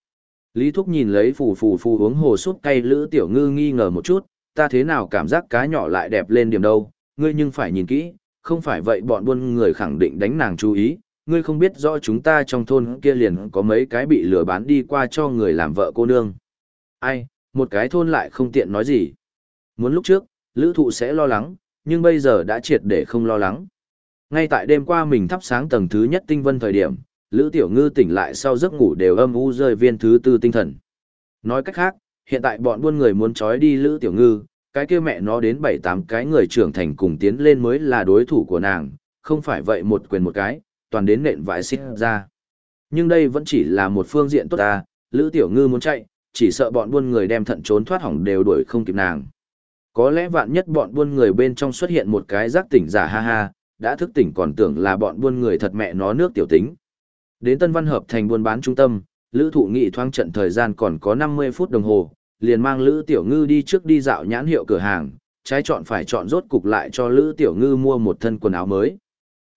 Lý Thúc nhìn lấy phù phù phù uống hồ súp cay lữ tiểu ngư nghi ngờ một chút, ta thế nào cảm giác cá nhỏ lại đẹp lên điểm đâu, ngươi nhưng phải nhìn kỹ, không phải vậy bọn buôn người khẳng định đánh nàng chú ý, ngươi không biết rõ chúng ta trong thôn kia liền có mấy cái bị lừa bán đi qua cho người làm vợ cô nương. Ai, một cái thôn lại không tiện nói gì. Muốn lúc trước, lữ thụ sẽ lo lắng, nhưng bây giờ đã triệt để không lo lắng. Ngay tại đêm qua mình thắp sáng tầng thứ nhất tinh vân thời điểm, Lữ Tiểu Ngư tỉnh lại sau giấc ngủ đều âm u rơi viên thứ tư tinh thần. Nói cách khác, hiện tại bọn buôn người muốn trói đi Lữ Tiểu Ngư, cái kia mẹ nó đến bảy tám cái người trưởng thành cùng tiến lên mới là đối thủ của nàng, không phải vậy một quyền một cái, toàn đến nện vải xích ra. Nhưng đây vẫn chỉ là một phương diện tốt ta, Lữ Tiểu Ngư muốn chạy, chỉ sợ bọn buôn người đem thận trốn thoát hỏng đều đuổi không kịp nàng. Có lẽ vạn nhất bọn buôn người bên trong xuất hiện một cái giác tỉnh giả ha ha, đã thức tỉnh còn tưởng là bọn buôn người thật mẹ nó nước tiểu tính. Đến Tân Văn Hợp thành buôn bán trung tâm, Lữ Thụ Nghị thoáng trận thời gian còn có 50 phút đồng hồ, liền mang Lữ Tiểu Ngư đi trước đi dạo nhãn hiệu cửa hàng, trái chọn phải chọn rốt cục lại cho Lữ Tiểu Ngư mua một thân quần áo mới.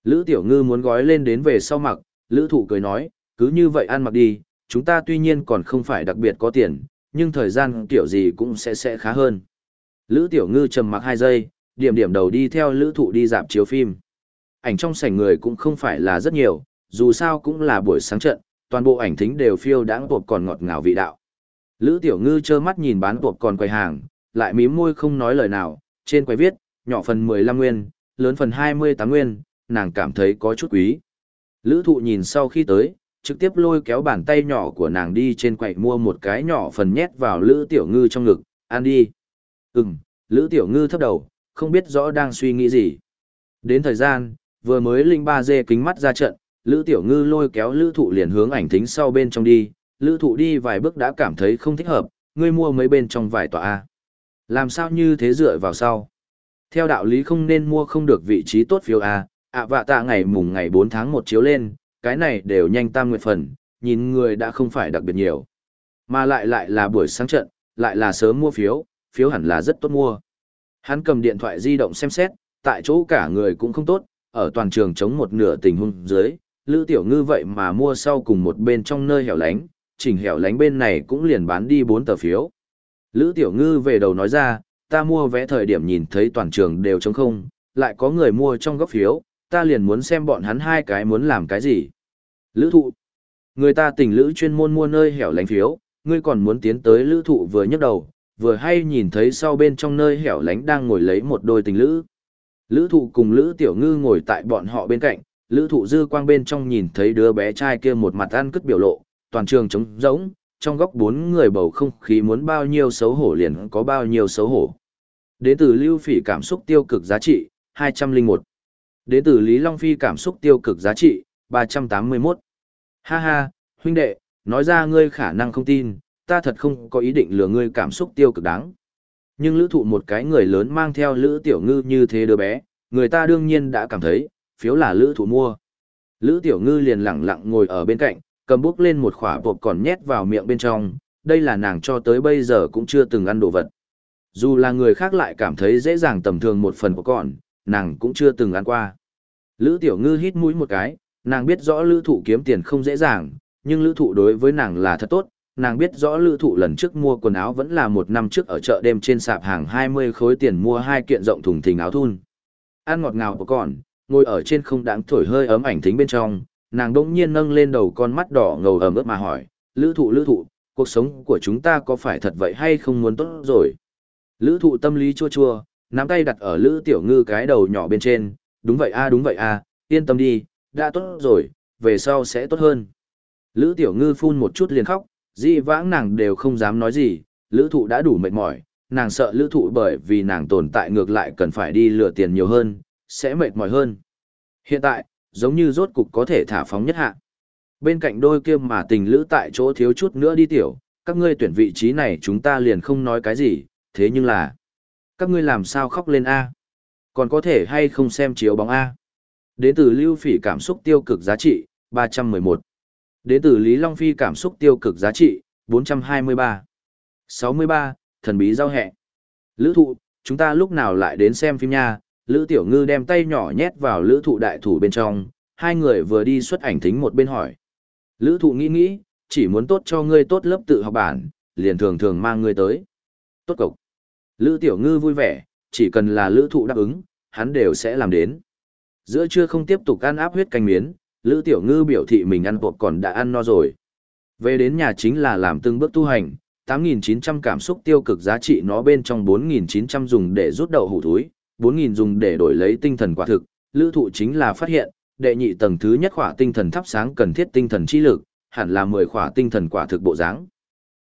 Lữ Tiểu Ngư muốn gói lên đến về sau mặc, Lữ Thụ cười nói, cứ như vậy ăn mặc đi, chúng ta tuy nhiên còn không phải đặc biệt có tiền, nhưng thời gian tiểu gì cũng sẽ sẽ khá hơn. Lữ Tiểu Ngư trầm mặc 2 giây, điểm điểm đầu đi theo Lữ Thụ đi dạp chiếu phim. Ảnh trong sảnh người cũng không phải là rất nhiều, dù sao cũng là buổi sáng trận, toàn bộ ảnh thính đều phiêu đãng bột còn ngọt ngào vị đạo. Lữ Tiểu Ngư trơ mắt nhìn bán bột còn quầy hàng, lại mím môi không nói lời nào, trên quầy viết, nhỏ phần 15 nguyên, lớn phần 28 nguyên, nàng cảm thấy có chút quý. Lữ thụ nhìn sau khi tới, trực tiếp lôi kéo bàn tay nhỏ của nàng đi trên quầy mua một cái nhỏ phần nhét vào Lữ Tiểu Ngư trong ngực, ăn đi. Ừm, Lữ Tiểu Ngư thấp đầu, không biết rõ đang suy nghĩ gì. Đến thời gian, vừa mới linh ba dê kính mắt ra trận, Lữ Tiểu Ngư lôi kéo Lữ Thụ liền hướng ảnh thính sau bên trong đi, Lữ Thụ đi vài bước đã cảm thấy không thích hợp, ngươi mua mấy bên trong vài tòa A. Làm sao như thế dựa vào sau? Theo đạo lý không nên mua không được vị trí tốt phiếu A, ạ vạ tạ ngày mùng ngày 4 tháng 1 chiếu lên, cái này đều nhanh tam nguyệt phần, nhìn người đã không phải đặc biệt nhiều. Mà lại lại là buổi sáng trận, lại là sớm mua phiếu, phiếu hẳn là rất tốt mua. Hắn cầm điện thoại di động xem xét, tại chỗ cả người cũng không tốt, ở toàn trường chống một nửa tình huống dưới, Lữ Tiểu Ngư vậy mà mua sau cùng một bên trong nơi hẻo lánh, chỉnh hẻo lánh bên này cũng liền bán đi 4 tờ phiếu. Lữ Tiểu Ngư về đầu nói ra, ta mua vé thời điểm nhìn thấy toàn trường đều trống không, lại có người mua trong góc phiếu, ta liền muốn xem bọn hắn hai cái muốn làm cái gì. Lữ thụ. Người ta tình lữ chuyên môn mua nơi hẻo lánh phiếu, ngươi còn muốn tiến tới lữ thụ vừa nhấc đầu, vừa hay nhìn thấy sau bên trong nơi hẻo lánh đang ngồi lấy một đôi tình lữ. Lữ thụ cùng Lữ Tiểu Ngư ngồi tại bọn họ bên cạnh, Lữ thụ dư quang bên trong nhìn thấy đứa bé trai kia một mặt ăn cất biểu lộ, toàn trường trống rỗng, trong góc bốn người bầu không khí muốn bao nhiêu xấu hổ liền có bao nhiêu xấu hổ. Đến từ Lưu Phỉ cảm xúc tiêu cực giá trị, 201. Đến từ Lý Long Phi cảm xúc tiêu cực giá trị, 381. Ha ha, huynh đệ, nói ra ngươi khả năng không tin, ta thật không có ý định lừa ngươi cảm xúc tiêu cực đáng. Nhưng lữ thụ một cái người lớn mang theo lữ tiểu ngư như thế đứa bé, người ta đương nhiên đã cảm thấy, phiếu là lữ thụ mua. Lữ tiểu ngư liền lặng lặng ngồi ở bên cạnh, cầm bút lên một khỏa bột còn nhét vào miệng bên trong, đây là nàng cho tới bây giờ cũng chưa từng ăn đồ vật. Dù là người khác lại cảm thấy dễ dàng tầm thường một phần bột còn, nàng cũng chưa từng ăn qua. Lữ tiểu ngư hít mũi một cái, nàng biết rõ lữ thụ kiếm tiền không dễ dàng, nhưng lữ thụ đối với nàng là thật tốt, nàng biết rõ lữ thụ lần trước mua quần áo vẫn là một năm trước ở chợ đêm trên sạp hàng 20 khối tiền mua hai kiện rộng thùng thình áo thun. Ăn ngọt ngào của còn, ngồi ở trên không đáng thổi hơi ấm ảnh thính bên trong, nàng đỗng nhiên nâng lên đầu con mắt đỏ ngầu ẩm ướt mà hỏi, lữ thụ lữ thụ, cuộc sống của chúng ta có phải thật vậy hay không muốn tốt rồi? Lữ thụ tâm lý chua chua, nắm tay đặt ở lữ tiểu ngư cái đầu nhỏ bên trên, đúng vậy a đúng vậy a yên tâm đi, đã tốt rồi, về sau sẽ tốt hơn. Lữ tiểu ngư phun một chút liền khóc, di vãng nàng đều không dám nói gì, lữ thụ đã đủ mệt mỏi, nàng sợ lữ thụ bởi vì nàng tồn tại ngược lại cần phải đi lừa tiền nhiều hơn, sẽ mệt mỏi hơn. Hiện tại, giống như rốt cục có thể thả phóng nhất hạ. Bên cạnh đôi kia mà tình lữ tại chỗ thiếu chút nữa đi tiểu, các ngươi tuyển vị trí này chúng ta liền không nói cái gì, thế nhưng là, các ngươi làm sao khóc lên A? Còn có thể hay không xem chiếu bóng A? Đến từ lưu phỉ cảm xúc tiêu cực giá trị, 311. Đến từ Lý Long Phi cảm xúc tiêu cực giá trị, 423. 63, thần bí giao hẹ. Lữ thụ, chúng ta lúc nào lại đến xem phim nha, Lữ Tiểu Ngư đem tay nhỏ nhét vào Lữ thụ đại thủ bên trong, hai người vừa đi xuất ảnh thính một bên hỏi. Lữ thụ nghĩ nghĩ, chỉ muốn tốt cho ngươi tốt lớp tự học bản, liền thường thường mang ngươi tới. Tốt cục. Lữ Tiểu Ngư vui vẻ, chỉ cần là Lữ thụ đáp ứng, hắn đều sẽ làm đến. Giữa trưa không tiếp tục ăn áp huyết canh miến, Lữ Tiểu Ngư biểu thị mình ăn bột còn đã ăn no rồi. Về đến nhà chính là làm từng bước tu hành, 8.900 cảm xúc tiêu cực giá trị nó bên trong 4.900 dùng để rút đậu hủ 4.000 dùng để đổi lấy tinh thần quả thực. Lữ thụ chính là phát hiện, đệ nhị tầng thứ nhất khỏa tinh thần thắp sáng cần thiết tinh thần chi lực, hẳn là 10 khỏa tinh thần quả thực bộ dáng.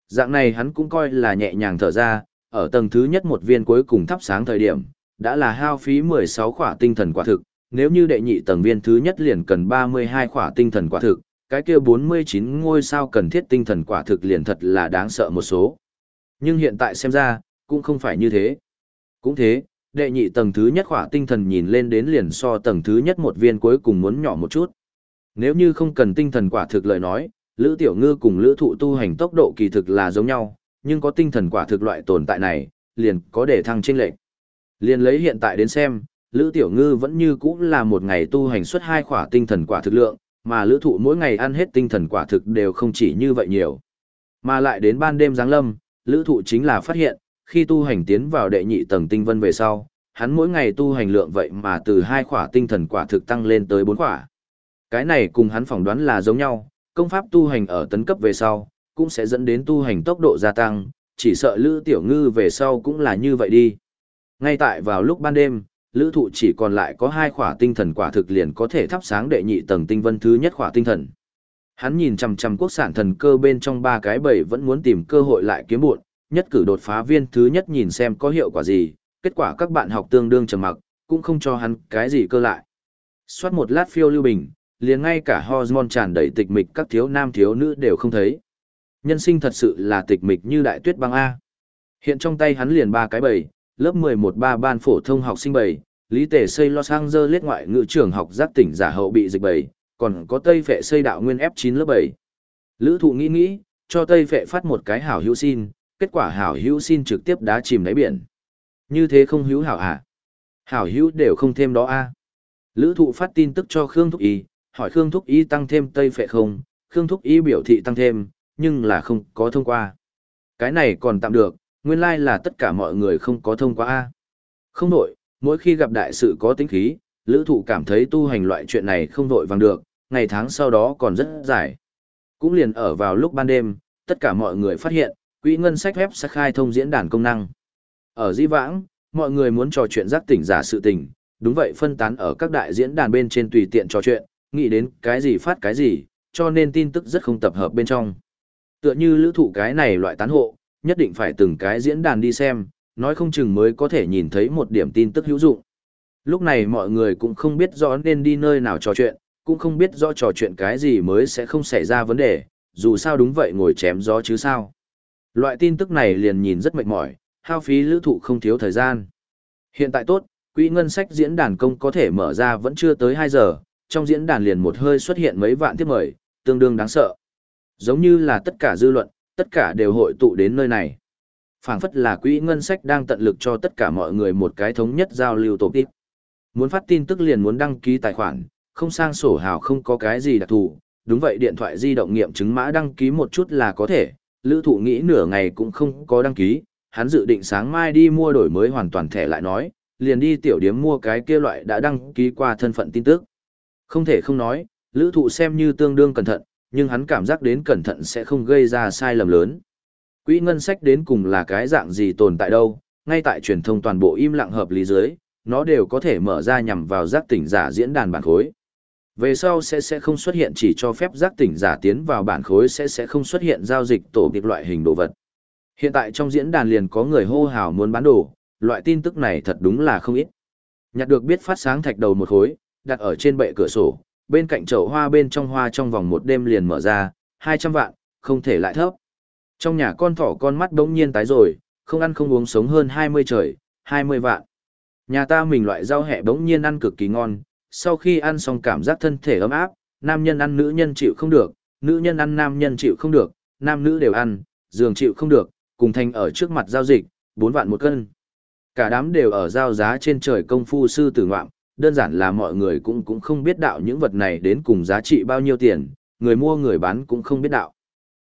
Dạng này hắn cũng coi là nhẹ nhàng thở ra, ở tầng thứ nhất một viên cuối cùng thắp sáng thời điểm, đã là hao phí 16 khỏa tinh thần quả thực, nếu như đệ nhị tầng viên thứ nhất liền cần 32 khỏa tinh thần quả thực, cái kia 49 ngôi sao cần thiết tinh thần quả thực liền thật là đáng sợ một số. Nhưng hiện tại xem ra, cũng không phải như thế. Cũng thế, đệ nhị tầng thứ nhất khỏa tinh thần nhìn lên đến liền so tầng thứ nhất một viên cuối cùng muốn nhỏ một chút. Nếu như không cần tinh thần quả thực lời nói, Lữ Tiểu Ngư cùng Lữ Thụ tu hành tốc độ kỳ thực là giống nhau, nhưng có tinh thần quả thực loại tồn tại này, liền có để thăng chênh lệch. Liền lấy hiện tại đến xem, Lữ Tiểu Ngư vẫn như cũ là một ngày tu hành suốt hai khỏa tinh thần quả thực lượng, mà Lữ Thụ mỗi ngày ăn hết tinh thần quả thực đều không chỉ như vậy nhiều. Mà lại đến ban đêm giáng lâm, Lữ Thụ chính là phát hiện, khi tu hành tiến vào đệ nhị tầng tinh vân về sau, hắn mỗi ngày tu hành lượng vậy mà từ hai khỏa tinh thần quả thực tăng lên tới bốn khỏa. Cái này cùng hắn phỏng đoán là giống nhau, công pháp tu hành ở tấn cấp về sau, cũng sẽ dẫn đến tu hành tốc độ gia tăng, chỉ sợ Lữ Tiểu Ngư về sau cũng là như vậy đi. Ngay tại vào lúc ban đêm, lữ thụ chỉ còn lại có hai khỏa tinh thần quả thực liền có thể thắp sáng đệ nhị tầng tinh vân thứ nhất khỏa tinh thần. Hắn nhìn chằm chằm quốc sản thần cơ bên trong ba cái bầy vẫn muốn tìm cơ hội lại kiếm buộn, nhất cử đột phá viên thứ nhất nhìn xem có hiệu quả gì, kết quả các bạn học tương đương trầm mặc, cũng không cho hắn cái gì cơ lại. Xoát một lát phiêu lưu bình, liền ngay cả hormone tràn đầy tịch mịch các thiếu nam thiếu nữ đều không thấy. Nhân sinh thật sự là tịch mịch như đại tuyết băng A. Hiện trong tay hắn liền ba cái bầy, lớp 11 ba ban phổ thông học sinh bầy, Lý Tề xây Los Angeles ngoại ngữ trường học giác tỉnh giả hậu bị dịch bầy, còn có Tây Phệ xây đạo nguyên F9 lớp 7. Lữ thụ nghĩ nghĩ, cho Tây Phệ phát một cái hảo hữu xin, kết quả hảo hữu xin trực tiếp đá chìm đáy biển. Như thế không hữu hảo à? Hảo hữu đều không thêm đó a Lữ thụ phát tin tức cho Khương Thúc Y, hỏi Khương Thúc Y tăng thêm Tây Phệ không, Khương Thúc Y biểu thị tăng thêm, nhưng là không có thông qua. Cái này còn tạm được, nguyên lai like là tất cả mọi người không có thông qua a Không đổi, Mỗi khi gặp đại sự có tính khí, lữ thụ cảm thấy tu hành loại chuyện này không vội vàng được, ngày tháng sau đó còn rất dài. Cũng liền ở vào lúc ban đêm, tất cả mọi người phát hiện, quỹ ngân sách web sẽ khai thông diễn đàn công năng. Ở di vãng, mọi người muốn trò chuyện giác tỉnh giả sự tình, đúng vậy phân tán ở các đại diễn đàn bên trên tùy tiện trò chuyện, nghĩ đến cái gì phát cái gì, cho nên tin tức rất không tập hợp bên trong. Tựa như lữ thụ cái này loại tán hộ, nhất định phải từng cái diễn đàn đi xem, nói không chừng mới có thể nhìn thấy một điểm tin tức hữu dụng. Lúc này mọi người cũng không biết rõ nên đi nơi nào trò chuyện, cũng không biết rõ trò chuyện cái gì mới sẽ không xảy ra vấn đề, dù sao đúng vậy ngồi chém gió chứ sao. Loại tin tức này liền nhìn rất mệt mỏi, hao phí lữ thụ không thiếu thời gian. Hiện tại tốt, quỹ ngân sách diễn đàn công có thể mở ra vẫn chưa tới 2 giờ, trong diễn đàn liền một hơi xuất hiện mấy vạn tiếp mời, tương đương đáng sợ. Giống như là tất cả dư luận, tất cả đều hội tụ đến nơi này phảng phất là quỹ ngân sách đang tận lực cho tất cả mọi người một cái thống nhất giao lưu tổ tiếp. Muốn phát tin tức liền muốn đăng ký tài khoản, không sang sổ hào không có cái gì đặc thù, đúng vậy điện thoại di động nghiệm chứng mã đăng ký một chút là có thể, Lữ thụ nghĩ nửa ngày cũng không có đăng ký, hắn dự định sáng mai đi mua đổi mới hoàn toàn thẻ lại nói, liền đi tiểu điếm mua cái kia loại đã đăng ký qua thân phận tin tức. Không thể không nói, lữ thụ xem như tương đương cẩn thận, nhưng hắn cảm giác đến cẩn thận sẽ không gây ra sai lầm lớn. Quỹ ngân sách đến cùng là cái dạng gì tồn tại đâu, ngay tại truyền thông toàn bộ im lặng hợp lý dưới, nó đều có thể mở ra nhằm vào giác tỉnh giả diễn đàn bản khối. Về sau sẽ sẽ không xuất hiện chỉ cho phép giác tỉnh giả tiến vào bản khối sẽ sẽ không xuất hiện giao dịch tổ biệt loại hình đồ vật. Hiện tại trong diễn đàn liền có người hô hào muốn bán đồ, loại tin tức này thật đúng là không ít. Nhặt được biết phát sáng thạch đầu một khối, đặt ở trên bệ cửa sổ, bên cạnh chậu hoa bên trong hoa trong vòng một đêm liền mở ra, 200 vạn, không thể lại thấp. Trong nhà con thỏ con mắt đống nhiên tái rồi, không ăn không uống sống hơn 20 trời, 20 vạn. Nhà ta mình loại rau hẹ đống nhiên ăn cực kỳ ngon, sau khi ăn xong cảm giác thân thể ấm áp, nam nhân ăn nữ nhân chịu không được, nữ nhân ăn nam nhân chịu không được, nam nữ đều ăn, giường chịu không được, cùng thành ở trước mặt giao dịch, 4 vạn một cân. Cả đám đều ở giao giá trên trời công phu sư tử ngoạm, đơn giản là mọi người cũng cũng không biết đạo những vật này đến cùng giá trị bao nhiêu tiền, người mua người bán cũng không biết đạo.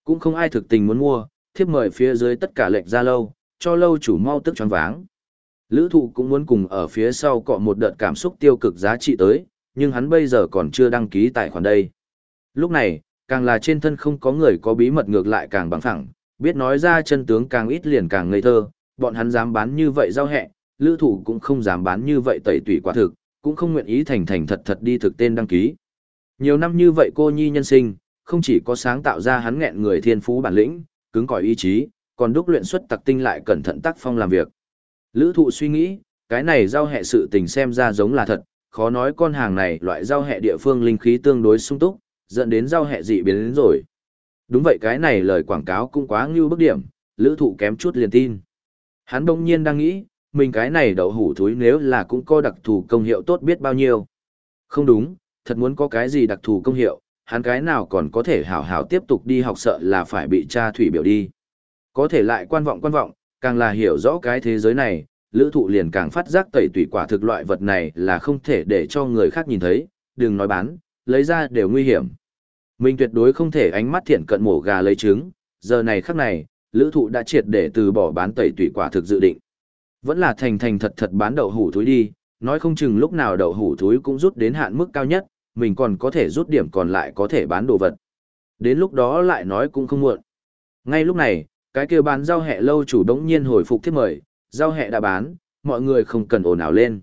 Cũng không ai thực tình muốn mua, thiếp mời phía dưới tất cả lệnh ra lâu, cho lâu chủ mau tức choáng váng. Lữ thụ cũng muốn cùng ở phía sau cọ một đợt cảm xúc tiêu cực giá trị tới, nhưng hắn bây giờ còn chưa đăng ký tài khoản đây. Lúc này, càng là trên thân không có người có bí mật ngược lại càng bằng phẳng, biết nói ra chân tướng càng ít liền càng ngây thơ, bọn hắn dám bán như vậy giao hẹ, lữ thụ cũng không dám bán như vậy tẩy tủy quả thực, cũng không nguyện ý thành thành thật thật đi thực tên đăng ký. Nhiều năm như vậy cô nhi nhân sinh, không chỉ có sáng tạo ra hắn nghẹn người thiên phú bản lĩnh, cứng cỏi ý chí, còn đúc luyện xuất tặc tinh lại cẩn thận tác phong làm việc. Lữ thụ suy nghĩ, cái này giao hệ sự tình xem ra giống là thật, khó nói con hàng này loại giao hệ địa phương linh khí tương đối sung túc, dẫn đến giao hệ dị biến đến rồi. Đúng vậy cái này lời quảng cáo cũng quá ngưu bức điểm, lữ thụ kém chút liền tin. Hắn đông nhiên đang nghĩ, mình cái này đậu hủ thúi nếu là cũng có đặc thù công hiệu tốt biết bao nhiêu. Không đúng, thật muốn có cái gì đặc thù công hiệu, hắn cái nào còn có thể hảo hảo tiếp tục đi học sợ là phải bị cha thủy biểu đi. Có thể lại quan vọng quan vọng, càng là hiểu rõ cái thế giới này, lữ thụ liền càng phát giác tẩy tủy quả thực loại vật này là không thể để cho người khác nhìn thấy, đừng nói bán, lấy ra đều nguy hiểm. Mình tuyệt đối không thể ánh mắt thiện cận mổ gà lấy trứng, giờ này khắc này, lữ thụ đã triệt để từ bỏ bán tẩy tủy quả thực dự định. Vẫn là thành thành thật thật bán đậu hủ thúi đi, nói không chừng lúc nào đậu hủ thúi cũng rút đến hạn mức cao nhất, mình còn có thể rút điểm còn lại có thể bán đồ vật. Đến lúc đó lại nói cũng không muộn. Ngay lúc này, cái kia bán rau hẹ lâu chủ đống nhiên hồi phục thiết mời, rau hẹ đã bán, mọi người không cần ồn ào lên.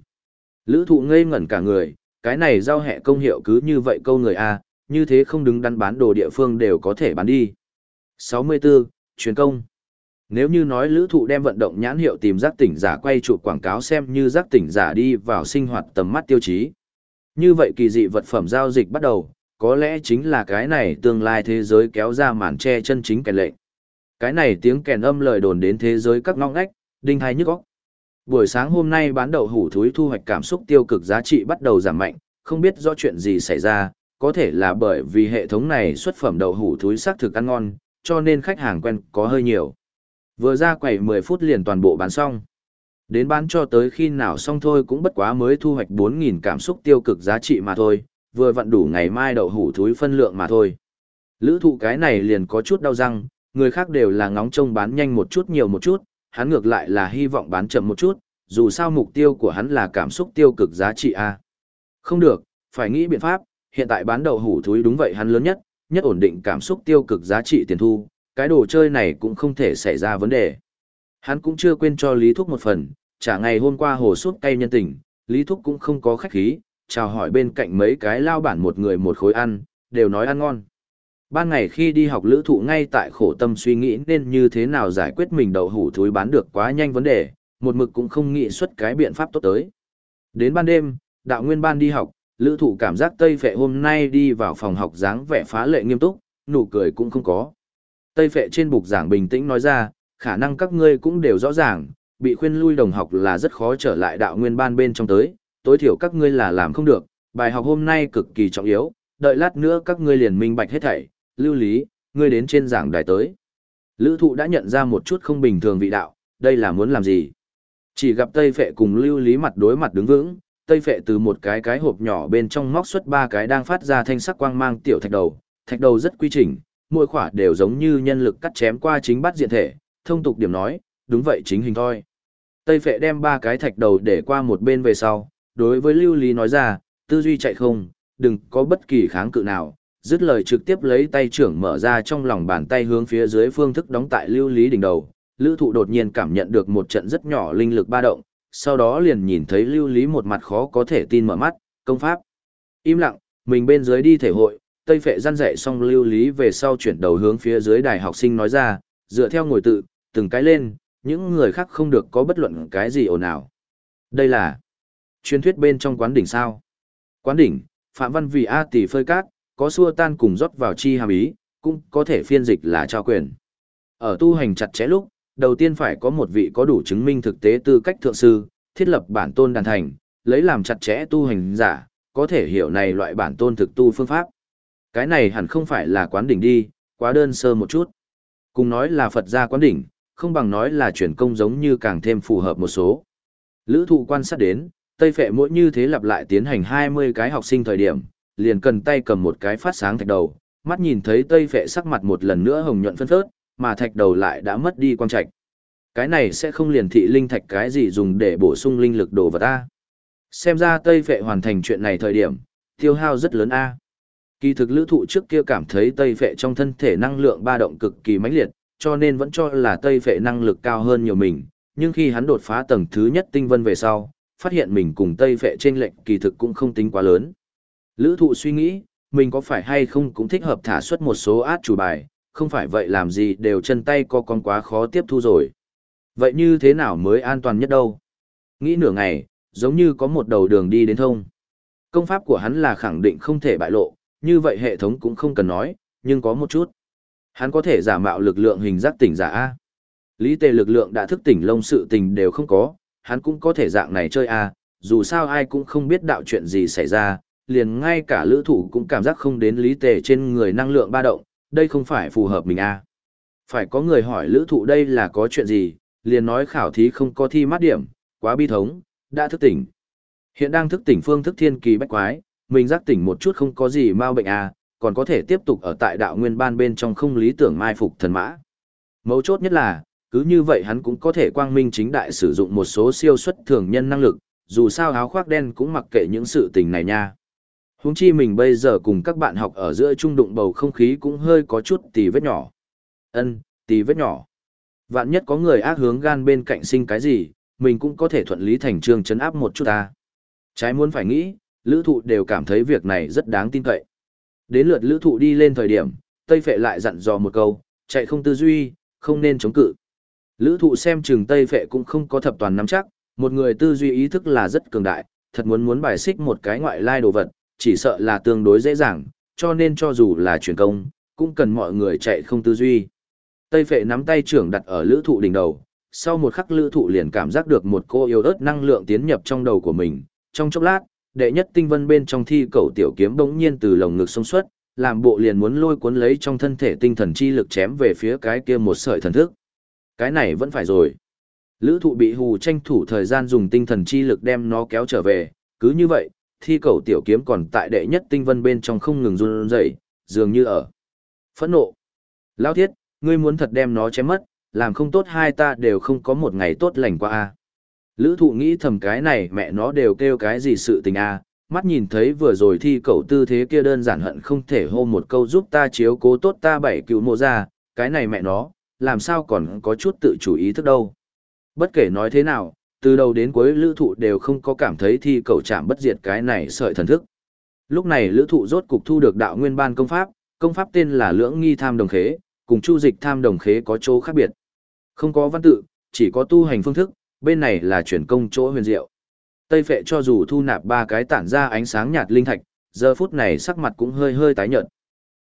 Lữ thụ ngây ngẩn cả người, cái này rau hẹ công hiệu cứ như vậy câu người A, như thế không đứng đắn bán đồ địa phương đều có thể bán đi. 64. Truyền công Nếu như nói lữ thụ đem vận động nhãn hiệu tìm giác tỉnh giả quay trụ quảng cáo xem như giác tỉnh giả đi vào sinh hoạt tầm mắt tiêu chí. Như vậy kỳ dị vật phẩm giao dịch bắt đầu, có lẽ chính là cái này tương lai thế giới kéo ra màn che chân chính kẻ lệnh. Cái này tiếng kèn âm lời đồn đến thế giới các ngóc ngách, đinh hay nhức óc. Buổi sáng hôm nay bán đậu hủ thúi thu hoạch cảm xúc tiêu cực giá trị bắt đầu giảm mạnh, không biết do chuyện gì xảy ra, có thể là bởi vì hệ thống này xuất phẩm đậu hủ thúi xác thực ăn ngon, cho nên khách hàng quen có hơi nhiều. Vừa ra quầy 10 phút liền toàn bộ bán xong. Đến bán cho tới khi nào xong thôi cũng bất quá mới thu hoạch 4.000 cảm xúc tiêu cực giá trị mà thôi, vừa vặn đủ ngày mai đậu hủ thúi phân lượng mà thôi. Lữ thụ cái này liền có chút đau răng, người khác đều là ngóng trông bán nhanh một chút nhiều một chút, hắn ngược lại là hy vọng bán chậm một chút, dù sao mục tiêu của hắn là cảm xúc tiêu cực giá trị A. Không được, phải nghĩ biện pháp, hiện tại bán đậu hủ thúi đúng vậy hắn lớn nhất, nhất ổn định cảm xúc tiêu cực giá trị tiền thu, cái đồ chơi này cũng không thể xảy ra vấn đề. Hắn cũng chưa quên cho Lý Thúc một phần, trả ngày hôm qua hồ suốt cay nhân tình, Lý Thúc cũng không có khách khí, chào hỏi bên cạnh mấy cái lao bản một người một khối ăn, đều nói ăn ngon. Ban ngày khi đi học lữ thụ ngay tại khổ tâm suy nghĩ nên như thế nào giải quyết mình đậu hủ thúi bán được quá nhanh vấn đề, một mực cũng không nghĩ xuất cái biện pháp tốt tới. Đến ban đêm, đạo nguyên ban đi học, lữ thụ cảm giác Tây Phệ hôm nay đi vào phòng học dáng vẻ phá lệ nghiêm túc, nụ cười cũng không có. Tây Phệ trên bục giảng bình tĩnh nói ra, khả năng các ngươi cũng đều rõ ràng, bị khuyên lui đồng học là rất khó trở lại đạo nguyên ban bên trong tới, tối thiểu các ngươi là làm không được, bài học hôm nay cực kỳ trọng yếu, đợi lát nữa các ngươi liền minh bạch hết thảy, lưu lý, ngươi đến trên giảng đài tới. Lữ thụ đã nhận ra một chút không bình thường vị đạo, đây là muốn làm gì? Chỉ gặp Tây Phệ cùng lưu lý mặt đối mặt đứng vững, Tây Phệ từ một cái cái hộp nhỏ bên trong móc xuất ba cái đang phát ra thanh sắc quang mang tiểu thạch đầu, thạch đầu rất quy trình, mỗi khỏa đều giống như nhân lực cắt chém qua chính bắt diện thể, thông tục điểm nói, đúng vậy chính hình thôi. Tây Phệ đem ba cái thạch đầu để qua một bên về sau, đối với Lưu Lý nói ra, tư duy chạy không, đừng có bất kỳ kháng cự nào, dứt lời trực tiếp lấy tay trưởng mở ra trong lòng bàn tay hướng phía dưới phương thức đóng tại Lưu Lý đỉnh đầu. Lữ thụ đột nhiên cảm nhận được một trận rất nhỏ linh lực ba động, sau đó liền nhìn thấy Lưu Lý một mặt khó có thể tin mở mắt, công pháp. Im lặng, mình bên dưới đi thể hội, Tây Phệ răn dạy xong Lưu Lý về sau chuyển đầu hướng phía dưới đài học sinh nói ra, dựa theo ngồi tự, từng cái lên, những người khác không được có bất luận cái gì ồn ào. Đây là truyền thuyết bên trong quán đỉnh sao. Quán đỉnh, Phạm Văn vì A tỷ phơi cát, có xua tan cùng rót vào chi hàm ý, cũng có thể phiên dịch là trao quyền. Ở tu hành chặt chẽ lúc, đầu tiên phải có một vị có đủ chứng minh thực tế tư cách thượng sư, thiết lập bản tôn đàn thành, lấy làm chặt chẽ tu hành giả, có thể hiểu này loại bản tôn thực tu phương pháp. Cái này hẳn không phải là quán đỉnh đi, quá đơn sơ một chút. Cùng nói là Phật gia quán đỉnh, không bằng nói là chuyển công giống như càng thêm phù hợp một số. Lữ thụ quan sát đến, Tây Phệ mỗi như thế lặp lại tiến hành 20 cái học sinh thời điểm, liền cần tay cầm một cái phát sáng thạch đầu, mắt nhìn thấy Tây Phệ sắc mặt một lần nữa hồng nhuận phân phớt, mà thạch đầu lại đã mất đi quang trạch. Cái này sẽ không liền thị linh thạch cái gì dùng để bổ sung linh lực đồ vào ta. Xem ra Tây Phệ hoàn thành chuyện này thời điểm, tiêu hao rất lớn a. Kỳ thực lữ thụ trước kia cảm thấy Tây Phệ trong thân thể năng lượng ba động cực kỳ mãnh liệt, cho nên vẫn cho là Tây Phệ năng lực cao hơn nhiều mình, nhưng khi hắn đột phá tầng thứ nhất tinh vân về sau, phát hiện mình cùng Tây Phệ trên lệnh kỳ thực cũng không tính quá lớn. Lữ thụ suy nghĩ, mình có phải hay không cũng thích hợp thả xuất một số át chủ bài, không phải vậy làm gì đều chân tay co con quá khó tiếp thu rồi. Vậy như thế nào mới an toàn nhất đâu? Nghĩ nửa ngày, giống như có một đầu đường đi đến thông. Công pháp của hắn là khẳng định không thể bại lộ, như vậy hệ thống cũng không cần nói, nhưng có một chút. Hắn có thể giả mạo lực lượng hình giác tỉnh giả A. Lý tề lực lượng đã thức tỉnh lông sự tình đều không có, hắn cũng có thể dạng này chơi A, dù sao ai cũng không biết đạo chuyện gì xảy ra, liền ngay cả lữ thủ cũng cảm giác không đến lý tề trên người năng lượng ba động, đây không phải phù hợp mình A. Phải có người hỏi lữ thụ đây là có chuyện gì, liền nói khảo thí không có thi mát điểm, quá bi thống, đã thức tỉnh. Hiện đang thức tỉnh phương thức thiên kỳ bách quái, mình giác tỉnh một chút không có gì mau bệnh à, còn có thể tiếp tục ở tại đạo nguyên ban bên trong không lý tưởng mai phục thần mã. Mấu chốt nhất là, cứ như vậy hắn cũng có thể quang minh chính đại sử dụng một số siêu xuất thường nhân năng lực, dù sao áo khoác đen cũng mặc kệ những sự tình này nha. Huống chi mình bây giờ cùng các bạn học ở giữa trung đụng bầu không khí cũng hơi có chút tì vết nhỏ. Ân, tì vết nhỏ. Vạn nhất có người ác hướng gan bên cạnh sinh cái gì, mình cũng có thể thuận lý thành trương chấn áp một chút ta. Trái muốn phải nghĩ, lữ thụ đều cảm thấy việc này rất đáng tin cậy. Đến lượt lữ thụ đi lên thời điểm, Tây Phệ lại dặn dò một câu, chạy không tư duy, không nên chống cự. Lữ thụ xem chừng Tây Phệ cũng không có thập toàn nắm chắc, một người tư duy ý thức là rất cường đại, thật muốn muốn bài xích một cái ngoại lai đồ vật, chỉ sợ là tương đối dễ dàng, cho nên cho dù là truyền công, cũng cần mọi người chạy không tư duy. Tây Phệ nắm tay trưởng đặt ở lữ thụ đỉnh đầu, sau một khắc lữ thụ liền cảm giác được một cô yêu ớt năng lượng tiến nhập trong đầu của mình, trong chốc lát, đệ nhất tinh vân bên trong thi cầu tiểu kiếm bỗng nhiên từ lồng ngực sông xuất, làm bộ liền muốn lôi cuốn lấy trong thân thể tinh thần chi lực chém về phía cái kia một sợi thần thức. Cái này vẫn phải rồi. Lữ thụ bị hù tranh thủ thời gian dùng tinh thần chi lực đem nó kéo trở về, cứ như vậy, thi cầu tiểu kiếm còn tại đệ nhất tinh vân bên trong không ngừng run rẩy, dường như ở. Phẫn nộ. Lao thiết, ngươi muốn thật đem nó chém mất, làm không tốt hai ta đều không có một ngày tốt lành qua a Lữ thụ nghĩ thầm cái này mẹ nó đều kêu cái gì sự tình a mắt nhìn thấy vừa rồi thi cầu tư thế kia đơn giản hận không thể hô một câu giúp ta chiếu cố tốt ta bảy cứu mộ ra, cái này mẹ nó, làm sao còn có chút tự chủ ý thức đâu. Bất kể nói thế nào, từ đầu đến cuối lữ thụ đều không có cảm thấy thi cầu chạm bất diệt cái này sợi thần thức. Lúc này lữ thụ rốt cục thu được đạo nguyên ban công pháp, công pháp tên là lưỡng nghi tham đồng khế, cùng chu dịch tham đồng khế có chỗ khác biệt. Không có văn tự, chỉ có tu hành phương thức, bên này là chuyển công chỗ huyền diệu. Tây phệ cho dù thu nạp ba cái tản ra ánh sáng nhạt linh thạch, giờ phút này sắc mặt cũng hơi hơi tái nhợt.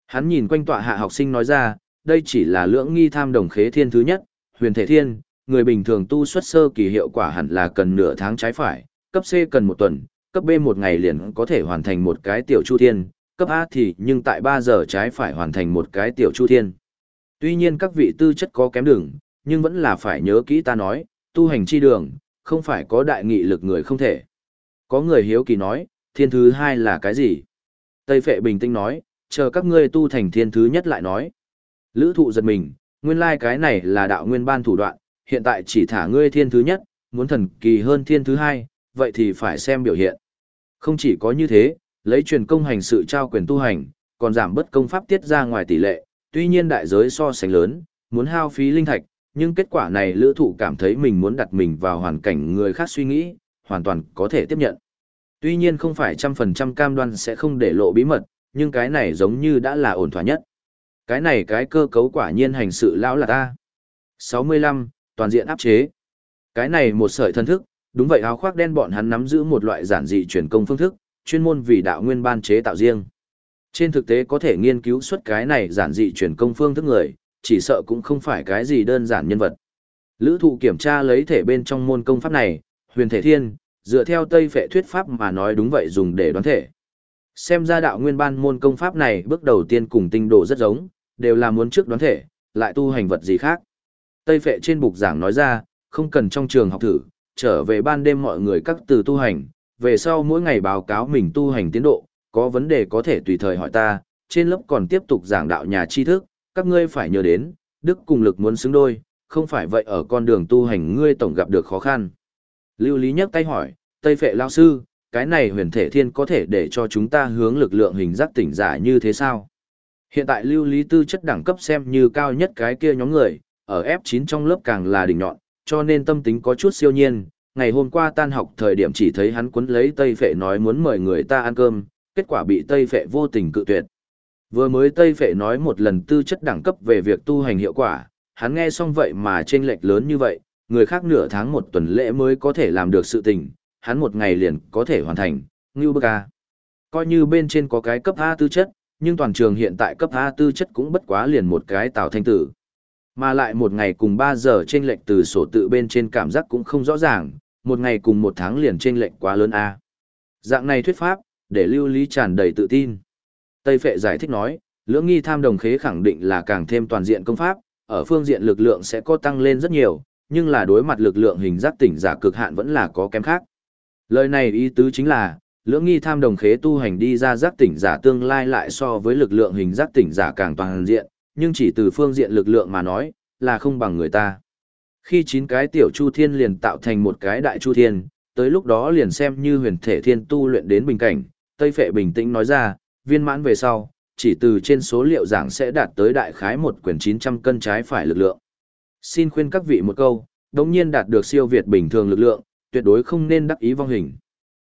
Hắn nhìn quanh tọa hạ học sinh nói ra, đây chỉ là lưỡng nghi tham đồng khế thiên thứ nhất, huyền thể thiên, người bình thường tu xuất sơ kỳ hiệu quả hẳn là cần nửa tháng trái phải, cấp C cần một tuần, cấp B một ngày liền có thể hoàn thành một cái tiểu chu thiên, cấp A thì nhưng tại 3 giờ trái phải hoàn thành một cái tiểu chu thiên. Tuy nhiên các vị tư chất có kém đường, nhưng vẫn là phải nhớ kỹ ta nói, tu hành chi đường, không phải có đại nghị lực người không thể. Có người hiếu kỳ nói, thiên thứ hai là cái gì? Tây Phệ bình tĩnh nói, chờ các ngươi tu thành thiên thứ nhất lại nói. Lữ thụ giật mình, nguyên lai like cái này là đạo nguyên ban thủ đoạn, hiện tại chỉ thả ngươi thiên thứ nhất, muốn thần kỳ hơn thiên thứ hai, vậy thì phải xem biểu hiện. Không chỉ có như thế, lấy truyền công hành sự trao quyền tu hành, còn giảm bất công pháp tiết ra ngoài tỷ lệ, tuy nhiên đại giới so sánh lớn, muốn hao phí linh thạch, nhưng kết quả này lữ thụ cảm thấy mình muốn đặt mình vào hoàn cảnh người khác suy nghĩ, hoàn toàn có thể tiếp nhận. Tuy nhiên không phải trăm phần trăm cam đoan sẽ không để lộ bí mật, nhưng cái này giống như đã là ổn thỏa nhất. Cái này cái cơ cấu quả nhiên hành sự lão là ta. 65. Toàn diện áp chế. Cái này một sợi thân thức, đúng vậy áo khoác đen bọn hắn nắm giữ một loại giản dị truyền công phương thức, chuyên môn vì đạo nguyên ban chế tạo riêng. Trên thực tế có thể nghiên cứu xuất cái này giản dị truyền công phương thức người, chỉ sợ cũng không phải cái gì đơn giản nhân vật. Lữ thụ kiểm tra lấy thể bên trong môn công pháp này, huyền thể thiên, dựa theo Tây Phệ thuyết pháp mà nói đúng vậy dùng để đoán thể. Xem ra đạo nguyên ban môn công pháp này bước đầu tiên cùng tinh độ rất giống, đều là muốn trước đoán thể, lại tu hành vật gì khác. Tây Phệ trên bục giảng nói ra, không cần trong trường học thử, trở về ban đêm mọi người các từ tu hành, về sau mỗi ngày báo cáo mình tu hành tiến độ, có vấn đề có thể tùy thời hỏi ta, trên lớp còn tiếp tục giảng đạo nhà tri thức, các ngươi phải nhớ đến, đức cùng lực muốn xứng đôi, không phải vậy ở con đường tu hành ngươi tổng gặp được khó khăn. Lưu Lý nhấc tay hỏi, Tây Phệ Lao Sư, cái này huyền thể thiên có thể để cho chúng ta hướng lực lượng hình giác tỉnh giả như thế sao? Hiện tại lưu lý tư chất đẳng cấp xem như cao nhất cái kia nhóm người, ở F9 trong lớp càng là đỉnh nhọn, cho nên tâm tính có chút siêu nhiên. Ngày hôm qua tan học thời điểm chỉ thấy hắn quấn lấy Tây Phệ nói muốn mời người ta ăn cơm, kết quả bị Tây Phệ vô tình cự tuyệt. Vừa mới Tây Phệ nói một lần tư chất đẳng cấp về việc tu hành hiệu quả, hắn nghe xong vậy mà chênh lệch lớn như vậy, người khác nửa tháng một tuần lễ mới có thể làm được sự tình, hắn một ngày liền có thể hoàn thành, ngưu bức A. Coi như bên trên có cái cấp A tư chất, nhưng toàn trường hiện tại cấp A tư chất cũng bất quá liền một cái tạo thanh tử. Mà lại một ngày cùng 3 giờ trên lệnh từ sổ tự bên trên cảm giác cũng không rõ ràng, một ngày cùng một tháng liền trên lệnh quá lớn A. Dạng này thuyết pháp, để lưu lý tràn đầy tự tin. Tây Phệ giải thích nói, lưỡng nghi tham đồng khế khẳng định là càng thêm toàn diện công pháp, ở phương diện lực lượng sẽ có tăng lên rất nhiều, nhưng là đối mặt lực lượng hình giác tỉnh giả cực hạn vẫn là có kém khác. Lời này ý tứ chính là, lưỡng nghi tham đồng khế tu hành đi ra giác tỉnh giả tương lai lại so với lực lượng hình giác tỉnh giả càng toàn diện, nhưng chỉ từ phương diện lực lượng mà nói, là không bằng người ta. Khi chín cái tiểu chu thiên liền tạo thành một cái đại chu thiên, tới lúc đó liền xem như huyền thể thiên tu luyện đến bình cảnh, Tây Phệ bình tĩnh nói ra, viên mãn về sau, chỉ từ trên số liệu giảng sẽ đạt tới đại khái một quyển 900 cân trái phải lực lượng. Xin khuyên các vị một câu, đồng nhiên đạt được siêu việt bình thường lực lượng, tuyệt đối không nên đắc ý vong hình.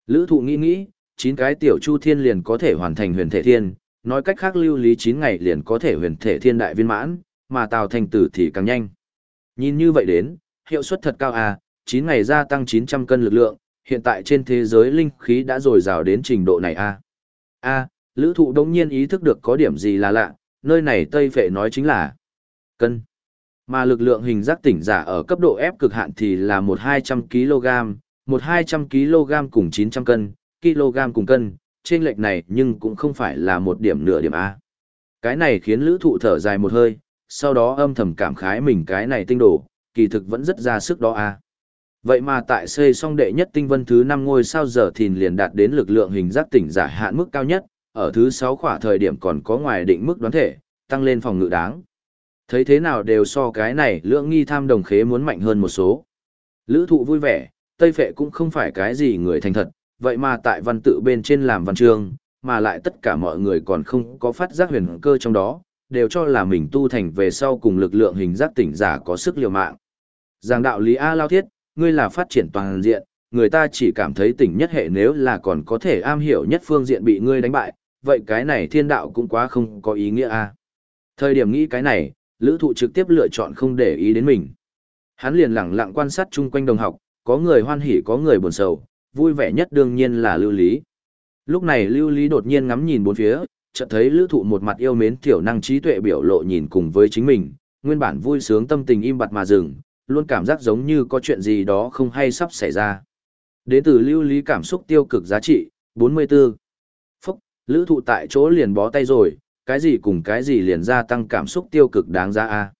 Lữ thụ nghĩ nghĩ, 9 cái tiểu chu thiên liền có thể hoàn thành huyền thể thiên, nói cách khác lưu lý 9 ngày liền có thể huyền thể thiên đại viên mãn, mà tào thành tử thì càng nhanh. Nhìn như vậy đến, hiệu suất thật cao à, 9 ngày gia tăng 900 cân lực lượng, hiện tại trên thế giới linh khí đã dồi dào đến trình độ này à. A, lữ thụ đống nhiên ý thức được có điểm gì là lạ, nơi này Tây Phệ nói chính là cân. Mà lực lượng hình giác tỉnh giả ở cấp độ ép cực hạn thì là một 200 kg, một 200 kg cùng 900 cân, kg cùng cân, trên lệch này nhưng cũng không phải là một điểm nửa điểm A. Cái này khiến lữ thụ thở dài một hơi, sau đó âm thầm cảm khái mình cái này tinh đổ, kỳ thực vẫn rất ra sức đó A. Vậy mà tại xây xong đệ nhất tinh vân thứ 5 ngôi sao giờ thìn liền đạt đến lực lượng hình giác tỉnh giả hạn mức cao nhất, ở thứ 6 khỏa thời điểm còn có ngoài định mức đoán thể, tăng lên phòng ngự đáng. Thấy thế nào đều so cái này lượng nghi tham đồng khế muốn mạnh hơn một số. Lữ thụ vui vẻ, Tây Phệ cũng không phải cái gì người thành thật, vậy mà tại văn tự bên trên làm văn chương, mà lại tất cả mọi người còn không có phát giác huyền cơ trong đó, đều cho là mình tu thành về sau cùng lực lượng hình giác tỉnh giả có sức liều mạng. Giang đạo lý A Lao Thiết, ngươi là phát triển toàn diện, người ta chỉ cảm thấy tỉnh nhất hệ nếu là còn có thể am hiểu nhất phương diện bị ngươi đánh bại, vậy cái này thiên đạo cũng quá không có ý nghĩa a. Thời điểm nghĩ cái này, lữ thụ trực tiếp lựa chọn không để ý đến mình. Hắn liền lặng lặng quan sát chung quanh đồng học, có người hoan hỉ có người buồn sầu, vui vẻ nhất đương nhiên là lưu lý. Lúc này lưu lý đột nhiên ngắm nhìn bốn phía, chợt thấy lữ thụ một mặt yêu mến tiểu năng trí tuệ biểu lộ nhìn cùng với chính mình, nguyên bản vui sướng tâm tình im bặt mà dừng, luôn cảm giác giống như có chuyện gì đó không hay sắp xảy ra. Đến từ lưu lý cảm xúc tiêu cực giá trị, 44. Phúc, lữ thụ tại chỗ liền bó tay rồi, cái gì cùng cái gì liền gia tăng cảm xúc tiêu cực đáng ra a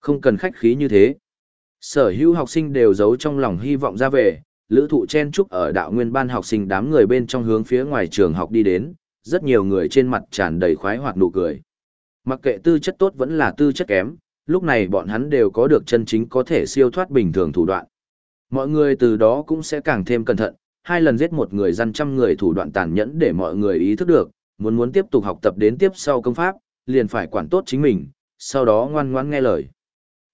Không cần khách khí như thế. Sở hữu học sinh đều giấu trong lòng hy vọng ra về, lữ thụ chen trúc ở đạo nguyên ban học sinh đám người bên trong hướng phía ngoài trường học đi đến, rất nhiều người trên mặt tràn đầy khoái hoạt nụ cười. Mặc kệ tư chất tốt vẫn là tư chất kém, lúc này bọn hắn đều có được chân chính có thể siêu thoát bình thường thủ đoạn. Mọi người từ đó cũng sẽ càng thêm cẩn thận, hai lần giết một người dân trăm người thủ đoạn tàn nhẫn để mọi người ý thức được, muốn muốn tiếp tục học tập đến tiếp sau công pháp, liền phải quản tốt chính mình, sau đó ngoan ngoãn nghe lời.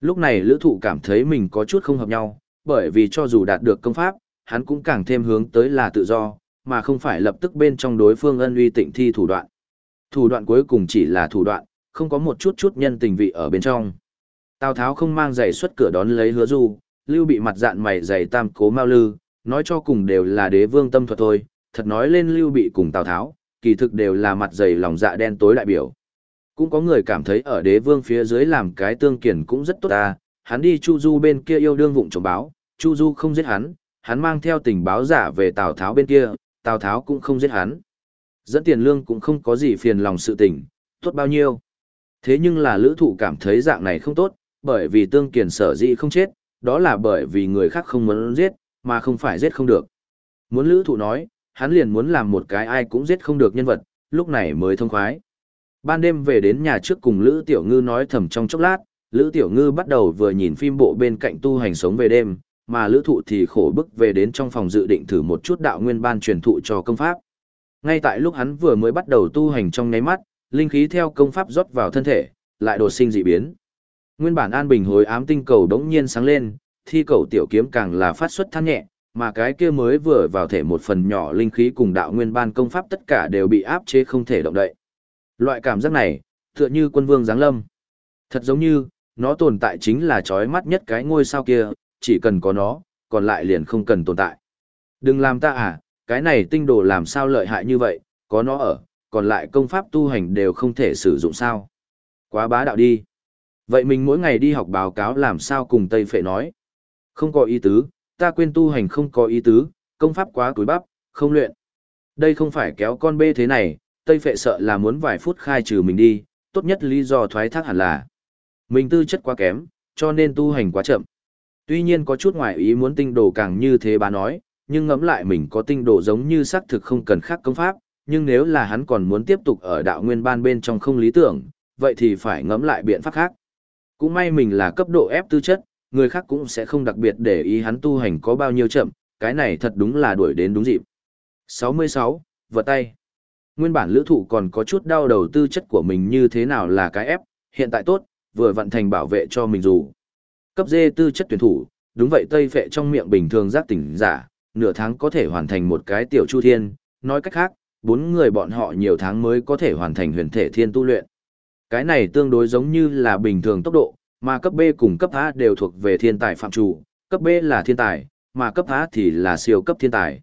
Lúc này lữ thụ cảm thấy mình có chút không hợp nhau, bởi vì cho dù đạt được công pháp, hắn cũng càng thêm hướng tới là tự do, mà không phải lập tức bên trong đối phương ân uy tịnh thi thủ đoạn. Thủ đoạn cuối cùng chỉ là thủ đoạn, không có một chút chút nhân tình vị ở bên trong. Tào Tháo không mang giày xuất cửa đón lấy hứa du, lưu bị mặt dạn mày giày tam cố mau lư, nói cho cùng đều là đế vương tâm thuật thôi, thật nói lên lưu bị cùng Tào Tháo, kỳ thực đều là mặt dày lòng dạ đen tối đại biểu. Cũng có người cảm thấy ở đế vương phía dưới làm cái tương kiển cũng rất tốt ta, hắn đi Chu Du bên kia yêu đương vụng trộm báo, Chu Du không giết hắn, hắn mang theo tình báo giả về Tào Tháo bên kia, Tào Tháo cũng không giết hắn. Dẫn tiền lương cũng không có gì phiền lòng sự tình, tốt bao nhiêu. Thế nhưng là lữ thụ cảm thấy dạng này không tốt, bởi vì tương kiền sở dĩ không chết, đó là bởi vì người khác không muốn giết, mà không phải giết không được. Muốn lữ thụ nói, hắn liền muốn làm một cái ai cũng giết không được nhân vật, lúc này mới thông khoái. Ban đêm về đến nhà trước cùng Lữ Tiểu Ngư nói thầm trong chốc lát, Lữ Tiểu Ngư bắt đầu vừa nhìn phim bộ bên cạnh tu hành sống về đêm, mà Lữ Thụ thì khổ bức về đến trong phòng dự định thử một chút đạo nguyên ban truyền thụ cho công pháp. Ngay tại lúc hắn vừa mới bắt đầu tu hành trong nháy mắt, linh khí theo công pháp rót vào thân thể, lại đột sinh dị biến. Nguyên bản an bình hồi ám tinh cầu đống nhiên sáng lên, thi cầu tiểu kiếm càng là phát xuất than nhẹ, mà cái kia mới vừa vào thể một phần nhỏ linh khí cùng đạo nguyên ban công pháp tất cả đều bị áp chế không thể động đậy. Loại cảm giác này, tựa như quân vương giáng lâm. Thật giống như, nó tồn tại chính là chói mắt nhất cái ngôi sao kia, chỉ cần có nó, còn lại liền không cần tồn tại. Đừng làm ta à, cái này tinh đồ làm sao lợi hại như vậy, có nó ở, còn lại công pháp tu hành đều không thể sử dụng sao. Quá bá đạo đi. Vậy mình mỗi ngày đi học báo cáo làm sao cùng Tây Phệ nói. Không có ý tứ, ta quên tu hành không có ý tứ, công pháp quá túi bắp, không luyện. Đây không phải kéo con bê thế này, Tây Phệ sợ là muốn vài phút khai trừ mình đi, tốt nhất lý do thoái thác hẳn là. Mình tư chất quá kém, cho nên tu hành quá chậm. Tuy nhiên có chút ngoại ý muốn tinh đồ càng như thế bà nói, nhưng ngẫm lại mình có tinh đồ giống như xác thực không cần khác công pháp, nhưng nếu là hắn còn muốn tiếp tục ở đạo nguyên ban bên trong không lý tưởng, vậy thì phải ngẫm lại biện pháp khác. Cũng may mình là cấp độ ép tư chất, người khác cũng sẽ không đặc biệt để ý hắn tu hành có bao nhiêu chậm, cái này thật đúng là đuổi đến đúng dịp. 66. Vật tay Nguyên bản lữ thụ còn có chút đau đầu tư chất của mình như thế nào là cái ép, hiện tại tốt, vừa vận thành bảo vệ cho mình dù. Cấp dê tư chất tuyển thủ, đúng vậy tây phệ trong miệng bình thường giác tỉnh giả, nửa tháng có thể hoàn thành một cái tiểu chu thiên, nói cách khác, bốn người bọn họ nhiều tháng mới có thể hoàn thành huyền thể thiên tu luyện. Cái này tương đối giống như là bình thường tốc độ, mà cấp B cùng cấp A đều thuộc về thiên tài phạm chủ, cấp B là thiên tài, mà cấp A thì là siêu cấp thiên tài.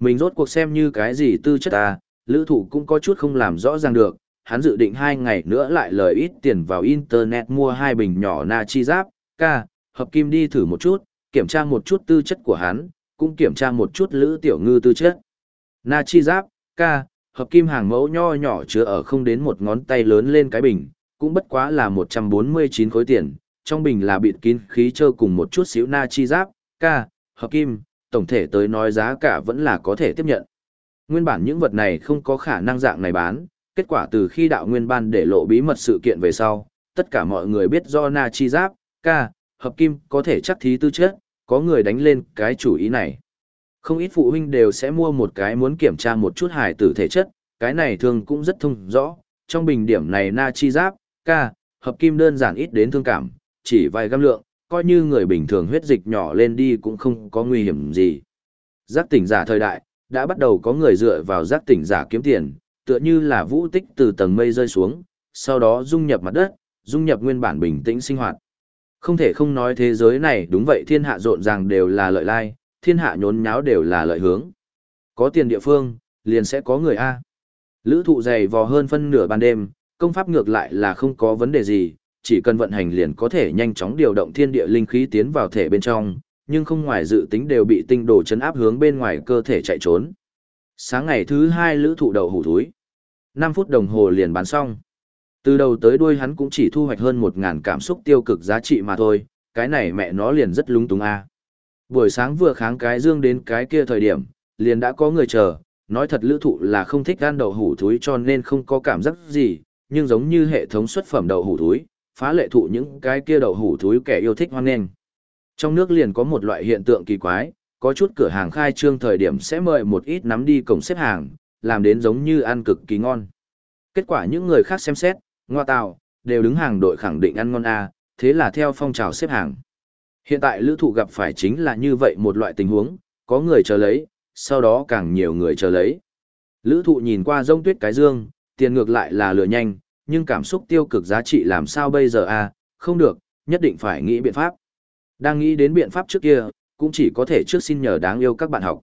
Mình rốt cuộc xem như cái gì tư chất A, lữ thủ cũng có chút không làm rõ ràng được, hắn dự định hai ngày nữa lại lời ít tiền vào internet mua hai bình nhỏ na chi giáp, ca, hợp kim đi thử một chút, kiểm tra một chút tư chất của hắn, cũng kiểm tra một chút lữ tiểu ngư tư chất. Na chi giáp, ca, hợp kim hàng mẫu nho nhỏ chứa ở không đến một ngón tay lớn lên cái bình, cũng bất quá là 149 khối tiền, trong bình là bịt kín khí trơ cùng một chút xíu na chi giáp, ca, hợp kim, tổng thể tới nói giá cả vẫn là có thể tiếp nhận. Nguyên bản những vật này không có khả năng dạng này bán, kết quả từ khi đạo nguyên ban để lộ bí mật sự kiện về sau, tất cả mọi người biết do na chi giáp, ca, hợp kim có thể chắc thí tư chất, có người đánh lên cái chủ ý này. Không ít phụ huynh đều sẽ mua một cái muốn kiểm tra một chút hài tử thể chất, cái này thường cũng rất thông rõ, trong bình điểm này na chi giáp, ca, hợp kim đơn giản ít đến thương cảm, chỉ vài gam lượng, coi như người bình thường huyết dịch nhỏ lên đi cũng không có nguy hiểm gì. Giác tỉnh giả thời đại, đã bắt đầu có người dựa vào giác tỉnh giả kiếm tiền, tựa như là vũ tích từ tầng mây rơi xuống, sau đó dung nhập mặt đất, dung nhập nguyên bản bình tĩnh sinh hoạt. Không thể không nói thế giới này đúng vậy thiên hạ rộn ràng đều là lợi lai, thiên hạ nhốn nháo đều là lợi hướng. Có tiền địa phương, liền sẽ có người A. Lữ thụ dày vò hơn phân nửa ban đêm, công pháp ngược lại là không có vấn đề gì, chỉ cần vận hành liền có thể nhanh chóng điều động thiên địa linh khí tiến vào thể bên trong, nhưng không ngoài dự tính đều bị tinh đồ chấn áp hướng bên ngoài cơ thể chạy trốn. Sáng ngày thứ hai lữ thụ đầu hủ thúi. 5 phút đồng hồ liền bán xong. Từ đầu tới đuôi hắn cũng chỉ thu hoạch hơn một ngàn cảm xúc tiêu cực giá trị mà thôi, cái này mẹ nó liền rất lúng túng a Buổi sáng vừa kháng cái dương đến cái kia thời điểm, liền đã có người chờ, nói thật lữ thụ là không thích gan đậu hủ thúi cho nên không có cảm giác gì, nhưng giống như hệ thống xuất phẩm đậu hủ túi, phá lệ thụ những cái kia đậu hủ túi kẻ yêu thích hoan nghênh. Trong nước liền có một loại hiện tượng kỳ quái, có chút cửa hàng khai trương thời điểm sẽ mời một ít nắm đi cổng xếp hàng, làm đến giống như ăn cực kỳ ngon. Kết quả những người khác xem xét, ngoa tào, đều đứng hàng đội khẳng định ăn ngon a, thế là theo phong trào xếp hàng. Hiện tại lữ thụ gặp phải chính là như vậy một loại tình huống, có người chờ lấy, sau đó càng nhiều người chờ lấy. Lữ thụ nhìn qua rông tuyết cái dương, tiền ngược lại là lừa nhanh, nhưng cảm xúc tiêu cực giá trị làm sao bây giờ a không được, nhất định phải nghĩ biện pháp. Đang nghĩ đến biện pháp trước kia, cũng chỉ có thể trước xin nhờ đáng yêu các bạn học.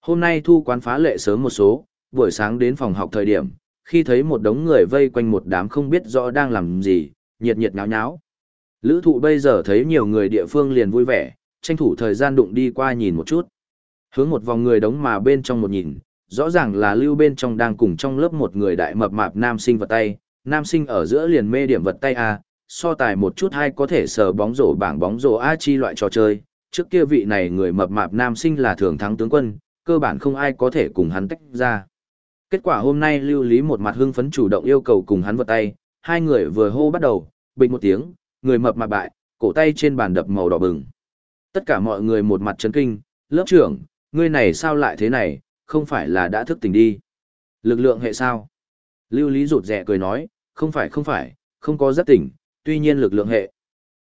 Hôm nay thu quán phá lệ sớm một số, buổi sáng đến phòng học thời điểm, khi thấy một đống người vây quanh một đám không biết rõ đang làm gì, nhiệt nhiệt náo nháo. Lữ thụ bây giờ thấy nhiều người địa phương liền vui vẻ, tranh thủ thời gian đụng đi qua nhìn một chút. Hướng một vòng người đống mà bên trong một nhìn, rõ ràng là lưu bên trong đang cùng trong lớp một người đại mập mạp nam sinh vật tay, nam sinh ở giữa liền mê điểm vật tay A, so tài một chút hay có thể sờ bóng rổ bảng bóng rổ A chi loại trò chơi, trước kia vị này người mập mạp nam sinh là thường thắng tướng quân, cơ bản không ai có thể cùng hắn tách ra. Kết quả hôm nay lưu lý một mặt hưng phấn chủ động yêu cầu cùng hắn vật tay, hai người vừa hô bắt đầu, bình một tiếng, người mập mạp bại, cổ tay trên bàn đập màu đỏ bừng. Tất cả mọi người một mặt chấn kinh, lớp trưởng, ngươi này sao lại thế này, không phải là đã thức tỉnh đi. Lực lượng hệ sao? Lưu Lý rụt rẻ cười nói, không phải không phải, không có rất tỉnh, tuy nhiên lực lượng hệ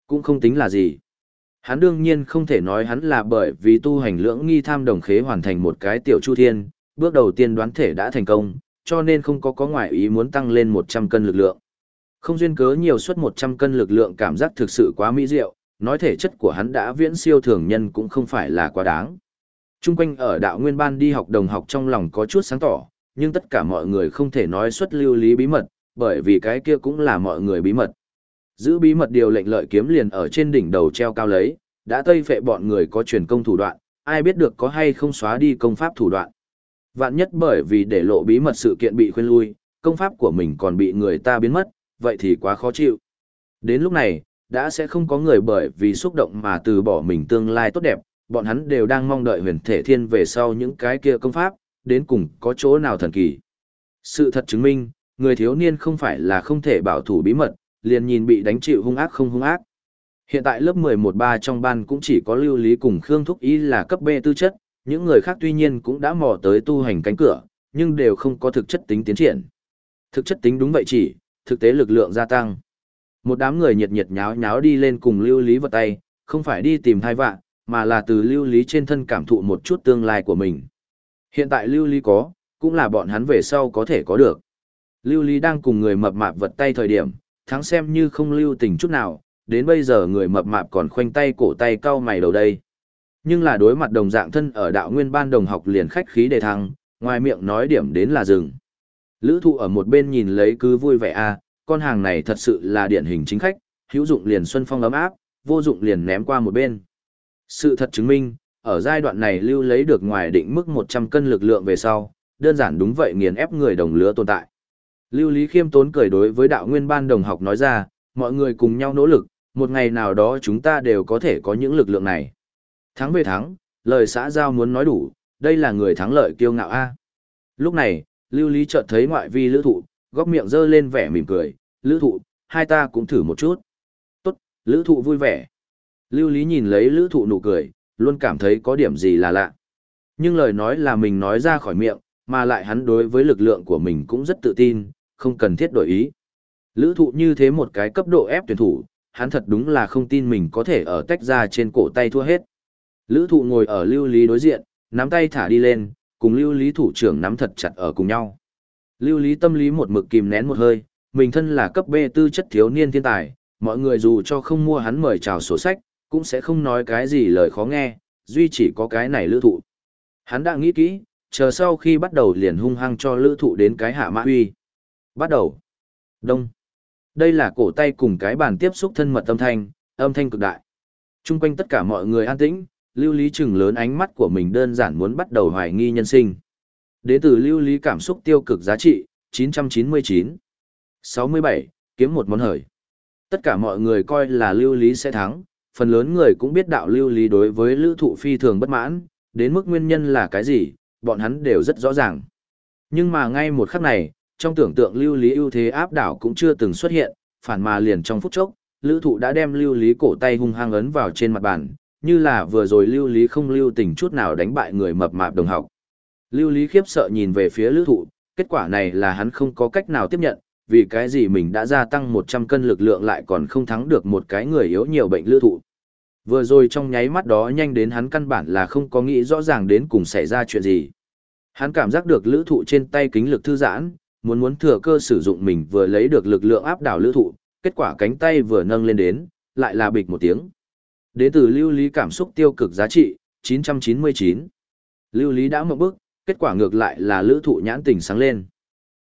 cũng không tính là gì. Hắn đương nhiên không thể nói hắn là bởi vì tu hành lưỡng nghi tham đồng khế hoàn thành một cái tiểu chu thiên, bước đầu tiên đoán thể đã thành công, cho nên không có có ngoại ý muốn tăng lên 100 cân lực lượng. Không duyên cớ nhiều suất 100 cân lực lượng cảm giác thực sự quá mỹ diệu, nói thể chất của hắn đã viễn siêu thường nhân cũng không phải là quá đáng. Trung quanh ở đạo nguyên ban đi học đồng học trong lòng có chút sáng tỏ, nhưng tất cả mọi người không thể nói xuất lưu lý bí mật, bởi vì cái kia cũng là mọi người bí mật. Giữ bí mật điều lệnh lợi kiếm liền ở trên đỉnh đầu treo cao lấy, đã tây phệ bọn người có truyền công thủ đoạn, ai biết được có hay không xóa đi công pháp thủ đoạn. Vạn nhất bởi vì để lộ bí mật sự kiện bị khuyên lui, công pháp của mình còn bị người ta biến mất, vậy thì quá khó chịu. Đến lúc này, đã sẽ không có người bởi vì xúc động mà từ bỏ mình tương lai tốt đẹp, bọn hắn đều đang mong đợi huyền thể thiên về sau những cái kia công pháp, đến cùng có chỗ nào thần kỳ. Sự thật chứng minh, người thiếu niên không phải là không thể bảo thủ bí mật, liền nhìn bị đánh chịu hung ác không hung ác. Hiện tại lớp 11-3 trong ban cũng chỉ có lưu lý cùng Khương Thúc Y là cấp B tư chất, những người khác tuy nhiên cũng đã mò tới tu hành cánh cửa, nhưng đều không có thực chất tính tiến triển. Thực chất tính đúng vậy chỉ, thực tế lực lượng gia tăng. Một đám người nhiệt nhiệt nháo nháo đi lên cùng lưu lý vật tay, không phải đi tìm thai vạn, mà là từ lưu lý trên thân cảm thụ một chút tương lai của mình. Hiện tại lưu lý có, cũng là bọn hắn về sau có thể có được. Lưu lý đang cùng người mập mạp vật tay thời điểm, thắng xem như không lưu tình chút nào, đến bây giờ người mập mạp còn khoanh tay cổ tay cau mày đầu đây. Nhưng là đối mặt đồng dạng thân ở đạo nguyên ban đồng học liền khách khí đề thăng, ngoài miệng nói điểm đến là rừng. Lữ thụ ở một bên nhìn lấy cứ vui vẻ a à, con hàng này thật sự là điển hình chính khách, hữu dụng liền xuân phong ấm áp, vô dụng liền ném qua một bên. Sự thật chứng minh, ở giai đoạn này lưu lấy được ngoài định mức 100 cân lực lượng về sau, đơn giản đúng vậy nghiền ép người đồng lứa tồn tại. Lưu Lý Khiêm tốn cười đối với đạo nguyên ban đồng học nói ra, mọi người cùng nhau nỗ lực, một ngày nào đó chúng ta đều có thể có những lực lượng này. Thắng về thắng, lời xã giao muốn nói đủ, đây là người thắng lợi kiêu ngạo a. Lúc này, Lưu Lý chợt thấy ngoại vi lữ thụ, góc miệng dơ lên vẻ mỉm cười, lữ thụ, hai ta cũng thử một chút. Tốt, lữ thụ vui vẻ. Lưu Lý nhìn lấy lữ thụ nụ cười, luôn cảm thấy có điểm gì là lạ. Nhưng lời nói là mình nói ra khỏi miệng, mà lại hắn đối với lực lượng của mình cũng rất tự tin, không cần thiết đổi ý. Lữ thụ như thế một cái cấp độ ép tuyển thủ, hắn thật đúng là không tin mình có thể ở tách ra trên cổ tay thua hết. Lữ thụ ngồi ở lưu lý đối diện, nắm tay thả đi lên, cùng lưu lý thủ trưởng nắm thật chặt ở cùng nhau. Lưu lý tâm lý một mực kìm nén một hơi, mình thân là cấp B tư chất thiếu niên thiên tài, mọi người dù cho không mua hắn mời chào sổ sách, cũng sẽ không nói cái gì lời khó nghe, duy chỉ có cái này lữ thụ. Hắn đã nghĩ kỹ, chờ sau khi bắt đầu liền hung hăng cho lữ thụ đến cái hạ mã huy. Bắt đầu. Đông. Đây là cổ tay cùng cái bàn tiếp xúc thân mật âm thanh, âm thanh cực đại. Trung quanh tất cả mọi người an tĩnh, lưu lý chừng lớn ánh mắt của mình đơn giản muốn bắt đầu hoài nghi nhân sinh. Đế tử lưu lý cảm xúc tiêu cực giá trị, 999. 67, kiếm một món hời. Tất cả mọi người coi là lưu lý sẽ thắng, phần lớn người cũng biết đạo lưu lý đối với lữ thụ phi thường bất mãn, đến mức nguyên nhân là cái gì, bọn hắn đều rất rõ ràng. Nhưng mà ngay một khắc này, trong tưởng tượng lưu lý ưu thế áp đảo cũng chưa từng xuất hiện, phản mà liền trong phút chốc, lữ thụ đã đem lưu lý cổ tay hung hăng ấn vào trên mặt bàn, như là vừa rồi lưu lý không lưu tình chút nào đánh bại người mập mạp đồng học. Lưu lý khiếp sợ nhìn về phía lữ thụ, kết quả này là hắn không có cách nào tiếp nhận, vì cái gì mình đã gia tăng 100 cân lực lượng lại còn không thắng được một cái người yếu nhiều bệnh lữ thụ. Vừa rồi trong nháy mắt đó nhanh đến hắn căn bản là không có nghĩ rõ ràng đến cùng xảy ra chuyện gì. Hắn cảm giác được lữ thụ trên tay kính lực thư giãn, muốn muốn thừa cơ sử dụng mình vừa lấy được lực lượng áp đảo lữ thụ, kết quả cánh tay vừa nâng lên đến, lại là bịch một tiếng. Đến từ lưu lý cảm xúc tiêu cực giá trị, 999. Lưu lý đã một bước, kết quả ngược lại là lữ thụ nhãn tình sáng lên.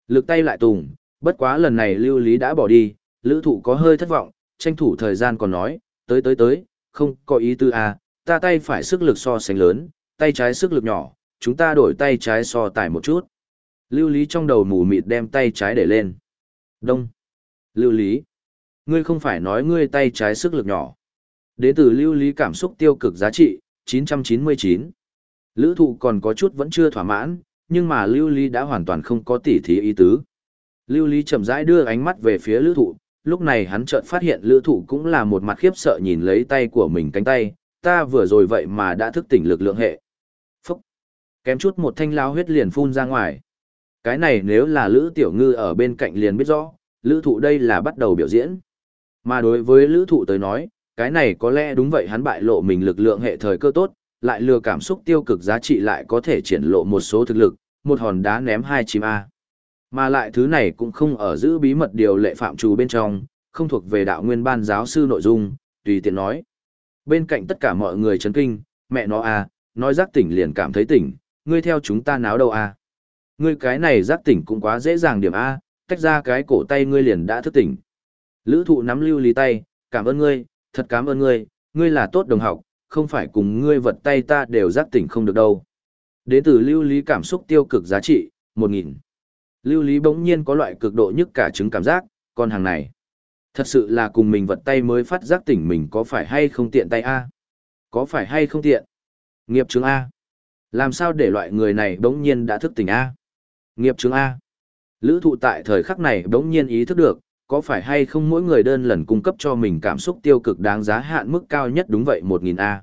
Lực tay lại tùng, bất quá lần này lưu lý đã bỏ đi, lữ thụ có hơi thất vọng, tranh thủ thời gian còn nói, tới tới tới, không có ý tư à, ta tay phải sức lực so sánh lớn, tay trái sức lực nhỏ, chúng ta đổi tay trái so tải một chút. Lưu Lý trong đầu mù mịt đem tay trái để lên. Đông. Lưu Lý. Ngươi không phải nói ngươi tay trái sức lực nhỏ. Đến từ Lưu Lý cảm xúc tiêu cực giá trị, 999. Lữ thụ còn có chút vẫn chưa thỏa mãn, nhưng mà Lưu Lý đã hoàn toàn không có tỉ thí ý tứ. Lưu Lý chậm rãi đưa ánh mắt về phía lữ thụ, lúc này hắn chợt phát hiện lữ thụ cũng là một mặt khiếp sợ nhìn lấy tay của mình cánh tay, ta vừa rồi vậy mà đã thức tỉnh lực lượng hệ. Phúc! Kém chút một thanh lao huyết liền phun ra ngoài. Cái này nếu là Lữ Tiểu Ngư ở bên cạnh liền biết rõ, Lữ Thụ đây là bắt đầu biểu diễn. Mà đối với Lữ Thụ tới nói, cái này có lẽ đúng vậy hắn bại lộ mình lực lượng hệ thời cơ tốt, lại lừa cảm xúc tiêu cực giá trị lại có thể triển lộ một số thực lực, một hòn đá ném hai chim A. Mà lại thứ này cũng không ở giữ bí mật điều lệ phạm trù bên trong, không thuộc về đạo nguyên ban giáo sư nội dung, tùy tiện nói. Bên cạnh tất cả mọi người chấn kinh, mẹ nó a, nói giác tỉnh liền cảm thấy tỉnh, ngươi theo chúng ta náo đâu a. Ngươi cái này giác tỉnh cũng quá dễ dàng điểm A, tách ra cái cổ tay ngươi liền đã thức tỉnh. Lữ thụ nắm lưu lý tay, cảm ơn ngươi, thật cảm ơn ngươi, ngươi là tốt đồng học, không phải cùng ngươi vật tay ta đều giác tỉnh không được đâu. Đến từ lưu lý cảm xúc tiêu cực giá trị, 1.000. Lưu lý bỗng nhiên có loại cực độ nhất cả chứng cảm giác, con hàng này. Thật sự là cùng mình vật tay mới phát giác tỉnh mình có phải hay không tiện tay A? Có phải hay không tiện? Nghiệp chứng A. Làm sao để loại người này bỗng nhiên đã thức tỉnh A? Nghiệp chứng A. Lữ thụ tại thời khắc này bỗng nhiên ý thức được, có phải hay không mỗi người đơn lần cung cấp cho mình cảm xúc tiêu cực đáng giá hạn mức cao nhất đúng vậy 1.000A.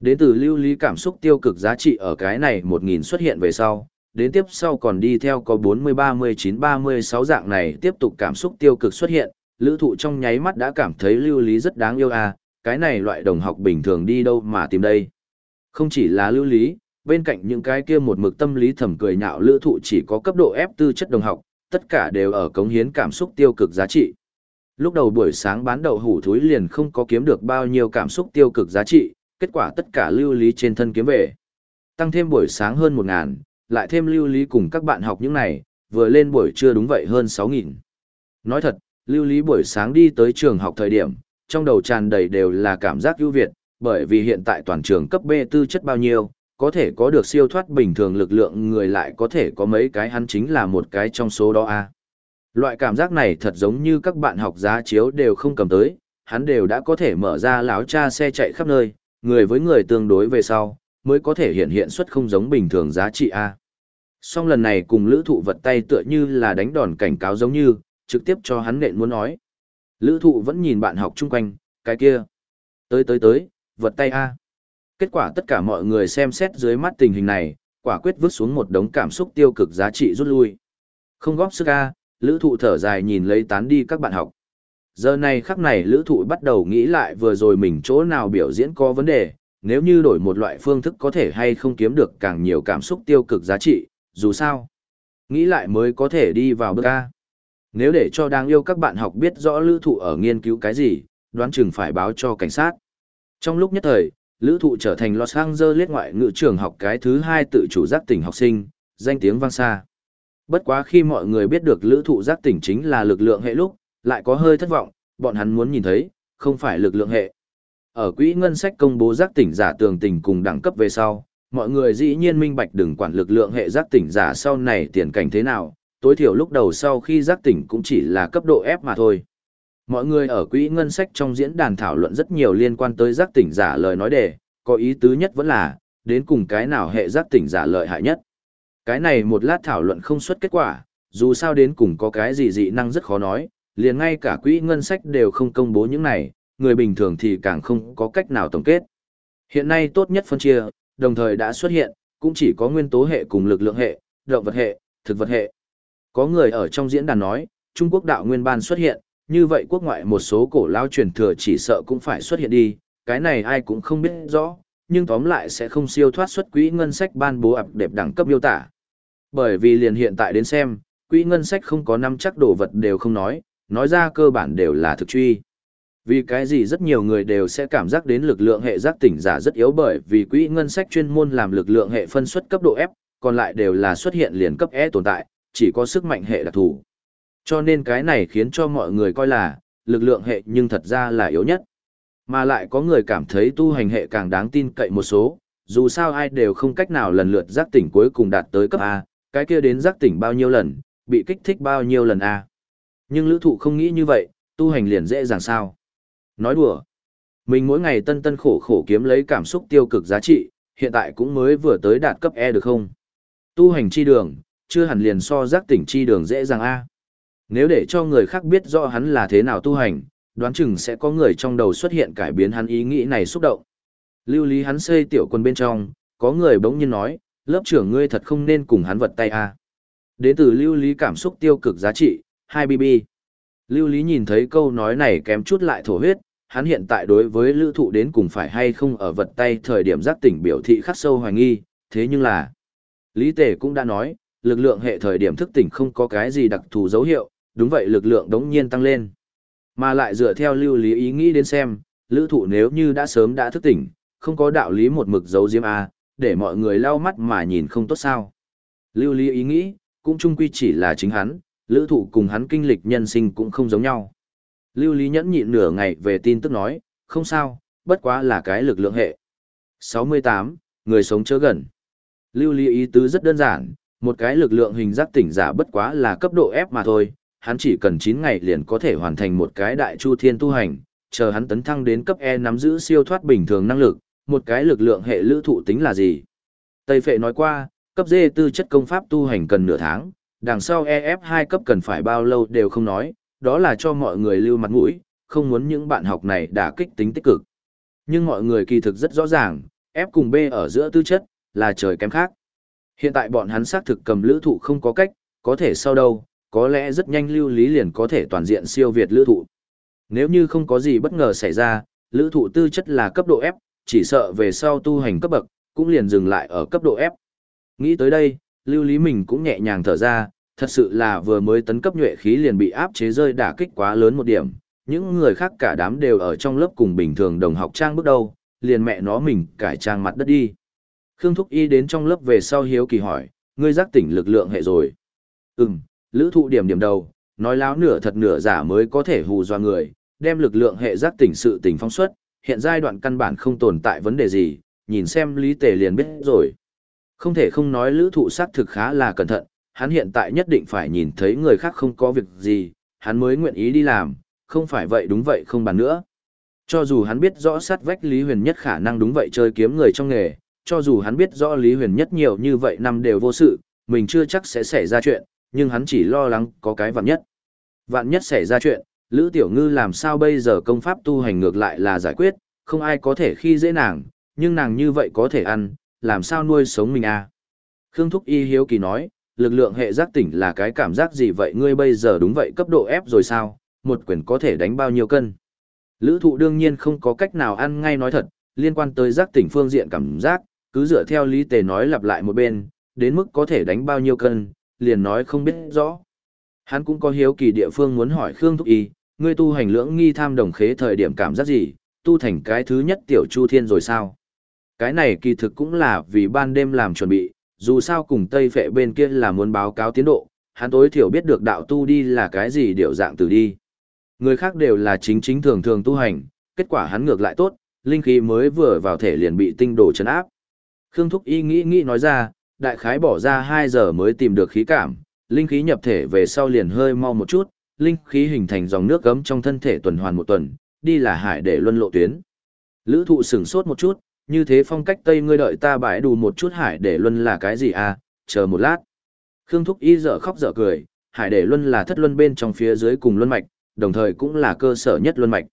Đến từ lưu lý cảm xúc tiêu cực giá trị ở cái này 1.000 xuất hiện về sau, đến tiếp sau còn đi theo có 40, 39, 36 dạng này tiếp tục cảm xúc tiêu cực xuất hiện, lữ thụ trong nháy mắt đã cảm thấy lưu lý rất đáng yêu a cái này loại đồng học bình thường đi đâu mà tìm đây. Không chỉ là lưu lý, bên cạnh những cái kia một mực tâm lý thầm cười nhạo lữ thụ chỉ có cấp độ ép tư chất đồng học, tất cả đều ở cống hiến cảm xúc tiêu cực giá trị. Lúc đầu buổi sáng bán đậu hủ thúi liền không có kiếm được bao nhiêu cảm xúc tiêu cực giá trị, kết quả tất cả lưu lý trên thân kiếm về. Tăng thêm buổi sáng hơn 1.000, lại thêm lưu lý cùng các bạn học những này, vừa lên buổi trưa đúng vậy hơn 6.000. Nói thật, lưu lý buổi sáng đi tới trường học thời điểm, trong đầu tràn đầy đều là cảm giác ưu việt, bởi vì hiện tại toàn trường cấp B tư chất bao nhiêu, có thể có được siêu thoát bình thường lực lượng người lại có thể có mấy cái hắn chính là một cái trong số đó a. Loại cảm giác này thật giống như các bạn học giá chiếu đều không cầm tới, hắn đều đã có thể mở ra láo cha xe chạy khắp nơi, người với người tương đối về sau, mới có thể hiện hiện xuất không giống bình thường giá trị a. Song lần này cùng lữ thụ vật tay tựa như là đánh đòn cảnh cáo giống như, trực tiếp cho hắn nện muốn nói. Lữ thụ vẫn nhìn bạn học chung quanh, cái kia. Tới tới tới, vật tay a Kết quả tất cả mọi người xem xét dưới mắt tình hình này, quả quyết vứt xuống một đống cảm xúc tiêu cực giá trị rút lui. Không góp sức a, lữ thụ thở dài nhìn lấy tán đi các bạn học. Giờ này khắc này lữ thụ bắt đầu nghĩ lại vừa rồi mình chỗ nào biểu diễn có vấn đề, nếu như đổi một loại phương thức có thể hay không kiếm được càng nhiều cảm xúc tiêu cực giá trị, dù sao. Nghĩ lại mới có thể đi vào bước A. Nếu để cho đáng yêu các bạn học biết rõ lữ thụ ở nghiên cứu cái gì, đoán chừng phải báo cho cảnh sát. Trong lúc nhất thời, lữ thụ trở thành Los Angeles ngoại ngữ trường học cái thứ hai tự chủ giác tỉnh học sinh, danh tiếng vang xa. Bất quá khi mọi người biết được lữ thụ giác tỉnh chính là lực lượng hệ lúc, lại có hơi thất vọng, bọn hắn muốn nhìn thấy, không phải lực lượng hệ. Ở quỹ ngân sách công bố giác tỉnh giả tường tình cùng đẳng cấp về sau, mọi người dĩ nhiên minh bạch đừng quản lực lượng hệ giác tỉnh giả sau này tiền cảnh thế nào, tối thiểu lúc đầu sau khi giác tỉnh cũng chỉ là cấp độ F mà thôi. Mọi người ở quỹ ngân sách trong diễn đàn thảo luận rất nhiều liên quan tới giác tỉnh giả lời nói đề, có ý tứ nhất vẫn là, đến cùng cái nào hệ giác tỉnh giả lợi hại nhất. Cái này một lát thảo luận không xuất kết quả, dù sao đến cùng có cái gì dị năng rất khó nói, liền ngay cả quỹ ngân sách đều không công bố những này, người bình thường thì càng không có cách nào tổng kết. Hiện nay tốt nhất phân chia, đồng thời đã xuất hiện, cũng chỉ có nguyên tố hệ cùng lực lượng hệ, động vật hệ, thực vật hệ. Có người ở trong diễn đàn nói, Trung Quốc đạo nguyên ban xuất hiện, như vậy quốc ngoại một số cổ lao truyền thừa chỉ sợ cũng phải xuất hiện đi, cái này ai cũng không biết rõ, nhưng tóm lại sẽ không siêu thoát xuất quỹ ngân sách ban bố ập đẹp đẳng cấp miêu tả. Bởi vì liền hiện tại đến xem, quỹ ngân sách không có năm chắc đồ vật đều không nói, nói ra cơ bản đều là thực truy. Vì cái gì rất nhiều người đều sẽ cảm giác đến lực lượng hệ giác tỉnh giả rất yếu bởi vì quỹ ngân sách chuyên môn làm lực lượng hệ phân suất cấp độ F, còn lại đều là xuất hiện liền cấp E tồn tại, chỉ có sức mạnh hệ đặc thù. Cho nên cái này khiến cho mọi người coi là, lực lượng hệ nhưng thật ra là yếu nhất. Mà lại có người cảm thấy tu hành hệ càng đáng tin cậy một số, dù sao ai đều không cách nào lần lượt giác tỉnh cuối cùng đạt tới cấp A, cái kia đến giác tỉnh bao nhiêu lần, bị kích thích bao nhiêu lần A. Nhưng lữ thụ không nghĩ như vậy, tu hành liền dễ dàng sao. Nói đùa. Mình mỗi ngày tân tân khổ khổ kiếm lấy cảm xúc tiêu cực giá trị, hiện tại cũng mới vừa tới đạt cấp E được không? Tu hành chi đường, chưa hẳn liền so giác tỉnh chi đường dễ dàng A. Nếu để cho người khác biết rõ hắn là thế nào tu hành, đoán chừng sẽ có người trong đầu xuất hiện cải biến hắn ý nghĩ này xúc động. Lưu lý hắn xây tiểu quân bên trong, có người bỗng nhiên nói, lớp trưởng ngươi thật không nên cùng hắn vật tay A. Đến từ lưu lý cảm xúc tiêu cực giá trị, 2BB. Lưu lý nhìn thấy câu nói này kém chút lại thổ huyết, hắn hiện tại đối với lữ thụ đến cùng phải hay không ở vật tay thời điểm giác tỉnh biểu thị khắc sâu hoài nghi, thế nhưng là... Lý Tề cũng đã nói, lực lượng hệ thời điểm thức tỉnh không có cái gì đặc thù dấu hiệu, đúng vậy lực lượng đống nhiên tăng lên. Mà lại dựa theo lưu lý ý nghĩ đến xem, lữ thụ nếu như đã sớm đã thức tỉnh, không có đạo lý một mực dấu diêm A, để mọi người lau mắt mà nhìn không tốt sao. Lưu lý ý nghĩ, cũng chung quy chỉ là chính hắn, lữ thụ cùng hắn kinh lịch nhân sinh cũng không giống nhau. Lưu lý nhẫn nhịn nửa ngày về tin tức nói, không sao, bất quá là cái lực lượng hệ. 68. Người sống chớ gần. Lưu lý ý tứ rất đơn giản, một cái lực lượng hình giác tỉnh giả bất quá là cấp độ F mà thôi, hắn chỉ cần 9 ngày liền có thể hoàn thành một cái đại chu thiên tu hành, chờ hắn tấn thăng đến cấp E nắm giữ siêu thoát bình thường năng lực, một cái lực lượng hệ lữ thụ tính là gì? Tây Phệ nói qua, cấp D tư chất công pháp tu hành cần nửa tháng, đằng sau EF2 cấp cần phải bao lâu đều không nói, đó là cho mọi người lưu mặt mũi, không muốn những bạn học này đã kích tính tích cực. Nhưng mọi người kỳ thực rất rõ ràng, F cùng B ở giữa tư chất, là trời kém khác. Hiện tại bọn hắn xác thực cầm lữ thụ không có cách, có thể sau đâu, có lẽ rất nhanh lưu lý liền có thể toàn diện siêu việt lữ thụ. Nếu như không có gì bất ngờ xảy ra, lữ thụ tư chất là cấp độ F, chỉ sợ về sau tu hành cấp bậc, cũng liền dừng lại ở cấp độ F. Nghĩ tới đây, lưu lý mình cũng nhẹ nhàng thở ra, thật sự là vừa mới tấn cấp nhuệ khí liền bị áp chế rơi đả kích quá lớn một điểm. Những người khác cả đám đều ở trong lớp cùng bình thường đồng học trang bước đầu, liền mẹ nó mình cải trang mặt đất đi. Khương Thúc Y đến trong lớp về sau hiếu kỳ hỏi, ngươi giác tỉnh lực lượng hệ rồi. Ừm, lữ thụ điểm điểm đầu, nói láo nửa thật nửa giả mới có thể hù doa người, đem lực lượng hệ giác tỉnh sự tỉnh phong suất, hiện giai đoạn căn bản không tồn tại vấn đề gì, nhìn xem lý tề liền biết rồi. Không thể không nói lữ thụ xác thực khá là cẩn thận, hắn hiện tại nhất định phải nhìn thấy người khác không có việc gì, hắn mới nguyện ý đi làm, không phải vậy đúng vậy không bàn nữa. Cho dù hắn biết rõ sát vách Lý Huyền Nhất khả năng đúng vậy chơi kiếm người trong nghề, cho dù hắn biết rõ Lý Huyền Nhất nhiều như vậy năm đều vô sự, mình chưa chắc sẽ xảy ra chuyện, nhưng hắn chỉ lo lắng có cái vạn nhất. Vạn nhất xảy ra chuyện, Lữ Tiểu Ngư làm sao bây giờ công pháp tu hành ngược lại là giải quyết, không ai có thể khi dễ nàng, nhưng nàng như vậy có thể ăn, làm sao nuôi sống mình à? Khương Thúc Y hiếu kỳ nói, lực lượng hệ giác tỉnh là cái cảm giác gì vậy ngươi bây giờ đúng vậy cấp độ ép rồi sao, một quyền có thể đánh bao nhiêu cân? Lữ thụ đương nhiên không có cách nào ăn ngay nói thật, liên quan tới giác tỉnh phương diện cảm giác, cứ dựa theo lý tề nói lặp lại một bên, đến mức có thể đánh bao nhiêu cân, liền nói không biết rõ. Hắn cũng có hiếu kỳ địa phương muốn hỏi Khương Thúc Y, ngươi tu hành lưỡng nghi tham đồng khế thời điểm cảm giác gì, tu thành cái thứ nhất tiểu chu thiên rồi sao? Cái này kỳ thực cũng là vì ban đêm làm chuẩn bị, dù sao cùng Tây Phệ bên kia là muốn báo cáo tiến độ, hắn tối thiểu biết được đạo tu đi là cái gì điệu dạng từ đi. Người khác đều là chính chính thường thường tu hành, kết quả hắn ngược lại tốt, linh khí mới vừa vào thể liền bị tinh đồ chấn áp. Khương Thúc Y nghĩ nghĩ nói ra, đại khái bỏ ra 2 giờ mới tìm được khí cảm, linh khí nhập thể về sau liền hơi mau một chút, linh khí hình thành dòng nước gấm trong thân thể tuần hoàn một tuần, đi là hải để luân lộ tuyến. Lữ thụ sửng sốt một chút, như thế phong cách Tây ngươi đợi ta bãi đủ một chút hải để luân là cái gì à, chờ một lát. Khương Thúc Y dở khóc dở cười, hải để luân là thất luân bên trong phía dưới cùng luân mạch, đồng thời cũng là cơ sở nhất luân mạch.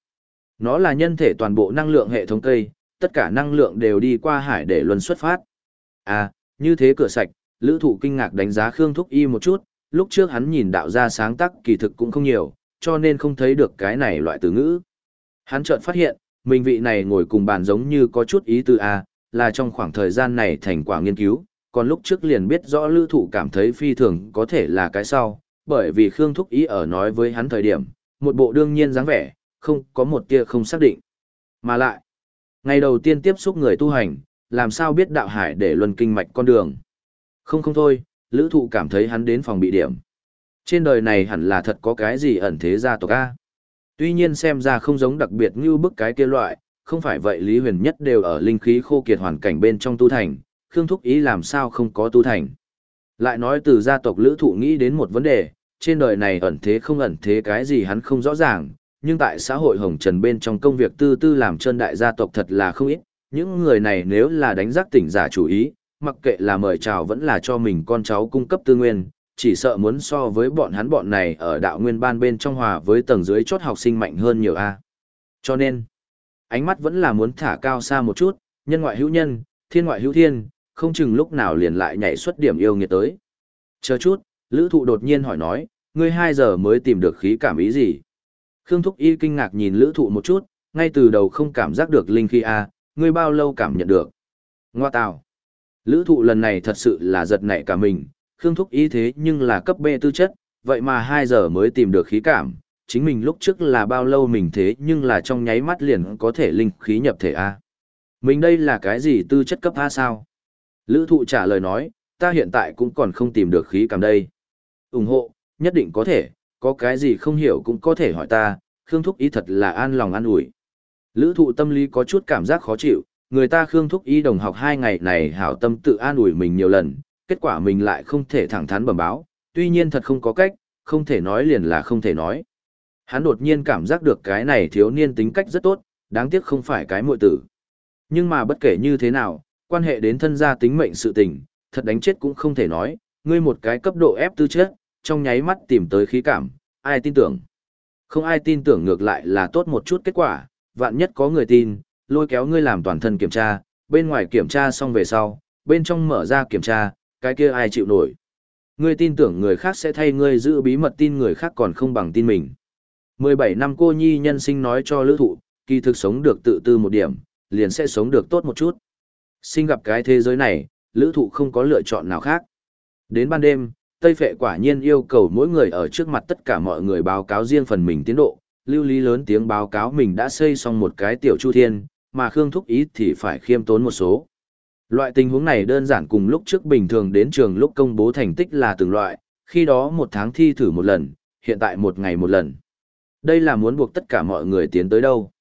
Nó là nhân thể toàn bộ năng lượng hệ thống cây, tất cả năng lượng đều đi qua hải để luân xuất phát. À, như thế cửa sạch, lữ thụ kinh ngạc đánh giá Khương Thúc Y một chút, lúc trước hắn nhìn đạo gia sáng tác kỳ thực cũng không nhiều, cho nên không thấy được cái này loại từ ngữ. Hắn chợt phát hiện, mình vị này ngồi cùng bàn giống như có chút ý tư A, là trong khoảng thời gian này thành quả nghiên cứu, còn lúc trước liền biết rõ lữ thụ cảm thấy phi thường có thể là cái sau, bởi vì Khương Thúc Ý ở nói với hắn thời điểm, một bộ đương nhiên dáng vẻ, không có một tia không xác định. Mà lại, ngày đầu tiên tiếp xúc người tu hành, làm sao biết đạo hải để luân kinh mạch con đường. Không không thôi, lữ thụ cảm thấy hắn đến phòng bị điểm. Trên đời này hẳn là thật có cái gì ẩn thế gia tộc A. Tuy nhiên xem ra không giống đặc biệt như bức cái kia loại, không phải vậy Lý Huyền nhất đều ở linh khí khô kiệt hoàn cảnh bên trong tu thành, Khương Thúc Ý làm sao không có tu thành. Lại nói từ gia tộc lữ thụ nghĩ đến một vấn đề, trên đời này ẩn thế không ẩn thế cái gì hắn không rõ ràng, nhưng tại xã hội hồng trần bên trong công việc tư tư làm chân đại gia tộc thật là không ít, những người này nếu là đánh giác tỉnh giả chủ ý, mặc kệ là mời chào vẫn là cho mình con cháu cung cấp tư nguyên, chỉ sợ muốn so với bọn hắn bọn này ở đạo nguyên ban bên trong hòa với tầng dưới chốt học sinh mạnh hơn nhiều a. Cho nên, ánh mắt vẫn là muốn thả cao xa một chút, nhân ngoại hữu nhân, thiên ngoại hữu thiên, không chừng lúc nào liền lại nhảy xuất điểm yêu nghiệt tới. Chờ chút, lữ thụ đột nhiên hỏi nói, ngươi 2 giờ mới tìm được khí cảm ý gì? Khương Thúc Y kinh ngạc nhìn lữ thụ một chút, ngay từ đầu không cảm giác được linh khí A, ngươi bao lâu cảm nhận được? Ngoa tào. Lữ thụ lần này thật sự là giật nảy cả mình, Khương Thúc ý thế nhưng là cấp B tư chất, vậy mà 2 giờ mới tìm được khí cảm, chính mình lúc trước là bao lâu mình thế nhưng là trong nháy mắt liền có thể linh khí nhập thể A. Mình đây là cái gì tư chất cấp A sao? Lữ thụ trả lời nói, ta hiện tại cũng còn không tìm được khí cảm đây. ủng hộ, nhất định có thể, có cái gì không hiểu cũng có thể hỏi ta, Khương Thúc Ý thật là an lòng an ủi. Lữ thụ tâm lý có chút cảm giác khó chịu, người ta Khương Thúc Ý đồng học hai ngày này hảo tâm tự an ủi mình nhiều lần, kết quả mình lại không thể thẳng thắn bẩm báo, tuy nhiên thật không có cách, không thể nói liền là không thể nói. Hắn đột nhiên cảm giác được cái này thiếu niên tính cách rất tốt, đáng tiếc không phải cái muội tử. Nhưng mà bất kể như thế nào, quan hệ đến thân gia tính mệnh sự tình, thật đánh chết cũng không thể nói, ngươi một cái cấp độ ép tư chất, trong nháy mắt tìm tới khí cảm, ai tin tưởng. Không ai tin tưởng ngược lại là tốt một chút kết quả, vạn nhất có người tin, lôi kéo ngươi làm toàn thân kiểm tra, bên ngoài kiểm tra xong về sau, bên trong mở ra kiểm tra, cái kia ai chịu nổi. Ngươi tin tưởng người khác sẽ thay ngươi giữ bí mật tin người khác còn không bằng tin mình. 17 năm cô nhi nhân sinh nói cho lữ thụ, kỳ thực sống được tự tư một điểm, liền sẽ sống được tốt một chút. Sinh gặp cái thế giới này, lữ thụ không có lựa chọn nào khác. Đến ban đêm, Tây Phệ quả nhiên yêu cầu mỗi người ở trước mặt tất cả mọi người báo cáo riêng phần mình tiến độ, lưu lý lớn tiếng báo cáo mình đã xây xong một cái tiểu chu thiên, mà Khương Thúc Ý thì phải khiêm tốn một số. Loại tình huống này đơn giản cùng lúc trước bình thường đến trường lúc công bố thành tích là từng loại, khi đó một tháng thi thử một lần, hiện tại một ngày một lần. Đây là muốn buộc tất cả mọi người tiến tới đâu.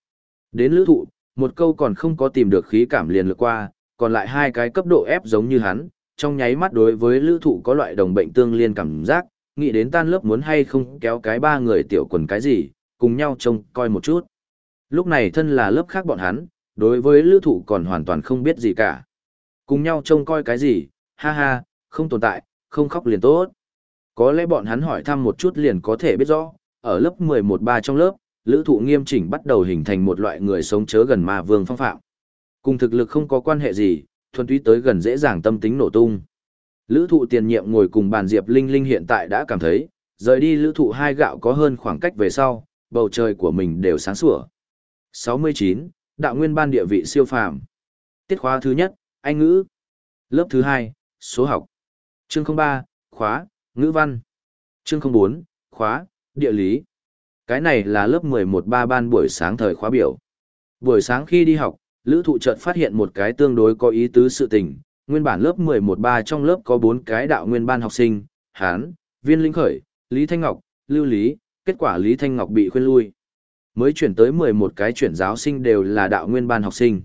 Đến lữ thụ, một câu còn không có tìm được khí cảm liền lược qua, còn lại hai cái cấp độ ép giống như hắn, trong nháy mắt đối với lữ thụ có loại đồng bệnh tương liên cảm giác, nghĩ đến tan lớp muốn hay không kéo cái ba người tiểu quần cái gì, cùng nhau trông coi một chút. Lúc này thân là lớp khác bọn hắn, đối với lữ thụ còn hoàn toàn không biết gì cả. Cùng nhau trông coi cái gì, ha ha, không tồn tại, không khóc liền tốt. Có lẽ bọn hắn hỏi thăm một chút liền có thể biết rõ, ở lớp 11-3 trong lớp, lữ thụ nghiêm chỉnh bắt đầu hình thành một loại người sống chớ gần ma vương phong phạm. Cùng thực lực không có quan hệ gì, thuần túy tới gần dễ dàng tâm tính nổ tung. Lữ thụ tiền nhiệm ngồi cùng bàn Diệp Linh Linh hiện tại đã cảm thấy, rời đi lữ thụ hai gạo có hơn khoảng cách về sau, bầu trời của mình đều sáng sủa. 69. Đạo nguyên ban địa vị siêu phàm. Tiết khóa thứ nhất, Anh ngữ. Lớp thứ hai, số học. Chương 03, khóa, ngữ văn. Chương 04, khóa, địa lý. Cái này là lớp 11-3 ban buổi sáng thời khóa biểu. Buổi sáng khi đi học, Lữ thụ chợt phát hiện một cái tương đối có ý tứ sự tình, nguyên bản lớp 11-3 trong lớp có 4 cái đạo nguyên ban học sinh, Hán, Viên Linh Khởi, Lý Thanh Ngọc, Lưu Lý, kết quả Lý Thanh Ngọc bị khuyên lui. Mới chuyển tới 11 cái chuyển giáo sinh đều là đạo nguyên ban học sinh.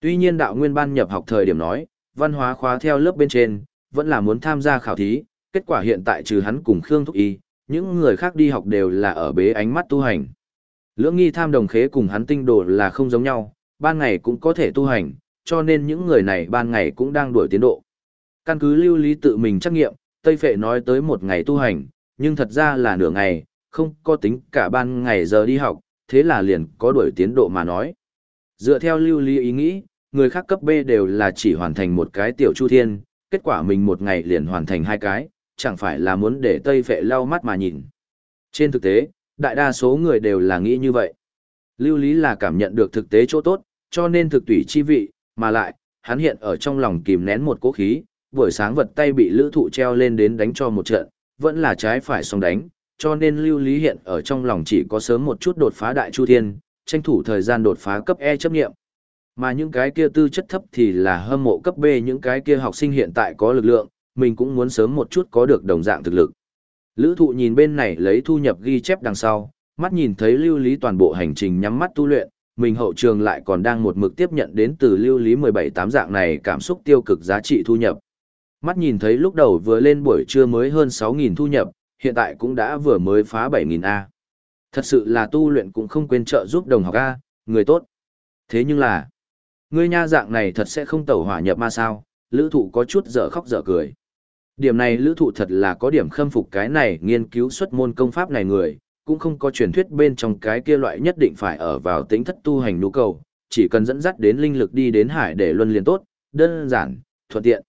Tuy nhiên đạo nguyên ban nhập học thời điểm nói, văn hóa khóa theo lớp bên trên, vẫn là muốn tham gia khảo thí, kết quả hiện tại trừ hắn cùng Khương Thúc Y, những người khác đi học đều là ở bế ánh mắt tu hành. Lưỡng nghi tham đồng khế cùng hắn tinh đồ là không giống nhau, ban ngày cũng có thể tu hành, cho nên những người này ban ngày cũng đang đuổi tiến độ. Căn cứ lưu lý tự mình trắc nghiệm, Tây Phệ nói tới một ngày tu hành, nhưng thật ra là nửa ngày, không có tính cả ban ngày giờ đi học, thế là liền có đuổi tiến độ mà nói. Dựa theo lưu ly ý nghĩ, người khác cấp B đều là chỉ hoàn thành một cái tiểu chu thiên, kết quả mình một ngày liền hoàn thành hai cái, chẳng phải là muốn để Tây Phệ lau mắt mà nhìn. Trên thực tế, đại đa số người đều là nghĩ như vậy. Lưu Lý là cảm nhận được thực tế chỗ tốt, cho nên thực tùy chi vị, mà lại, hắn hiện ở trong lòng kìm nén một cố khí, buổi sáng vật tay bị lữ thụ treo lên đến đánh cho một trận, vẫn là trái phải song đánh, cho nên Lưu Lý hiện ở trong lòng chỉ có sớm một chút đột phá đại chu thiên, tranh thủ thời gian đột phá cấp E chấp nghiệm. Mà những cái kia tư chất thấp thì là hâm mộ cấp B những cái kia học sinh hiện tại có lực lượng, mình cũng muốn sớm một chút có được đồng dạng thực lực. Lữ thụ nhìn bên này lấy thu nhập ghi chép đằng sau, mắt nhìn thấy lưu lý toàn bộ hành trình nhắm mắt tu luyện, mình hậu trường lại còn đang một mực tiếp nhận đến từ lưu lý 17-8 dạng này cảm xúc tiêu cực giá trị thu nhập. Mắt nhìn thấy lúc đầu vừa lên buổi trưa mới hơn 6.000 thu nhập, hiện tại cũng đã vừa mới phá 7.000 A. Thật sự là tu luyện cũng không quên trợ giúp đồng học A, người tốt. Thế nhưng là, ngươi nha dạng này thật sẽ không tẩu hỏa nhập ma sao, lữ thụ có chút dở khóc dở cười. Điểm này lữ thụ thật là có điểm khâm phục cái này nghiên cứu xuất môn công pháp này người, cũng không có truyền thuyết bên trong cái kia loại nhất định phải ở vào tính thất tu hành nhu cầu, chỉ cần dẫn dắt đến linh lực đi đến hải để luân liền tốt, đơn giản, thuận tiện.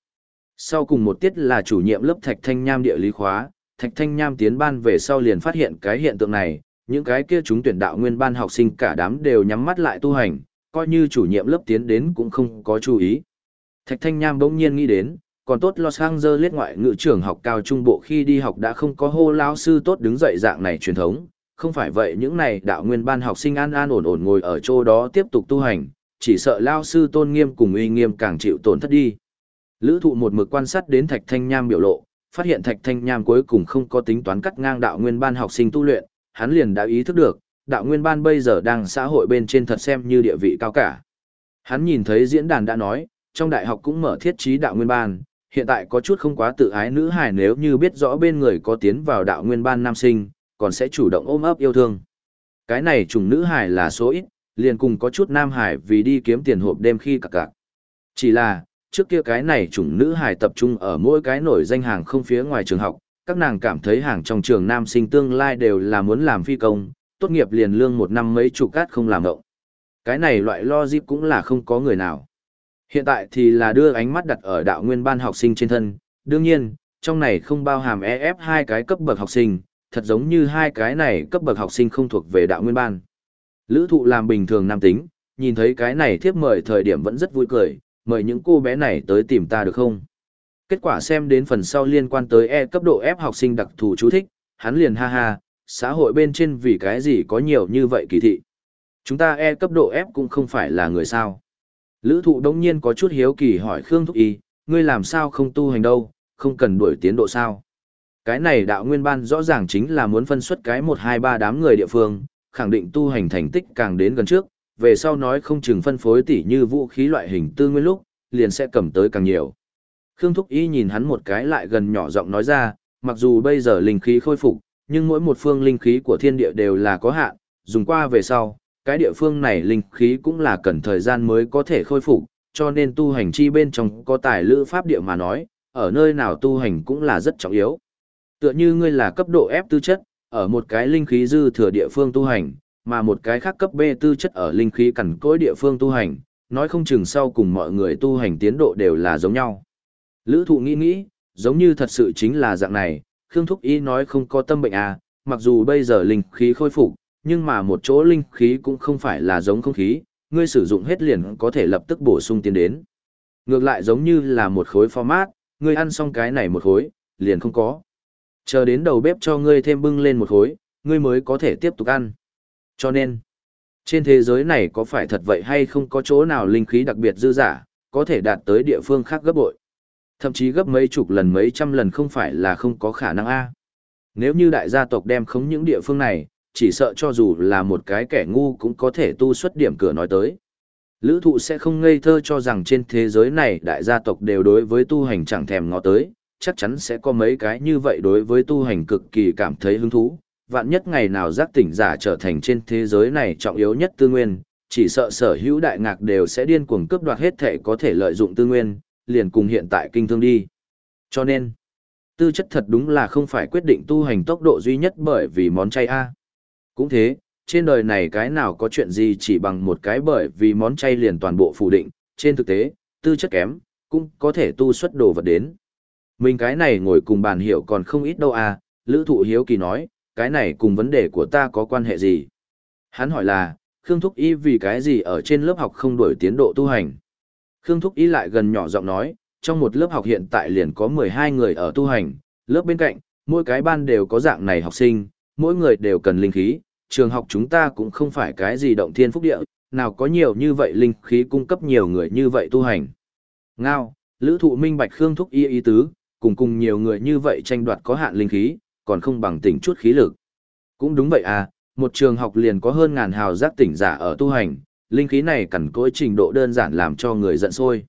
Sau cùng một tiết là chủ nhiệm lớp Thạch Thanh Nham địa lý khóa, Thạch Thanh Nham tiến ban về sau liền phát hiện cái hiện tượng này, những cái kia chúng tuyển đạo nguyên ban học sinh cả đám đều nhắm mắt lại tu hành, coi như chủ nhiệm lớp tiến đến cũng không có chú ý. Thạch Thanh Nham bỗng nhiên nghĩ đến, còn tốt Los Angeles ngoại ngữ trường học cao trung bộ khi đi học đã không có hô lao sư tốt đứng dậy dạng này truyền thống, không phải vậy những này đạo nguyên ban học sinh an an ổn ổn ngồi ở chỗ đó tiếp tục tu hành, chỉ sợ lao sư tôn nghiêm cùng uy nghiêm càng chịu tổn thất đi. Lữ thụ một mực quan sát đến Thạch Thanh Nham biểu lộ, phát hiện Thạch Thanh Nham cuối cùng không có tính toán cắt ngang đạo nguyên ban học sinh tu luyện, hắn liền đã ý thức được, đạo nguyên ban bây giờ đang xã hội bên trên thật xem như địa vị cao cả. Hắn nhìn thấy diễn đàn đã nói, trong đại học cũng mở thiết trí đạo nguyên ban, hiện tại có chút không quá tự ái nữ hài nếu như biết rõ bên người có tiến vào đạo nguyên ban nam sinh, còn sẽ chủ động ôm ấp yêu thương. Cái này trùng nữ hài là số ít, liền cùng có chút nam hài vì đi kiếm tiền hộp đêm khi cặc cặc. Chỉ là, trước kia cái này chủng nữ hài tập trung ở mỗi cái nổi danh hàng không phía ngoài trường học, các nàng cảm thấy hàng trong trường nam sinh tương lai đều là muốn làm phi công, tốt nghiệp liền lương một năm mấy chục cát không làm ngộng. Cái này loại logic cũng là không có người nào. Hiện tại thì là đưa ánh mắt đặt ở đạo nguyên ban học sinh trên thân, đương nhiên, trong này không bao hàm EF hai cái cấp bậc học sinh, thật giống như hai cái này cấp bậc học sinh không thuộc về đạo nguyên ban. Lữ thụ làm bình thường nam tính, nhìn thấy cái này thiếp mời thời điểm vẫn rất vui cười, mời những cô bé này tới tìm ta được không? Kết quả xem đến phần sau liên quan tới E cấp độ F học sinh đặc thù chú thích, hắn liền ha ha, xã hội bên trên vì cái gì có nhiều như vậy kỳ thị. Chúng ta E cấp độ F cũng không phải là người sao. Lữ thụ đông nhiên có chút hiếu kỳ hỏi Khương Thúc Y, ngươi làm sao không tu hành đâu, không cần đuổi tiến độ sao. Cái này đạo nguyên ban rõ ràng chính là muốn phân xuất cái 1-2-3 đám người địa phương, khẳng định tu hành thành tích càng đến gần trước, về sau nói không chừng phân phối tỉ như vũ khí loại hình tư nguyên lúc, liền sẽ cầm tới càng nhiều. Khương Thúc Y nhìn hắn một cái lại gần nhỏ giọng nói ra, mặc dù bây giờ linh khí khôi phục, nhưng mỗi một phương linh khí của thiên địa đều là có hạn, dùng qua về sau, cái địa phương này linh khí cũng là cần thời gian mới có thể khôi phục, cho nên tu hành chi bên trong có tài lữ pháp địa mà nói, ở nơi nào tu hành cũng là rất trọng yếu. Tựa như ngươi là cấp độ ép tư chất, ở một cái linh khí dư thừa địa phương tu hành, mà một cái khác cấp B tư chất ở linh khí cằn cỗi địa phương tu hành, nói không chừng sau cùng mọi người tu hành tiến độ đều là giống nhau. Lữ thụ nghĩ nghĩ, giống như thật sự chính là dạng này, Khương Thúc Y nói không có tâm bệnh à, mặc dù bây giờ linh khí khôi phục, nhưng mà một chỗ linh khí cũng không phải là giống không khí, ngươi sử dụng hết liền có thể lập tức bổ sung tiến đến. Ngược lại giống như là một khối format, ngươi ăn xong cái này một khối, liền không có. Chờ đến đầu bếp cho ngươi thêm bưng lên một khối, ngươi mới có thể tiếp tục ăn. Cho nên, trên thế giới này có phải thật vậy hay không có chỗ nào linh khí đặc biệt dư giả, có thể đạt tới địa phương khác gấp bội. Thậm chí gấp mấy chục lần mấy trăm lần không phải là không có khả năng A. Nếu như đại gia tộc đem khống những địa phương này, chỉ sợ cho dù là một cái kẻ ngu cũng có thể tu xuất điểm cửa nói tới. Lữ thụ sẽ không ngây thơ cho rằng trên thế giới này đại gia tộc đều đối với tu hành chẳng thèm ngó tới, chắc chắn sẽ có mấy cái như vậy đối với tu hành cực kỳ cảm thấy hứng thú. Vạn nhất ngày nào giác tỉnh giả trở thành trên thế giới này trọng yếu nhất tư nguyên, chỉ sợ sở hữu đại ngạc đều sẽ điên cuồng cướp đoạt hết thể có thể lợi dụng tư nguyên, liền cùng hiện tại kinh thương đi. Cho nên, Tư chất thật đúng là không phải quyết định tu hành tốc độ duy nhất bởi vì món chay A. Cũng thế, trên đời này cái nào có chuyện gì chỉ bằng một cái bởi vì món chay liền toàn bộ phủ định, trên thực tế, tư chất kém, cũng có thể tu xuất đồ vật đến. Mình cái này ngồi cùng bàn hiểu còn không ít đâu à, Lữ Thụ Hiếu Kỳ nói, cái này cùng vấn đề của ta có quan hệ gì? Hắn hỏi là, Khương Thúc Y vì cái gì ở trên lớp học không đổi tiến độ tu hành? Khương Thúc Y lại gần nhỏ giọng nói, trong một lớp học hiện tại liền có 12 người ở tu hành, lớp bên cạnh, mỗi cái ban đều có dạng này học sinh, mỗi người đều cần linh khí, trường học chúng ta cũng không phải cái gì động thiên phúc địa, nào có nhiều như vậy linh khí cung cấp nhiều người như vậy tu hành. Ngao, lữ thụ minh bạch Khương Thúc Y ý tứ, cùng cùng nhiều người như vậy tranh đoạt có hạn linh khí, còn không bằng tỉnh chút khí lực. Cũng đúng vậy à, một trường học liền có hơn ngàn hào giác tỉnh giả ở tu hành, linh khí này cần cỗi trình độ đơn giản làm cho người giận sôi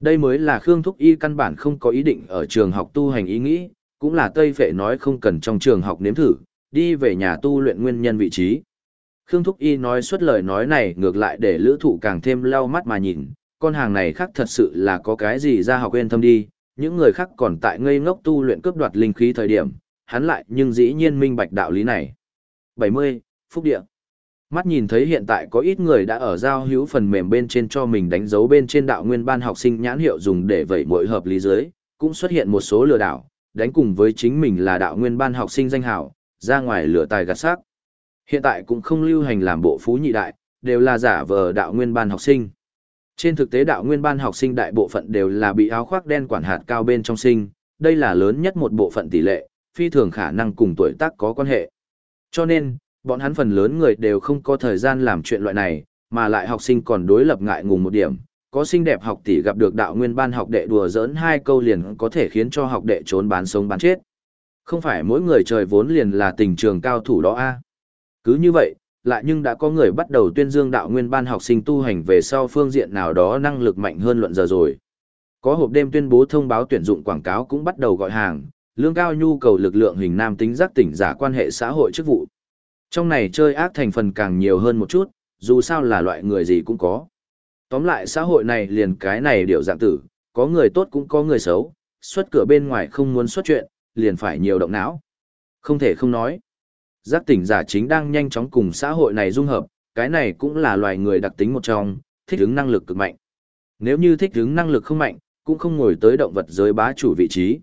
đây mới là Khương Thúc Y căn bản không có ý định ở trường học tu hành ý nghĩ, cũng là Tây Phệ nói không cần trong trường học nếm thử, đi về nhà tu luyện nguyên nhân vị trí. Khương Thúc Y nói suốt lời nói này ngược lại để lữ thụ càng thêm lau mắt mà nhìn, con hàng này khác thật sự là có cái gì ra học quên thâm đi, những người khác còn tại ngây ngốc tu luyện cướp đoạt linh khí thời điểm, hắn lại nhưng dĩ nhiên minh bạch đạo lý này. 70. Phúc Địa Mắt nhìn thấy hiện tại có ít người đã ở giao hữu phần mềm bên trên cho mình đánh dấu bên trên đạo nguyên ban học sinh nhãn hiệu dùng để vẩy mỗi hợp lý dưới, cũng xuất hiện một số lừa đảo, đánh cùng với chính mình là đạo nguyên ban học sinh danh hảo, ra ngoài lửa tài gạt xác. Hiện tại cũng không lưu hành làm bộ phú nhị đại, đều là giả vờ đạo nguyên ban học sinh. Trên thực tế đạo nguyên ban học sinh đại bộ phận đều là bị áo khoác đen quản hạt cao bên trong sinh, đây là lớn nhất một bộ phận tỷ lệ, phi thường khả năng cùng tuổi tác có quan hệ. Cho nên, bọn hắn phần lớn người đều không có thời gian làm chuyện loại này, mà lại học sinh còn đối lập ngại ngùng một điểm. Có xinh đẹp học tỷ gặp được đạo nguyên ban học đệ đùa giỡn hai câu liền có thể khiến cho học đệ trốn bán sống bán chết. Không phải mỗi người trời vốn liền là tình trường cao thủ đó a. À? Cứ như vậy, lại nhưng đã có người bắt đầu tuyên dương đạo nguyên ban học sinh tu hành về sau phương diện nào đó năng lực mạnh hơn luận giờ rồi. Có hộp đêm tuyên bố thông báo tuyển dụng quảng cáo cũng bắt đầu gọi hàng, lương cao nhu cầu lực lượng hình nam tính giác tỉnh giả quan hệ xã hội chức vụ. Trong này chơi ác thành phần càng nhiều hơn một chút, dù sao là loại người gì cũng có. Tóm lại xã hội này liền cái này điều dạng tử, có người tốt cũng có người xấu, xuất cửa bên ngoài không muốn xuất chuyện, liền phải nhiều động não. Không thể không nói. Giác tỉnh giả chính đang nhanh chóng cùng xã hội này dung hợp, cái này cũng là loài người đặc tính một trong, thích ứng năng lực cực mạnh. Nếu như thích ứng năng lực không mạnh, cũng không ngồi tới động vật giới bá chủ vị trí.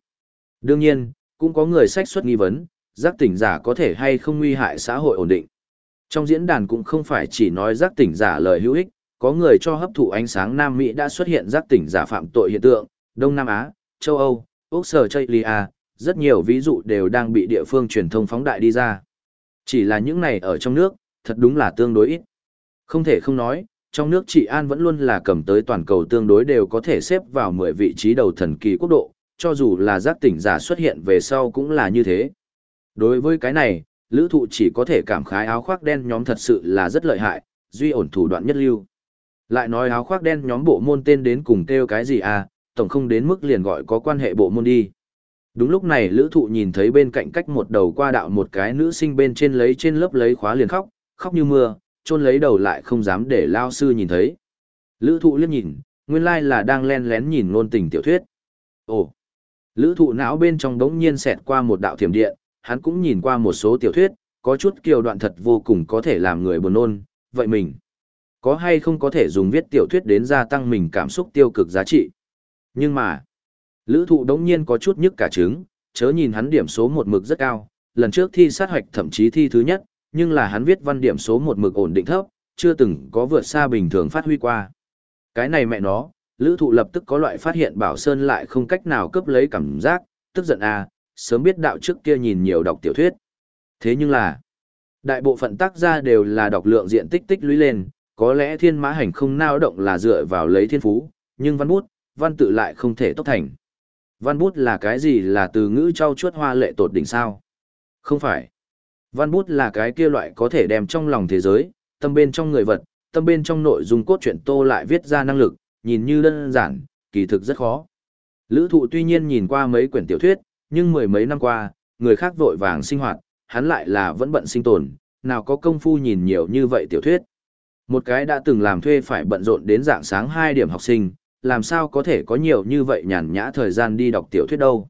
Đương nhiên, cũng có người sách xuất nghi vấn, giác tỉnh giả có thể hay không nguy hại xã hội ổn định. Trong diễn đàn cũng không phải chỉ nói giác tỉnh giả lời hữu ích, có người cho hấp thụ ánh sáng Nam Mỹ đã xuất hiện giác tỉnh giả phạm tội hiện tượng, Đông Nam Á, châu Âu, Úc Sở Chaylia, rất nhiều ví dụ đều đang bị địa phương truyền thông phóng đại đi ra. Chỉ là những này ở trong nước, thật đúng là tương đối ít. Không thể không nói, trong nước trị an vẫn luôn là cầm tới toàn cầu tương đối đều có thể xếp vào 10 vị trí đầu thần kỳ quốc độ, cho dù là giác tỉnh giả xuất hiện về sau cũng là như thế. Đối với cái này, lữ thụ chỉ có thể cảm khái áo khoác đen nhóm thật sự là rất lợi hại, duy ổn thủ đoạn nhất lưu. Lại nói áo khoác đen nhóm bộ môn tên đến cùng kêu cái gì à, tổng không đến mức liền gọi có quan hệ bộ môn đi. Đúng lúc này lữ thụ nhìn thấy bên cạnh cách một đầu qua đạo một cái nữ sinh bên trên lấy trên lớp lấy khóa liền khóc, khóc như mưa, trôn lấy đầu lại không dám để lao sư nhìn thấy. Lữ thụ liếc nhìn, nguyên lai là đang len lén nhìn ngôn tình tiểu thuyết. Ồ! Lữ thụ não bên trong đống nhiên xẹt qua một đạo thiểm điện, hắn cũng nhìn qua một số tiểu thuyết, có chút kiều đoạn thật vô cùng có thể làm người buồn nôn, vậy mình, có hay không có thể dùng viết tiểu thuyết đến gia tăng mình cảm xúc tiêu cực giá trị. Nhưng mà, lữ thụ đống nhiên có chút nhức cả trứng, chớ nhìn hắn điểm số một mực rất cao, lần trước thi sát hoạch thậm chí thi thứ nhất, nhưng là hắn viết văn điểm số một mực ổn định thấp, chưa từng có vượt xa bình thường phát huy qua. Cái này mẹ nó, lữ thụ lập tức có loại phát hiện Bảo Sơn lại không cách nào cướp lấy cảm giác, tức giận à, sớm biết đạo trước kia nhìn nhiều đọc tiểu thuyết. Thế nhưng là, đại bộ phận tác gia đều là đọc lượng diện tích tích lũy lên, có lẽ thiên mã hành không nao động là dựa vào lấy thiên phú, nhưng văn bút, văn tự lại không thể tốc thành. Văn bút là cái gì là từ ngữ trau chuốt hoa lệ tột đỉnh sao? Không phải. Văn bút là cái kia loại có thể đem trong lòng thế giới, tâm bên trong người vật, tâm bên trong nội dung cốt truyện tô lại viết ra năng lực, nhìn như đơn giản, kỳ thực rất khó. Lữ thụ tuy nhiên nhìn qua mấy quyển tiểu thuyết, nhưng mười mấy năm qua, người khác vội vàng sinh hoạt, hắn lại là vẫn bận sinh tồn, nào có công phu nhìn nhiều như vậy tiểu thuyết. Một cái đã từng làm thuê phải bận rộn đến dạng sáng 2 điểm học sinh, làm sao có thể có nhiều như vậy nhàn nhã thời gian đi đọc tiểu thuyết đâu.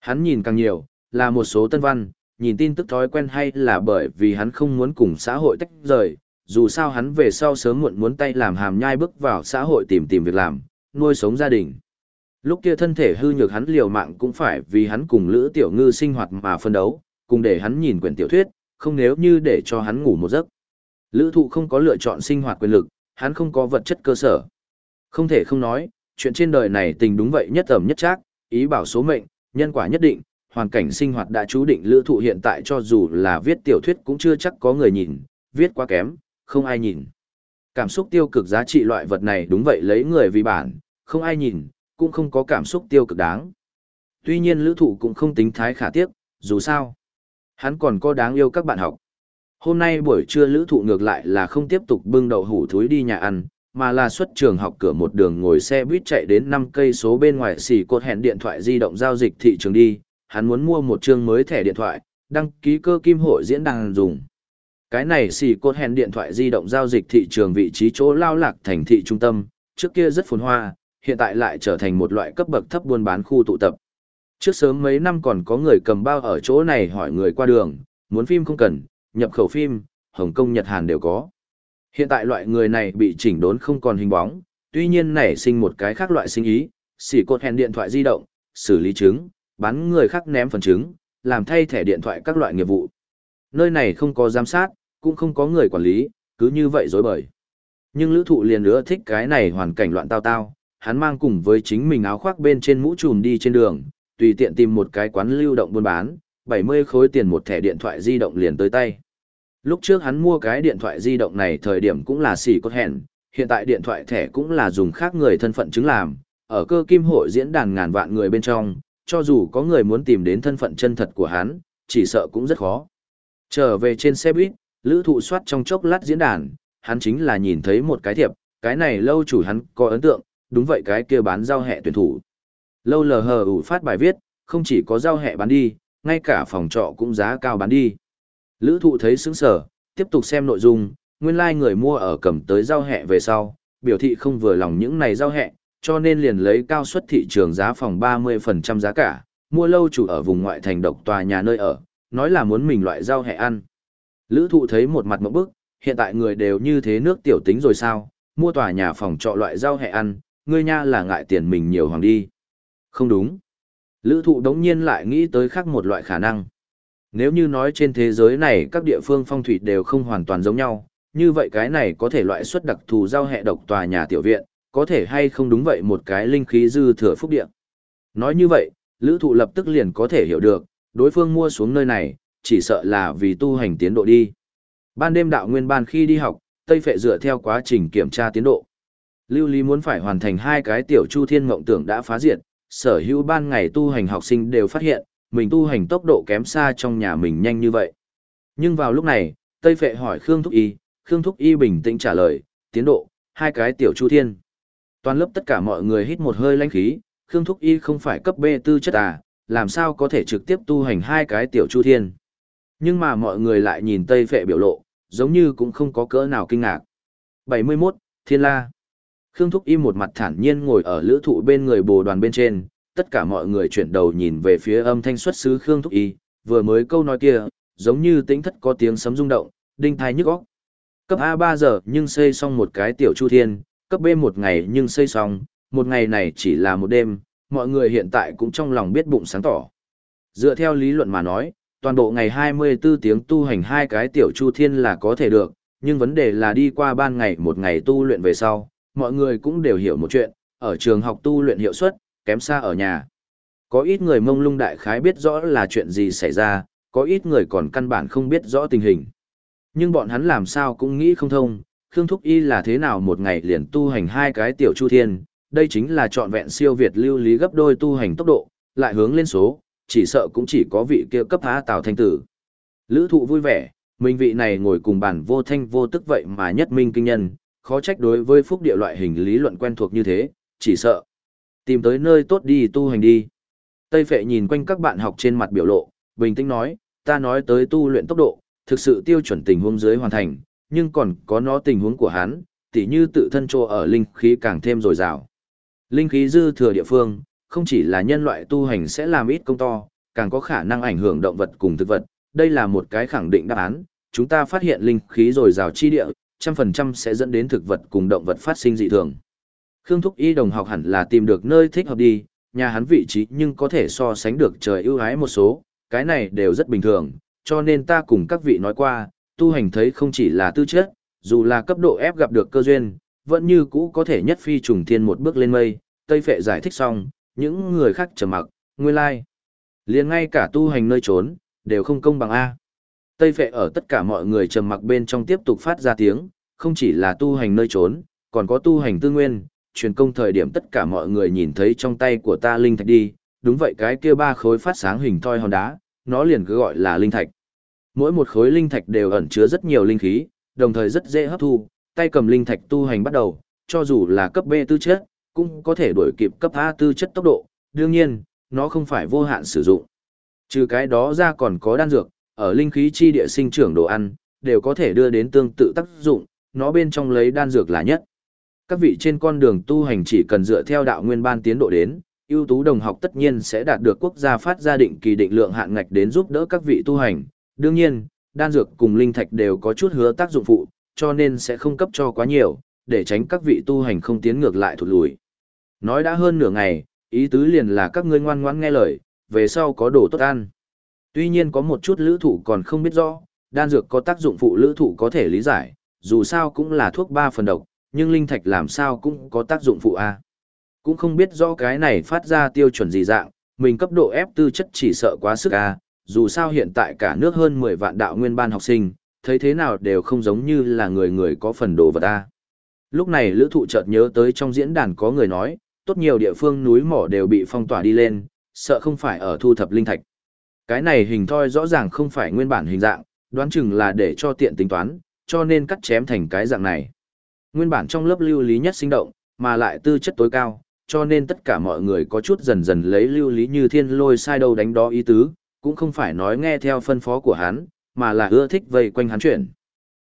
Hắn nhìn càng nhiều, là một số tân văn, nhìn tin tức thói quen hay là bởi vì hắn không muốn cùng xã hội tách rời, dù sao hắn về sau sớm muộn muốn tay làm hàm nhai bước vào xã hội tìm tìm việc làm, nuôi sống gia đình. Lúc kia thân thể hư nhược hắn liều mạng cũng phải vì hắn cùng Lữ Tiểu Ngư sinh hoạt mà phân đấu, cùng để hắn nhìn quyển tiểu thuyết, không nếu như để cho hắn ngủ một giấc. Lữ thụ không có lựa chọn sinh hoạt quyền lực, hắn không có vật chất cơ sở. Không thể không nói, chuyện trên đời này tình đúng vậy nhất ẩm nhất chắc, ý bảo số mệnh, nhân quả nhất định, hoàn cảnh sinh hoạt đã chú định lữ thụ hiện tại cho dù là viết tiểu thuyết cũng chưa chắc có người nhìn, viết quá kém, không ai nhìn. Cảm xúc tiêu cực giá trị loại vật này đúng vậy lấy người vì bản, không ai nhìn, cũng không có cảm xúc tiêu cực đáng. Tuy nhiên lữ thụ cũng không tính thái khả tiếc, dù sao. Hắn còn có đáng yêu các bạn học. Hôm nay buổi trưa lữ thụ ngược lại là không tiếp tục bưng đậu hủ thúi đi nhà ăn, mà là xuất trường học cửa một đường ngồi xe buýt chạy đến 5 cây số bên ngoài xỉ cột hẹn điện thoại di động giao dịch thị trường đi, hắn muốn mua một chương mới thẻ điện thoại, đăng ký cơ kim hội diễn đàn dùng. Cái này xỉ cột hẹn điện thoại di động giao dịch thị trường vị trí chỗ lao lạc thành thị trung tâm, trước kia rất phồn hoa, hiện tại lại trở thành một loại cấp bậc thấp buôn bán khu tụ tập. Trước sớm mấy năm còn có người cầm bao ở chỗ này hỏi người qua đường, muốn phim không cần, nhập khẩu phim, Hồng Kông Nhật Hàn đều có. Hiện tại loại người này bị chỉnh đốn không còn hình bóng, tuy nhiên nảy sinh một cái khác loại sinh ý, xỉ cột hèn điện thoại di động, xử lý chứng, bán người khác ném phần chứng, làm thay thẻ điện thoại các loại nghiệp vụ. Nơi này không có giám sát, cũng không có người quản lý, cứ như vậy dối bời. Nhưng lữ thụ liền nữa thích cái này hoàn cảnh loạn tao tao, hắn mang cùng với chính mình áo khoác bên trên mũ trùm đi trên đường, tùy tiện tìm một cái quán lưu động buôn bán, 70 khối tiền một thẻ điện thoại di động liền tới tay. Lúc trước hắn mua cái điện thoại di động này thời điểm cũng là xỉ cốt hẹn, hiện tại điện thoại thẻ cũng là dùng khác người thân phận chứng làm, ở cơ kim hội diễn đàn ngàn vạn người bên trong, cho dù có người muốn tìm đến thân phận chân thật của hắn, chỉ sợ cũng rất khó. Trở về trên xe buýt, lữ thụ soát trong chốc lát diễn đàn, hắn chính là nhìn thấy một cái thiệp, cái này lâu chủ hắn có ấn tượng, đúng vậy cái kia bán giao hẹ tuyển thủ. Lâu lờ hờ ủ phát bài viết, không chỉ có giao hẹ bán đi, ngay cả phòng trọ cũng giá cao bán đi. Lữ thụ thấy sướng sở, tiếp tục xem nội dung, nguyên lai like người mua ở cầm tới giao hẹ về sau, biểu thị không vừa lòng những này giao hẹ, cho nên liền lấy cao suất thị trường giá phòng 30% giá cả, mua lâu chủ ở vùng ngoại thành độc tòa nhà nơi ở, nói là muốn mình loại rau hẹ ăn. Lữ thụ thấy một mặt mẫu bức, hiện tại người đều như thế nước tiểu tính rồi sao, mua tòa nhà phòng trọ loại rau hẹ ăn, ngươi nha là ngại tiền mình nhiều hoàng đi. Không đúng. Lữ thụ đống nhiên lại nghĩ tới khác một loại khả năng. Nếu như nói trên thế giới này các địa phương phong thủy đều không hoàn toàn giống nhau, như vậy cái này có thể loại xuất đặc thù giao hệ độc tòa nhà tiểu viện, có thể hay không đúng vậy một cái linh khí dư thừa phúc địa. Nói như vậy, lữ thụ lập tức liền có thể hiểu được, đối phương mua xuống nơi này, chỉ sợ là vì tu hành tiến độ đi. Ban đêm đạo nguyên ban khi đi học, Tây Phệ dựa theo quá trình kiểm tra tiến độ. Lưu Lý muốn phải hoàn thành hai cái tiểu chu thiên mộng tưởng đã phá diệt, sở hữu ban ngày tu hành học sinh đều phát hiện, mình tu hành tốc độ kém xa trong nhà mình nhanh như vậy. Nhưng vào lúc này, Tây Phệ hỏi Khương Thúc Y, Khương Thúc Y bình tĩnh trả lời, tiến độ, hai cái tiểu chu thiên. Toàn lớp tất cả mọi người hít một hơi lãnh khí, Khương Thúc Y không phải cấp B tư chất à, làm sao có thể trực tiếp tu hành hai cái tiểu chu thiên. Nhưng mà mọi người lại nhìn Tây Phệ biểu lộ, giống như cũng không có cỡ nào kinh ngạc. 71, Thiên La Khương Thúc Y một mặt thản nhiên ngồi ở lữ thụ bên người bồ đoàn bên trên, tất cả mọi người chuyển đầu nhìn về phía âm thanh xuất xứ Khương Thúc Y, vừa mới câu nói kia, giống như tĩnh thất có tiếng sấm rung động, đinh thai nhức óc. Cấp A 3 giờ nhưng xây xong một cái tiểu chu thiên, cấp B một ngày nhưng xây xong, một ngày này chỉ là một đêm, mọi người hiện tại cũng trong lòng biết bụng sáng tỏ. Dựa theo lý luận mà nói, toàn bộ ngày 24 tiếng tu hành hai cái tiểu chu thiên là có thể được, nhưng vấn đề là đi qua ban ngày một ngày tu luyện về sau, mọi người cũng đều hiểu một chuyện, ở trường học tu luyện hiệu suất, kém xa ở nhà. Có ít người mông lung đại khái biết rõ là chuyện gì xảy ra, có ít người còn căn bản không biết rõ tình hình. Nhưng bọn hắn làm sao cũng nghĩ không thông, Khương Thúc Y là thế nào một ngày liền tu hành hai cái tiểu chu thiên, đây chính là trọn vẹn siêu việt lưu lý gấp đôi tu hành tốc độ, lại hướng lên số, chỉ sợ cũng chỉ có vị kia cấp há tào thanh tử. Lữ thụ vui vẻ, mình vị này ngồi cùng bàn vô thanh vô tức vậy mà nhất minh kinh nhân, khó trách đối với phúc địa loại hình lý luận quen thuộc như thế, chỉ sợ. Tìm tới nơi tốt đi tu hành đi. Tây Phệ nhìn quanh các bạn học trên mặt biểu lộ, bình tĩnh nói, ta nói tới tu luyện tốc độ, thực sự tiêu chuẩn tình huống dưới hoàn thành, nhưng còn có nó tình huống của hắn, tỉ như tự thân trô ở linh khí càng thêm dồi dào. Linh khí dư thừa địa phương, không chỉ là nhân loại tu hành sẽ làm ít công to, càng có khả năng ảnh hưởng động vật cùng thực vật. Đây là một cái khẳng định đáp án, chúng ta phát hiện linh khí rồi rào chi địa, trăm phần trăm sẽ dẫn đến thực vật cùng động vật phát sinh dị thường. Khương Thúc Y đồng học hẳn là tìm được nơi thích hợp đi, nhà hắn vị trí nhưng có thể so sánh được trời ưu ái một số, cái này đều rất bình thường, cho nên ta cùng các vị nói qua, tu hành thấy không chỉ là tư chất, dù là cấp độ ép gặp được cơ duyên, vẫn như cũ có thể nhất phi trùng thiên một bước lên mây, Tây Phệ giải thích xong, những người khác trầm mặc, nguyên lai. Like. liền ngay cả tu hành nơi trốn, đều không công bằng A. Tây Phệ ở tất cả mọi người trầm mặc bên trong tiếp tục phát ra tiếng, không chỉ là tu hành nơi trốn, còn có tu hành tư nguyên, truyền công thời điểm tất cả mọi người nhìn thấy trong tay của ta linh thạch đi, đúng vậy cái kia ba khối phát sáng hình thoi hòn đá, nó liền cứ gọi là linh thạch. Mỗi một khối linh thạch đều ẩn chứa rất nhiều linh khí, đồng thời rất dễ hấp thu, tay cầm linh thạch tu hành bắt đầu, cho dù là cấp B tư chất, cũng có thể đuổi kịp cấp A tư chất tốc độ, đương nhiên, nó không phải vô hạn sử dụng. Trừ cái đó ra còn có đan dược, ở linh khí chi địa sinh trưởng đồ ăn, đều có thể đưa đến tương tự tác dụng, nó bên trong lấy đan dược là nhất. Các vị trên con đường tu hành chỉ cần dựa theo đạo nguyên ban tiến độ đến, ưu tú đồng học tất nhiên sẽ đạt được quốc gia phát ra định kỳ định lượng hạn ngạch đến giúp đỡ các vị tu hành. Đương nhiên, đan dược cùng linh thạch đều có chút hứa tác dụng phụ, cho nên sẽ không cấp cho quá nhiều, để tránh các vị tu hành không tiến ngược lại thụt lùi. Nói đã hơn nửa ngày, ý tứ liền là các ngươi ngoan ngoãn nghe lời, về sau có đồ tốt ăn. Tuy nhiên có một chút lữ thủ còn không biết rõ, đan dược có tác dụng phụ lữ thủ có thể lý giải, dù sao cũng là thuốc ba phần độc, nhưng linh thạch làm sao cũng có tác dụng phụ a. Cũng không biết rõ cái này phát ra tiêu chuẩn gì dạng, mình cấp độ ép tư chất chỉ sợ quá sức a, dù sao hiện tại cả nước hơn 10 vạn đạo nguyên ban học sinh, thấy thế nào đều không giống như là người người có phần đồ vật a. Lúc này lữ thụ chợt nhớ tới trong diễn đàn có người nói, tốt nhiều địa phương núi mỏ đều bị phong tỏa đi lên, sợ không phải ở thu thập linh thạch. Cái này hình thoi rõ ràng không phải nguyên bản hình dạng, đoán chừng là để cho tiện tính toán, cho nên cắt chém thành cái dạng này. Nguyên bản trong lớp lưu lý nhất sinh động, mà lại tư chất tối cao, cho nên tất cả mọi người có chút dần dần lấy lưu lý như thiên lôi sai đầu đánh đó ý tứ, cũng không phải nói nghe theo phân phó của hắn, mà là ưa thích vây quanh hắn chuyển.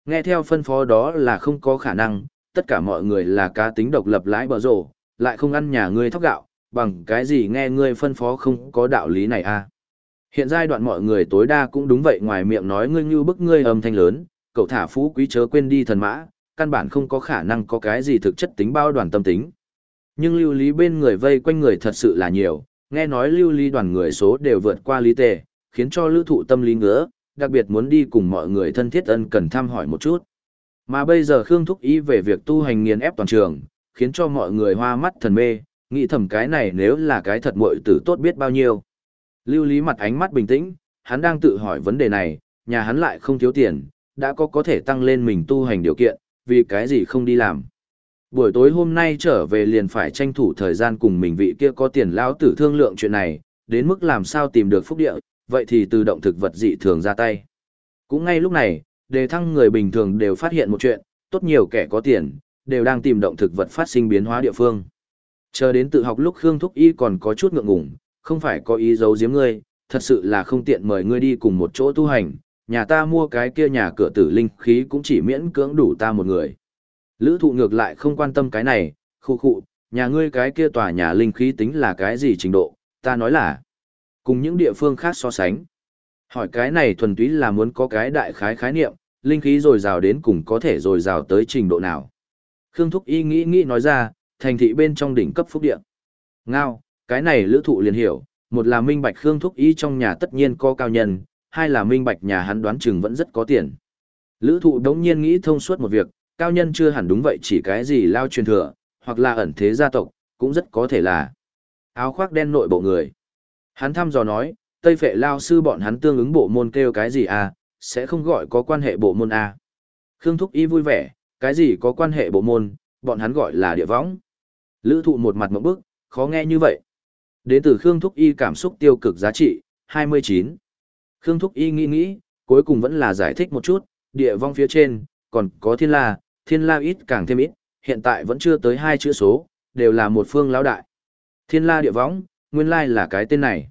Nghe theo phân phó đó là không có khả năng, tất cả mọi người là cá tính độc lập lãi bờ rổ, lại không ăn nhà ngươi thóc gạo, bằng cái gì nghe ngươi phân phó không có đạo lý này à. Hiện giai đoạn mọi người tối đa cũng đúng vậy ngoài miệng nói ngươi như bức ngươi âm thanh lớn, cậu thả phú quý chớ quên đi thần mã, căn bản không có khả năng có cái gì thực chất tính bao đoàn tâm tính. Nhưng lưu lý bên người vây quanh người thật sự là nhiều, nghe nói lưu lý đoàn người số đều vượt qua lý tề, khiến cho lưu thụ tâm lý ngứa, đặc biệt muốn đi cùng mọi người thân thiết ân cần thăm hỏi một chút. Mà bây giờ Khương Thúc Ý về việc tu hành nghiền ép toàn trường, khiến cho mọi người hoa mắt thần mê, nghĩ thầm cái này nếu là cái thật muội tử tốt biết bao nhiêu. Lưu Lý mặt ánh mắt bình tĩnh, hắn đang tự hỏi vấn đề này, nhà hắn lại không thiếu tiền, đã có có thể tăng lên mình tu hành điều kiện, vì cái gì không đi làm. Buổi tối hôm nay trở về liền phải tranh thủ thời gian cùng mình vị kia có tiền lão tử thương lượng chuyện này, đến mức làm sao tìm được phúc địa, vậy thì tự động thực vật dị thường ra tay. Cũng ngay lúc này, đề thăng người bình thường đều phát hiện một chuyện, tốt nhiều kẻ có tiền, đều đang tìm động thực vật phát sinh biến hóa địa phương. Chờ đến tự học lúc Khương Thúc Y còn có chút ngượng ngùng, không phải có ý giấu giếm ngươi, thật sự là không tiện mời ngươi đi cùng một chỗ tu hành, nhà ta mua cái kia nhà cửa tử linh khí cũng chỉ miễn cưỡng đủ ta một người. Lữ thụ ngược lại không quan tâm cái này, khu khu, nhà ngươi cái kia tòa nhà linh khí tính là cái gì trình độ, ta nói là cùng những địa phương khác so sánh. Hỏi cái này thuần túy là muốn có cái đại khái khái niệm, linh khí dồi dào đến cùng có thể dồi dào tới trình độ nào. Khương Thúc Y nghĩ nghĩ nói ra, thành thị bên trong đỉnh cấp phúc địa. Ngao, cái này lữ thụ liền hiểu, một là minh bạch Khương Thúc Y trong nhà tất nhiên có cao nhân, hai là minh bạch nhà hắn đoán chừng vẫn rất có tiền. Lữ thụ đống nhiên nghĩ thông suốt một việc, cao nhân chưa hẳn đúng vậy chỉ cái gì lao truyền thừa, hoặc là ẩn thế gia tộc, cũng rất có thể là áo khoác đen nội bộ người. Hắn thăm dò nói, Tây Phệ Lao sư bọn hắn tương ứng bộ môn kêu cái gì à, sẽ không gọi có quan hệ bộ môn à. Khương Thúc Y vui vẻ, cái gì có quan hệ bộ môn, bọn hắn gọi là địa võng. Lữ thụ một mặt mộng bức, khó nghe như vậy. Đến từ Khương Thúc Y cảm xúc tiêu cực giá trị, 29. Khương Thúc Y nghĩ nghĩ, cuối cùng vẫn là giải thích một chút, địa vong phía trên, còn có thiên la, thiên la ít càng thêm ít, hiện tại vẫn chưa tới hai chữ số, đều là một phương lão đại. Thiên la địa võng, nguyên lai là cái tên này.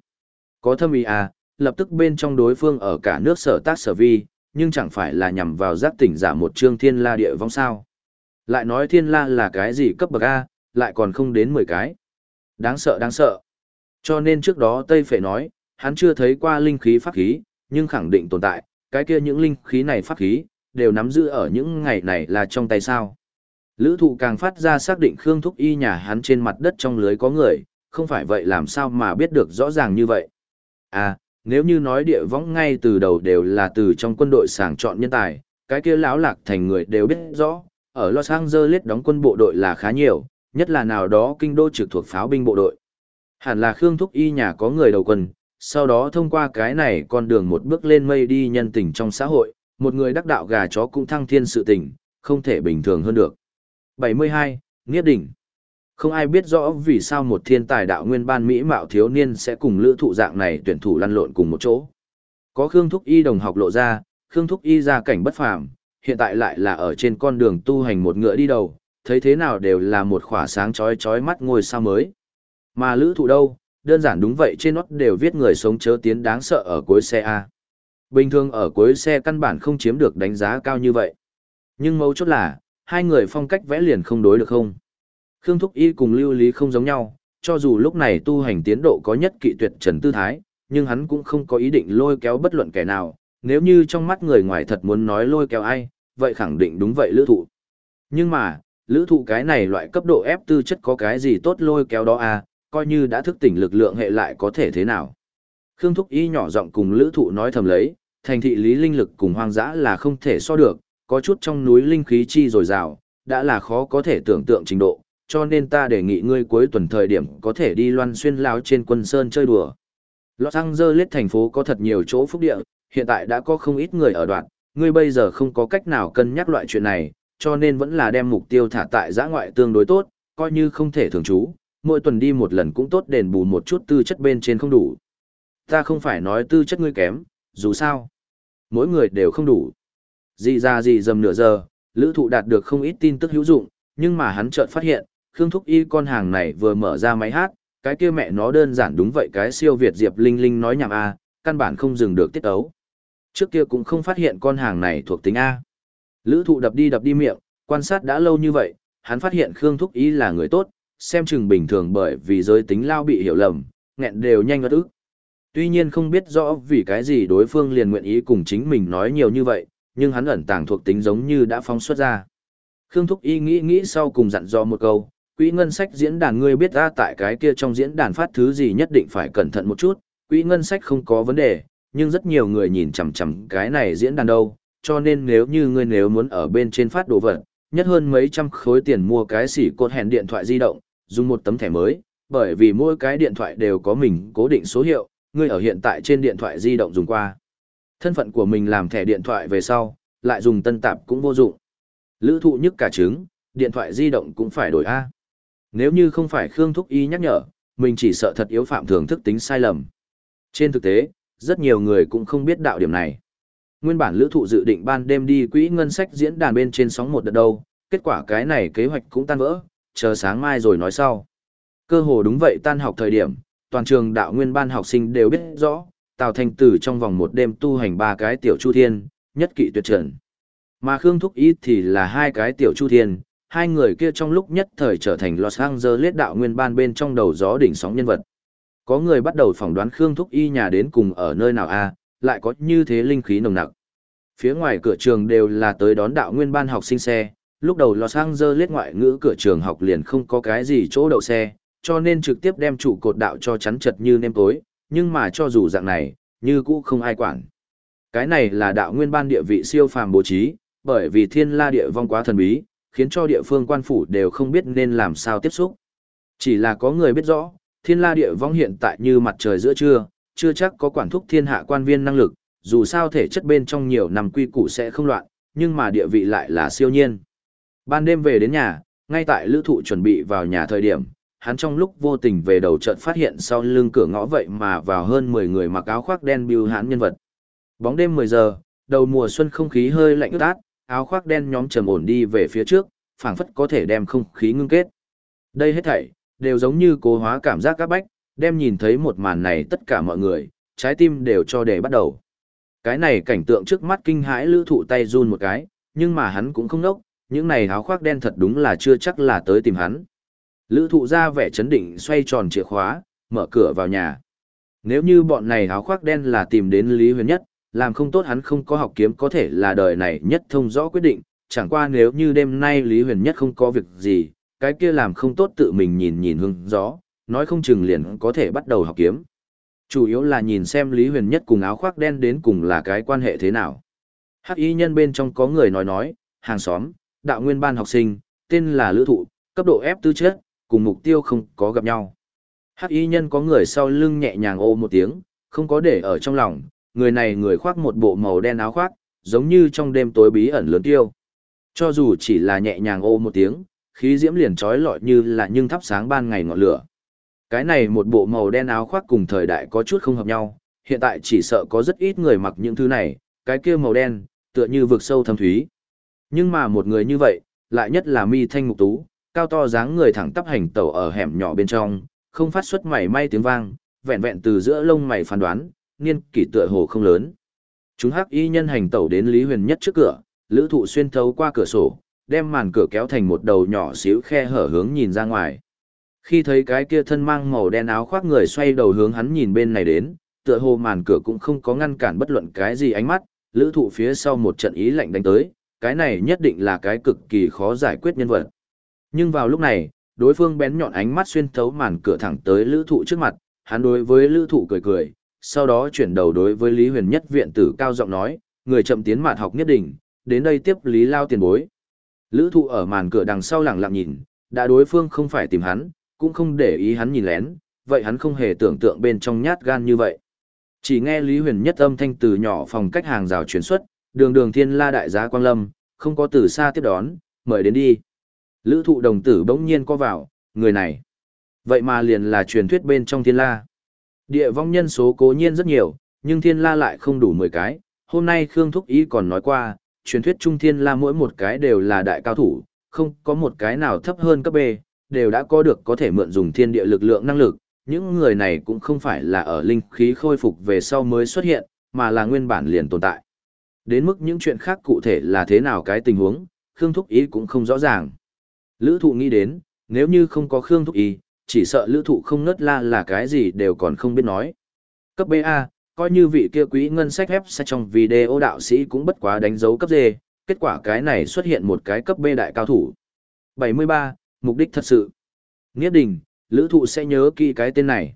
Có thâm ý à, lập tức bên trong đối phương ở cả nước sở tác sở vi, nhưng chẳng phải là nhằm vào giác tỉnh giả một chương thiên la địa vong sao. Lại nói thiên la là cái gì cấp bậc A, lại còn không đến 10 cái. Đáng sợ đáng sợ. Cho nên trước đó Tây Phệ nói, hắn chưa thấy qua linh khí pháp khí, nhưng khẳng định tồn tại, cái kia những linh khí này pháp khí, đều nắm giữ ở những ngày này là trong tay sao. Lữ thụ càng phát ra xác định Khương Thúc Y nhà hắn trên mặt đất trong lưới có người, không phải vậy làm sao mà biết được rõ ràng như vậy. À, nếu như nói địa võng ngay từ đầu đều là từ trong quân đội sàng chọn nhân tài, cái kia lão lạc thành người đều biết rõ, ở Los Angeles đóng quân bộ đội là khá nhiều, nhất là nào đó kinh đô trực thuộc pháo binh bộ đội. Hẳn là Khương Thúc Y nhà có người đầu quân, sau đó thông qua cái này con đường một bước lên mây đi nhân tình trong xã hội, một người đắc đạo gà chó cũng thăng thiên sự tình, không thể bình thường hơn được. 72. Nghiết đỉnh không ai biết rõ vì sao một thiên tài đạo nguyên ban Mỹ mạo thiếu niên sẽ cùng lữ thụ dạng này tuyển thủ lăn lộn cùng một chỗ. Có Khương Thúc Y đồng học lộ ra, Khương Thúc Y ra cảnh bất phàm, hiện tại lại là ở trên con đường tu hành một ngựa đi đầu, thấy thế nào đều là một khỏa sáng chói chói mắt ngôi sao mới. Mà lữ thụ đâu, đơn giản đúng vậy trên nót đều viết người sống chớ tiến đáng sợ ở cuối xe A. Bình thường ở cuối xe căn bản không chiếm được đánh giá cao như vậy. Nhưng mấu chốt là, hai người phong cách vẽ liền không đối được không. Khương Thúc Y cùng Lưu Lý không giống nhau, cho dù lúc này tu hành tiến độ có nhất kỵ tuyệt trần tư thái, nhưng hắn cũng không có ý định lôi kéo bất luận kẻ nào, nếu như trong mắt người ngoài thật muốn nói lôi kéo ai, vậy khẳng định đúng vậy lữ thụ. Nhưng mà, lữ thụ cái này loại cấp độ ép tư chất có cái gì tốt lôi kéo đó à, coi như đã thức tỉnh lực lượng hệ lại có thể thế nào. Khương Thúc Y nhỏ giọng cùng lữ thụ nói thầm lấy, thành thị lý linh lực cùng hoang dã là không thể so được, có chút trong núi linh khí chi dồi dào, đã là khó có thể tưởng tượng trình độ, cho nên ta đề nghị ngươi cuối tuần thời điểm có thể đi loan xuyên lao trên quân sơn chơi đùa. Los Angeles thành phố có thật nhiều chỗ phúc địa, hiện tại đã có không ít người ở đoạn, ngươi bây giờ không có cách nào cân nhắc loại chuyện này, cho nên vẫn là đem mục tiêu thả tại giã ngoại tương đối tốt, coi như không thể thường trú, mỗi tuần đi một lần cũng tốt đền bù một chút tư chất bên trên không đủ. Ta không phải nói tư chất ngươi kém, dù sao, mỗi người đều không đủ. Gì ra gì dầm nửa giờ, lữ thụ đạt được không ít tin tức hữu dụng, nhưng mà hắn chợt phát hiện, Khương Thúc Y con hàng này vừa mở ra máy hát, cái kia mẹ nó đơn giản đúng vậy cái siêu Việt Diệp Linh Linh nói nhảm A, căn bản không dừng được tiết ấu. Trước kia cũng không phát hiện con hàng này thuộc tính A. Lữ thụ đập đi đập đi miệng, quan sát đã lâu như vậy, hắn phát hiện Khương Thúc Y là người tốt, xem chừng bình thường bởi vì giới tính lao bị hiểu lầm, nghẹn đều nhanh ngất ức. Tuy nhiên không biết rõ vì cái gì đối phương liền nguyện ý cùng chính mình nói nhiều như vậy, nhưng hắn ẩn tàng thuộc tính giống như đã phóng xuất ra. Khương Thúc Y nghĩ nghĩ sau cùng dặn dò một câu, quỹ ngân sách diễn đàn ngươi biết ra tại cái kia trong diễn đàn phát thứ gì nhất định phải cẩn thận một chút, quỹ ngân sách không có vấn đề, nhưng rất nhiều người nhìn chằm chằm cái này diễn đàn đâu, cho nên nếu như ngươi nếu muốn ở bên trên phát đồ vật, nhất hơn mấy trăm khối tiền mua cái xỉ cột hẹn điện thoại di động, dùng một tấm thẻ mới, bởi vì mỗi cái điện thoại đều có mình cố định số hiệu, ngươi ở hiện tại trên điện thoại di động dùng qua. Thân phận của mình làm thẻ điện thoại về sau, lại dùng tân tạp cũng vô dụng. Lữ thụ nhức cả trứng, điện thoại di động cũng phải đổi A. Nếu như không phải Khương Thúc Y nhắc nhở, mình chỉ sợ thật yếu phạm thường thức tính sai lầm. Trên thực tế, rất nhiều người cũng không biết đạo điểm này. Nguyên bản lữ thụ dự định ban đêm đi quỹ ngân sách diễn đàn bên trên sóng một đợt đâu, kết quả cái này kế hoạch cũng tan vỡ, chờ sáng mai rồi nói sau. Cơ hồ đúng vậy tan học thời điểm, toàn trường đạo nguyên ban học sinh đều biết rõ, Tào Thanh Tử trong vòng một đêm tu hành ba cái tiểu chu thiên, nhất kỵ tuyệt trần. Mà Khương Thúc Ít thì là hai cái tiểu chu thiên, hai người kia trong lúc nhất thời trở thành Los Angeles đạo nguyên ban bên trong đầu gió đỉnh sóng nhân vật. Có người bắt đầu phỏng đoán Khương Thúc Y nhà đến cùng ở nơi nào a, lại có như thế linh khí nồng nặc. Phía ngoài cửa trường đều là tới đón đạo nguyên ban học sinh xe, lúc đầu Los Angeles ngoại ngữ cửa trường học liền không có cái gì chỗ đậu xe, cho nên trực tiếp đem trụ cột đạo cho chắn chật như nêm tối, nhưng mà cho dù dạng này, như cũ không ai quản. Cái này là đạo nguyên ban địa vị siêu phàm bố trí, bởi vì thiên la địa vong quá thần bí, khiến cho địa phương quan phủ đều không biết nên làm sao tiếp xúc. Chỉ là có người biết rõ, thiên la địa vong hiện tại như mặt trời giữa trưa, chưa chắc có quản thúc thiên hạ quan viên năng lực, dù sao thể chất bên trong nhiều năm quy củ sẽ không loạn, nhưng mà địa vị lại là siêu nhiên. Ban đêm về đến nhà, ngay tại lữ thụ chuẩn bị vào nhà thời điểm, hắn trong lúc vô tình về đầu trận phát hiện sau lưng cửa ngõ vậy mà vào hơn 10 người mặc áo khoác đen biêu hãn nhân vật. Bóng đêm 10 giờ, đầu mùa xuân không khí hơi lạnh ướt át, áo khoác đen nhóm trầm ổn đi về phía trước, phảng phất có thể đem không khí ngưng kết. Đây hết thảy đều giống như cố hóa cảm giác các bách, đem nhìn thấy một màn này tất cả mọi người, trái tim đều cho để bắt đầu. Cái này cảnh tượng trước mắt kinh hãi lữ thụ tay run một cái, nhưng mà hắn cũng không nốc, những này áo khoác đen thật đúng là chưa chắc là tới tìm hắn. Lữ thụ ra vẻ chấn định xoay tròn chìa khóa, mở cửa vào nhà. Nếu như bọn này áo khoác đen là tìm đến Lý Huyền Nhất, làm không tốt hắn không có học kiếm có thể là đời này nhất thông rõ quyết định, chẳng qua nếu như đêm nay Lý Huyền Nhất không có việc gì, cái kia làm không tốt tự mình nhìn nhìn hương gió, nói không chừng liền có thể bắt đầu học kiếm. Chủ yếu là nhìn xem Lý Huyền Nhất cùng áo khoác đen đến cùng là cái quan hệ thế nào. Hắc y nhân bên trong có người nói nói, hàng xóm, đạo nguyên ban học sinh, tên là Lữ Thụ, cấp độ F tư chất, cùng mục tiêu không có gặp nhau. Hắc y nhân có người sau lưng nhẹ nhàng ô một tiếng, không có để ở trong lòng, người này người khoác một bộ màu đen áo khoác, giống như trong đêm tối bí ẩn lớn tiêu. Cho dù chỉ là nhẹ nhàng ô một tiếng, khí diễm liền trói lọi như là nhưng thắp sáng ban ngày ngọn lửa. Cái này một bộ màu đen áo khoác cùng thời đại có chút không hợp nhau, hiện tại chỉ sợ có rất ít người mặc những thứ này, cái kia màu đen, tựa như vực sâu thâm thúy. Nhưng mà một người như vậy, lại nhất là mi thanh mục tú, cao to dáng người thẳng tắp hành tẩu ở hẻm nhỏ bên trong, không phát xuất mảy may tiếng vang, vẹn vẹn từ giữa lông mày phán đoán, niên kỷ tựa hồ không lớn. Chúng hắc y nhân hành tẩu đến Lý Huyền Nhất trước cửa, lữ thụ xuyên thấu qua cửa sổ, đem màn cửa kéo thành một đầu nhỏ xíu khe hở hướng nhìn ra ngoài. Khi thấy cái kia thân mang màu đen áo khoác người xoay đầu hướng hắn nhìn bên này đến, tựa hồ màn cửa cũng không có ngăn cản bất luận cái gì ánh mắt, lữ thụ phía sau một trận ý lạnh đánh tới, cái này nhất định là cái cực kỳ khó giải quyết nhân vật. Nhưng vào lúc này, đối phương bén nhọn ánh mắt xuyên thấu màn cửa thẳng tới lữ thụ trước mặt, hắn đối với lữ thụ cười cười, sau đó chuyển đầu đối với Lý Huyền Nhất viện tử cao giọng nói, người chậm tiến mạt học nhất định, đến đây tiếp Lý Lao tiền bối. Lữ thụ ở màn cửa đằng sau lặng lặng nhìn, đã đối phương không phải tìm hắn, cũng không để ý hắn nhìn lén, vậy hắn không hề tưởng tượng bên trong nhát gan như vậy. Chỉ nghe Lý Huyền Nhất âm thanh từ nhỏ phòng cách hàng rào chuyển xuất, đường đường thiên la đại giá quang lâm, không có từ xa tiếp đón, mời đến đi. Lữ thụ đồng tử bỗng nhiên có vào, người này. Vậy mà liền là truyền thuyết bên trong thiên la. Địa vong nhân số cố nhiên rất nhiều, nhưng thiên la lại không đủ 10 cái. Hôm nay Khương Thúc Ý còn nói qua, truyền thuyết trung thiên la mỗi một cái đều là đại cao thủ, không có một cái nào thấp hơn cấp B, đều đã có được có thể mượn dùng thiên địa lực lượng năng lực. Những người này cũng không phải là ở linh khí khôi phục về sau mới xuất hiện, mà là nguyên bản liền tồn tại. Đến mức những chuyện khác cụ thể là thế nào cái tình huống, Khương Thúc Ý cũng không rõ ràng. Lữ thụ nghĩ đến, nếu như không có Khương Thúc Ý, chỉ sợ lữ thụ không nớt la là cái gì đều còn không biết nói. Cấp BA, coi như vị kia quý ngân sách ép sẽ trong video đạo sĩ cũng bất quá đánh dấu cấp D, kết quả cái này xuất hiện một cái cấp B đại cao thủ. 73, mục đích thật sự. Nghĩa đình, lữ thụ sẽ nhớ kỹ cái tên này.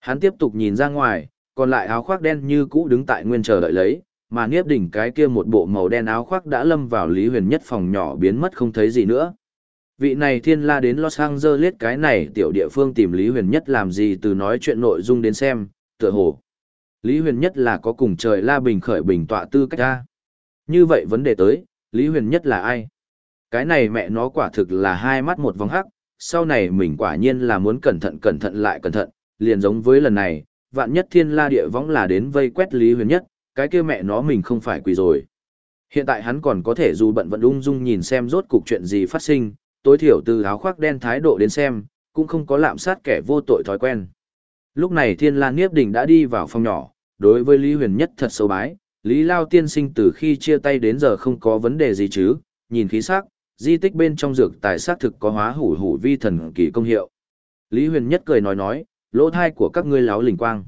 Hắn tiếp tục nhìn ra ngoài, còn lại áo khoác đen như cũ đứng tại nguyên chờ đợi lấy, mà Niếp Đỉnh cái kia một bộ màu đen áo khoác đã lâm vào Lý Huyền Nhất phòng nhỏ biến mất không thấy gì nữa. Vị này thiên la đến Los Angeles cái này tiểu địa phương tìm Lý Huyền Nhất làm gì từ nói chuyện nội dung đến xem, tựa hồ. Lý Huyền Nhất là có cùng trời la bình khởi bình tọa tư cách ra. Như vậy vấn đề tới, Lý Huyền Nhất là ai? Cái này mẹ nó quả thực là hai mắt một vòng hắc, sau này mình quả nhiên là muốn cẩn thận cẩn thận lại cẩn thận, liền giống với lần này, vạn nhất thiên la địa võng là đến vây quét Lý Huyền Nhất, cái kia mẹ nó mình không phải quỷ rồi. Hiện tại hắn còn có thể dù bận vận ung dung nhìn xem rốt cục chuyện gì phát sinh, tối thiểu từ áo khoác đen thái độ đến xem, cũng không có lạm sát kẻ vô tội thói quen. Lúc này Thiên Lan Niếp Đình đã đi vào phòng nhỏ, đối với Lý Huyền Nhất thật sâu bái, Lý Lao tiên sinh từ khi chia tay đến giờ không có vấn đề gì chứ, nhìn khí sắc, di tích bên trong dược tài xác thực có hóa hủ hủ vi thần kỳ công hiệu. Lý Huyền Nhất cười nói nói, lỗ thai của các ngươi láo lình quang.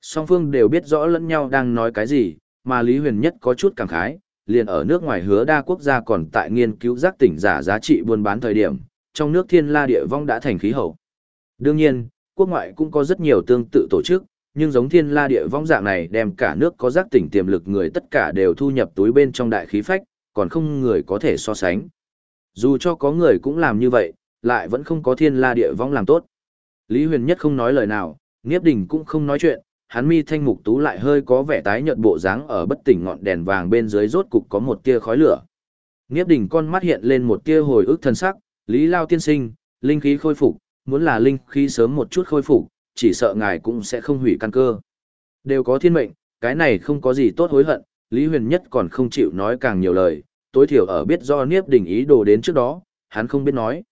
Song phương đều biết rõ lẫn nhau đang nói cái gì, mà Lý Huyền Nhất có chút cảm khái, liền ở nước ngoài hứa đa quốc gia còn tại nghiên cứu giác tỉnh giả giá trị buôn bán thời điểm, trong nước thiên la địa vong đã thành khí hậu. Đương nhiên, quốc ngoại cũng có rất nhiều tương tự tổ chức, nhưng giống thiên la địa vong dạng này đem cả nước có giác tỉnh tiềm lực người tất cả đều thu nhập túi bên trong đại khí phách, còn không người có thể so sánh. Dù cho có người cũng làm như vậy, lại vẫn không có thiên la địa vong làm tốt. Lý Huyền Nhất không nói lời nào, Niếp Đình cũng không nói chuyện, hắn mi thanh mục tú lại hơi có vẻ tái nhợt bộ dáng ở bất tỉnh ngọn đèn vàng bên dưới rốt cục có một tia khói lửa. Nghiếp đỉnh con mắt hiện lên một tia hồi ức thân sắc, Lý Lao tiên sinh, linh khí khôi phục, muốn là linh khí sớm một chút khôi phục, chỉ sợ ngài cũng sẽ không hủy căn cơ. Đều có thiên mệnh, cái này không có gì tốt hối hận, Lý Huyền Nhất còn không chịu nói càng nhiều lời, tối thiểu ở biết do Niếp Đình ý đồ đến trước đó, hắn không biết nói.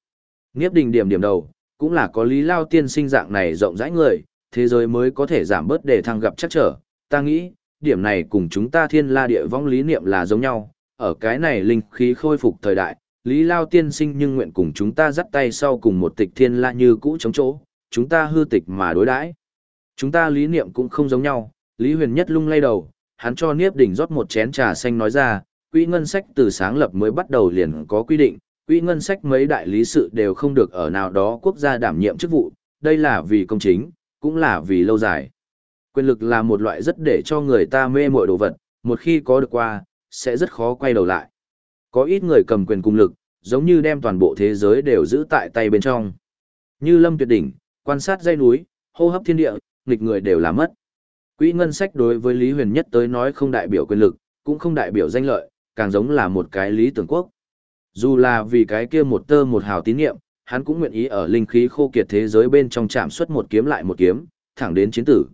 Niếp Đình điểm điểm đầu, cũng là có Lý Lao tiên sinh dạng này rộng rãi người, thế giới mới có thể giảm bớt để thăng gặp chắc trở. Ta nghĩ, điểm này cùng chúng ta thiên la địa vong lý niệm là giống nhau, ở cái này linh khí khôi phục thời đại, Lý Lao tiên sinh nhưng nguyện cùng chúng ta dắt tay sau cùng một tịch thiên la như cũ chống chỗ, chúng ta hư tịch mà đối đãi. Chúng ta lý niệm cũng không giống nhau, Lý Huyền Nhất lung lay đầu, hắn cho Niếp Đình rót một chén trà xanh nói ra, quỹ ngân sách từ sáng lập mới bắt đầu liền có quy định, quỹ ngân sách mấy đại lý sự đều không được ở nào đó quốc gia đảm nhiệm chức vụ, đây là vì công chính, cũng là vì lâu dài. Quyền lực là một loại rất để cho người ta mê mội đồ vật, một khi có được qua, sẽ rất khó quay đầu lại. Có ít người cầm quyền cùng lực, giống như đem toàn bộ thế giới đều giữ tại tay bên trong. Như lâm tuyệt đỉnh, quan sát dây núi, hô hấp thiên địa, nghịch người đều là mất. Quỹ ngân sách đối với Lý Huyền Nhất tới nói không đại biểu quyền lực, cũng không đại biểu danh lợi, càng giống là một cái lý tưởng quốc. Dù là vì cái kia một tơ một hào tín nhiệm hắn cũng nguyện ý ở linh khí khô kiệt thế giới bên trong chạm xuất một kiếm lại một kiếm, thẳng đến chiến tử.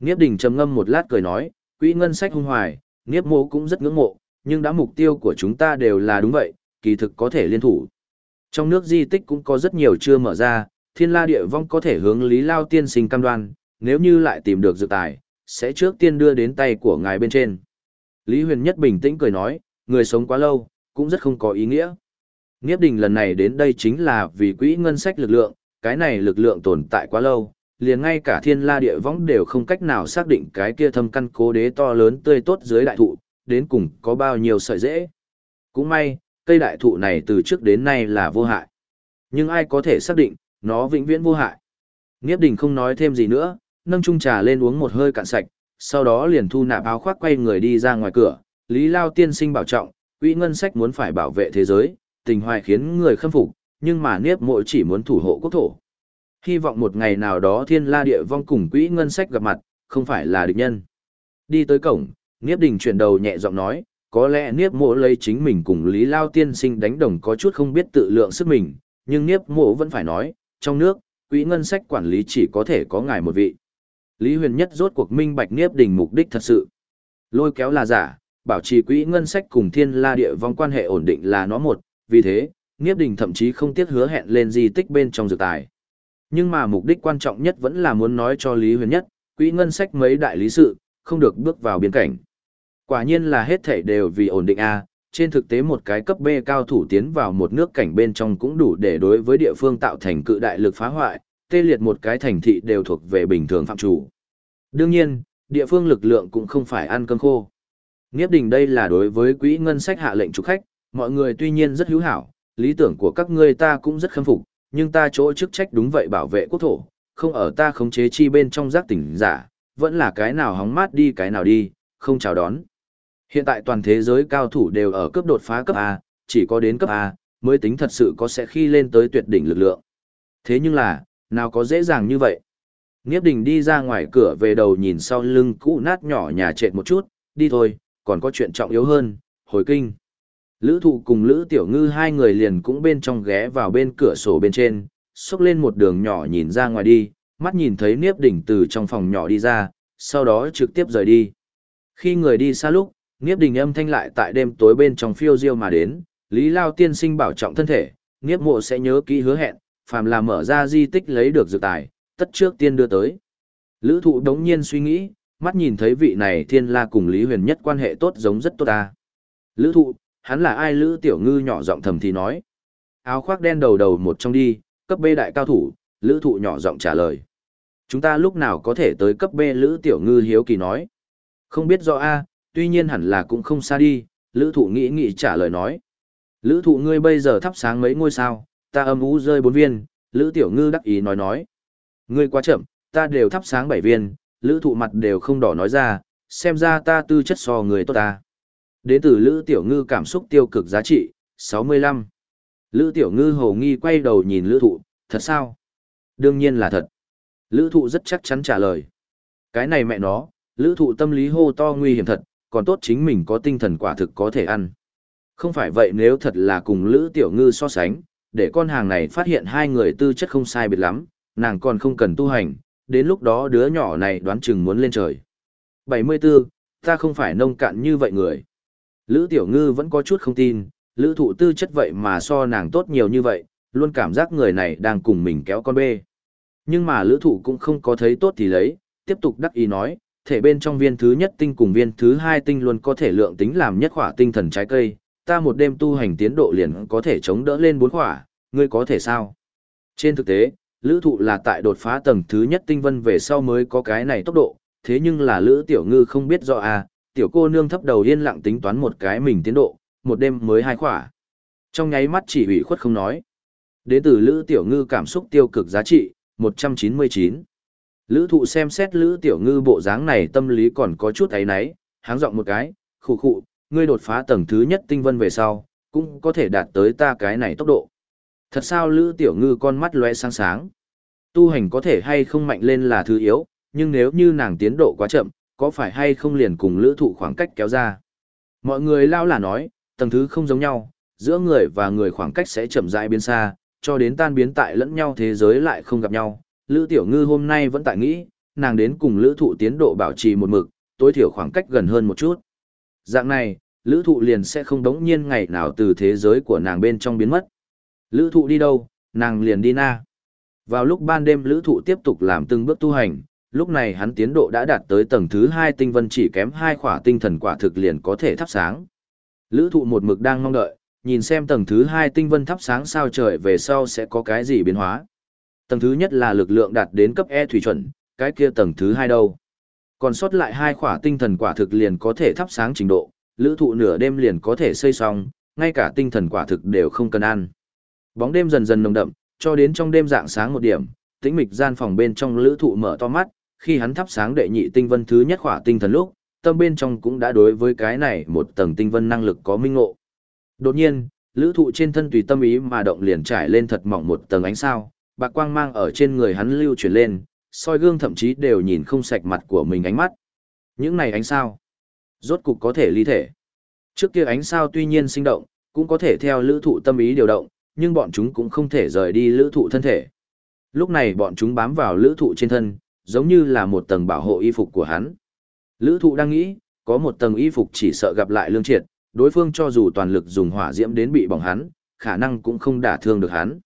Niếp Đình trầm ngâm một lát cười nói, quỹ ngân sách hung hoài, Niếp Mộ cũng rất ngưỡng mộ, nhưng đã mục tiêu của chúng ta đều là đúng vậy, kỳ thực có thể liên thủ. Trong nước di tích cũng có rất nhiều chưa mở ra, thiên la địa vong có thể hướng Lý Lao tiên sinh cam đoan, nếu như lại tìm được dự tài, sẽ trước tiên đưa đến tay của ngài bên trên. Lý Huyền Nhất bình tĩnh cười nói, người sống quá lâu, cũng rất không có ý nghĩa. Nghiếp đình lần này đến đây chính là vì quỹ ngân sách lực lượng, cái này lực lượng tồn tại quá lâu, liền ngay cả thiên la địa võng đều không cách nào xác định cái kia thâm căn cố đế to lớn tươi tốt dưới đại thụ, đến cùng có bao nhiêu sợi dễ. Cũng may, cây đại thụ này từ trước đến nay là vô hại. Nhưng ai có thể xác định, nó vĩnh viễn vô hại. Nghiếp đình không nói thêm gì nữa, nâng chung trà lên uống một hơi cạn sạch, sau đó liền thu nạp áo khoác quay người đi ra ngoài cửa. Lý Lao tiên sinh bảo trọng, quỹ ngân sách muốn phải bảo vệ thế giới, tình hoài khiến người khâm phục, nhưng mà Niếp Mộ chỉ muốn thủ hộ quốc thổ. Hy vọng một ngày nào đó thiên la địa vong cùng quỹ ngân sách gặp mặt, không phải là địch nhân. Đi tới cổng, Niếp Đình chuyển đầu nhẹ giọng nói, có lẽ Niếp Mộ lấy chính mình cùng Lý Lao tiên sinh đánh đồng có chút không biết tự lượng sức mình, nhưng Niếp Mộ vẫn phải nói, trong nước, quỹ ngân sách quản lý chỉ có thể có ngài một vị. Lý Huyền Nhất rốt cuộc minh bạch Niếp Đình mục đích thật sự. Lôi kéo là giả, bảo trì quỹ ngân sách cùng thiên la địa vong quan hệ ổn định là nó một, vì thế, Niếp Đình thậm chí không tiếc hứa hẹn lên di tích bên trong dược tài. Nhưng mà mục đích quan trọng nhất vẫn là muốn nói cho Lý Huyền Nhất, quỹ ngân sách mấy đại lý sự, không được bước vào biên cảnh. Quả nhiên là hết thảy đều vì ổn định A, trên thực tế một cái cấp B cao thủ tiến vào một nước cảnh bên trong cũng đủ để đối với địa phương tạo thành cự đại lực phá hoại, tê liệt một cái thành thị đều thuộc về bình thường phạm chủ. Đương nhiên, địa phương lực lượng cũng không phải ăn cơm khô. Nghiếp đình đây là đối với quỹ ngân sách hạ lệnh chủ khách, mọi người tuy nhiên rất hữu hảo, lý tưởng của các ngươi ta cũng rất khâm phục, nhưng ta chỗ chức trách đúng vậy bảo vệ quốc thổ, không ở ta khống chế chi bên trong giác tỉnh giả, vẫn là cái nào hóng mát đi cái nào đi, không chào đón. Hiện tại toàn thế giới cao thủ đều ở cấp đột phá cấp A, chỉ có đến cấp A, mới tính thật sự có sẽ khi lên tới tuyệt đỉnh lực lượng. Thế nhưng là, nào có dễ dàng như vậy. Nghiếp đình đi ra ngoài cửa về đầu nhìn sau lưng cũ nát nhỏ nhà trệt một chút, đi thôi, còn có chuyện trọng yếu hơn, hồi kinh. Lữ thụ cùng Lữ Tiểu Ngư hai người liền cũng bên trong ghé vào bên cửa sổ bên trên, xúc lên một đường nhỏ nhìn ra ngoài đi, mắt nhìn thấy Niếp Đỉnh từ trong phòng nhỏ đi ra, sau đó trực tiếp rời đi. Khi người đi xa lúc, Niếp Đỉnh âm thanh lại tại đêm tối bên trong phiêu diêu mà đến, Lý Lao tiên sinh bảo trọng thân thể, Niếp mộ sẽ nhớ kỹ hứa hẹn, phàm là mở ra di tích lấy được dược tài, tất trước tiên đưa tới. Lữ thụ đống nhiên suy nghĩ, mắt nhìn thấy vị này thiên la cùng Lý Huyền nhất quan hệ tốt giống rất tốt ta. Lữ thụ, hắn là ai Lữ Tiểu Ngư nhỏ giọng thầm thì nói. Áo khoác đen đầu đầu một trong đi, cấp B đại cao thủ, Lữ thụ nhỏ giọng trả lời. Chúng ta lúc nào có thể tới cấp B Lữ Tiểu Ngư hiếu kỳ nói. Không biết do A, tuy nhiên hẳn là cũng không xa đi, Lữ thụ nghĩ nghĩ trả lời nói. Lữ thụ ngươi bây giờ thắp sáng mấy ngôi sao, ta âm ú rơi bốn viên, Lữ Tiểu Ngư đắc ý nói nói. Ngươi quá chậm, ta đều thắp sáng bảy viên, lữ thụ mặt đều không đỏ nói ra, xem ra ta tư chất so người tốt ta. Đến từ lữ tiểu ngư cảm xúc tiêu cực giá trị, 65. Lữ tiểu ngư hồ nghi quay đầu nhìn lữ thụ, thật sao? Đương nhiên là thật. Lữ thụ rất chắc chắn trả lời. Cái này mẹ nó, lữ thụ tâm lý hô to nguy hiểm thật, còn tốt chính mình có tinh thần quả thực có thể ăn. Không phải vậy nếu thật là cùng lữ tiểu ngư so sánh, để con hàng này phát hiện hai người tư chất không sai biệt lắm, nàng còn không cần tu hành, đến lúc đó đứa nhỏ này đoán chừng muốn lên trời. 74, ta không phải nông cạn như vậy người. Lữ Tiểu Ngư vẫn có chút không tin, Lữ thụ tư chất vậy mà so nàng tốt nhiều như vậy, luôn cảm giác người này đang cùng mình kéo con bê. Nhưng mà Lữ thụ cũng không có thấy tốt thì lấy, tiếp tục đắc ý nói, thể bên trong viên thứ nhất tinh cùng viên thứ hai tinh luôn có thể lượng tính làm nhất khỏa tinh thần trái cây, ta một đêm tu hành tiến độ liền có thể chống đỡ lên bốn khỏa, ngươi có thể sao? Trên thực tế, lữ thụ là tại đột phá tầng thứ nhất tinh vân về sau mới có cái này tốc độ, thế nhưng là lữ tiểu ngư không biết rõ à, tiểu cô nương thấp đầu yên lặng tính toán một cái mình tiến độ, một đêm mới hai khỏa. Trong nháy mắt chỉ ủy khuất không nói. Đến từ lữ tiểu ngư cảm xúc tiêu cực giá trị, 199. Lữ thụ xem xét lữ tiểu ngư bộ dáng này tâm lý còn có chút ấy náy, háng giọng một cái, khụ khụ, ngươi đột phá tầng thứ nhất tinh vân về sau, cũng có thể đạt tới ta cái này tốc độ. Thật sao Lữ Tiểu Ngư con mắt lóe sáng sáng. Tu hành có thể hay không mạnh lên là thứ yếu, nhưng nếu như nàng tiến độ quá chậm, có phải hay không liền cùng lữ thụ khoảng cách kéo ra. Mọi người lao là nói, tầng thứ không giống nhau, giữa người và người khoảng cách sẽ chậm rãi biến xa, cho đến tan biến tại lẫn nhau thế giới lại không gặp nhau. Lữ Tiểu Ngư hôm nay vẫn tại nghĩ, nàng đến cùng lữ thụ tiến độ bảo trì một mực, tối thiểu khoảng cách gần hơn một chút. Dạng này, lữ thụ liền sẽ không đống nhiên ngày nào từ thế giới của nàng bên trong biến mất. Lữ thụ đi đâu, nàng liền đi na. Vào lúc ban đêm lữ thụ tiếp tục làm từng bước tu hành, lúc này hắn tiến độ đã đạt tới tầng thứ 2 tinh vân chỉ kém hai khỏa tinh thần quả thực liền có thể thắp sáng. Lữ thụ một mực đang mong đợi, nhìn xem tầng thứ 2 tinh vân thắp sáng sao trời về sau sẽ có cái gì biến hóa. Tầng thứ nhất là lực lượng đạt đến cấp E thủy chuẩn, cái kia tầng thứ 2 đâu. Còn sót lại hai khỏa tinh thần quả thực liền có thể thắp sáng trình độ, lữ thụ nửa đêm liền có thể xây xong, ngay cả tinh thần quả thực đều không cần ăn. Bóng đêm dần dần nồng đậm, cho đến trong đêm dạng sáng một điểm, tĩnh mịch gian phòng bên trong lữ thụ mở to mắt, khi hắn thắp sáng đệ nhị tinh vân thứ nhất khỏa tinh thần lúc, tâm bên trong cũng đã đối với cái này một tầng tinh vân năng lực có minh ngộ. Đột nhiên, lữ thụ trên thân tùy tâm ý mà động liền trải lên thật mỏng một tầng ánh sao, bạc quang mang ở trên người hắn lưu chuyển lên, soi gương thậm chí đều nhìn không sạch mặt của mình ánh mắt. Những này ánh sao, rốt cục có thể ly thể. Trước kia ánh sao tuy nhiên sinh động, cũng có thể theo lữ thụ tâm ý điều động, nhưng bọn chúng cũng không thể rời đi lữ thụ thân thể. Lúc này bọn chúng bám vào lữ thụ trên thân, giống như là một tầng bảo hộ y phục của hắn. Lữ thụ đang nghĩ, có một tầng y phục chỉ sợ gặp lại lương triệt, đối phương cho dù toàn lực dùng hỏa diễm đến bị bỏng hắn, khả năng cũng không đả thương được hắn.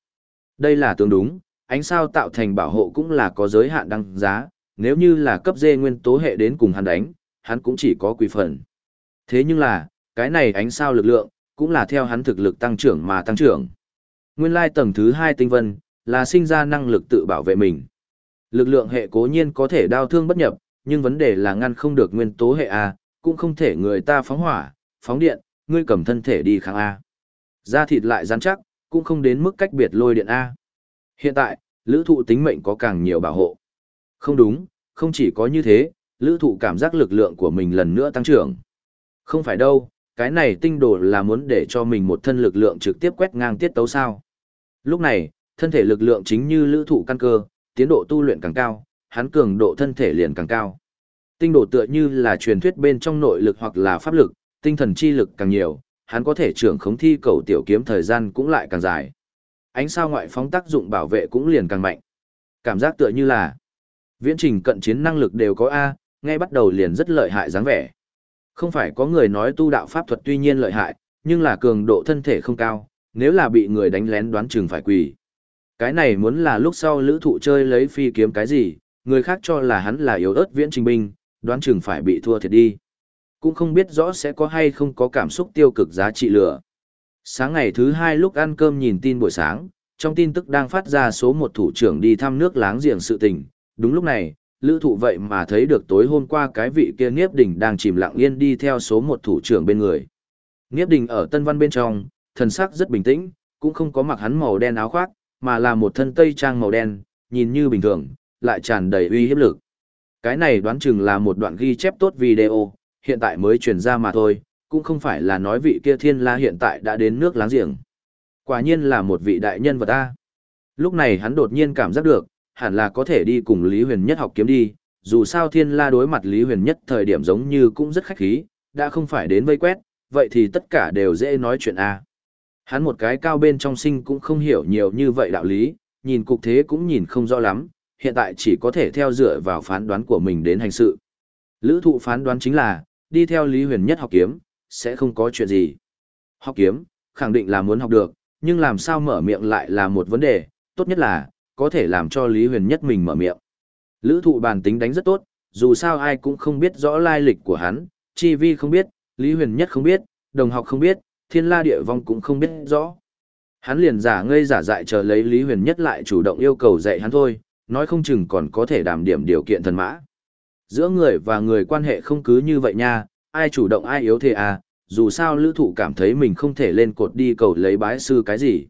Đây là tương đúng, ánh sao tạo thành bảo hộ cũng là có giới hạn đăng giá, nếu như là cấp dê nguyên tố hệ đến cùng hắn đánh, hắn cũng chỉ có quỷ phần. Thế nhưng là, cái này ánh sao lực lượng, cũng là theo hắn thực lực tăng trưởng mà tăng trưởng. Nguyên lai tầng thứ hai tinh vân, là sinh ra năng lực tự bảo vệ mình. Lực lượng hệ cố nhiên có thể đao thương bất nhập, nhưng vấn đề là ngăn không được nguyên tố hệ A, cũng không thể người ta phóng hỏa, phóng điện, ngươi cầm thân thể đi kháng A. Da thịt lại rắn chắc, cũng không đến mức cách biệt lôi điện A. Hiện tại, lữ thụ tính mệnh có càng nhiều bảo hộ. Không đúng, không chỉ có như thế, lữ thụ cảm giác lực lượng của mình lần nữa tăng trưởng. Không phải đâu, cái này tinh đồ là muốn để cho mình một thân lực lượng trực tiếp quét ngang tiết tấu sao. Lúc này, thân thể lực lượng chính như lữ thụ căn cơ, tiến độ tu luyện càng cao, hắn cường độ thân thể liền càng cao. Tinh độ tựa như là truyền thuyết bên trong nội lực hoặc là pháp lực, tinh thần chi lực càng nhiều, hắn có thể trưởng khống thi cầu tiểu kiếm thời gian cũng lại càng dài. Ánh sao ngoại phóng tác dụng bảo vệ cũng liền càng mạnh. Cảm giác tựa như là viễn trình cận chiến năng lực đều có A, ngay bắt đầu liền rất lợi hại dáng vẻ. Không phải có người nói tu đạo pháp thuật tuy nhiên lợi hại, nhưng là cường độ thân thể không cao, nếu là bị người đánh lén đoán chừng phải quỳ. Cái này muốn là lúc sau lữ thụ chơi lấy phi kiếm cái gì, người khác cho là hắn là yếu ớt viễn trình binh, đoán chừng phải bị thua thiệt đi. Cũng không biết rõ sẽ có hay không có cảm xúc tiêu cực giá trị lửa. Sáng ngày thứ hai lúc ăn cơm nhìn tin buổi sáng, trong tin tức đang phát ra số một thủ trưởng đi thăm nước láng giềng sự tình. Đúng lúc này, lữ thụ vậy mà thấy được tối hôm qua cái vị kia Niếp Đình đang chìm lặng yên đi theo số một thủ trưởng bên người. Niếp Đình ở Tân Văn bên trong, thần sắc rất bình tĩnh, cũng không có mặc hắn màu đen áo khoác, mà là một thân tây trang màu đen, nhìn như bình thường, lại tràn đầy uy hiếp lực. Cái này đoán chừng là một đoạn ghi chép tốt video, hiện tại mới truyền ra mà thôi, cũng không phải là nói vị kia thiên la hiện tại đã đến nước láng giềng. Quả nhiên là một vị đại nhân vật ta. Lúc này hắn đột nhiên cảm giác được, hẳn là có thể đi cùng Lý Huyền Nhất học kiếm đi, dù sao thiên la đối mặt Lý Huyền Nhất thời điểm giống như cũng rất khách khí, đã không phải đến vây quét, vậy thì tất cả đều dễ nói chuyện A. Hắn một cái cao bên trong sinh cũng không hiểu nhiều như vậy đạo lý, nhìn cục thế cũng nhìn không rõ lắm, hiện tại chỉ có thể theo dựa vào phán đoán của mình đến hành sự. Lữ thụ phán đoán chính là, đi theo Lý Huyền Nhất học kiếm, sẽ không có chuyện gì. Học kiếm, khẳng định là muốn học được, nhưng làm sao mở miệng lại là một vấn đề, tốt nhất là, có thể làm cho Lý Huyền Nhất mình mở miệng. Lữ thụ bản tính đánh rất tốt, dù sao ai cũng không biết rõ lai lịch của hắn, chi vi không biết, Lý Huyền Nhất không biết, đồng học không biết, thiên la địa vong cũng không biết rõ. Hắn liền giả ngây giả dại chờ lấy Lý Huyền Nhất lại chủ động yêu cầu dạy hắn thôi, nói không chừng còn có thể đảm điểm điều kiện thần mã. Giữa người và người quan hệ không cứ như vậy nha, ai chủ động ai yếu thế à, dù sao lữ thụ cảm thấy mình không thể lên cột đi cầu lấy bái sư cái gì.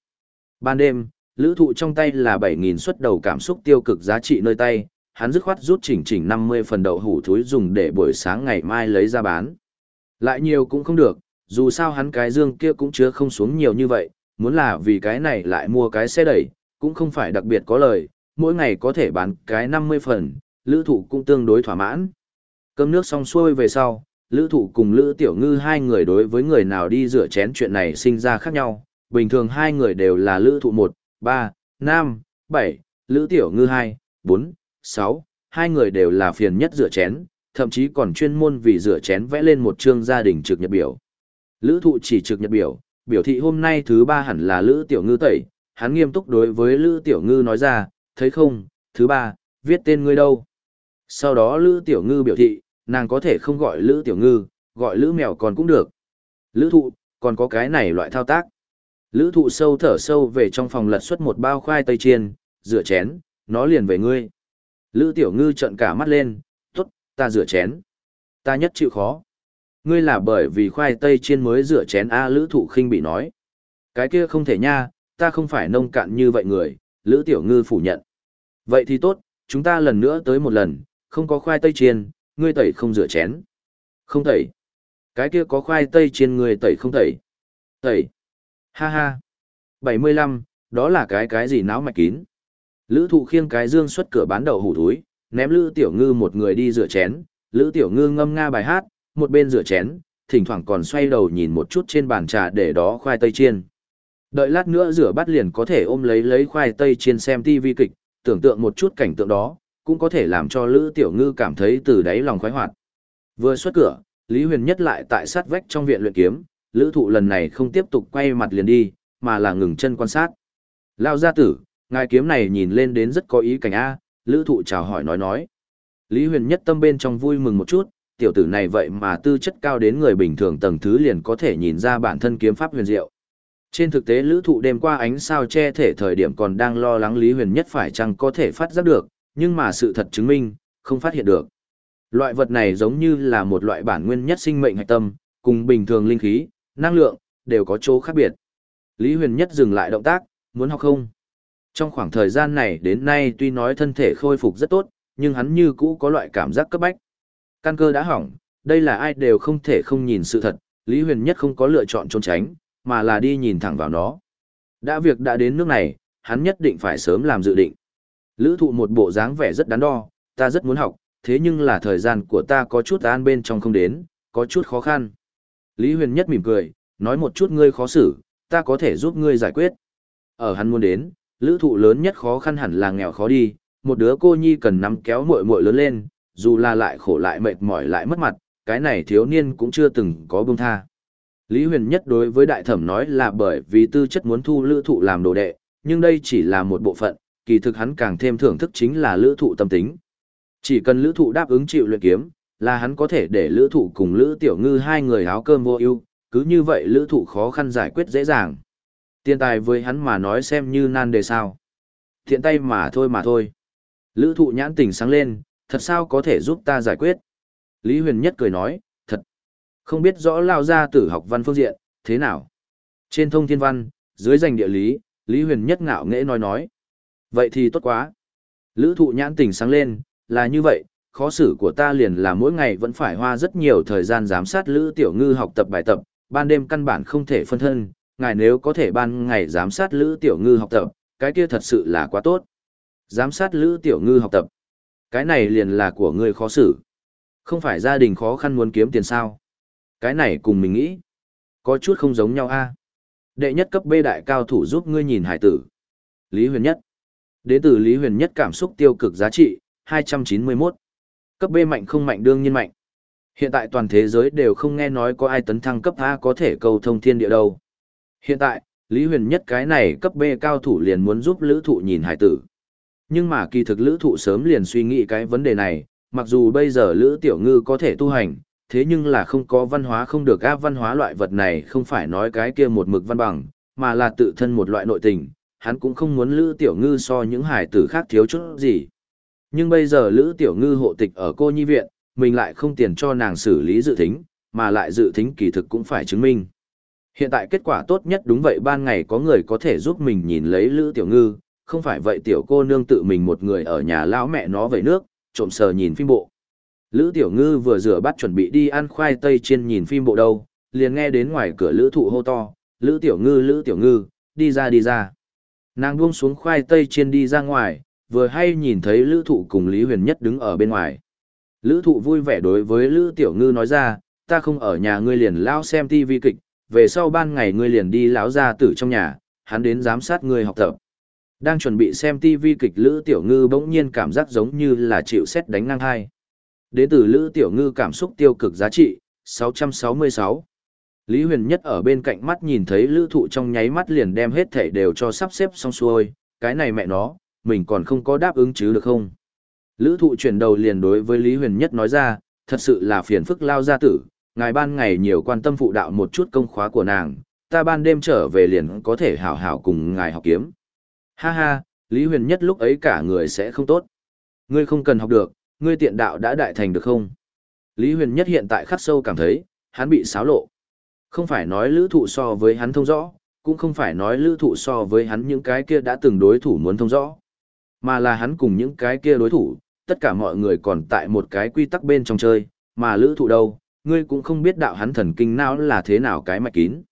Ban đêm, lữ thụ trong tay là 7.000 suất đầu cảm xúc tiêu cực giá trị nơi tay, hắn dứt khoát rút chỉnh chỉnh 50 phần đậu hủ thúi dùng để buổi sáng ngày mai lấy ra bán. Lại nhiều cũng không được, dù sao hắn cái dương kia cũng chứa không xuống nhiều như vậy, muốn là vì cái này lại mua cái xe đẩy, cũng không phải đặc biệt có lời, mỗi ngày có thể bán cái 50 phần, lữ thụ cũng tương đối thỏa mãn. Cơm nước xong xuôi về sau, lữ thụ cùng lữ tiểu ngư hai người đối với người nào đi rửa chén chuyện này sinh ra khác nhau, bình thường hai người đều là lữ thụ 1, 3, 5, 7, lữ tiểu ngư 2, 4, 6, hai người đều là phiền nhất rửa chén, thậm chí còn chuyên môn vì rửa chén vẽ lên một chương gia đình trực nhật biểu. Lữ thụ chỉ trực nhật biểu, biểu thị hôm nay thứ ba hẳn là Lữ Tiểu Ngư tẩy, hắn nghiêm túc đối với Lữ Tiểu Ngư nói ra, thấy không, thứ ba, viết tên ngươi đâu. Sau đó Lữ Tiểu Ngư biểu thị, nàng có thể không gọi Lữ Tiểu Ngư, gọi Lữ Mèo còn cũng được. Lữ thụ, còn có cái này loại thao tác. Lữ thụ sâu thở sâu về trong phòng lật xuất một bao khoai tây chiên, rửa chén, nó liền về ngươi. Lữ Tiểu Ngư trận cả mắt lên, tốt, ta rửa chén. Ta nhất chịu khó. Ngươi là bởi vì khoai tây chiên mới rửa chén A Lữ Thụ khinh bị nói. Cái kia không thể nha, ta không phải nông cạn như vậy người, Lữ Tiểu Ngư phủ nhận. Vậy thì tốt, chúng ta lần nữa tới một lần, không có khoai tây chiên, ngươi tẩy không rửa chén. Không tẩy. Cái kia có khoai tây chiên ngươi tẩy không tẩy. Tẩy. Ha ha. 75, đó là cái cái gì náo mạch kín. Lữ thụ khiêng cái dương xuất cửa bán đậu hủ thúi, ném Lữ Tiểu Ngư một người đi rửa chén, Lữ Tiểu Ngư ngâm nga bài hát, một bên rửa chén, thỉnh thoảng còn xoay đầu nhìn một chút trên bàn trà để đó khoai tây chiên. Đợi lát nữa rửa bát liền có thể ôm lấy lấy khoai tây chiên xem TV kịch, tưởng tượng một chút cảnh tượng đó, cũng có thể làm cho Lữ Tiểu Ngư cảm thấy từ đáy lòng khoái hoạt. Vừa xuất cửa, Lý Huyền Nhất lại tại sát vách trong viện luyện kiếm, Lữ Thụ lần này không tiếp tục quay mặt liền đi, mà là ngừng chân quan sát. Lao gia tử, ngài kiếm này nhìn lên đến rất có ý cảnh A, Lữ Thụ chào hỏi nói nói. Lý Huyền Nhất tâm bên trong vui mừng một chút, tiểu tử này vậy mà tư chất cao đến người bình thường tầng thứ liền có thể nhìn ra bản thân kiếm pháp huyền diệu. Trên thực tế lữ thụ đêm qua ánh sao che thể thời điểm còn đang lo lắng Lý Huyền Nhất phải chăng có thể phát giác được, nhưng mà sự thật chứng minh, không phát hiện được. Loại vật này giống như là một loại bản nguyên nhất sinh mệnh hạch tâm, cùng bình thường linh khí, năng lượng, đều có chỗ khác biệt. Lý Huyền Nhất dừng lại động tác, muốn học không? Trong khoảng thời gian này đến nay tuy nói thân thể khôi phục rất tốt, nhưng hắn như cũ có loại cảm giác cấp bách. Căn cơ đã hỏng, đây là ai đều không thể không nhìn sự thật, Lý Huyền Nhất không có lựa chọn trốn tránh, mà là đi nhìn thẳng vào nó. Đã việc đã đến nước này, hắn nhất định phải sớm làm dự định. Lữ thụ một bộ dáng vẻ rất đắn đo, ta rất muốn học, thế nhưng là thời gian của ta có chút an bên trong không đến, có chút khó khăn. Lý Huyền Nhất mỉm cười, nói một chút ngươi khó xử, ta có thể giúp ngươi giải quyết. Ở hắn muốn đến, lữ thụ lớn nhất khó khăn hẳn là nghèo khó đi, một đứa cô nhi cần nắm kéo muội muội lớn lên, dù là lại khổ lại mệt mỏi lại mất mặt, cái này thiếu niên cũng chưa từng có buông tha. Lý Huyền Nhất đối với đại thẩm nói là bởi vì tư chất muốn thu lữ thụ làm đồ đệ, nhưng đây chỉ là một bộ phận, kỳ thực hắn càng thêm thưởng thức chính là lữ thụ tâm tính. Chỉ cần lữ thụ đáp ứng chịu luyện kiếm, là hắn có thể để lữ thụ cùng lữ tiểu ngư hai người áo cơm vô ưu cứ như vậy lữ thụ khó khăn giải quyết dễ dàng. Tiền tài với hắn mà nói xem như nan đề sao. Thiện tay mà thôi mà thôi. Lữ thụ nhãn tình sáng lên, thật sao có thể giúp ta giải quyết? Lý Huyền Nhất cười nói, thật. Không biết rõ lao ra tử học văn phương diện, thế nào? Trên thông thiên văn, dưới danh địa lý, Lý Huyền Nhất ngạo nghễ nói nói. Vậy thì tốt quá. Lữ thụ nhãn tình sáng lên, là như vậy, khó xử của ta liền là mỗi ngày vẫn phải hoa rất nhiều thời gian giám sát Lữ Tiểu Ngư học tập bài tập, ban đêm căn bản không thể phân thân, ngài nếu có thể ban ngày giám sát Lữ Tiểu Ngư học tập, cái kia thật sự là quá tốt. Giám sát Lữ Tiểu Ngư học tập. Cái này liền là của ngươi khó xử. Không phải gia đình khó khăn muốn kiếm tiền sao. Cái này cùng mình nghĩ. Có chút không giống nhau a Đệ nhất cấp B đại cao thủ giúp ngươi nhìn hải tử. Lý huyền nhất. Đến từ Lý huyền nhất cảm xúc tiêu cực giá trị, 291. Cấp B mạnh không mạnh đương nhiên mạnh. Hiện tại toàn thế giới đều không nghe nói có ai tấn thăng cấp A có thể cầu thông thiên địa đâu. Hiện tại, Lý huyền nhất cái này cấp B cao thủ liền muốn giúp lữ thụ nhìn hải tử. Nhưng mà kỳ thực lữ thụ sớm liền suy nghĩ cái vấn đề này, mặc dù bây giờ lữ tiểu ngư có thể tu hành, thế nhưng là không có văn hóa không được áp văn hóa loại vật này không phải nói cái kia một mực văn bằng, mà là tự thân một loại nội tình, hắn cũng không muốn Lữ Tiểu Ngư so những hải tử khác thiếu chút gì. Nhưng bây giờ Lữ Tiểu Ngư hộ tịch ở cô nhi viện, mình lại không tiền cho nàng xử lý dự thính, mà lại dự thính kỳ thực cũng phải chứng minh. Hiện tại kết quả tốt nhất đúng vậy ban ngày có người có thể giúp mình nhìn lấy Lữ Tiểu Ngư, không phải vậy tiểu cô nương tự mình một người ở nhà lão mẹ nó về nước, trộm sờ nhìn phim bộ. Lữ Tiểu Ngư vừa rửa bát chuẩn bị đi ăn khoai tây chiên nhìn phim bộ đâu, liền nghe đến ngoài cửa Lữ Thụ hô to, Lữ Tiểu Ngư Lữ Tiểu Ngư, đi ra đi ra. Nàng buông xuống khoai tây chiên đi ra ngoài, vừa hay nhìn thấy Lữ Thụ cùng Lý Huyền Nhất đứng ở bên ngoài. Lữ Thụ vui vẻ đối với Lữ Tiểu Ngư nói ra, ta không ở nhà ngươi liền lao xem tivi kịch, về sau ban ngày ngươi liền đi lão ra tử trong nhà, hắn đến giám sát ngươi học tập. Đang chuẩn bị xem TV kịch Lữ Tiểu Ngư bỗng nhiên cảm giác giống như là chịu xét đánh ngang hai. Đến từ Lữ Tiểu Ngư cảm xúc tiêu cực giá trị, 666. Lý Huyền Nhất ở bên cạnh mắt nhìn thấy Lữ Thụ trong nháy mắt liền đem hết thảy đều cho sắp xếp xong xuôi, cái này mẹ nó, mình còn không có đáp ứng chứ được không? Lữ Thụ chuyển đầu liền đối với Lý Huyền Nhất nói ra, thật sự là phiền phức lao gia tử, ngài ban ngày nhiều quan tâm phụ đạo một chút công khóa của nàng, ta ban đêm trở về liền có thể hảo hảo cùng ngài học kiếm. Ha ha, Lý Huyền Nhất lúc ấy cả người sẽ không tốt. Ngươi không cần học được, ngươi tiện đạo đã đại thành được không? Lý Huyền Nhất hiện tại khắc sâu cảm thấy, hắn bị xáo lộ. Không phải nói lữ thụ so với hắn thông rõ, cũng không phải nói lữ thụ so với hắn những cái kia đã từng đối thủ muốn thông rõ. Mà là hắn cùng những cái kia đối thủ, tất cả mọi người còn tại một cái quy tắc bên trong chơi, mà lữ thụ đâu, ngươi cũng không biết đạo hắn thần kinh não là thế nào cái mạch kín.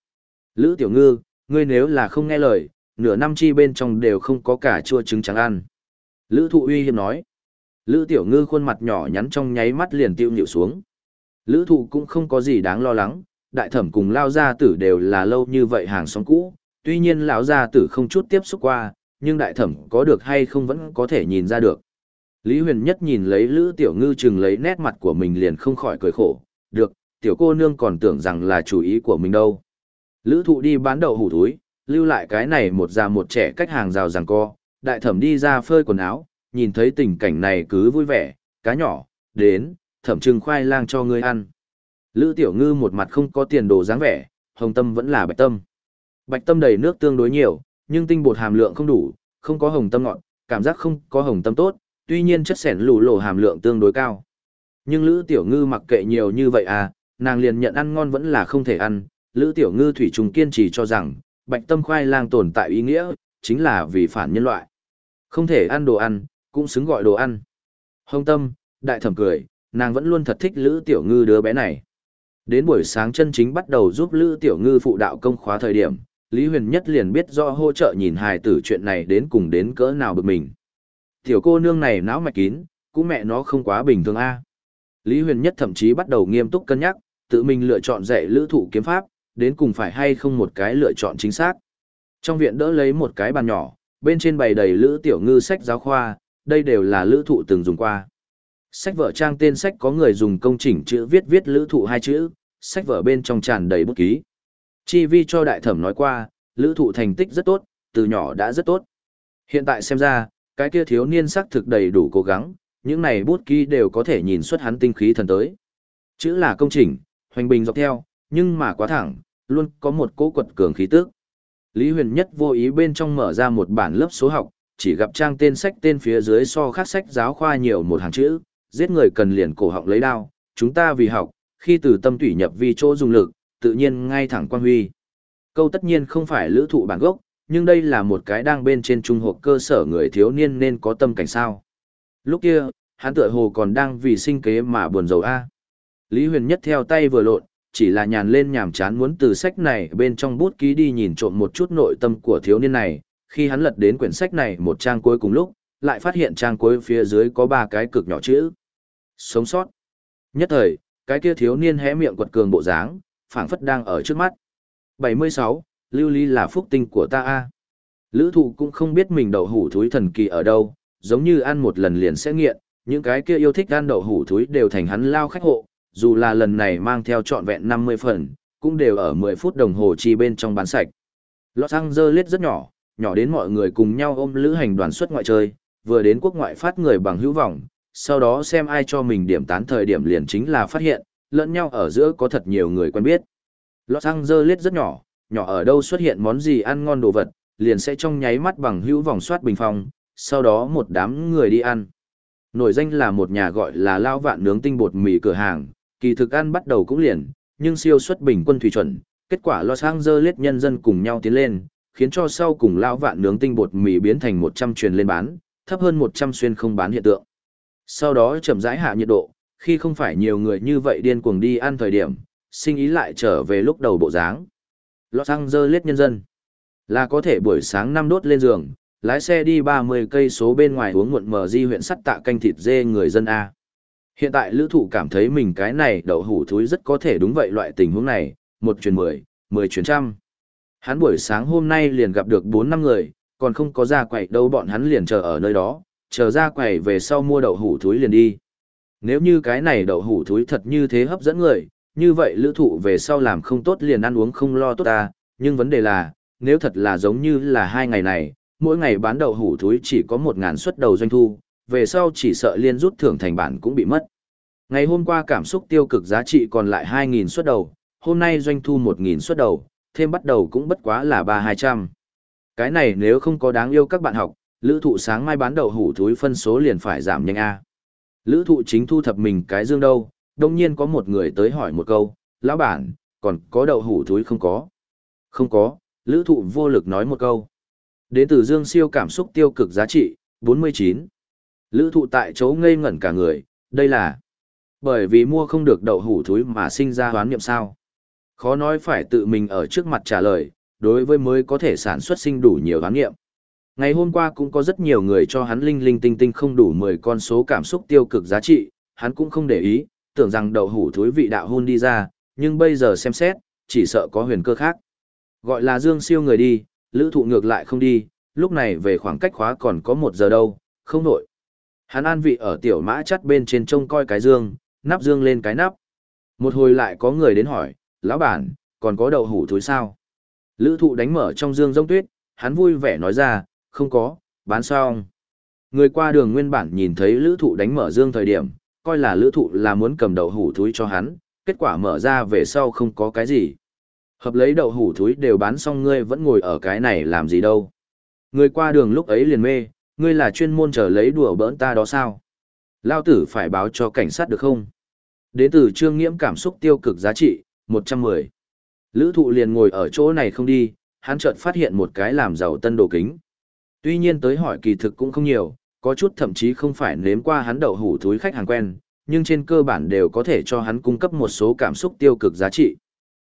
Lữ tiểu ngư, ngươi nếu là không nghe lời, nửa năm chi bên trong đều không có cả chua trứng trắng ăn. Lữ thụ uy hiếp nói. Lữ tiểu ngư khuôn mặt nhỏ nhắn trong nháy mắt liền tiêu nhịu xuống. Lữ thụ cũng không có gì đáng lo lắng, đại thẩm cùng lao gia tử đều là lâu như vậy hàng xóm cũ, tuy nhiên lão gia tử không chút tiếp xúc qua, nhưng đại thẩm có được hay không vẫn có thể nhìn ra được. Lý huyền nhất nhìn lấy Lữ tiểu ngư chừng lấy nét mặt của mình liền không khỏi cười khổ, được, tiểu cô nương còn tưởng rằng là chủ ý của mình đâu. Lữ thụ đi bán đậu hủ túi, lưu lại cái này một già một trẻ cách hàng rào ràng co, đại thẩm đi ra phơi quần áo, nhìn thấy tình cảnh này cứ vui vẻ, cá nhỏ, đến, thẩm trưng khoai lang cho ngươi ăn. Lữ tiểu ngư một mặt không có tiền đồ dáng vẻ, hồng tâm vẫn là bạch tâm. Bạch tâm đầy nước tương đối nhiều, nhưng tinh bột hàm lượng không đủ, không có hồng tâm ngọt, cảm giác không có hồng tâm tốt, tuy nhiên chất sẻn lù lổ hàm lượng tương đối cao. Nhưng Lữ Tiểu Ngư mặc kệ nhiều như vậy à, nàng liền nhận ăn ngon vẫn là không thể ăn, Lữ Tiểu Ngư thủy trùng kiên trì cho rằng, bạch tâm khoai lang tồn tại ý nghĩa, chính là vì phản nhân loại. Không thể ăn đồ ăn, cũng xứng gọi đồ ăn. Hồng tâm, đại thẩm cười, nàng vẫn luôn thật thích Lữ Tiểu Ngư đứa bé này. Đến buổi sáng chân chính bắt đầu giúp Lữ Tiểu Ngư phụ đạo công khóa thời điểm, Lý Huyền Nhất liền biết do hỗ trợ nhìn hài tử chuyện này đến cùng đến cỡ nào bực mình. Tiểu cô nương này não mạch kín, cũng mẹ nó không quá bình thường a. Lý Huyền Nhất thậm chí bắt đầu nghiêm túc cân nhắc, tự mình lựa chọn dạy lữ thụ kiếm pháp, đến cùng phải hay không một cái lựa chọn chính xác. Trong viện đỡ lấy một cái bàn nhỏ, bên trên bày đầy lữ tiểu ngư sách giáo khoa, đây đều là lữ thụ từng dùng qua. Sách vở trang tên sách có người dùng công chỉnh chữ viết viết lữ thụ hai chữ, sách vở bên trong tràn đầy bút ký. Chi vi cho đại thẩm nói qua, lữ thụ thành tích rất tốt, từ nhỏ đã rất tốt. Hiện tại xem ra, cái kia thiếu niên sắc thực đầy đủ cố gắng, những này bút ký đều có thể nhìn xuất hắn tinh khí thần tới. Chữ là công chỉnh, hoành bình dọc theo, nhưng mà quá thẳng, luôn có một cố quật cường khí tức. Lý Huyền Nhất vô ý bên trong mở ra một bản lớp số học, chỉ gặp trang tên sách tên phía dưới so khác sách giáo khoa nhiều một hàng chữ, giết người cần liền cổ họng lấy đao, chúng ta vì học, khi từ tâm tủy nhập vi chỗ dùng lực, tự nhiên ngay thẳng quan huy. Câu tất nhiên không phải lữ thụ bản gốc, nhưng đây là một cái đang bên trên trung học cơ sở người thiếu niên nên có tâm cảnh sao. Lúc kia, hắn tựa hồ còn đang vì sinh kế mà buồn rầu A. Lý Huyền Nhất theo tay vừa lộn, chỉ là nhàn lên nhàm chán muốn từ sách này bên trong bút ký đi nhìn trộm một chút nội tâm của thiếu niên này. Khi hắn lật đến quyển sách này một trang cuối cùng lúc, lại phát hiện trang cuối phía dưới có ba cái cực nhỏ chữ. Sống sót. Nhất thời, cái kia thiếu niên hé miệng quật cường bộ dáng, phảng phất đang ở trước mắt. 76. Lưu ly là phúc tinh của ta a. Lữ thụ cũng không biết mình đậu hủ thúi thần kỳ ở đâu, giống như ăn một lần liền sẽ nghiện, những cái kia yêu thích ăn đậu hủ thúi đều thành hắn lao khách hộ, dù là lần này mang theo trọn vẹn 50 phần, cũng đều ở 10 phút đồng hồ chi bên trong bán sạch. Los Angeles rất nhỏ, nhỏ đến mọi người cùng nhau ôm lữ hành đoàn xuất ngoại chơi, vừa đến quốc ngoại phát người bằng hữu vọng, sau đó xem ai cho mình điểm tán thời điểm liền chính là phát hiện, lẫn nhau ở giữa có thật nhiều người quen biết. Los Angeles rất nhỏ, nhỏ ở đâu xuất hiện món gì ăn ngon đồ vật, liền sẽ trong nháy mắt bằng hữu vòng soát bình phong, sau đó một đám người đi ăn. Nổi danh là một nhà gọi là Lao Vạn nướng tinh bột mì cửa hàng, kỳ thực ăn bắt đầu cũng liền, nhưng siêu xuất bình quân thủy chuẩn, kết quả Los Angeles nhân dân cùng nhau tiến lên, khiến cho sau cùng Lao Vạn nướng tinh bột mì biến thành 100 truyền lên bán, thấp hơn 100 xuyên không bán hiện tượng. Sau đó chậm rãi hạ nhiệt độ, khi không phải nhiều người như vậy điên cuồng đi ăn thời điểm, sinh ý lại trở về lúc đầu bộ dáng. Los Angeles nhân dân là có thể buổi sáng năm đốt lên giường, lái xe đi 30 cây số bên ngoài uống muộn mờ di huyện sắt tạ canh thịt dê người dân A. Hiện tại lữ thụ cảm thấy mình cái này đậu hủ thúi rất có thể đúng vậy loại tình huống này, một chuyển 10, 10 chuyển trăm. Hắn buổi sáng hôm nay liền gặp được 4 năm người, còn không có ra quầy đâu bọn hắn liền chờ ở nơi đó, chờ ra quầy về sau mua đậu hủ thúi liền đi. Nếu như cái này đậu hủ thúi thật như thế hấp dẫn người, như vậy lữ thụ về sau làm không tốt liền ăn uống không lo tốt ta, nhưng vấn đề là, nếu thật là giống như là hai ngày này, mỗi ngày bán đậu hủ thúi chỉ có 1.000 suất đầu doanh thu, về sau chỉ sợ liên rút thưởng thành bản cũng bị mất. Ngày hôm qua cảm xúc tiêu cực giá trị còn lại 2.000 suất đầu, hôm nay doanh thu 1.000 suất đầu, thêm bắt đầu cũng bất quá là 3-200. Cái này nếu không có đáng yêu các bạn học, lữ thụ sáng mai bán đậu hủ thúi phân số liền phải giảm nhanh A. Lữ thụ chính thu thập mình cái dương đâu, đồng nhiên có một người tới hỏi một câu, lão bản, còn có đậu hủ thúi không có? Không có, lữ thụ vô lực nói một câu. Đến từ dương siêu cảm xúc tiêu cực giá trị, 49. Lữ thụ tại chỗ ngây ngẩn cả người, đây là bởi vì mua không được đậu hủ thúi mà sinh ra hoán niệm sao. Khó nói phải tự mình ở trước mặt trả lời, đối với mới có thể sản xuất sinh đủ nhiều hoán niệm. Ngày hôm qua cũng có rất nhiều người cho hắn linh linh tinh tinh không đủ 10 con số cảm xúc tiêu cực giá trị, hắn cũng không để ý, tưởng rằng đậu hủ thúi vị đạo hôn đi ra, nhưng bây giờ xem xét, chỉ sợ có huyền cơ khác. Gọi là dương siêu người đi, lữ thụ ngược lại không đi, lúc này về khoảng cách khóa còn có một giờ đâu, không nổi. Hắn an vị ở tiểu mã chắt bên trên trông coi cái dương, nắp dương lên cái nắp. Một hồi lại có người đến hỏi, lão bản, còn có đậu hủ thối sao? Lữ thụ đánh mở trong dương rông tuyết, hắn vui vẻ nói ra, không có, bán xong. Người qua đường nguyên bản nhìn thấy lữ thụ đánh mở dương thời điểm, coi là lữ thụ là muốn cầm đậu hủ thúi cho hắn, kết quả mở ra về sau không có cái gì. Hợp lấy đậu hủ thúi đều bán xong ngươi vẫn ngồi ở cái này làm gì đâu. Người qua đường lúc ấy liền mê, ngươi là chuyên môn trở lấy đùa bỡn ta đó sao? Lao tử phải báo cho cảnh sát được không? Đến từ trương nghiễm cảm xúc tiêu cực giá trị, 110. Lữ thụ liền ngồi ở chỗ này không đi, hắn chợt phát hiện một cái làm giàu tân đồ kính. Tuy nhiên tới hỏi kỳ thực cũng không nhiều, có chút thậm chí không phải nếm qua hắn đậu hủ thúi khách hàng quen, nhưng trên cơ bản đều có thể cho hắn cung cấp một số cảm xúc tiêu cực giá trị.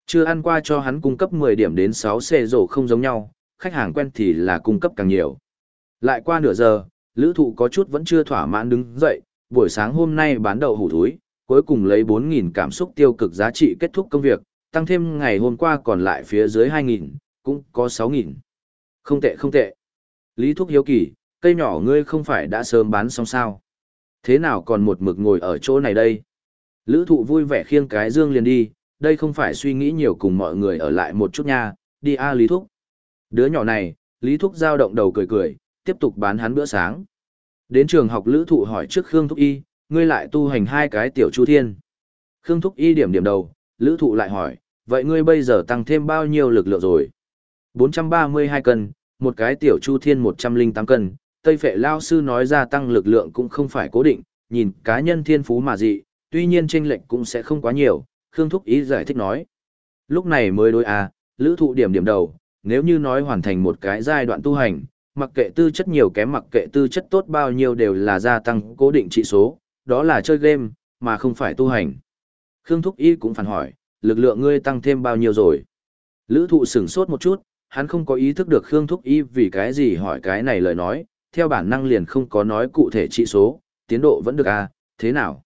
Chưa ăn qua cho hắn cung cấp 10 điểm đến 6 xe rổ không giống nhau, khách hàng quen thì là cung cấp càng nhiều. Lại qua nửa giờ, lữ thụ có chút vẫn chưa thỏa mãn đứng dậy, buổi sáng hôm nay bán đậu hủ thúi, cuối cùng lấy 4.000 cảm xúc tiêu cực giá trị kết thúc công việc, tăng thêm ngày hôm qua còn lại phía dưới 2.000, cũng có 6.000. Không tệ không tệ. Lý Thúc Hiếu Kỳ, cây nhỏ ngươi không phải đã sớm bán xong sao? Thế nào còn một mực ngồi ở chỗ này đây? Lữ thụ vui vẻ khiêng cái dương liền đi, đây không phải suy nghĩ nhiều cùng mọi người ở lại một chút nha, đi a Lý Thúc. Đứa nhỏ này, Lý Thúc giao động đầu cười cười, tiếp tục bán hắn bữa sáng. Đến trường học Lữ thụ hỏi trước Khương Thúc Y, ngươi lại tu hành hai cái tiểu chu thiên. Khương Thúc Y điểm điểm đầu, Lữ thụ lại hỏi, vậy ngươi bây giờ tăng thêm bao nhiêu lực lượng rồi? 432 cân, một cái tiểu chu thiên 108 cân, Tây Phệ Lao Sư nói ra tăng lực lượng cũng không phải cố định, nhìn cá nhân thiên phú mà dị, tuy nhiên chênh lệch cũng sẽ không quá nhiều, Khương Thúc Ý giải thích nói. Lúc này mới đối à, lữ thụ điểm điểm đầu, nếu như nói hoàn thành một cái giai đoạn tu hành, mặc kệ tư chất nhiều kém mặc kệ tư chất tốt bao nhiêu đều là gia tăng cố định trị số, đó là chơi game, mà không phải tu hành. Khương Thúc Y cũng phản hỏi, lực lượng ngươi tăng thêm bao nhiêu rồi? Lữ thụ sửng sốt một chút, hắn không có ý thức được Khương Thúc Y vì cái gì hỏi cái này lời nói, theo bản năng liền không có nói cụ thể trị số, tiến độ vẫn được à, thế nào?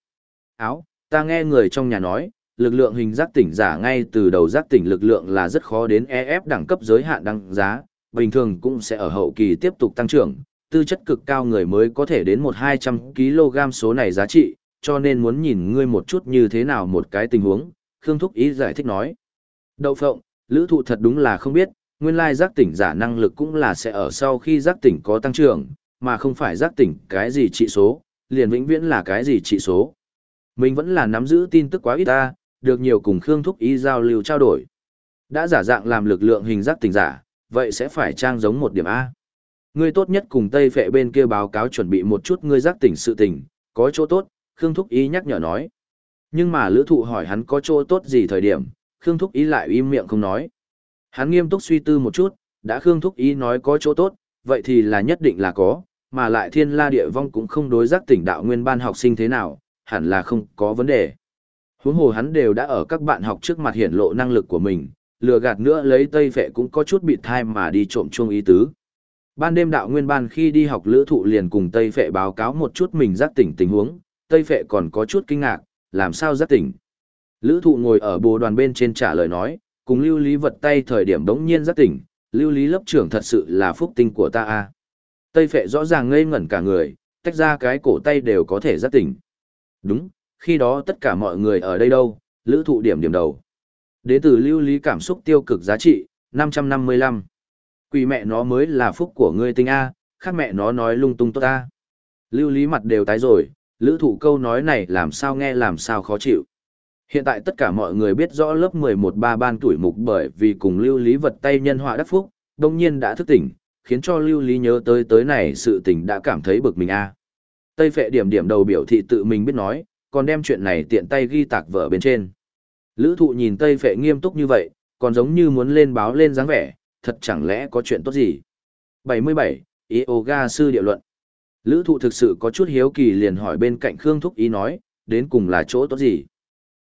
Áo, ta nghe người trong nhà nói, lực lượng hình giác tỉnh giả ngay từ đầu giác tỉnh lực lượng là rất khó đến EF đẳng cấp giới hạn đăng giá, bình thường cũng sẽ ở hậu kỳ tiếp tục tăng trưởng, tư chất cực cao người mới có thể đến một hai trăm kg số này giá trị, cho nên muốn nhìn ngươi một chút như thế nào một cái tình huống, Khương Thúc Ý giải thích nói. Đậu phộng, lữ thụ thật đúng là không biết, nguyên lai giác tỉnh giả năng lực cũng là sẽ ở sau khi giác tỉnh có tăng trưởng, mà không phải giác tỉnh cái gì trị số, liền vĩnh viễn là cái gì trị số. Mình vẫn là nắm giữ tin tức quá ít ta, được nhiều cùng Khương Thúc Ý giao lưu trao đổi. Đã giả dạng làm lực lượng hình giác tỉnh giả, vậy sẽ phải trang giống một điểm A. Ngươi tốt nhất cùng Tây Phệ bên kia báo cáo chuẩn bị một chút ngươi giác tỉnh sự tỉnh, có chỗ tốt, Khương Thúc Ý nhắc nhở nói. Nhưng mà lữ thụ hỏi hắn có chỗ tốt gì thời điểm, Khương Thúc Ý lại im miệng không nói. Hắn nghiêm túc suy tư một chút, đã Khương Thúc Ý nói có chỗ tốt, vậy thì là nhất định là có, mà lại thiên la địa vong cũng không đối giác tỉnh đạo nguyên ban học sinh thế nào, hẳn là không có vấn đề. Huống hồ hắn đều đã ở các bạn học trước mặt hiển lộ năng lực của mình, lừa gạt nữa lấy tây phệ cũng có chút bị thai mà đi trộm chuông ý tứ. Ban đêm đạo nguyên ban khi đi học lữ thụ liền cùng Tây Phệ báo cáo một chút mình giác tỉnh tình huống, Tây Phệ còn có chút kinh ngạc, làm sao giác tỉnh. Lữ thụ ngồi ở bồ đoàn bên trên trả lời nói, cùng lưu lý vật tay thời điểm đống nhiên giác tỉnh, lưu lý lớp trưởng thật sự là phúc tinh của ta a Tây Phệ rõ ràng ngây ngẩn cả người, tách ra cái cổ tay đều có thể giác tỉnh. Đúng, khi đó tất cả mọi người ở đây đâu, lữ thụ điểm điểm đầu. Đế tử lưu lý cảm xúc tiêu cực giá trị, 555. Quỷ mẹ nó mới là phúc của ngươi tinh A, khác mẹ nó nói lung tung tốt A. Lưu lý mặt đều tái rồi, lữ thụ câu nói này làm sao nghe làm sao khó chịu. Hiện tại tất cả mọi người biết rõ lớp 11-3 ban tuổi mục bởi vì cùng lưu lý vật tay nhân họa đắc phúc, đồng nhiên đã thức tỉnh, khiến cho lưu lý nhớ tới tới này sự tỉnh đã cảm thấy bực mình a Tây phệ điểm điểm đầu biểu thị tự mình biết nói, còn đem chuyện này tiện tay ghi tạc vở bên trên. Lữ thụ nhìn Tây phệ nghiêm túc như vậy, còn giống như muốn lên báo lên dáng vẻ, thật chẳng lẽ có chuyện tốt gì? 77. Yoga sư địa luận. Lữ thụ thực sự có chút hiếu kỳ liền hỏi bên cạnh Khương Thúc Ý nói, đến cùng là chỗ tốt gì?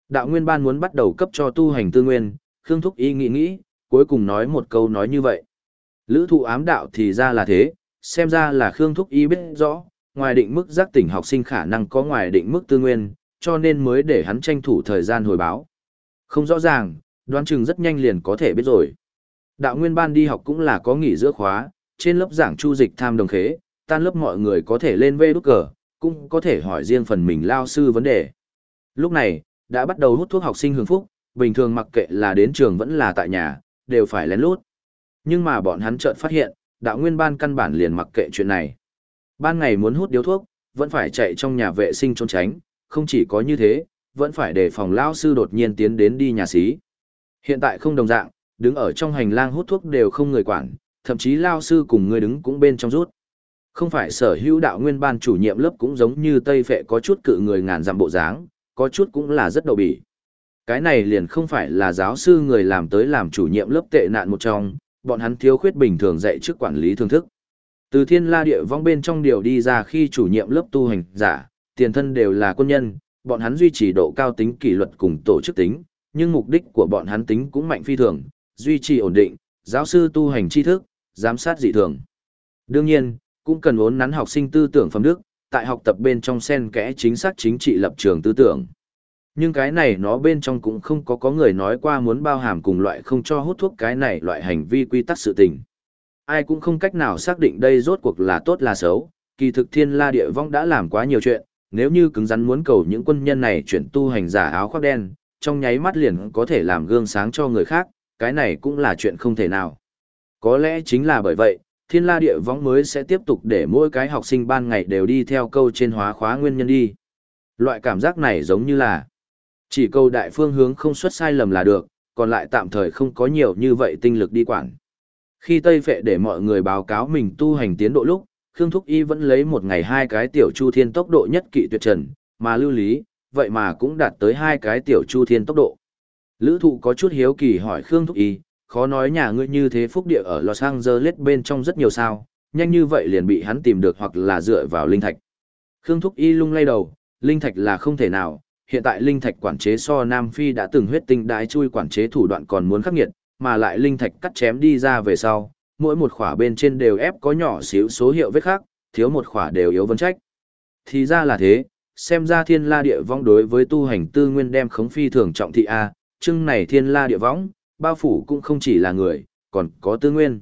Đạo Nguyên Ban muốn bắt đầu cấp cho tu hành tư nguyên, Khương Thúc Ý nghĩ nghĩ, cuối cùng nói một câu nói như vậy. Lữ thụ ám đạo thì ra là thế, xem ra là Khương Thúc Ý biết rõ, ngoài định mức giác tỉnh học sinh khả năng có ngoài định mức tư nguyên, cho nên mới để hắn tranh thủ thời gian hồi báo. Không rõ ràng, đoán chừng rất nhanh liền có thể biết rồi. Đạo nguyên ban đi học cũng là có nghỉ giữa khóa, trên lớp giảng chu dịch tham đồng khế, tan lớp mọi người có thể lên vê đúc cờ, cũng có thể hỏi riêng phần mình lao sư vấn đề. Lúc này, đã bắt đầu hút thuốc học sinh hưởng phúc, bình thường mặc kệ là đến trường vẫn là tại nhà, đều phải lén lút. Nhưng mà bọn hắn chợt phát hiện, đạo nguyên ban căn bản liền mặc kệ chuyện này. Ban ngày muốn hút điếu thuốc, vẫn phải chạy trong nhà vệ sinh trốn tránh, không chỉ có như thế, vẫn phải để phòng lao sư đột nhiên tiến đến đi nhà xí. Hiện tại không đồng dạng, đứng ở trong hành lang hút thuốc đều không người quản, thậm chí lao sư cùng người đứng cũng bên trong rút. Không phải sở hữu đạo nguyên ban chủ nhiệm lớp cũng giống như Tây Phệ có chút cự người ngàn dặm bộ dáng, có chút cũng là rất đầu bỉ. Cái này liền không phải là giáo sư người làm tới làm chủ nhiệm lớp tệ nạn một trong, bọn hắn thiếu khuyết bình thường dạy trước quản lý thương thức. Từ thiên la địa vong bên trong điều đi ra khi chủ nhiệm lớp tu hành giả, tiền thân đều là quân nhân, bọn hắn duy trì độ cao tính kỷ luật cùng tổ chức tính, nhưng mục đích của bọn hắn tính cũng mạnh phi thường, duy trì ổn định, giáo sư tu hành tri thức, giám sát dị thường. Đương nhiên, cũng cần ốn nắn học sinh tư tưởng phẩm đức, tại học tập bên trong sen kẽ chính xác chính trị lập trường tư tưởng. Nhưng cái này nó bên trong cũng không có có người nói qua muốn bao hàm cùng loại không cho hút thuốc cái này loại hành vi quy tắc sự tình. Ai cũng không cách nào xác định đây rốt cuộc là tốt là xấu, kỳ thực thiên la địa vong đã làm quá nhiều chuyện, nếu như cứng rắn muốn cầu những quân nhân này chuyển tu hành giả áo khoác đen, trong nháy mắt liền có thể làm gương sáng cho người khác, cái này cũng là chuyện không thể nào. Có lẽ chính là bởi vậy, thiên la địa võng mới sẽ tiếp tục để mỗi cái học sinh ban ngày đều đi theo câu trên hóa khóa nguyên nhân đi. Loại cảm giác này giống như là chỉ câu đại phương hướng không xuất sai lầm là được, còn lại tạm thời không có nhiều như vậy tinh lực đi quản. Khi Tây Phệ để mọi người báo cáo mình tu hành tiến độ lúc, Khương Thúc Y vẫn lấy một ngày hai cái tiểu chu thiên tốc độ nhất kỵ tuyệt trần, mà lưu lý, vậy mà cũng đạt tới hai cái tiểu chu thiên tốc độ. Lữ thụ có chút hiếu kỳ hỏi Khương Thúc Y, khó nói nhà ngươi như thế phúc địa ở Los Angeles bên trong rất nhiều sao, nhanh như vậy liền bị hắn tìm được hoặc là dựa vào linh thạch. Khương Thúc Y lung lay đầu, linh thạch là không thể nào, hiện tại linh thạch quản chế so Nam Phi đã từng huyết tinh đái chui quản chế thủ đoạn còn muốn khắc nghiệt, mà lại linh thạch cắt chém đi ra về sau, mỗi một khỏa bên trên đều ép có nhỏ xíu số hiệu vết khác, thiếu một khỏa đều yếu vấn trách. Thì ra là thế, xem ra thiên la địa vong đối với tu hành tư nguyên đem khống phi thường trọng thị A, chưng này thiên la địa võng, bao phủ cũng không chỉ là người, còn có tư nguyên.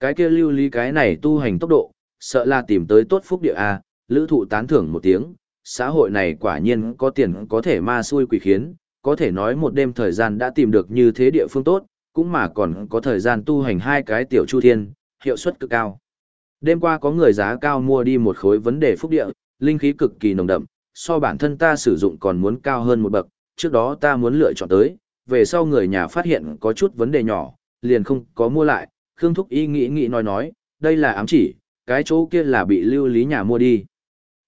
Cái kia lưu lý cái này tu hành tốc độ, sợ là tìm tới tốt phúc địa A, lữ thụ tán thưởng một tiếng, xã hội này quả nhiên có tiền có thể ma xui quỷ khiến, có thể nói một đêm thời gian đã tìm được như thế địa phương tốt, cũng mà còn có thời gian tu hành hai cái tiểu chu thiên, hiệu suất cực cao. Đêm qua có người giá cao mua đi một khối vấn đề phúc địa, linh khí cực kỳ nồng đậm, so bản thân ta sử dụng còn muốn cao hơn một bậc, trước đó ta muốn lựa chọn tới, về sau người nhà phát hiện có chút vấn đề nhỏ, liền không có mua lại, Khương Thúc Y nghĩ nghĩ nói nói, đây là ám chỉ, cái chỗ kia là bị lưu lý nhà mua đi.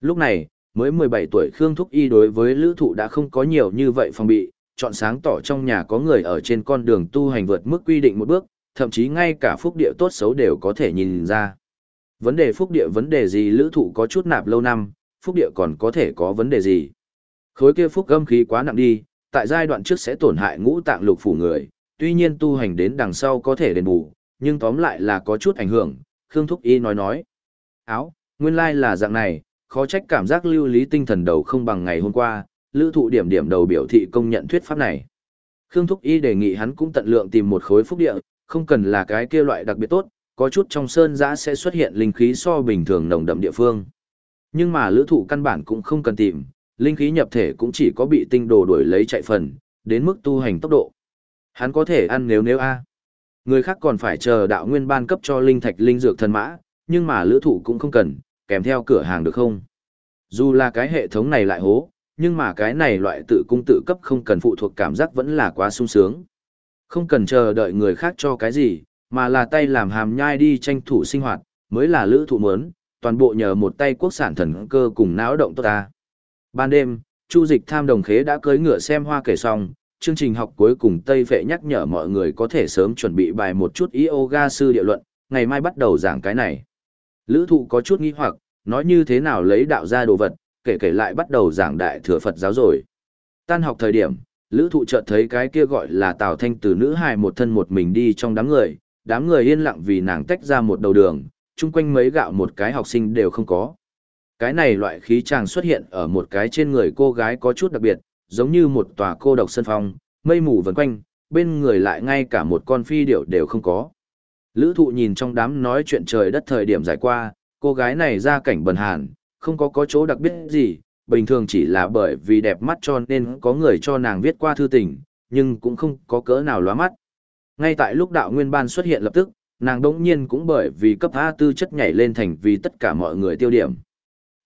Lúc này, mới 17 tuổi Khương Thúc Y đối với lữ thụ đã không có nhiều như vậy phòng bị, chọn sáng tỏ trong nhà có người ở trên con đường tu hành vượt mức quy định một bước, thậm chí ngay cả phúc địa tốt xấu đều có thể nhìn ra. Vấn đề phúc địa vấn đề gì lữ thụ có chút nạp lâu năm, phúc địa còn có thể có vấn đề gì. Khối kia phúc âm khí quá nặng đi, tại giai đoạn trước sẽ tổn hại ngũ tạng lục phủ người, tuy nhiên tu hành đến đằng sau có thể đền bù, nhưng tóm lại là có chút ảnh hưởng, Khương Thúc Y nói nói. Áo, nguyên lai là dạng này, khó trách cảm giác lưu lý tinh thần đầu không bằng ngày hôm qua, lữ thụ điểm điểm đầu biểu thị công nhận thuyết pháp này. Khương Thúc Y đề nghị hắn cũng tận lượng tìm một khối phúc địa, không cần là cái kia loại đặc biệt tốt, có chút trong sơn giã sẽ xuất hiện linh khí so bình thường nồng đậm địa phương. Nhưng mà lữ thụ căn bản cũng không cần tìm, linh khí nhập thể cũng chỉ có bị tinh đồ đuổi lấy chạy phần, đến mức tu hành tốc độ. Hắn có thể ăn nếu nếu a Người khác còn phải chờ đạo nguyên ban cấp cho linh thạch linh dược thần mã, nhưng mà lữ thụ cũng không cần, kèm theo cửa hàng được không? Dù là cái hệ thống này lại hố, nhưng mà cái này loại tự cung tự cấp không cần phụ thuộc cảm giác vẫn là quá sung sướng. Không cần chờ đợi người khác cho cái gì, mà là tay làm hàm nhai đi tranh thủ sinh hoạt, mới là lữ thụ mớn, toàn bộ nhờ một tay quốc sản thần cơ cùng náo động tốt ta. Ban đêm, Chu Dịch tham đồng khế đã cưới ngựa xem hoa kể xong, chương trình học cuối cùng Tây Phệ nhắc nhở mọi người có thể sớm chuẩn bị bài một chút yoga sư địa luận, ngày mai bắt đầu giảng cái này. Lữ thụ có chút nghi hoặc, nói như thế nào lấy đạo ra đồ vật, kể kể lại bắt đầu giảng đại thừa Phật giáo rồi. Tan học thời điểm, lữ thụ chợt thấy cái kia gọi là Tào Thanh từ nữ hài một thân một mình đi trong đám người, đám người yên lặng vì nàng tách ra một đầu đường, chung quanh mấy gạo một cái học sinh đều không có. Cái này loại khí chàng xuất hiện ở một cái trên người cô gái có chút đặc biệt, giống như một tòa cô độc sân phong, mây mù vần quanh, bên người lại ngay cả một con phi điểu đều không có. Lữ thụ nhìn trong đám nói chuyện trời đất thời điểm giải qua, cô gái này ra cảnh bần hàn, không có có chỗ đặc biệt gì, bình thường chỉ là bởi vì đẹp mắt cho nên có người cho nàng viết qua thư tình, nhưng cũng không có cỡ nào lóa mắt. Ngay tại lúc đạo nguyên ban xuất hiện lập tức, nàng đống nhiên cũng bởi vì cấp A tư chất nhảy lên thành vì tất cả mọi người tiêu điểm.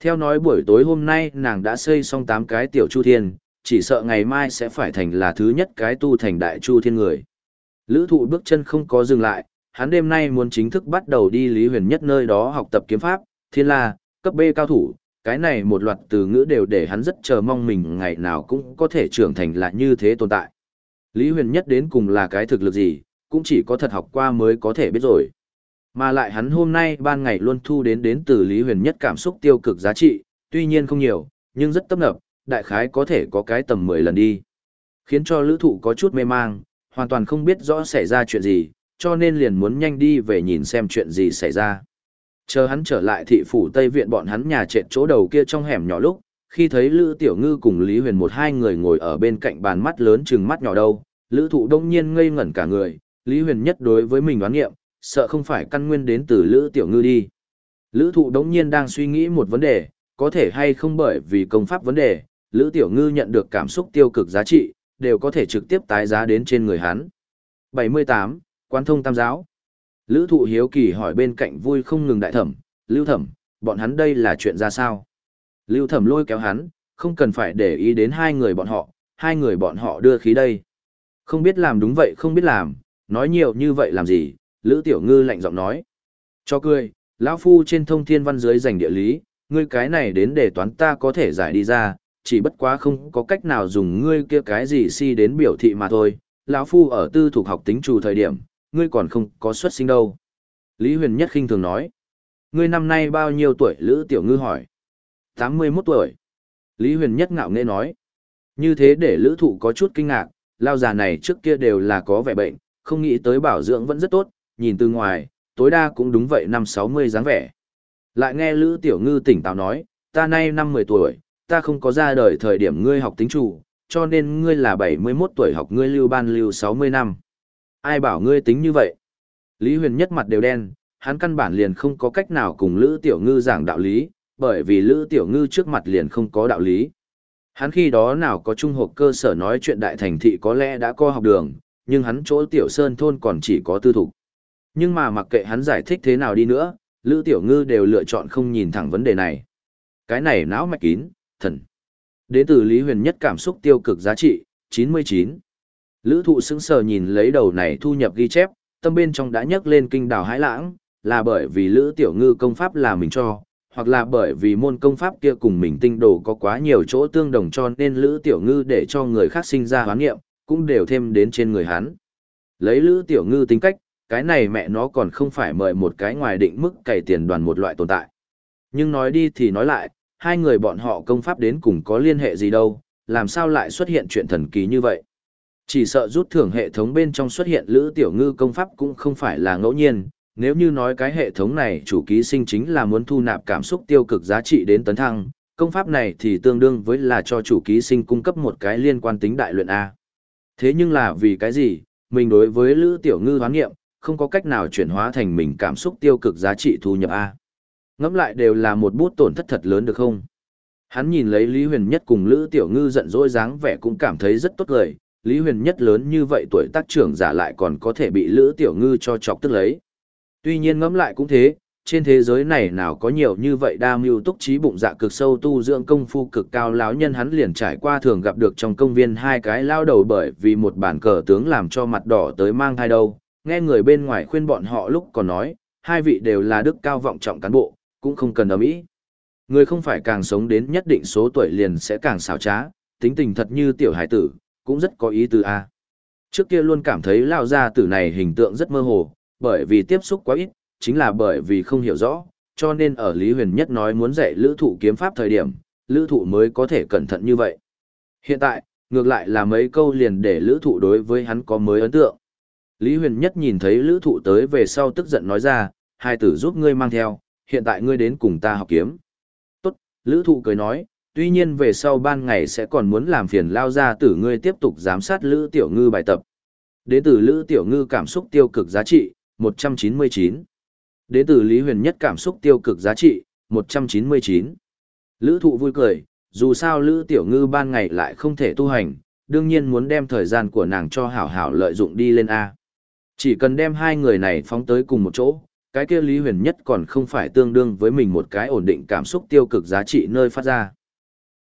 Theo nói buổi tối hôm nay nàng đã xây xong 8 cái tiểu chu thiên, chỉ sợ ngày mai sẽ phải thành là thứ nhất cái tu thành đại chu thiên người. Lữ thụ bước chân không có dừng lại, hắn đêm nay muốn chính thức bắt đầu đi Lý Huyền nhất nơi đó học tập kiếm pháp, thiên la, cấp B cao thủ, cái này một loạt từ ngữ đều để hắn rất chờ mong mình ngày nào cũng có thể trưởng thành lại như thế tồn tại. Lý Huyền nhất đến cùng là cái thực lực gì, cũng chỉ có thật học qua mới có thể biết rồi. Mà lại hắn hôm nay ban ngày luôn thu đến đến từ Lý Huyền nhất cảm xúc tiêu cực giá trị, tuy nhiên không nhiều, nhưng rất tấp nập, đại khái có thể có cái tầm 10 lần đi. Khiến cho lữ thụ có chút mê mang, hoàn toàn không biết rõ xảy ra chuyện gì, cho nên liền muốn nhanh đi về nhìn xem chuyện gì xảy ra. Chờ hắn trở lại thị phủ Tây Viện bọn hắn nhà trệt chỗ đầu kia trong hẻm nhỏ lúc, khi thấy Lữ Tiểu Ngư cùng Lý Huyền một hai người ngồi ở bên cạnh bàn mắt lớn chừng mắt nhỏ đâu, Lữ Thụ đông nhiên ngây ngẩn cả người, Lý Huyền nhất đối với mình đoán nghiệm, sợ không phải căn nguyên đến từ Lữ Tiểu Ngư đi. Lữ Thụ đông nhiên đang suy nghĩ một vấn đề, có thể hay không bởi vì công pháp vấn đề, Lữ Tiểu Ngư nhận được cảm xúc tiêu cực giá trị, đều có thể trực tiếp tái giá đến trên người hắn. 78. Quan thông tam giáo Lữ thụ hiếu kỳ hỏi bên cạnh vui không ngừng đại thẩm, lưu thẩm, bọn hắn đây là chuyện ra sao? Lưu thẩm lôi kéo hắn, không cần phải để ý đến hai người bọn họ, hai người bọn họ đưa khí đây. Không biết làm đúng vậy không biết làm, nói nhiều như vậy làm gì, Lữ Tiểu Ngư lạnh giọng nói. Cho cười, lão Phu trên thông thiên văn dưới giành địa lý, ngươi cái này đến để toán ta có thể giải đi ra, chỉ bất quá không có cách nào dùng ngươi kia cái gì si đến biểu thị mà thôi. Lão Phu ở tư thuộc học tính trù thời điểm, ngươi còn không có xuất sinh đâu. Lý Huyền Nhất khinh thường nói. Ngươi năm nay bao nhiêu tuổi Lữ Tiểu Ngư hỏi. 81 tuổi. Lý Huyền Nhất ngạo nghễ nói. Như thế để Lữ Thụ có chút kinh ngạc, lao già này trước kia đều là có vẻ bệnh, không nghĩ tới bảo dưỡng vẫn rất tốt, nhìn từ ngoài, tối đa cũng đúng vậy năm 60 dáng vẻ. Lại nghe Lữ Tiểu Ngư tỉnh táo nói, ta nay năm 10 tuổi, ta không có ra đời thời điểm ngươi học tính chủ, cho nên ngươi là 71 tuổi học ngươi lưu ban lưu 60 năm. Ai bảo ngươi tính như vậy? Lý Huyền nhất mặt đều đen, hắn căn bản liền không có cách nào cùng Lữ Tiểu Ngư giảng đạo lý, bởi vì Lữ Tiểu Ngư trước mặt liền không có đạo lý. Hắn khi đó nào có trung học cơ sở nói chuyện đại thành thị có lẽ đã có học đường, nhưng hắn chỗ Tiểu Sơn thôn còn chỉ có tư thục. Nhưng mà mặc kệ hắn giải thích thế nào đi nữa, Lữ Tiểu Ngư đều lựa chọn không nhìn thẳng vấn đề này. Cái này não mạch kín, thần. Đến từ Lý Huyền nhất cảm xúc tiêu cực giá trị, 99. Lữ thụ sững sờ nhìn lấy đầu này thu nhập ghi chép, tâm bên trong đã nhấc lên kinh đảo hãi lãng, là bởi vì Lữ Tiểu Ngư công pháp là mình cho, hoặc là bởi vì môn công pháp kia cùng mình tinh đồ có quá nhiều chỗ tương đồng cho nên Lữ Tiểu Ngư để cho người khác sinh ra hoán nghiệm, cũng đều thêm đến trên người hắn. Lấy Lữ Tiểu Ngư tính cách, cái này mẹ nó còn không phải mời một cái ngoài định mức cày tiền đoàn một loại tồn tại. Nhưng nói đi thì nói lại, hai người bọn họ công pháp đến cùng có liên hệ gì đâu, làm sao lại xuất hiện chuyện thần kỳ như vậy. Chỉ sợ rút thưởng hệ thống bên trong xuất hiện Lữ Tiểu Ngư công pháp cũng không phải là ngẫu nhiên, nếu như nói cái hệ thống này chủ ký sinh chính là muốn thu nạp cảm xúc tiêu cực giá trị đến tấn thăng, công pháp này thì tương đương với là cho chủ ký sinh cung cấp một cái liên quan tính đại luyện A. Thế nhưng là vì cái gì, mình đối với Lữ Tiểu Ngư hoán nghiệm, không có cách nào chuyển hóa thành mình cảm xúc tiêu cực giá trị thu nhập A. Ngẫm lại đều là một bút tổn thất thật lớn được không? Hắn nhìn lấy Lý Huyền Nhất cùng Lữ Tiểu Ngư giận dỗi dáng vẻ cũng cảm thấy rất tốt lời, Lý Huyền Nhất lớn như vậy tuổi tác trưởng giả lại còn có thể bị Lữ Tiểu Ngư cho chọc tức lấy. Tuy nhiên ngẫm lại cũng thế, trên thế giới này nào có nhiều như vậy đa mưu túc trí bụng dạ cực sâu tu dưỡng công phu cực cao lão nhân hắn liền trải qua thường gặp được trong công viên hai cái lao đầu bởi vì một bản cờ tướng làm cho mặt đỏ tới mang thai đâu, nghe người bên ngoài khuyên bọn họ lúc còn nói, hai vị đều là đức cao vọng trọng cán bộ, cũng không cần ầm ĩ. Người không phải càng sống đến nhất định số tuổi liền sẽ càng xảo trá, tính tình thật như tiểu hải tử, cũng rất có ý tứ a. Trước kia luôn cảm thấy lao gia tử này hình tượng rất mơ hồ, bởi vì tiếp xúc quá ít, chính là bởi vì không hiểu rõ, cho nên ở Lý Huyền Nhất nói muốn dạy lữ thụ kiếm pháp thời điểm, lữ thụ mới có thể cẩn thận như vậy. Hiện tại, ngược lại là mấy câu liền để lữ thụ đối với hắn có mới ấn tượng. Lý Huyền Nhất nhìn thấy lữ thụ tới về sau tức giận nói ra, hai tử giúp ngươi mang theo, hiện tại ngươi đến cùng ta học kiếm. Tốt, lữ thụ cười nói, tuy nhiên về sau ban ngày sẽ còn muốn làm phiền lao ra tử ngươi tiếp tục giám sát lữ tiểu ngư bài tập. Đến từ lữ tiểu ngư cảm xúc tiêu cực giá trị, 199. Đến từ Lý Huyền Nhất cảm xúc tiêu cực giá trị, 199. Lữ thụ vui cười, dù sao Lữ Tiểu Ngư ban ngày lại không thể tu hành, đương nhiên muốn đem thời gian của nàng cho hảo hảo lợi dụng đi lên A. Chỉ cần đem hai người này phóng tới cùng một chỗ, cái kia Lý Huyền Nhất còn không phải tương đương với mình một cái ổn định cảm xúc tiêu cực giá trị nơi phát ra.